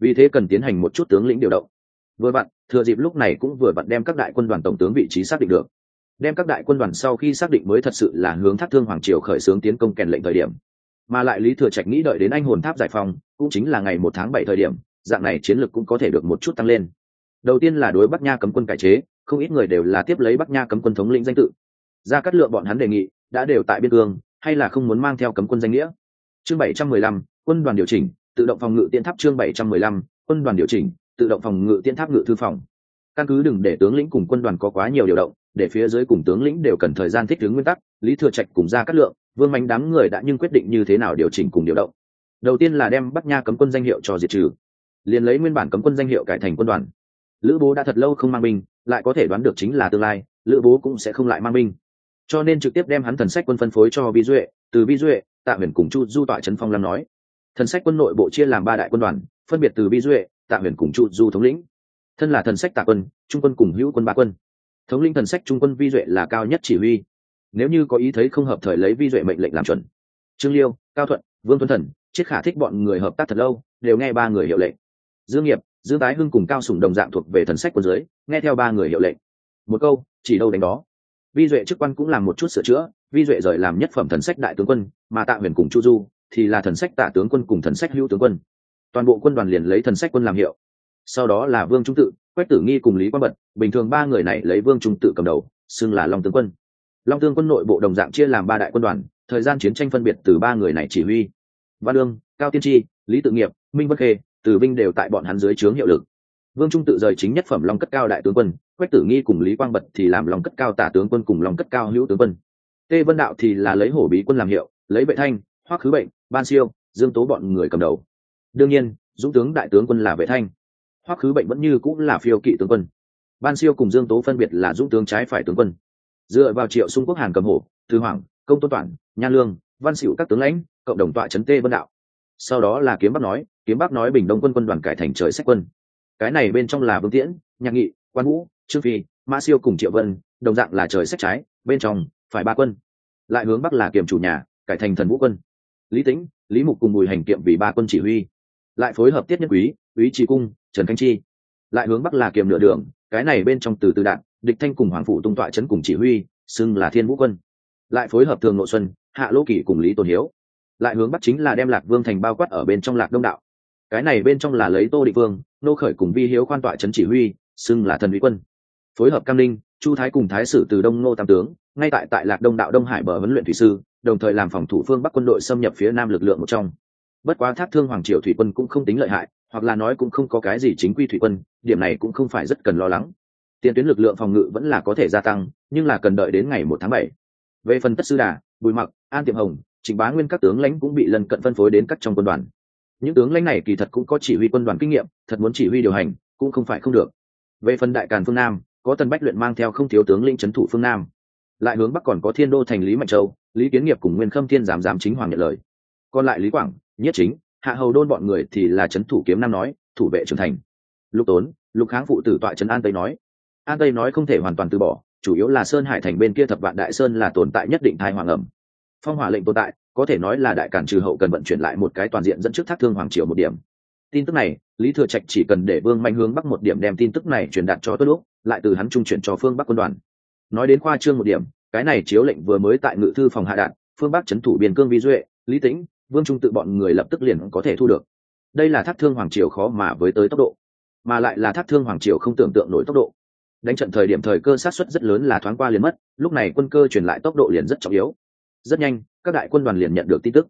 Vì thế cần tiến hành một chút tướng lĩnh điều động. Vừa vặn, thừa dịp lúc này cũng vừa vặn đem các đại quân đoàn tổng tướng vị trí xác định được. Đem các đại quân đoàn sau khi xác định mới thật sự là hướng thác thương hoàng triều khởi xướng tiến công kèn lệnh thời điểm mà lại lý thừa trạch nghĩ đợi đến anh hồn tháp giải phóng, cũng chính là ngày một tháng bảy thời điểm, dạng này chiến lược cũng có thể được một chút tăng lên. Đầu tiên là đối bắc nha cấm quân cải chế, không ít người đều là tiếp lấy bắc nha cấm quân thống lĩnh danh tự. Ra cắt lượng bọn hắn đề nghị, đã đều tại biên cương, hay là không muốn mang theo cấm quân danh nghĩa? Chương bảy trăm mười lăm, quân đoàn điều chỉnh, tự động phòng ngự tiên tháp chương bảy trăm mười lăm, quân đoàn điều chỉnh, tự động phòng ngự tiên tháp ngự thư phòng. Căn cứ đừng để tướng lĩnh cùng quân đoàn có quá nhiều điều động, để phía dưới cùng tướng lĩnh đều cần thời gian thích ứng nguyên tắc, lý thừa trạch cùng ra cắt lượng vương mạnh đám người đã nhưng quyết định như thế nào điều chỉnh cùng điều động. Đầu tiên là đem bắc nha cấm quân danh hiệu cho diệt trừ. Liền lấy nguyên bản cấm quân danh hiệu cải thành quân đoàn. Lữ bố đã thật lâu không mang binh, lại có thể đoán được chính là tương lai, lữ bố cũng sẽ không lại mang binh. Cho nên trực tiếp đem hắn thần sách quân phân phối cho vi duệ, từ vi duệ, tạ huyền cùng chu du tọa trấn phong lam nói. Thần sách quân nội bộ chia làm ba đại quân đoàn, phân biệt từ vi duệ, tạ huyền cùng chu du thống lĩnh. Thân là thần sách tạ quân, trung quân cùng hữu quân ba quân. Thống lĩnh thần sách trung quân vi duệ là cao nhất chỉ huy nếu như có ý thấy không hợp thời lấy vi duệ mệnh lệnh làm chuẩn. Trương liêu, cao thuận, vương tuấn thần chiết khả thích bọn người hợp tác thật lâu, đều nghe ba người hiệu lệnh. Dương nghiệp, dương tái hưng cùng cao sùng đồng dạng thuộc về thần sách quân dưới nghe theo ba người hiệu lệnh. Một câu, chỉ đâu đánh đó. Vi duệ chức quan cũng làm một chút sửa chữa, vi duệ rời làm nhất phẩm thần sách đại tướng quân, mà tạ huyền cùng chu du thì là thần sách tạ tướng quân cùng thần sách hữu tướng quân. Toàn bộ quân đoàn liền lấy thần sách quân làm hiệu. Sau đó là vương trung tự, quách tử nghi cùng lý quang bật bình thường ba người này lấy vương trung tự cầm đầu, xưng là long tướng quân long tương quân nội bộ đồng dạng chia làm ba đại quân đoàn, thời gian chiến tranh phân biệt từ ba người này chỉ huy. Văn lương, cao tiên tri, lý tự nghiệp, minh bất khê, từ vinh đều tại bọn hắn dưới trướng hiệu lực. Vương trung tự rời chính nhất phẩm long cất cao đại tướng quân, quách tử nghi cùng lý quang bật thì làm long cất cao tả tướng quân cùng long cất cao hữu tướng quân. Tê vân đạo thì là lấy hổ bí quân làm hiệu, lấy vệ thanh, hoắc khứ bệnh, ban siêu, dương tố bọn người cầm đầu. Đương nhiên, dũng tướng đại tướng quân là vệ thanh, hoắc khứ bệnh vẫn như cũng là phiêu kỵ tướng quân. Ban siêu cùng dương tố phân biệt là dũng tướng trái phải tướng quân dựa vào triệu xung quốc hàn cầm hổ thư hoàng, công tôn toản nhan lương, văn xỉu các tướng lãnh, cộng đồng tọa trấn tê vân đạo. Sau đó là kiếm bắc nói, kiếm bắc nói bình đông quân quân đoàn cải thành trời sách quân. Cái này bên trong là vương tiễn, nhạc nghị, quan vũ, trương phi, mã siêu cùng triệu vân, đồng dạng là trời sách trái, bên trong phải ba quân. Lại hướng bắc là kiềm chủ nhà, cải thành thần vũ quân. Lý tĩnh, lý mục cùng bùi hành kiệm vì ba quân chỉ huy. Lại phối hợp tiết nhân quý quý trí cung, trần khánh chi. Lại hướng bắc là kiềm nửa đường, cái này bên trong từ từ đạn địch thanh cùng hoàng phụ tung tọa chấn cùng chỉ huy, xưng là thiên vũ quân. Lại phối hợp thường nội xuân, hạ lỗ kỷ cùng lý tôn hiếu. Lại hướng bắc chính là đem lạc vương thành bao quát ở bên trong lạc đông đạo. Cái này bên trong là lấy tô định vương, nô khởi cùng vi hiếu khoan tọa trấn chỉ huy, xưng là thần vĩ quân. Phối hợp cam linh chu thái cùng thái sử từ đông nô tam tướng, ngay tại tại lạc đông đạo đông hải bờ huấn luyện thủy sư, đồng thời làm phòng thủ phương bắc quân đội xâm nhập phía nam lực lượng một trong. Bất quá thác thương hoàng triều thủy quân cũng không tính lợi hại, hoặc là nói cũng không có cái gì chính quy thủy quân, điểm này cũng không phải rất cần lo lắng tiền tuyến lực lượng phòng ngự vẫn là có thể gia tăng, nhưng là cần đợi đến ngày một tháng bảy. Về phần tất sư đà, bùi mặc, an tiệm hồng, trịnh bá nguyên các tướng lãnh cũng bị lần cận phân phối đến các trong quân đoàn. Những tướng lãnh này kỳ thật cũng có chỉ huy quân đoàn kinh nghiệm, thật muốn chỉ huy điều hành, cũng không phải không được. Về phần đại càn phương nam, có tần bách luyện mang theo không thiếu tướng lĩnh trấn thủ phương nam. Lại hướng bắc còn có thiên đô thành lý mạnh châu, lý kiến nghiệp cùng nguyên khâm thiên giám giám chính hoàng nhận lời. Còn lại lý quảng, nhất chính, hạ hầu đôn bọn người thì là trấn thủ kiếm nam nói, thủ vệ trưởng thành. Lục tốn, lục kháng phụ tử tọa trấn an tây nói an tây nói không thể hoàn toàn từ bỏ, chủ yếu là sơn hải thành bên kia thập vạn đại sơn là tồn tại nhất định thai hoàng ẩm. Phong hỏa lệnh tồn tại, có thể nói là đại cản trừ hậu cần vận chuyển lại một cái toàn diện dẫn trước thác thương hoàng triều một điểm. Tin tức này, lý thừa trạch chỉ cần để vương mạnh hướng bắc một điểm đem tin tức này truyền đạt cho tốt lúc lại từ hắn trung chuyển cho phương bắc quân đoàn. Nói đến khoa trương một điểm, cái này chiếu lệnh vừa mới tại ngự thư phòng hạ đạn, phương bắc trấn thủ biên cương vi duệ, lý tĩnh, vương trung tự bọn người lập tức liền có thể thu được. Đây là thác thương hoàng triều khó mà với tới tốc độ, mà lại là thác thương hoàng triều không tưởng tượng nổi tốc độ đánh trận thời điểm thời cơ sát xuất rất lớn là thoáng qua liền mất, lúc này quân cơ truyền lại tốc độ liền rất trọng yếu. Rất nhanh, các đại quân đoàn liền nhận được tin tức.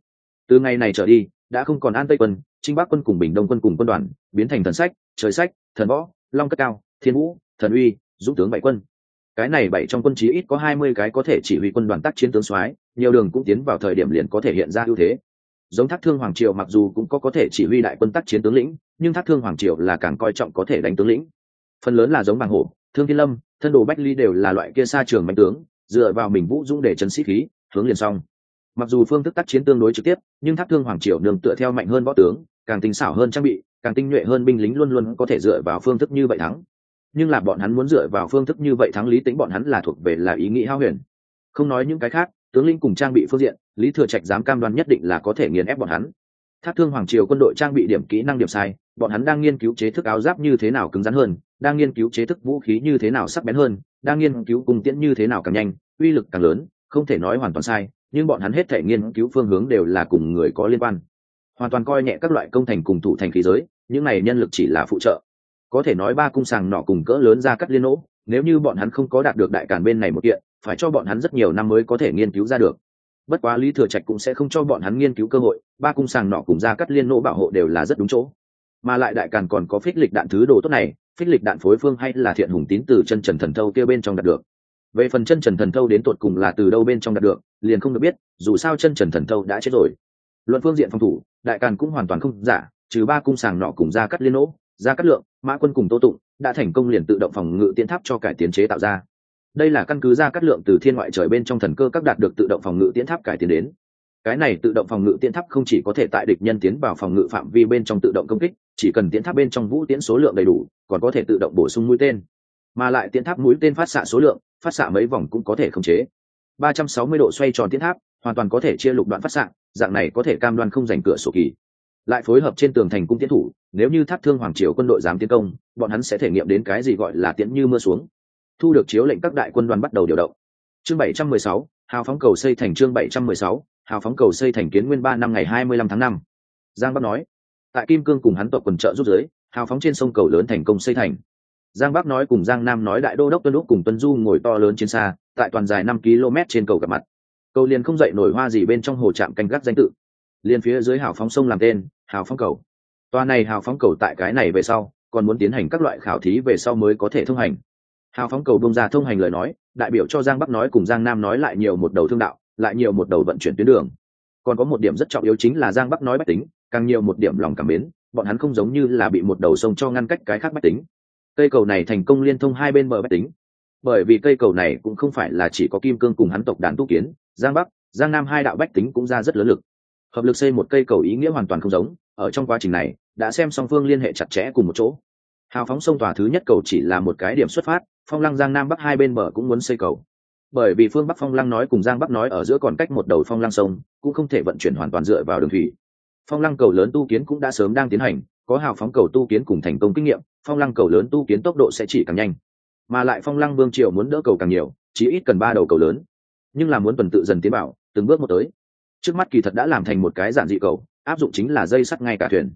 Từ ngày này trở đi, đã không còn an tây quân, trinh bắc quân cùng bình đông quân cùng quân đoàn, biến thành thần sách, trời sách, thần võ, long cất cao, thiên vũ, thần uy, dũng tướng bảy quân. Cái này bảy trong quân chí ít có hai mươi cái có thể chỉ huy quân đoàn tác chiến tướng soái, nhiều đường cũng tiến vào thời điểm liền có thể hiện ra ưu thế. Giống thác thương hoàng triều mặc dù cũng có có thể chỉ huy đại quân tác chiến tướng lĩnh, nhưng thác thương hoàng triều là càng coi trọng có thể đánh tướng lĩnh. Phần lớn là giống bằng hổ thương thiên lâm, thân đồ bách ly đều là loại kia xa trường mạnh tướng, dựa vào mình vũ dũng để chấn sĩ khí, hướng liền xong. Mặc dù phương thức tác chiến tương đối trực tiếp, nhưng thác thương hoàng triều nương tựa theo mạnh hơn võ tướng, càng tinh xảo hơn trang bị, càng tinh nhuệ hơn binh lính luôn luôn có thể dựa vào phương thức như vậy thắng. Nhưng là bọn hắn muốn dựa vào phương thức như vậy thắng lý tính bọn hắn là thuộc về là ý nghĩ hao huyền. Không nói những cái khác, tướng linh cùng trang bị phương diện, lý thừa trạch dám cam đoan nhất định là có thể nghiền ép bọn hắn. Thác thương hoàng triều quân đội trang bị điểm kỹ năng điểm sai, bọn hắn đang nghiên cứu chế thức áo giáp như thế nào cứng rắn hơn đang nghiên cứu chế thức vũ khí như thế nào sắc bén hơn, đang nghiên cứu cung tiễn như thế nào càng nhanh, uy lực càng lớn, không thể nói hoàn toàn sai, nhưng bọn hắn hết thể nghiên cứu phương hướng đều là cùng người có liên quan. Hoàn toàn coi nhẹ các loại công thành cùng thủ thành khí giới, những này nhân lực chỉ là phụ trợ. Có thể nói ba cung sàng nọ cùng cỡ lớn ra cắt liên nỗ nếu như bọn hắn không có đạt được đại càn bên này một kiện, phải cho bọn hắn rất nhiều năm mới có thể nghiên cứu ra được. Bất quá lý thừa trạch cũng sẽ không cho bọn hắn nghiên cứu cơ hội, ba cung sàng nọ cùng ra cắt liên nỗ bảo hộ đều là rất đúng chỗ. Mà lại đại càn còn có phích lịch đạn thứ đồ tốt này phích lịch đạn phối phương hay là thiện hùng tín từ chân trần thần thâu kia bên trong đạt được. Về phần chân trần thần thâu đến tột cùng là từ đâu bên trong đạt được, liền không được biết, dù sao chân trần thần thâu đã chết rồi. Luận phương diện phòng thủ, đại càn cũng hoàn toàn không giả, trừ ba cung sàng nọ cùng ra cắt liên nỗ ra cắt lượng, mã quân cùng tô tụng, đã thành công liền tự động phòng ngự tiến tháp cho cải tiến chế tạo ra. Đây là căn cứ ra cắt lượng từ thiên ngoại trời bên trong thần cơ các đạt được tự động phòng ngự tiến tháp cải tiến đến. Cái này tự động phòng ngự tiến tháp không chỉ có thể tại địch nhân tiến vào phòng ngự phạm vi bên trong tự động công kích, chỉ cần tiến tháp bên trong vũ tiến số lượng đầy đủ còn có thể tự động bổ sung mũi tên. Mà lại tiến tháp mũi tên phát xạ số lượng phát xạ mấy vòng cũng có thể khống chế. 360 độ xoay tròn tiến tháp hoàn toàn có thể chia lục đoạn phát xạ dạng này có thể cam đoan không giành cửa sổ kỳ. Lại phối hợp trên tường thành cung tiến thủ nếu như tháp thương hoàng triều quân đội dám tiến công bọn hắn sẽ thể nghiệm đến cái gì gọi là tiễn như mưa xuống. Thu được chiếu lệnh các đại quân đoàn bắt đầu điều động. Chương 716, hào phóng cầu xây thành chương 716, hào phóng cầu xây thành kiến nguyên ba năm ngày 25 tháng 5. giang bắc nói tại kim cương cùng hắn tộc quần trợ rút giới hào phóng trên sông cầu lớn thành công xây thành. Giang bắc nói cùng giang nam nói đại đô đốc tuân lúc cùng tuân du ngồi to lớn trên xa, tại toàn dài năm km trên cầu gặp mặt. Cầu liền không dậy nổi hoa gì bên trong hồ trạm canh gác danh tự. Liền phía dưới hào phóng sông làm tên, hào phóng cầu. Toa này hào phóng cầu tại cái này về sau, còn muốn tiến hành các loại khảo thí về sau mới có thể thông hành. Hào phóng cầu bông ra thông hành lời nói, đại biểu cho giang bắc nói cùng giang nam nói lại nhiều một đầu thương đạo, lại nhiều một đầu vận chuyển tuyến đường. Còn có một điểm rất trọng yếu chính là giang bắc nói bách tính, càng nhiều một điểm lòng cảm mến bọn hắn không giống như là bị một đầu sông cho ngăn cách cái khác bách tính. Cây cầu này thành công liên thông hai bên bờ bách tính. Bởi vì cây cầu này cũng không phải là chỉ có kim cương cùng hắn tộc đàn tu kiến, giang bắc, giang nam hai đạo bách tính cũng ra rất lớn lực. Hợp lực xây một cây cầu ý nghĩa hoàn toàn không giống, ở trong quá trình này, đã xem song phương liên hệ chặt chẽ cùng một chỗ. Hào phóng sông tòa thứ nhất cầu chỉ là một cái điểm xuất phát, phong lăng giang nam bắc hai bên bờ cũng muốn xây cầu. Bởi vì phương bắc phong lăng nói cùng giang bắc nói ở giữa còn cách một đầu phong lăng sông, cũng không thể vận chuyển hoàn toàn dựa vào đường thủy phong lăng cầu lớn tu kiến cũng đã sớm đang tiến hành, có hào phóng cầu tu kiến cùng thành công kinh nghiệm, phong lăng cầu lớn tu kiến tốc độ sẽ chỉ càng nhanh. Mà lại phong lăng vương triều muốn đỡ cầu càng nhiều, chỉ ít cần ba đầu cầu lớn. Nhưng là muốn tuần tự dần tiến bảo, từng bước một tới. Trước mắt kỳ thật đã làm thành một cái giản dị cầu, áp dụng chính là dây sắt ngay cả thuyền.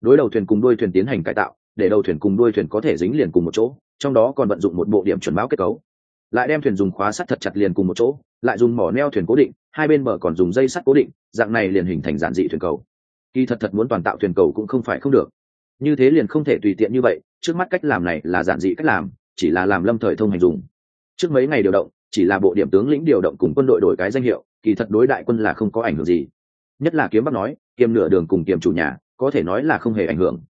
Đối đầu thuyền cùng đuôi thuyền tiến hành cải tạo, để đầu thuyền cùng đuôi thuyền có thể dính liền cùng một chỗ, trong đó còn vận dụng một bộ điểm chuẩn báo kết cấu. Lại đem thuyền dùng khóa sắt thật chặt liền cùng một chỗ, lại dùng mỏ neo thuyền cố định, hai bên bờ còn dùng dây sắt cố định, dạng này liền hình thành giản dị thuyền cầu kỳ thật thật muốn toàn tạo thuyền cầu cũng không phải không được. Như thế liền không thể tùy tiện như vậy, trước mắt cách làm này là giản dị cách làm, chỉ là làm lâm thời thông hành dùng. Trước mấy ngày điều động, chỉ là bộ điểm tướng lĩnh điều động cùng quân đội đổi cái danh hiệu, kỳ thật đối đại quân là không có ảnh hưởng gì. Nhất là kiếm bắc nói, kiềm nửa đường cùng kiềm chủ nhà, có thể nói là không hề ảnh hưởng.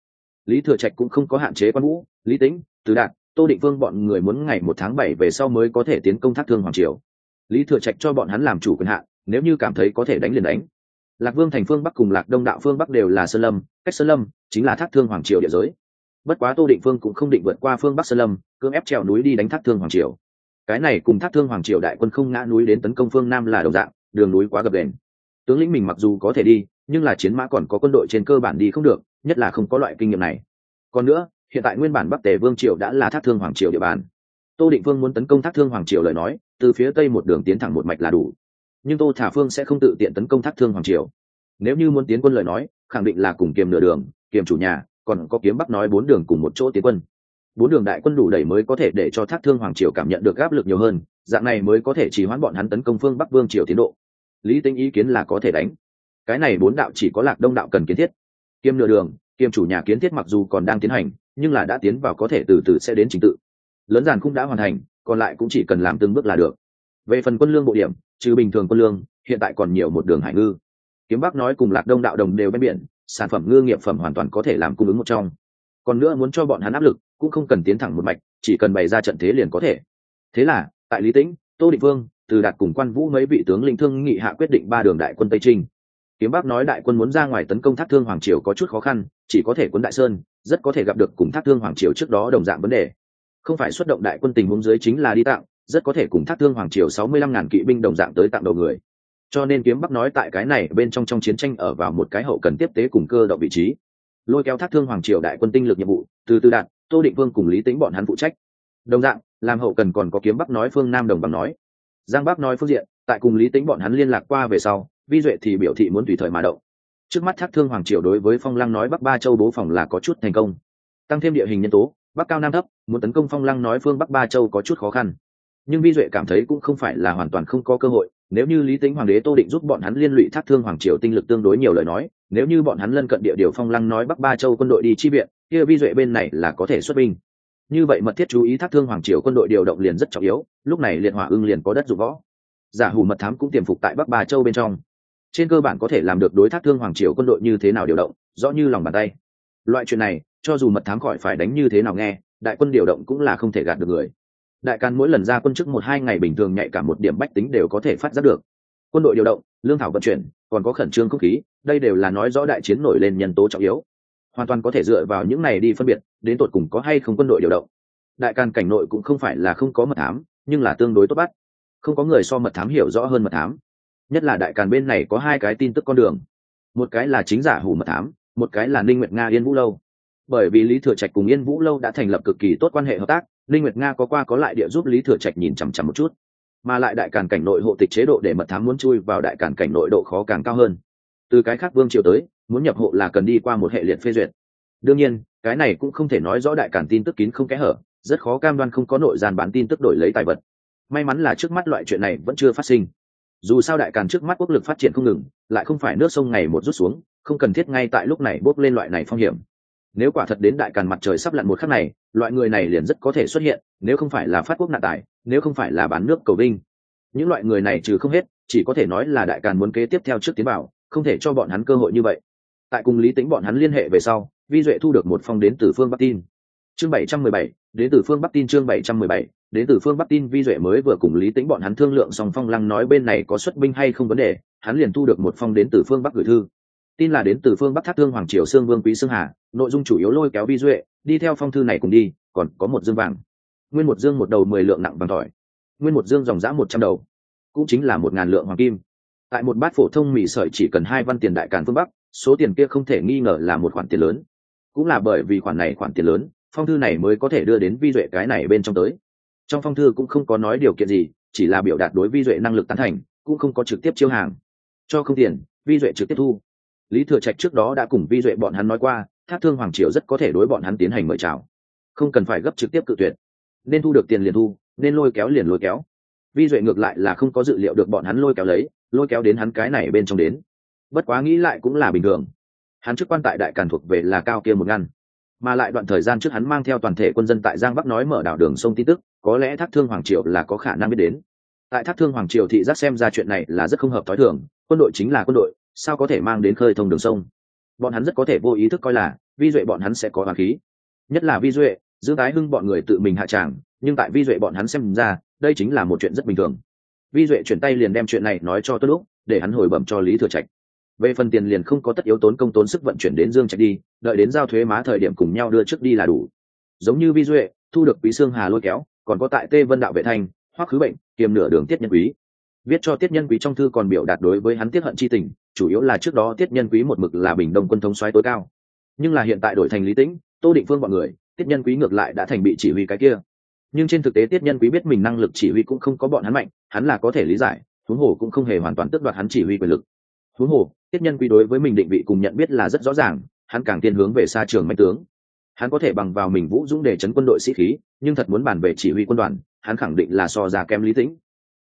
Lý thừa trạch cũng không có hạn chế quan vũ, lý tĩnh, từ đạt, tô định vương bọn người muốn ngày một tháng bảy về sau mới có thể tiến công thác thương hoàng triều. Lý thừa trạch cho bọn hắn làm chủ quyền hạn, nếu như cảm thấy có thể đánh liền đánh lạc vương thành phương bắc cùng lạc đông đạo phương bắc đều là sơn lâm, cách sơn lâm chính là thác thương hoàng triều địa giới. Bất quá tô định phương cũng không định vượt qua phương bắc sơn lâm, cưỡng ép trèo núi đi đánh thác thương hoàng triều. Cái này cùng thác thương hoàng triều đại quân không ngã núi đến tấn công phương nam là đồng dạng, đường núi quá gập đền tướng lĩnh mình mặc dù có thể đi, nhưng là chiến mã còn có quân đội trên cơ bản đi không được, nhất là không có loại kinh nghiệm này. Còn nữa, hiện tại nguyên bản bắc tề vương triều đã là thác thương hoàng triều địa bàn. Tô định vương muốn tấn công thác thương hoàng triều lời nói, từ phía tây một đường tiến thẳng một mạch là đủ nhưng tô thả phương sẽ không tự tiện tấn công thác thương hoàng triều. Nếu như muốn tiến quân lời nói, khẳng định là cùng kiềm nửa đường, kiềm chủ nhà, còn có kiếm bắc nói bốn đường cùng một chỗ tiến quân. Bốn đường đại quân đủ đẩy mới có thể để cho thác thương hoàng triều cảm nhận được áp lực nhiều hơn, dạng này mới có thể chỉ hoãn bọn hắn tấn công phương bắc vương triều tiến độ. Lý tính ý kiến là có thể đánh. Cái này bốn đạo chỉ có lạc đông đạo cần kiến thiết. Kiêm nửa đường kiêm chủ nhà kiến thiết mặc dù còn đang tiến hành, nhưng là đã tiến vào có thể từ từ sẽ đến trình tự. Lớn giàn cũng đã hoàn thành, còn lại cũng chỉ cần làm từng bước là được. Về phần quân lương bộ điểm trừ bình thường quân lương, hiện tại còn nhiều một đường hải ngư. Kiếm bắc nói cùng lạc đông đạo đồng đều bên biển, sản phẩm ngư nghiệp phẩm hoàn toàn có thể làm cung ứng một trong. Còn nữa muốn cho bọn hắn áp lực, cũng không cần tiến thẳng một mạch, chỉ cần bày ra trận thế liền có thể. Thế là, tại lý tĩnh, tô định vương, từ đạt cùng quan vũ mấy vị tướng linh thương nghị hạ quyết định ba đường đại quân tây trinh. Kiếm bắc nói đại quân muốn ra ngoài tấn công thác thương hoàng triều có chút khó khăn, chỉ có thể quân đại sơn, rất có thể gặp được cùng thác thương hoàng triều trước đó đồng dạng vấn đề. Không phải xuất động đại quân tình huống dưới chính là đi tạo rất có thể cùng thác thương hoàng triều sáu mươi lăm ngàn kỵ binh đồng dạng tới tặng đầu người. Cho nên kiếm bắc nói tại cái này bên trong trong chiến tranh ở vào một cái hậu cần tiếp tế cùng cơ động vị trí. Lôi kéo thác thương hoàng triều đại quân tinh lực nhiệm vụ, từ từ đạt, tô định vương cùng lý tính bọn hắn phụ trách. Đồng dạng, làm hậu cần còn có kiếm bắc nói phương nam đồng bằng nói. Giang bắc nói phương diện, tại cùng lý tính bọn hắn liên lạc qua về sau, vi duệ thì biểu thị muốn tùy thời mà động. Trước mắt thác thương hoàng triều đối với phong lăng nói bắc ba châu bố phòng là có chút thành công. Tăng thêm địa hình nhân tố, bắc cao nam thấp, muốn tấn công phong lăng nói phương bắc ba châu có chút khó khăn nhưng vi duệ cảm thấy cũng không phải là hoàn toàn không có cơ hội, nếu như lý tính hoàng đế tô định giúp bọn hắn liên lụy thác thương hoàng triều tinh lực tương đối nhiều lời nói, nếu như bọn hắn lân cận địa điều phong lăng nói bắc ba châu quân đội đi chi viện, kia vi duệ bên này là có thể xuất binh. Như vậy mật thiết chú ý thác thương hoàng triều quân đội điều động liền rất trọng yếu, lúc này liệt hỏa ưng liền có đất dụng võ. Giả hủ mật thám cũng tiềm phục tại bắc ba châu bên trong. Trên cơ bản có thể làm được đối thác thương hoàng triều quân đội như thế nào điều động, rõ như lòng bàn tay. Loại chuyện này, cho dù mật thám khỏi phải đánh như thế nào nghe, đại quân điều động cũng là không thể gạt được người đại càn mỗi lần ra quân chức một hai ngày bình thường nhạy cả một điểm bách tính đều có thể phát giác được. Quân đội điều động, lương thảo vận chuyển, còn có khẩn trương không khí, đây đều là nói rõ đại chiến nổi lên nhân tố trọng yếu. Hoàn toàn có thể dựa vào những này đi phân biệt, đến tột cùng có hay không quân đội điều động. Đại càn cảnh nội cũng không phải là không có mật thám, nhưng là tương đối tốt bắt. Không có người so mật thám hiểu rõ hơn mật thám. Nhất là đại càn bên này có hai cái tin tức con đường. Một cái là chính giả hủ mật thám, một cái là ninh nguyệt nga yên vũ lâu. Bởi vì lý thừa trạch cùng yên vũ lâu đã thành lập cực kỳ tốt quan hệ hợp tác ninh nguyệt nga có qua có lại địa giúp lý thừa trạch nhìn chằm chằm một chút, mà lại đại càn cảnh nội hộ tịch chế độ để mật thám muốn chui vào đại càn cảnh nội độ khó càng cao hơn. Từ cái khác vương triều tới, muốn nhập hộ là cần đi qua một hệ liệt phê duyệt. Đương nhiên, cái này cũng không thể nói rõ đại càn tin tức kín không kẽ hở, rất khó cam đoan không có nội gian bán tin tức đổi lấy tài vật. May mắn là trước mắt loại chuyện này vẫn chưa phát sinh. Dù sao đại càn trước mắt quốc lực phát triển không ngừng, lại không phải nước sông ngày một rút xuống, không cần thiết ngay tại lúc này bốc lên loại này phong hiểm nếu quả thật đến đại càn mặt trời sắp lặn một khắc này, loại người này liền rất có thể xuất hiện, nếu không phải là phát quốc nạn tài, nếu không phải là bán nước cầu vinh những loại người này trừ không hết, chỉ có thể nói là đại càn muốn kế tiếp theo trước tiến bảo, không thể cho bọn hắn cơ hội như vậy. Tại cùng lý tính bọn hắn liên hệ về sau, vi duệ thu được một phong đến từ phương bắc tin. Chương bảy trăm mười bảy, đến từ phương bắc tin chương bảy trăm mười bảy, đến từ phương bắc tin vi duệ mới vừa cùng lý tính bọn hắn thương lượng song phong lăng nói bên này có xuất binh hay không vấn đề, hắn liền thu được một phong đến từ phương bắc gửi thư tin là đến từ phương bắc thác thương hoàng triều sương vương quý sương hà, nội dung chủ yếu lôi kéo vi duệ, đi theo phong thư này cùng đi, còn có một dương vàng. Nguyên một dương một đầu mười lượng nặng vàng tỏi. Nguyên một dương dòng giã một trăm đầu. Cũng chính là một ngàn lượng hoàng kim. Tại một bát phổ thông mì sợi chỉ cần hai văn tiền đại càn phương bắc, số tiền kia không thể nghi ngờ là một khoản tiền lớn. Cũng là bởi vì khoản này khoản tiền lớn, phong thư này mới có thể đưa đến vi duệ cái này bên trong tới. Trong phong thư cũng không có nói điều kiện gì, chỉ là biểu đạt đối vi duệ năng lực tán thành, cũng không có trực tiếp chiêu hàng. Cho không tiền, vi duệ trực tiếp thu lý thừa trạch trước đó đã cùng vi duệ bọn hắn nói qua, thác thương hoàng triều rất có thể đối bọn hắn tiến hành mời chào. Không cần phải gấp trực tiếp cự tuyệt. Nên thu được tiền liền thu, nên lôi kéo liền lôi kéo. Vi duệ ngược lại là không có dự liệu được bọn hắn lôi kéo lấy, lôi kéo đến hắn cái này bên trong đến. Bất quá nghĩ lại cũng là bình thường. Hắn chức quan tại đại càn thuộc về là cao kia một ngăn. Mà lại đoạn thời gian trước hắn mang theo toàn thể quân dân tại giang bắc nói mở đảo đường sông tin tức, có lẽ thác thương hoàng triều là có khả năng biết đến. Tại thác thương hoàng triều thị giác xem ra chuyện này là rất không hợp t h ó i thường, quân đội chính là quân đội sao có thể mang đến khơi thông đường sông? Bọn hắn rất có thể vô ý thức coi là vi duệ bọn hắn sẽ có hoàng khí. Nhất là vi duệ, dương tái hưng bọn người tự mình hạ tràng, nhưng tại vi duệ bọn hắn xem ra, đây chính là một chuyện rất bình thường. Vi duệ chuyển tay liền đem chuyện này nói cho tốt lúc để hắn hồi bẩm cho lý thừa trạch. Về phần tiền liền không có tất yếu tốn công tốn sức vận chuyển đến dương trạch đi, đợi đến giao thuế má thời điểm cùng nhau đưa trước đi là đủ. Giống như vi duệ, thu được quý xương hà lôi kéo, còn có tại tê vân đạo vệ thanh hoắc khứ bệnh, kiềm nửa đường tiết nhân quý viết cho tiết nhân quý trong thư còn biểu đạt đối với hắn tiết hận chi tình, chủ yếu là trước đó tiết nhân quý một mực là bình đông quân thống xoáy tối cao. Nhưng là hiện tại đổi thành lý tĩnh, tô định phương b ọ n người, tiết nhân quý ngược lại đã thành bị chỉ huy cái kia. Nhưng trên thực tế tiết nhân quý biết mình năng lực chỉ huy cũng không có bọn hắn mạnh, hắn là có thể lý giải, huống hồ cũng không hề hoàn toàn tước đoạt hắn chỉ huy quyền lực. Huống hồ, tiết nhân quý đối với mình định vị cùng nhận biết là rất rõ ràng, hắn càng tiên hướng về xa trường mạnh tướng. Hắn có thể bằng vào mình vũ dũng để chấn quân đội sĩ khí, nhưng thật muốn bàn về chỉ huy quân đoàn, hắn khẳng định là so ra kém lý tĩnh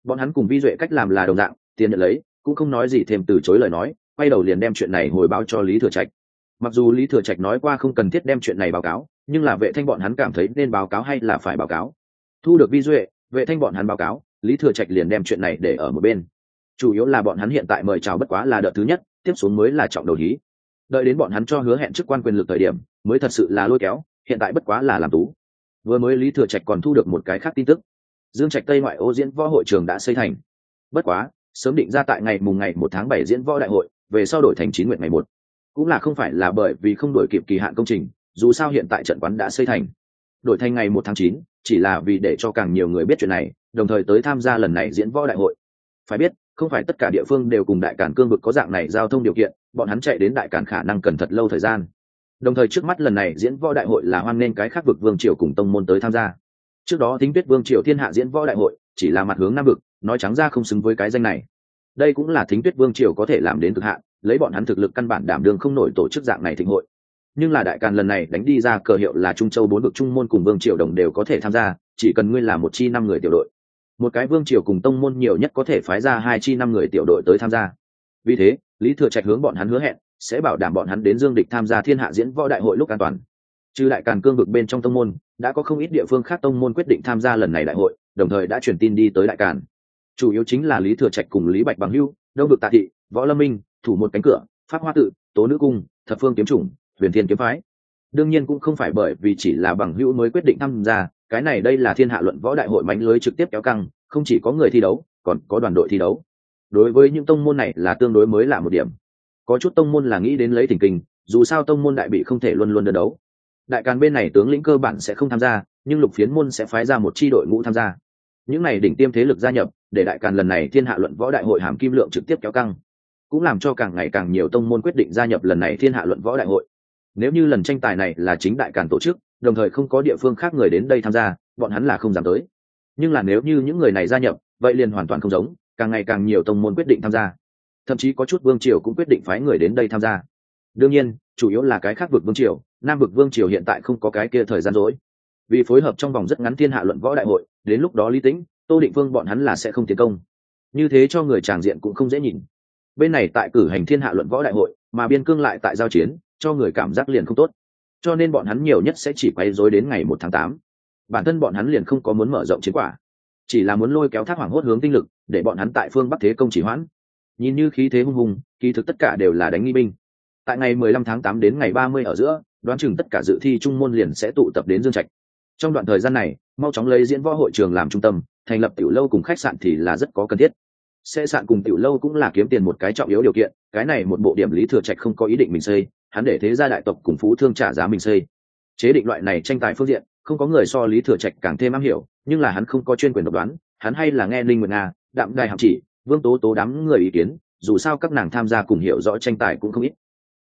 bọn hắn cùng vi duệ cách làm là đồng dạng, tiền nhận lấy, cũng không nói gì thêm từ chối lời nói, quay đầu liền đem chuyện này hồi báo cho lý thừa trạch. Mặc dù lý thừa trạch nói qua không cần thiết đem chuyện này báo cáo, nhưng là vệ thanh bọn hắn cảm thấy nên báo cáo hay là phải báo cáo. Thu được vi duệ, vệ thanh bọn hắn báo cáo, lý thừa trạch liền đem chuyện này để ở một bên. Chủ yếu là bọn hắn hiện tại mời chào bất quá là đợt thứ nhất, tiếp xuống mới là trọng đầu hí. Đợi đến bọn hắn cho hứa hẹn chức quan quyền lực thời điểm, mới thật sự là lôi kéo, hiện tại bất quá là làm tú. Vừa mới lý thừa trạch còn thu được một cái khác tin tức dương trạch tây ngoại ô diễn võ hội trường đã xây thành. Bất quá, sớm định ra tại ngày mùng ngày một tháng bảy diễn võ đại hội, về sau đổi thành chín nguyện ngày một. Cũng là không phải là bởi vì không đổi kịp kỳ hạn công trình, dù sao hiện tại trận quán đã xây thành. Đổi thành ngày một tháng chín, chỉ là vì để cho càng nhiều người biết chuyện này, đồng thời tới tham gia lần này diễn võ đại hội. Phải biết, không phải tất cả địa phương đều cùng đại cản cương vực có dạng này giao thông điều kiện, bọn hắn chạy đến đại cản khả năng cần thật lâu thời gian. Đồng thời trước mắt lần này diễn võ đại hội là hoan nghênh cái khác vực vương triều cùng tông môn tới tham gia trước đó thính tuyết vương triều thiên hạ diễn võ đại hội, chỉ là mặt hướng nam vực, nói trắng ra không xứng với cái danh này. Đây cũng là thính tuyết vương triều có thể làm đến thực hạn, lấy bọn hắn thực lực căn bản đảm đương không nổi tổ chức dạng này thịnh hội. Nhưng là đại càn lần này đánh đi ra cờ hiệu là trung châu bốn vực trung môn cùng vương triều đồng đều có thể tham gia, chỉ cần ngươi là một chi năm người tiểu đội. Một cái vương triều cùng tông môn nhiều nhất có thể phái ra hai chi năm người tiểu đội tới tham gia. Vì thế, lý thừa trạch hướng bọn hắn hứa hẹn, sẽ bảo đảm bọn hắn đến dương địch tham gia thiên hạ diễn võ đại hội lúc an toàn. Trừ đại càn cương vực bên trong tông môn đã có không ít địa phương khác tông môn quyết định tham gia lần này đại hội, đồng thời đã truyền tin đi tới đại càn. Chủ yếu chính là lý thừa trạch cùng lý bạch bằng hưu, đông vực tạ thị, võ lâm minh, thủ một cánh cửa, pháp hoa tự, tố nữ cung, thập phương kiếm chủng, huyền thiên kiếm phái. Đương nhiên cũng không phải bởi vì chỉ là bằng hữu mới quyết định tham gia, cái này đây là thiên hạ luận võ đại hội mánh lưới trực tiếp kéo căng, không chỉ có người thi đấu, còn có đoàn đội thi đấu. Đối với những tông môn này là tương đối mới là một điểm. Có chút tông môn là nghĩ đến lấy thỉnh kinh, dù sao tông môn đại bị không thể luôn luôn đơn đấu đại càn bên này tướng lĩnh cơ bản sẽ không tham gia, nhưng lục phiến môn sẽ phái ra một chi đội ngũ tham gia. Những này đỉnh tiêm thế lực gia nhập, để đại càn lần này thiên hạ luận võ đại hội hàm kim lượng trực tiếp kéo căng, cũng làm cho càng ngày càng nhiều tông môn quyết định gia nhập lần này thiên hạ luận võ đại hội. Nếu như lần tranh tài này là chính đại càn tổ chức, đồng thời không có địa phương khác người đến đây tham gia, bọn hắn là không dám tới. Nhưng là nếu như những người này gia nhập, vậy liền hoàn toàn không giống, càng ngày càng nhiều tông môn quyết định tham gia. Thậm chí có chút vương triều cũng quyết định phái người đến đây tham gia. Đương nhiên, chủ yếu là cái khác vực vương triều nam vực vương triều hiện tại không có cái kia thời gian rỗi. Vì phối hợp trong vòng rất ngắn thiên hạ luận võ đại hội, đến lúc đó lý tĩnh, tô định vương bọn hắn là sẽ không tiến công. Như thế cho người tràng diện cũng không dễ nhìn. Bên này tại cử hành thiên hạ luận võ đại hội, mà biên cương lại tại giao chiến, cho người cảm giác liền không tốt. Cho nên bọn hắn nhiều nhất sẽ chỉ quay dối đến ngày một tháng tám. Bản thân bọn hắn liền không có muốn mở rộng chiến quả. Chỉ là muốn lôi kéo thác hoảng hốt hướng tinh lực, để bọn hắn tại phương bắc thế công chỉ hoãn. Nhìn như khí thế hung hùng, kỳ thực tất cả đều là đánh nghi binh tại ngày mười lăm tháng tám đến ngày ba mươi ở giữa, đoán chừng tất cả dự thi trung môn liền sẽ tụ tập đến dương trạch. Trong đoạn thời gian này, mau chóng lấy diễn võ hội trường làm trung tâm, thành lập tiểu lâu cùng khách sạn thì là rất có cần thiết. Xe sạn cùng tiểu lâu cũng là kiếm tiền một cái trọng yếu điều kiện, cái này một bộ điểm lý thừa trạch không có ý định mình xây, hắn để thế gia đại tộc cùng phú thương trả giá mình xây. Chế định loại này tranh tài phương diện, không có người so lý thừa trạch càng thêm am hiểu, nhưng là hắn không có chuyên quyền độc đoán, hắn hay là nghe linh nguyệt nga, đạm đài hạm chỉ, vương tố tố đám người ý kiến, dù sao các nàng tham gia cùng hiểu rõ tranh tài cũng không ít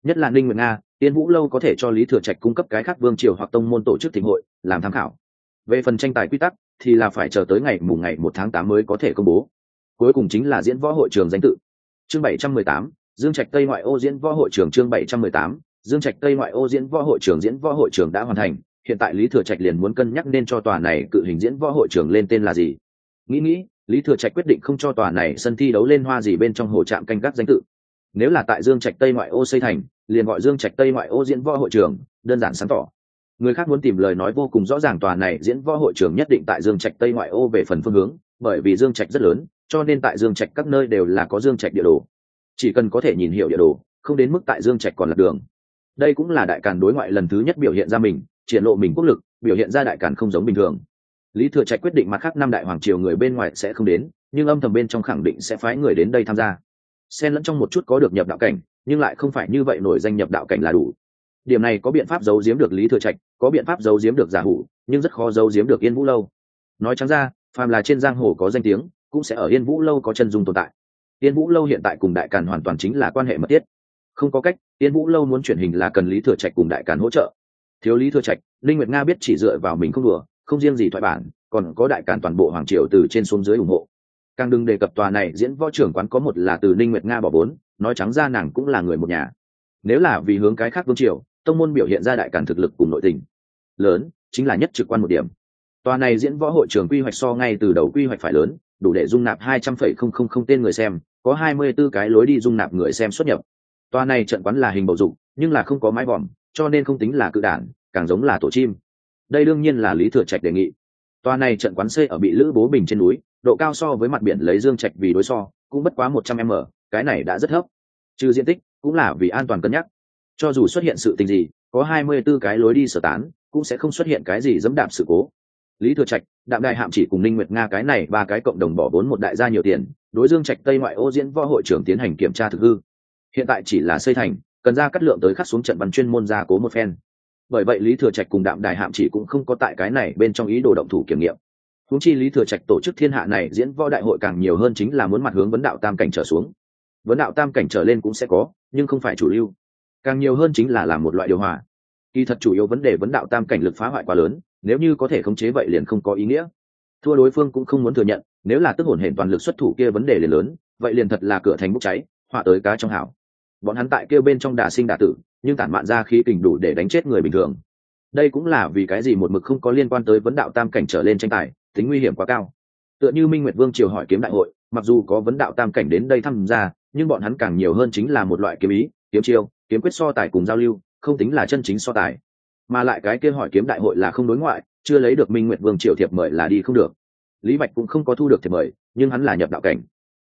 nhất là ninh nguyện nga tiên vũ lâu có thể cho lý thừa trạch cung cấp cái khác vương triều hoặc tông môn tổ chức thịnh hội, làm tham khảo. Về phần tranh tài quy tắc, thì là phải chờ tới ngày mùng ngày một tháng tám mới có thể công bố. Cuối cùng chính là diễn võ hội trường danh tự. Chương bảy trăm mười tám, dương trạch tây ngoại ô diễn võ hội trường chương bảy trăm mười tám, dương trạch tây ngoại ô diễn võ hội trường diễn võ hội trường đã hoàn thành. Hiện tại lý thừa trạch liền muốn cân nhắc nên cho tòa này cự hình diễn võ hội trường lên tên là gì. Nghĩ nghĩ, lý thừa trạch quyết định không cho tòa này sân thi đấu lên hoa gì bên trong hồ trạm canh gác danh tự. Nếu là tại dương trạch tây ngoại ô xây thành liền gọi dương trạch tây ngoại ô diễn võ hội trường, đơn giản sáng tỏ. Người khác muốn tìm lời nói vô cùng rõ ràng tòa này diễn võ hội trường nhất định tại dương trạch tây ngoại ô về phần phương hướng, bởi vì dương trạch rất lớn, cho nên tại dương trạch các nơi đều là có dương trạch địa đồ. Chỉ cần có thể nhìn hiểu địa đồ, không đến mức tại dương trạch còn là đường. Đây cũng là đại càn đối ngoại lần thứ nhất biểu hiện ra mình, triển lộ mình quốc lực, biểu hiện ra đại càn không giống bình thường. Lý thừa trạch quyết định mặt khác năm đại hoàng triều người bên ngoài sẽ không đến, nhưng âm thầm bên trong khẳng định sẽ phái người đến đây tham gia. Xen lẫn trong một chút có được nhập đạo cảnh nhưng lại không phải như vậy nổi danh nhập đạo cảnh là đủ. Điểm này có biện pháp giấu giếm được lý thừa trạch, có biện pháp giấu giếm được giả hủ, nhưng rất khó giấu giếm được yên vũ lâu. Nói trắng ra, phàm là trên giang hồ có danh tiếng, cũng sẽ ở yên vũ lâu có chân dung tồn tại. Yên vũ lâu hiện tại cùng đại càn hoàn toàn chính là quan hệ mật thiết. Không có cách, yên vũ lâu muốn chuyển hình là cần lý thừa trạch cùng đại càn hỗ trợ. Thiếu lý thừa trạch, linh nguyệt nga biết chỉ dựa vào mình không đùa, không riêng gì thoại bản, còn có đại càn toàn bộ hoàng triều từ trên xuống dưới ủng hộ. Càng đừng đề cập tòa này diễn võ trưởng quán có một là từ linh nguyệt nga bỏ vốn nói trắng ra nàng cũng là người một nhà. Nếu là vì hướng cái khác vương triều, tông môn biểu hiện ra đại càn thực lực cùng nội tình. Lớn, chính là nhất trực quan một điểm. Tòa này diễn võ hội trường quy hoạch so ngay từ đầu quy hoạch phải lớn, đủ để dung nạp hai trăm phẩy không không không tên người xem, có hai mươi 24 cái lối đi dung nạp người xem xuất nhập. Tòa này trận quán là hình bầu dục, nhưng là không có mái vòm, cho nên không tính là cự đản, càng giống là tổ chim. Đây đương nhiên là lý thừa trạch đề nghị. Tòa này trận quán xây ở bị lữ bố bình trên núi, độ cao so với mặt biển lấy dương trạch vì đối so, cũng bất quá một trăm m cái này đã rất thấp. Trừ diện tích cũng là vì an toàn cân nhắc. Cho dù xuất hiện sự tình gì, có hai mươi 24 cái lối đi sở tán, cũng sẽ không xuất hiện cái gì dẫm đạp sự cố. Lý thừa trạch, đạm đại hạm chỉ cùng ninh nguyệt nga cái này ba cái cộng đồng bỏ vốn một đại gia nhiều tiền, đối dương trạch tây ngoại ô diễn võ hội trưởng tiến hành kiểm tra thực hư. Hiện tại chỉ là xây thành, cần ra cắt lượng tới khắc xuống trận bắn chuyên môn gia cố một phen. Bởi vậy lý thừa trạch cùng đạm đài hạm chỉ cũng không có tại cái này bên trong ý đồ động thủ kiểm nghiệm. Húng chi lý thừa trạch tổ chức thiên hạ này diễn võ đại hội càng nhiều hơn chính là muốn mặt hướng vấn đạo tam cảnh trở xuống vấn đạo tam cảnh trở lên cũng sẽ có, nhưng không phải chủ lưu. Càng nhiều hơn chính là làm một loại điều hòa. Kỳ thật chủ yếu vấn đề vấn đạo tam cảnh lực phá hoại quá lớn, nếu như có thể khống chế vậy liền không có ý nghĩa. Thua đối phương cũng không muốn thừa nhận, nếu là tức hồn hển toàn lực xuất thủ kia vấn đề liền lớn, vậy liền thật là cửa thành bốc cháy, họa tới cá trong hảo. Bọn hắn tại kêu bên trong đà sinh đà tử, nhưng tản mạn ra khí kình đủ để đánh chết người bình thường. Đây cũng là vì cái gì một mực không có liên quan tới vấn đạo tam cảnh trở lên tranh tài, tính nguy hiểm quá cao. Tựa như minh nguyệt vương triều hỏi kiếm đại hội, mặc dù có vấn đạo tam cảnh đến đây tham gia nhưng bọn hắn càng nhiều hơn chính là một loại kiếm ý, kiếm chiêu, kiếm quyết so tài cùng giao lưu, không tính là chân chính so tài. Mà lại cái kia hỏi kiếm đại hội là không đối ngoại, chưa lấy được minh nguyệt vương triều thiệp mời là đi không được. Lý mạch cũng không có thu được thiệp mời, nhưng hắn là nhập đạo cảnh.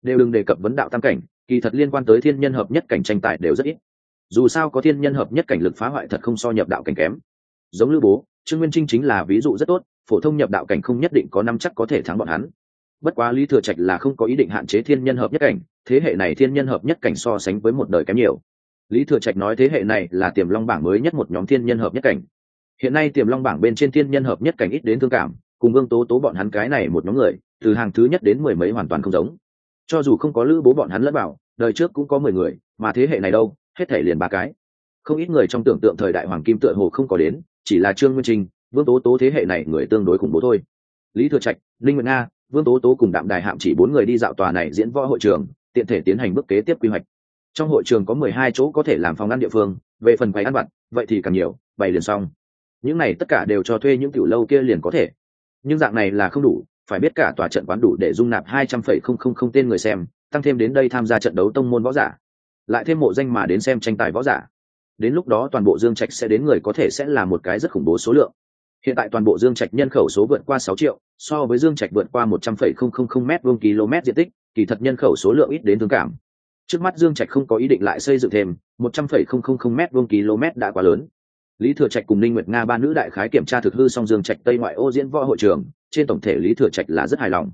Đều đừng đề cập vấn đạo tam cảnh, kỳ thật liên quan tới thiên nhân hợp nhất cảnh tranh tài đều rất ít. Dù sao có thiên nhân hợp nhất cảnh lực phá hoại thật không so nhập đạo cảnh kém. Giống lưu bố, trương nguyên trinh chính là ví dụ rất tốt, phổ thông nhập đạo cảnh không nhất định có năm chắc có thể thắng bọn hắn bất quá lý thừa trạch là không có ý định hạn chế thiên nhân hợp nhất cảnh, thế hệ này thiên nhân hợp nhất cảnh so sánh với một đời kém nhiều. Lý thừa trạch nói thế hệ này là tiềm long bảng mới nhất một nhóm thiên nhân hợp nhất cảnh. Hiện nay tiềm long bảng bên trên thiên nhân hợp nhất cảnh ít đến thương cảm, cùng ương tố tố bọn hắn cái này một nhóm người, từ hàng thứ nhất đến mười mấy hoàn toàn không giống. Cho dù không có lữ bố bọn hắn lẫn bảo đời trước cũng có mười người, mà thế hệ này đâu, hết thể liền ba cái. Không ít người trong tưởng tượng thời đại hoàng kim tựa hồ không có đến, chỉ là trương nguyên trinh vương tố tố thế hệ này người tương đối khủng bố thôi. Lý thừa trạch linh nguyện nga vương tố tố cùng đạm đài hạm chỉ bốn người đi dạo tòa này diễn võ hội trường, tiện thể tiến hành bước kế tiếp quy hoạch. Trong hội trường có mười hai chỗ có thể làm phòng ăn địa phương, về phần bày ăn vặt, vậy thì càng nhiều, bày liền xong. Những này tất cả đều cho thuê những tiểu lâu kia liền có thể. Nhưng dạng này là không đủ, phải biết cả tòa trận quán đủ để dung nạp hai trăm phẩy không không không tên người xem, tăng thêm đến đây tham gia trận đấu tông môn võ giả. Lại thêm mộ danh mà đến xem tranh tài võ giả. Đến lúc đó toàn bộ dương trạch sẽ đến người có thể sẽ là một cái rất khủng bố số lượng hiện tại toàn bộ dương trạch nhân khẩu số vượt qua sáu triệu, so với dương trạch vượt qua một trăm phẩy không không không m vuông km diện tích, kỳ thật nhân khẩu số lượng ít đến thương cảm. Trước mắt dương trạch không có ý định lại xây dựng thêm, một trăm phẩy không không không m vuông km đã quá lớn. Lý thừa trạch cùng ninh nguyệt nga ba nữ đại khái kiểm tra thực hư xong dương trạch tây ngoại ô diễn võ hội trường, trên tổng thể lý thừa trạch là rất hài lòng.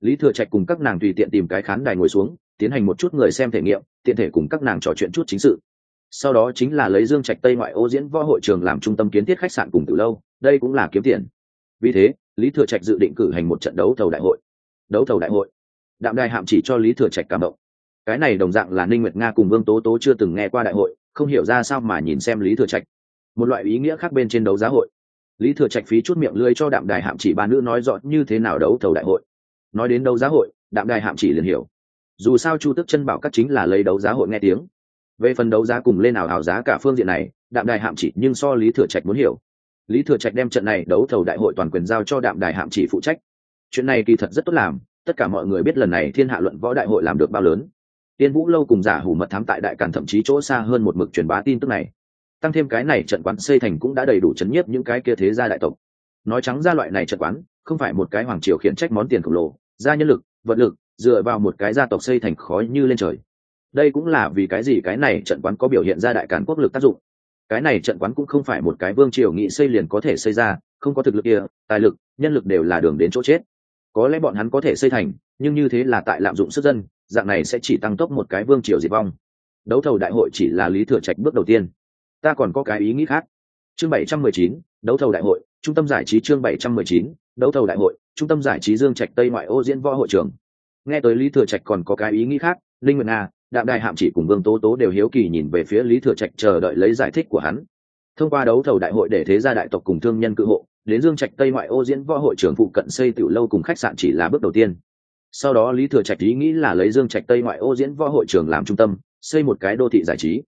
Lý thừa trạch cùng các nàng tùy tiện tìm cái khán đài ngồi xuống, tiến hành một chút người xem thể nghiệm, tiện thể cùng các nàng trò chuyện chút chính sự. Sau đó chính là lấy dương trạch tây ngoại ô diễn võ hội trường làm trung tâm kiến thiết khách sạn cùng từ lâu đây cũng là kiếm tiền. Vì thế, lý thừa trạch dự định cử hành một trận đấu thầu đại hội. Đấu thầu đại hội. Đạm đài hạm chỉ cho lý thừa trạch cảm động. Cái này đồng dạng là ninh nguyệt nga cùng vương tố tố chưa từng nghe qua đại hội, không hiểu ra sao mà nhìn xem lý thừa trạch. Một loại ý nghĩa khác bên trên đấu giá hội. Lý thừa trạch phí chút miệng lưỡi cho đạm đài hạm chỉ ba nữ nói rõ như thế nào đấu thầu đại hội. Nói đến đấu giá hội, đạm đài hạm chỉ liền hiểu. Dù sao chu tức chân bảo các chính là lấy đấu giá hội nghe tiếng. Về phần đấu giá cùng lên nào hào giá cả phương diện này, đạm đài hạm chỉ nhưng so lý thừa trạch muốn hiểu lý thừa trạch đem trận này đấu thầu đại hội toàn quyền giao cho đạm đài hạm chỉ phụ trách. Chuyện này kỳ thật rất tốt làm, tất cả mọi người biết lần này thiên hạ luận võ đại hội làm được bao lớn. Tiên vũ lâu cùng giả hủ mật thám tại đại càn thậm chí chỗ xa hơn một mực truyền bá tin tức này. Tăng thêm cái này trận quán xây thành cũng đã đầy đủ chấn nhiếp những cái kia thế gia đại tộc. Nói trắng ra loại này trận quán, không phải một cái hoàng triều khiển trách món tiền khổng lồ ra nhân lực, vật lực, dựa vào một cái gia tộc xây thành khói như lên trời. Đây cũng là vì cái gì cái này trận quán có biểu hiện ra đại càn quốc lực tác dụng cái này trận quán cũng không phải một cái vương triều nghị xây liền có thể xây ra, không có thực lực kia, tài lực, nhân lực đều là đường đến chỗ chết. Có lẽ bọn hắn có thể xây thành, nhưng như thế là tại lạm dụng sức dân, dạng này sẽ chỉ tăng tốc một cái vương triều diệt vong. Đấu thầu đại hội chỉ là lý thừa trạch bước đầu tiên. Ta còn có cái ý nghĩ khác. Chương bảy trăm mười chín, đấu thầu đại hội, trung tâm giải trí chương bảy trăm mười chín, đấu thầu đại hội, trung tâm giải trí dương trạch tây ngoại ô diễn võ hội trường nghe tới lý thừa trạch còn có cái ý nghĩ khác, linh nguyện a đạm đài hạm chỉ cùng vương tố tố đều hiếu kỳ nhìn về phía lý thừa trạch chờ đợi lấy giải thích của hắn. Thông qua đấu thầu đại hội để thế gia đại tộc cùng thương nhân cự hộ, đến dương trạch tây ngoại ô diễn võ hội trưởng phụ cận xây tiểu lâu cùng khách sạn chỉ là bước đầu tiên. Sau đó lý thừa trạch ý nghĩ là lấy dương trạch tây ngoại ô diễn võ hội trường làm trung tâm, xây một cái đô thị giải trí.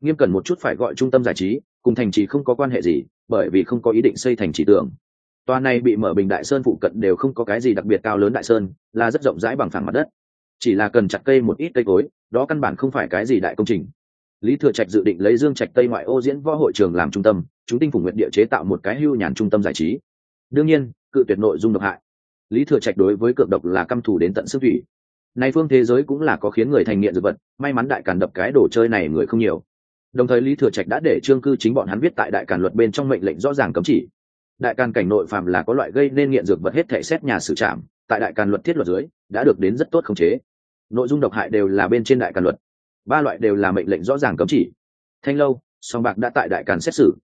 Nghiêm cần một chút phải gọi trung tâm giải trí, cùng thành trì không có quan hệ gì, bởi vì không có ý định xây thành trì tưởng. Tòa này bị mở bình đại sơn phụ cận đều không có cái gì đặc biệt cao lớn đại sơn, là rất rộng rãi bằng phẳng mặt đất chỉ là cần chặt cây một ít cây cối, đó căn bản không phải cái gì đại công trình. Lý thừa trạch dự định lấy dương trạch tây ngoại ô diễn võ hội trường làm trung tâm, chúng tinh phủ nguyện địa chế tạo một cái hưu nhàn trung tâm giải trí. Đương nhiên, cự tuyệt nội dung độc hại. Lý thừa trạch đối với cược độc là căm thù đến tận sức thủy. Này phương thế giới cũng là có khiến người thành nghiện dược vật, may mắn đại càn đập cái đồ chơi này người không nhiều. Đồng thời lý thừa trạch đã để trương cư chính bọn hắn viết tại đại càn luật bên trong mệnh lệnh rõ ràng cấm chỉ. Đại càn cảnh nội phạm là có loại gây nên nghiện dược vật hết thể xét nhà xử trảm, tại đại càn luật thiết luật dưới đã được đến rất tốt khống chế. Nội dung độc hại đều là bên trên đại càn luật. Ba loại đều là mệnh lệnh rõ ràng cấm chỉ. Thanh lâu, song bạc đã tại đại càn xét xử.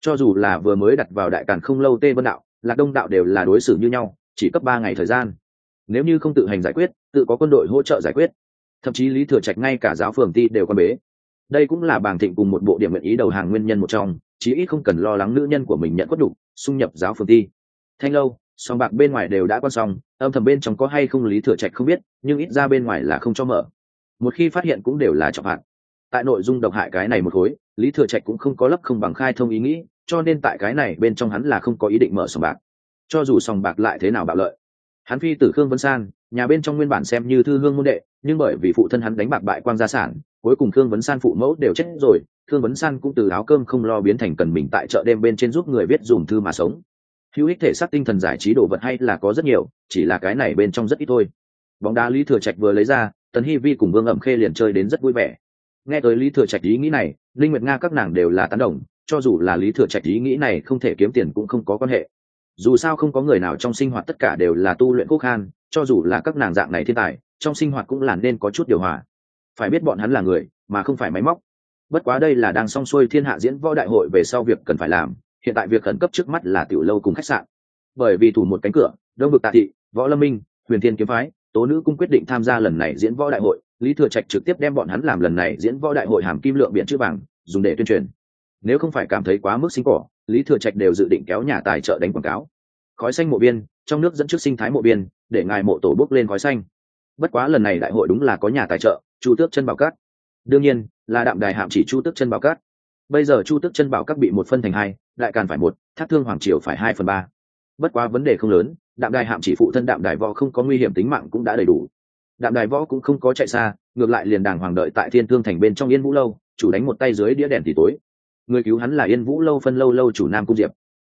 Cho dù là vừa mới đặt vào đại càn không lâu tê vân đạo, lạc đông đạo đều là đối xử như nhau, chỉ cấp ba ngày thời gian. Nếu như không tự hành giải quyết, tự có quân đội hỗ trợ giải quyết. Thậm chí lý thừa trạch ngay cả giáo phường ti đều quan bế. Đây cũng là bàng thịnh cùng một bộ điểm nguyện ý đầu hàng nguyên nhân một trong, chí ít không cần lo lắng nữ nhân của mình nhận quất đủ, xung nhập giáo phường ti thanh lâu song bạc bên ngoài đều đã quan xong, âm thầm bên trong có hay không lý thừa trạch không biết, nhưng ít ra bên ngoài là không cho mở. Một khi phát hiện cũng đều là trọng hạn. Tại nội dung độc hại cái này một khối, lý thừa trạch cũng không có lấp không bằng khai thông ý nghĩ, cho nên tại cái này bên trong hắn là không có ý định mở sòng bạc. Cho dù sòng bạc lại thế nào bạo lợi, hắn phi tử khương vân san, nhà bên trong nguyên bản xem như thư hương môn đệ, nhưng bởi vì phụ thân hắn đánh bạc bại quang gia sản, cuối cùng khương vấn san phụ mẫu đều chết rồi, khương vấn san cũng từ áo cơm không lo biến thành cần mình tại chợ đêm bên trên giúp người viết dùng thư mà sống hữu ích thể xác tinh thần giải trí đồ vật hay là có rất nhiều, chỉ là cái này bên trong rất ít thôi. Bóng đá lý thừa trạch vừa lấy ra, tần hy vi cùng vương ẩm khê liền chơi đến rất vui vẻ. Nghe tới lý thừa trạch ý nghĩ này, linh nguyệt nga các nàng đều là tán đồng, cho dù là lý thừa trạch ý nghĩ này không thể kiếm tiền cũng không có quan hệ. Dù sao không có người nào trong sinh hoạt tất cả đều là tu luyện quốc khan, cho dù là các nàng dạng này thiên tài, trong sinh hoạt cũng là nên có chút điều hòa. Phải biết bọn hắn là người, mà không phải máy móc. Bất quá đây là đang xong xuôi thiên hạ diễn võ đại hội về sau việc cần phải làm hiện tại việc khẩn cấp trước mắt là tiểu lâu cùng khách sạn. Bởi vì thủ một cánh cửa, đông vực tạ thị, võ lâm minh, huyền thiên kiếm phái, tố nữ cũng quyết định tham gia lần này diễn võ đại hội. Lý thừa trạch trực tiếp đem bọn hắn làm lần này diễn võ đại hội hàm kim lượng biện chữ vàng, dùng để tuyên truyền. Nếu không phải cảm thấy quá mức sinh cỏ lý thừa trạch đều dự định kéo nhà tài trợ đánh quảng cáo. Khói xanh mộ biên, trong nước dẫn trước sinh thái mộ biên, để ngài mộ tổ bốc lên khói xanh. Bất quá lần này đại hội đúng là có nhà tài trợ, chu tước chân bảo cát. Đương nhiên, là đạm đài hạm chỉ chu tước chân bảo cát bây giờ chu tước chân bảo các bị một phân thành hai, đại càn phải một, thác thương hoàng triều phải hai phần ba. Bất quá vấn đề không lớn, đạm đài hạm chỉ phụ thân đạm đài võ không có nguy hiểm tính mạng cũng đã đầy đủ. Đạm đài võ cũng không có chạy xa, ngược lại liền đàng hoàng đợi tại thiên thương thành bên trong yên vũ lâu, chủ đánh một tay dưới đĩa đèn thì tối. Người cứu hắn là yên vũ lâu phân lâu lâu chủ nam cung diệp.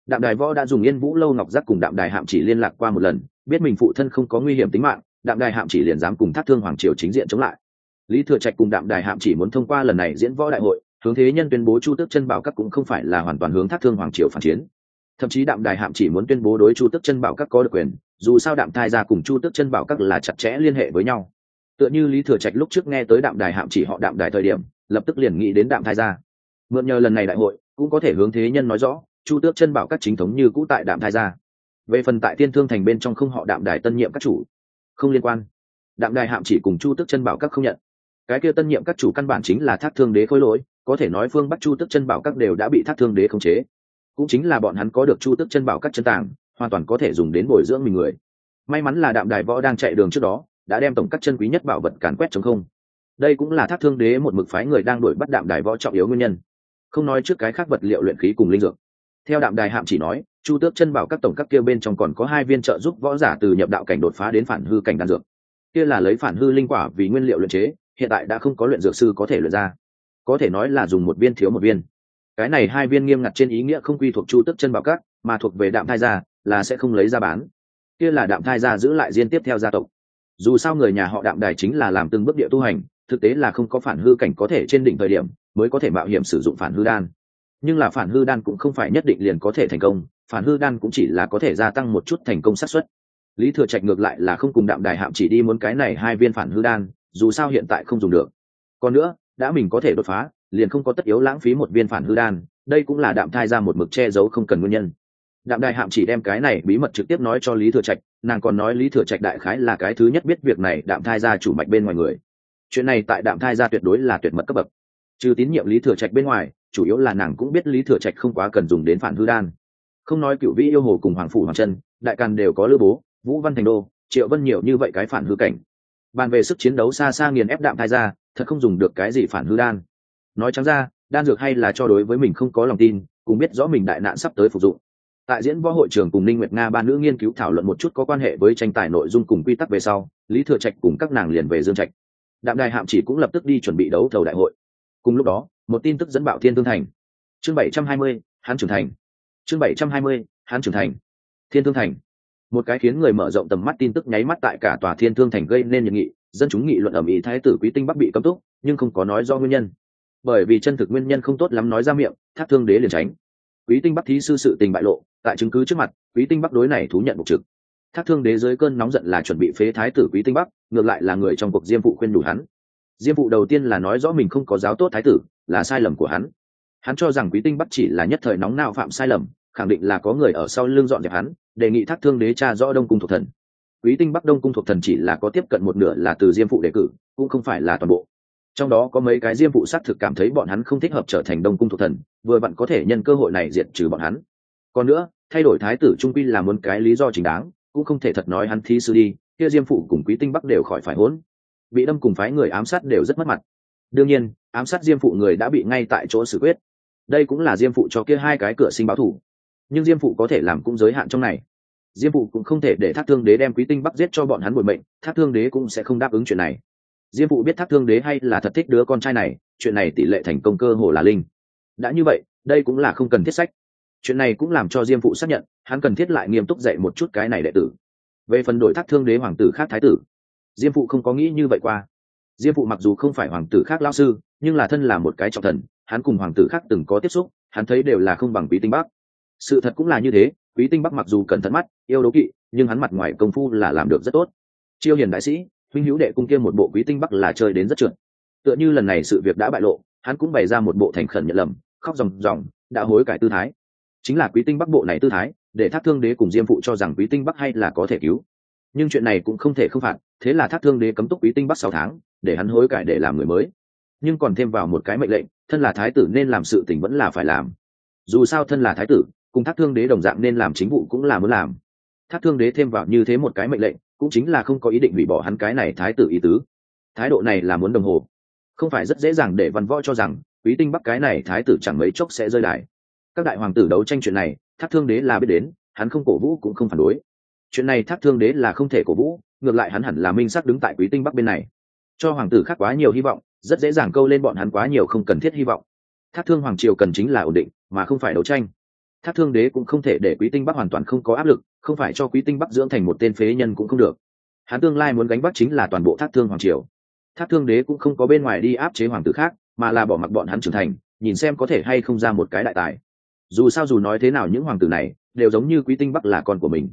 Đạm đài võ đã dùng yên vũ lâu ngọc giác cùng đạm đài hạm chỉ liên lạc qua một lần, biết mình phụ thân không có nguy hiểm tính mạng, đạm đài hạm chỉ liền dám cùng thác thương hoàng triều chính diện chống lại. Lý thừa trạch cùng đạm đài hạm chỉ muốn thông qua lần này diễn võ đại hội hướng thế nhân tuyên bố chu tước chân bảo các cũng không phải là hoàn toàn hướng thác thương hoàng triều phản chiến. Thậm chí đạm đài hạm chỉ muốn tuyên bố đối chu tước chân bảo các có được quyền, dù sao đạm thai ra cùng chu tước chân bảo các là chặt chẽ liên hệ với nhau. Tựa như lý thừa trạch lúc trước nghe tới đạm đài hạm chỉ họ đạm đài thời điểm, lập tức liền nghĩ đến đạm thai ra mượn nhờ lần này đại hội, cũng có thể hướng thế nhân nói rõ, chu tước chân bảo các chính thống như cũ tại đạm thai ra về phần tại tiên thương thành bên trong không họ đạm đài tân nhiệm các chủ, không liên quan. Đạm đài hạm chỉ cùng chu tước chân bảo các không nhận. Cái kia tân nhiệm các chủ căn bản chính là thác thương đế khối lỗi có thể nói phương bắc chu tước chân bảo các đều đã bị thác thương đế khống chế. Cũng chính là bọn hắn có được chu tước chân bảo các chân tàng, hoàn toàn có thể dùng đến bồi dưỡng mình người. May mắn là đạm đài võ đang chạy đường trước đó, đã đem tổng các chân quý nhất bảo vật càn quét chống không. Đây cũng là thác thương đế một mực phái người đang đuổi bắt đạm đài võ trọng yếu nguyên nhân. Không nói trước cái khác vật liệu luyện khí cùng linh dược. Theo đạm đài hạm chỉ nói, chu tước chân bảo các tổng các kia bên trong còn có hai viên trợ giúp võ giả từ nhập đạo cảnh đột phá đến phản hư cảnh đan dược. Kia là lấy phản hư linh quả vì nguyên liệu luyện chế, hiện tại đã không có luyện dược sư có thể luyện ra có thể nói là dùng một viên thiếu một viên. Cái này hai viên nghiêm ngặt trên ý nghĩa không quy thuộc chu tước chân bảo các, mà thuộc về đạm thai gia, là sẽ không lấy ra bán. Kia là đạm thai gia giữ lại riêng tiếp theo gia tộc. Dù sao người nhà họ đạm đài chính là làm từng bước địa tu hành, thực tế là không có phản hư cảnh có thể trên đỉnh thời điểm mới có thể mạo hiểm sử dụng phản hư đan. Nhưng là phản hư đan cũng không phải nhất định liền có thể thành công, phản hư đan cũng chỉ là có thể gia tăng một chút thành công xác suất. Lý thừa trạch ngược lại là không cùng đạm đài hạm chỉ đi muốn cái này hai viên phản hư đan, dù sao hiện tại không dùng được. Còn nữa đã mình có thể đột phá, liền không có tất yếu lãng phí một viên phản hư đan, đây cũng là đạm thai ra một mực che giấu không cần nguyên nhân. Đạm đại hạm chỉ đem cái này bí mật trực tiếp nói cho lý thừa trạch, nàng còn nói lý thừa trạch đại khái là cái thứ nhất biết việc này đạm thai ra chủ mạch bên ngoài người. Chuyện này tại đạm thai ra tuyệt đối là tuyệt mật cấp bậc. Trừ tín nhiệm lý thừa trạch bên ngoài, chủ yếu là nàng cũng biết lý thừa trạch không quá cần dùng đến phản hư đan. Không nói cựu vĩ yêu hồ cùng hoàng phủ hoàng chân, đại càn đều có lữ bố, vũ văn thành đô, triệu vân nhiều như vậy cái phản hư cảnh. Bàn về sức chiến đấu xa xa nghiền ép đạm thai ra thật không dùng được cái gì phản hư đan. Nói trắng ra đan dược hay là cho đối với mình không có lòng tin cũng biết rõ mình đại nạn sắp tới phục dụng. Tại diễn võ hội trường cùng ninh nguyệt nga ba nữ nghiên cứu thảo luận một chút có quan hệ với tranh tài nội dung cùng quy tắc về sau lý thừa trạch cùng các nàng liền về dương trạch. Đạm đài hạm chỉ cũng lập tức đi chuẩn bị đấu thầu đại hội. Cùng lúc đó một tin tức dẫn bạo thiên thương thành. Chương 720, hán trưởng thành. Chương 720, hán trưởng thành. Thiên thương thành. Một cái khiến người mở rộng tầm mắt tin tức nháy mắt tại cả tòa thiên thương thành gây nên nhiệt nghị dân chúng nghị luận ở mỹ thái tử quý tinh bắc bị cấm túc, nhưng không có nói do nguyên nhân. Bởi vì chân thực nguyên nhân không tốt lắm nói ra miệng, thác thương đế liền tránh. Quý tinh bắc thí sư sự tình bại lộ, tại chứng cứ trước mặt, quý tinh bắc đối này thú nhận mục trực. Thác thương đế dưới cơn nóng giận là chuẩn bị phế thái tử quý tinh bắc, ngược lại là người trong cuộc diêm phụ khuyên đủ hắn. Diêm phụ đầu tiên là nói rõ mình không có giáo tốt thái tử, là sai lầm của hắn. Hắn cho rằng quý tinh bắc chỉ là nhất thời nóng nào phạm sai lầm, khẳng định là có người ở sau lưng dọn dẹp hắn, đề nghị thác thương đế cha rõ đông cung thuộc thần quý tinh bắc đông cung thuộc thần chỉ là có tiếp cận một nửa là từ diêm phụ đề cử, cũng không phải là toàn bộ. Trong đó có mấy cái diêm phụ xác thực cảm thấy bọn hắn không thích hợp trở thành đông cung thuộc thần, vừa vặn có thể nhân cơ hội này diệt trừ bọn hắn. Còn nữa, thay đổi thái tử trung quy là muốn cái lý do chính đáng, cũng không thể thật nói hắn thi sư đi, kia diêm phụ cùng quý tinh bắc đều khỏi phải hỗn bị đâm cùng phái người ám sát đều rất mất mặt. Đương nhiên, ám sát diêm phụ người đã bị ngay tại chỗ xử quyết. Đây cũng là diêm phụ cho kia hai cái cửa sinh báo thủ. Nhưng diêm phụ có thể làm cũng giới hạn trong này diêm phụ cũng không thể để thác thương đế đem quý tinh bắc giết cho bọn hắn bội mệnh, thác thương đế cũng sẽ không đáp ứng chuyện này. Diêm phụ biết thác thương đế hay là thật thích đứa con trai này, chuyện này tỷ lệ thành công cơ hồ là linh. Đã như vậy, đây cũng là không cần thiết sách. Chuyện này cũng làm cho diêm phụ xác nhận, hắn cần thiết lại nghiêm túc dạy một chút cái này đệ tử. Về phần đổi thác thương đế hoàng tử khác thái tử, diêm phụ không có nghĩ như vậy qua. Diêm phụ mặc dù không phải hoàng tử khác lao sư, nhưng là thân là một cái trọng thần, hắn cùng hoàng tử khác từng có tiếp xúc, hắn thấy đều là không bằng quý tinh bắc. Sự thật cũng là như thế quý tinh bắc mặc dù cẩn thận mắt, yêu đấu kỵ, nhưng hắn mặt ngoài công phu là làm được rất tốt. Chiêu hiền đại sĩ, huynh hữu đệ cung kia một bộ quý tinh bắc là chơi đến rất trượt. Tựa như lần này sự việc đã bại lộ, hắn cũng bày ra một bộ thành khẩn nhận lầm, khóc ròng ròng, đã hối cải tư thái. Chính là quý tinh bắc bộ này tư thái, để thác thương đế cùng diêm phụ cho rằng quý tinh bắc hay là có thể cứu. Nhưng chuyện này cũng không thể không phạt, thế là thác thương đế cấm túc quý tinh bắc sáu tháng, để hắn hối cải để làm người mới. Nhưng còn thêm vào một cái mệnh lệnh, thân là thái tử nên làm sự tình vẫn là phải làm. Dù sao thân là thái tử cùng thác thương đế đồng dạng nên làm chính vụ cũng là muốn làm. Thác thương đế thêm vào như thế một cái mệnh lệnh, cũng chính là không có ý định hủy bỏ hắn cái này thái tử ý tứ. Thái độ này là muốn đồng hồ. Không phải rất dễ dàng để văn võ cho rằng, quý tinh bắc cái này thái tử chẳng mấy chốc sẽ rơi đài. Các đại hoàng tử đấu tranh chuyện này, thác thương đế là biết đến, hắn không cổ vũ cũng không phản đối. Chuyện này thác thương đế là không thể cổ vũ, ngược lại hắn hẳn là minh sắc đứng tại quý tinh bắc bên này. Cho hoàng tử khác quá nhiều hy vọng, rất dễ dàng câu lên bọn hắn quá nhiều không cần thiết hy vọng. Thác thương hoàng triều cần chính là ổn định, mà không phải đấu tranh thác thương đế cũng không thể để quý tinh bắc hoàn toàn không có áp lực, không phải cho quý tinh bắc dưỡng thành một tên phế nhân cũng không được. Hắn tương lai muốn gánh bắt chính là toàn bộ thác thương hoàng triều. Thác thương đế cũng không có bên ngoài đi áp chế hoàng tử khác, mà là bỏ mặc bọn hắn trưởng thành, nhìn xem có thể hay không ra một cái đại tài. Dù sao dù nói thế nào những hoàng tử này, đều giống như quý tinh bắc là con của mình.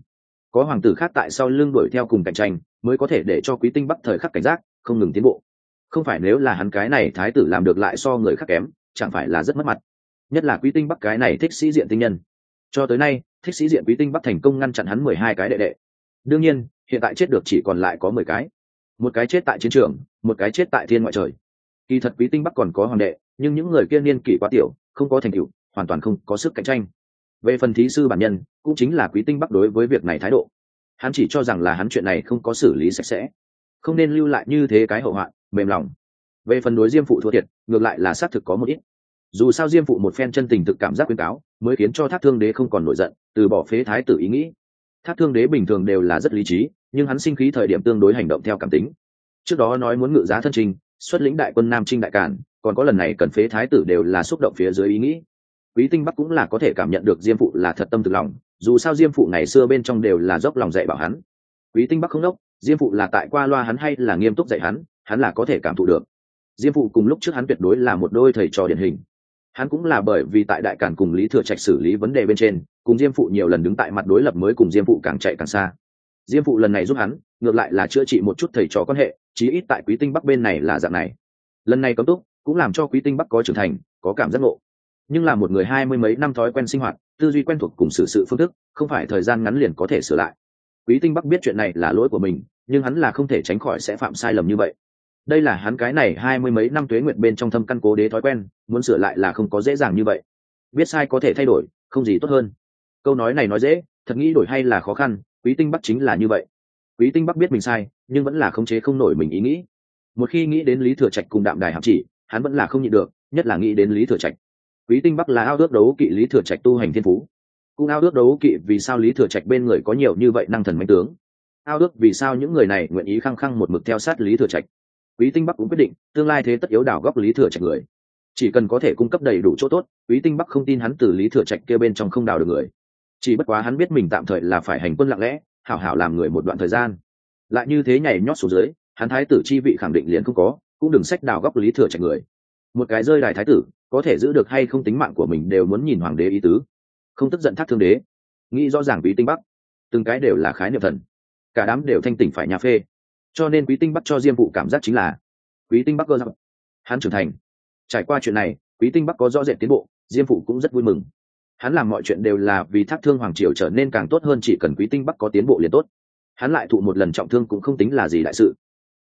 Có hoàng tử khác tại sau lưng đuổi theo cùng cạnh tranh, mới có thể để cho quý tinh bắc thời khắc cảnh giác, không ngừng tiến bộ. Không phải nếu là hắn cái này thái tử làm được lại so người khác kém, chẳng phải là rất mất mặt nhất là quý tinh bắc cái này thích sĩ diện tinh nhân. Cho tới nay, thích sĩ diện quý tinh bắc thành công ngăn chặn hắn mười hai cái đệ đệ. Đương nhiên, hiện tại chết được chỉ còn lại có mười cái. Một cái chết tại chiến trường, một cái chết tại thiên ngoại trời. Kỳ thật quý tinh bắc còn có hoàng đệ, nhưng những người kia niên kỷ quá tiểu, không có thành tựu, hoàn toàn không có sức cạnh tranh. Về phần thí sư bản nhân, cũng chính là quý tinh bắc đối với việc này thái độ. Hắn chỉ cho rằng là hắn chuyện này không có xử lý sạch sẽ. Không nên lưu lại như thế cái hậu hoạn mềm lòng. Về phần đối diêm phụ thua thiệt, ngược lại là xác thực có một ít dù sao diêm phụ một phen chân tình thực cảm giác khuyên cáo, mới khiến cho thác thương đế không còn nổi giận, từ bỏ phế thái tử ý nghĩ. Thác thương đế bình thường đều là rất lý trí, nhưng hắn sinh khí thời điểm tương đối hành động theo cảm tính. Trước đó nói muốn ngự giá thân trình, xuất lĩnh đại quân nam trinh đại cản còn có lần này cần phế thái tử đều là xúc động phía dưới ý nghĩ. Quý tinh bắc cũng là có thể cảm nhận được diêm phụ là thật tâm thực lòng, dù sao diêm phụ ngày xưa bên trong đều là dốc lòng dạy bảo hắn. Quý tinh bắc không đốc, diêm phụ là tại qua loa hắn hay là nghiêm túc dạy hắn hắn là có thể cảm thụ được. Diêm phụ cùng lúc trước hắn tuyệt đối là một đôi thầy trò điển hình hắn cũng là bởi vì tại đại cản cùng lý thừa trạch xử lý vấn đề bên trên, cùng diêm phụ nhiều lần đứng tại mặt đối lập mới cùng diêm phụ càng chạy càng xa. Diêm phụ lần này giúp hắn, ngược lại là chữa trị một chút thầy trò quan hệ, chí ít tại quý tinh bắc bên này là dạng này. Lần này cấm túc, cũng làm cho quý tinh bắc có trưởng thành, có cảm giác ngộ. Nhưng là một người hai mươi mấy năm thói quen sinh hoạt, tư duy quen thuộc cùng xử sự phương thức, không phải thời gian ngắn liền có thể sửa lại. Quý tinh bắc biết chuyện này là lỗi của mình, nhưng hắn là không thể tránh khỏi sẽ phạm sai lầm như vậy đây là hắn cái này hai mươi mấy năm tuế nguyện bên trong thâm căn cố đế thói quen, muốn sửa lại là không có dễ dàng như vậy. Biết sai có thể thay đổi, không gì tốt hơn. Câu nói này nói dễ, thật nghĩ đổi hay là khó khăn, quý tinh bắc chính là như vậy. Quý tinh bắc biết mình sai, nhưng vẫn là khống chế không nổi mình ý nghĩ. Một khi nghĩ đến lý thừa trạch cùng đạm đài hạm chỉ, hắn vẫn là không nhịn được, nhất là nghĩ đến lý thừa trạch. Quý tinh bắc là ao ước đấu kỵ lý thừa trạch tu hành thiên phú. Cũng ao ước đấu kỵ vì sao lý thừa trạch bên người có nhiều như vậy năng thần mạnh tướng. Ao ước vì sao những người này nguyện ý khăng khăng một mực theo sát lý thừa trạch quý tinh bắc cũng quyết định, tương lai thế tất yếu đảo góc lý thừa trạch người. Chỉ cần có thể cung cấp đầy đủ chỗ tốt, quý tinh bắc không tin hắn từ lý thừa trạch kia bên trong không đào được người. Chỉ bất quá hắn biết mình tạm thời là phải hành quân lặng lẽ, hảo hảo làm người một đoạn thời gian. Lại như thế nhảy nhót xuống dưới, hắn thái tử chi vị khẳng định liền không có, cũng đừng sách đào góc lý thừa trạch người. Một cái rơi đài thái tử, có thể giữ được hay không tính mạng của mình đều muốn nhìn hoàng đế ý tứ. Không tức giận thác thương đế. Nghĩ rõ ràng quý tinh bắc, từng cái đều là khái niệm thần. Cả đám đều thanh tỉnh phải nhà phê cho nên quý tinh bắc cho diêm vụ cảm giác chính là quý tinh bắc cơ giọng hắn trưởng thành. Trải qua chuyện này, quý tinh bắc có rõ rệt tiến bộ, diêm phụ cũng rất vui mừng. Hắn làm mọi chuyện đều là vì thác thương hoàng triều trở nên càng tốt hơn, chỉ cần quý tinh bắc có tiến bộ liền tốt. Hắn lại thụ một lần trọng thương cũng không tính là gì đại sự.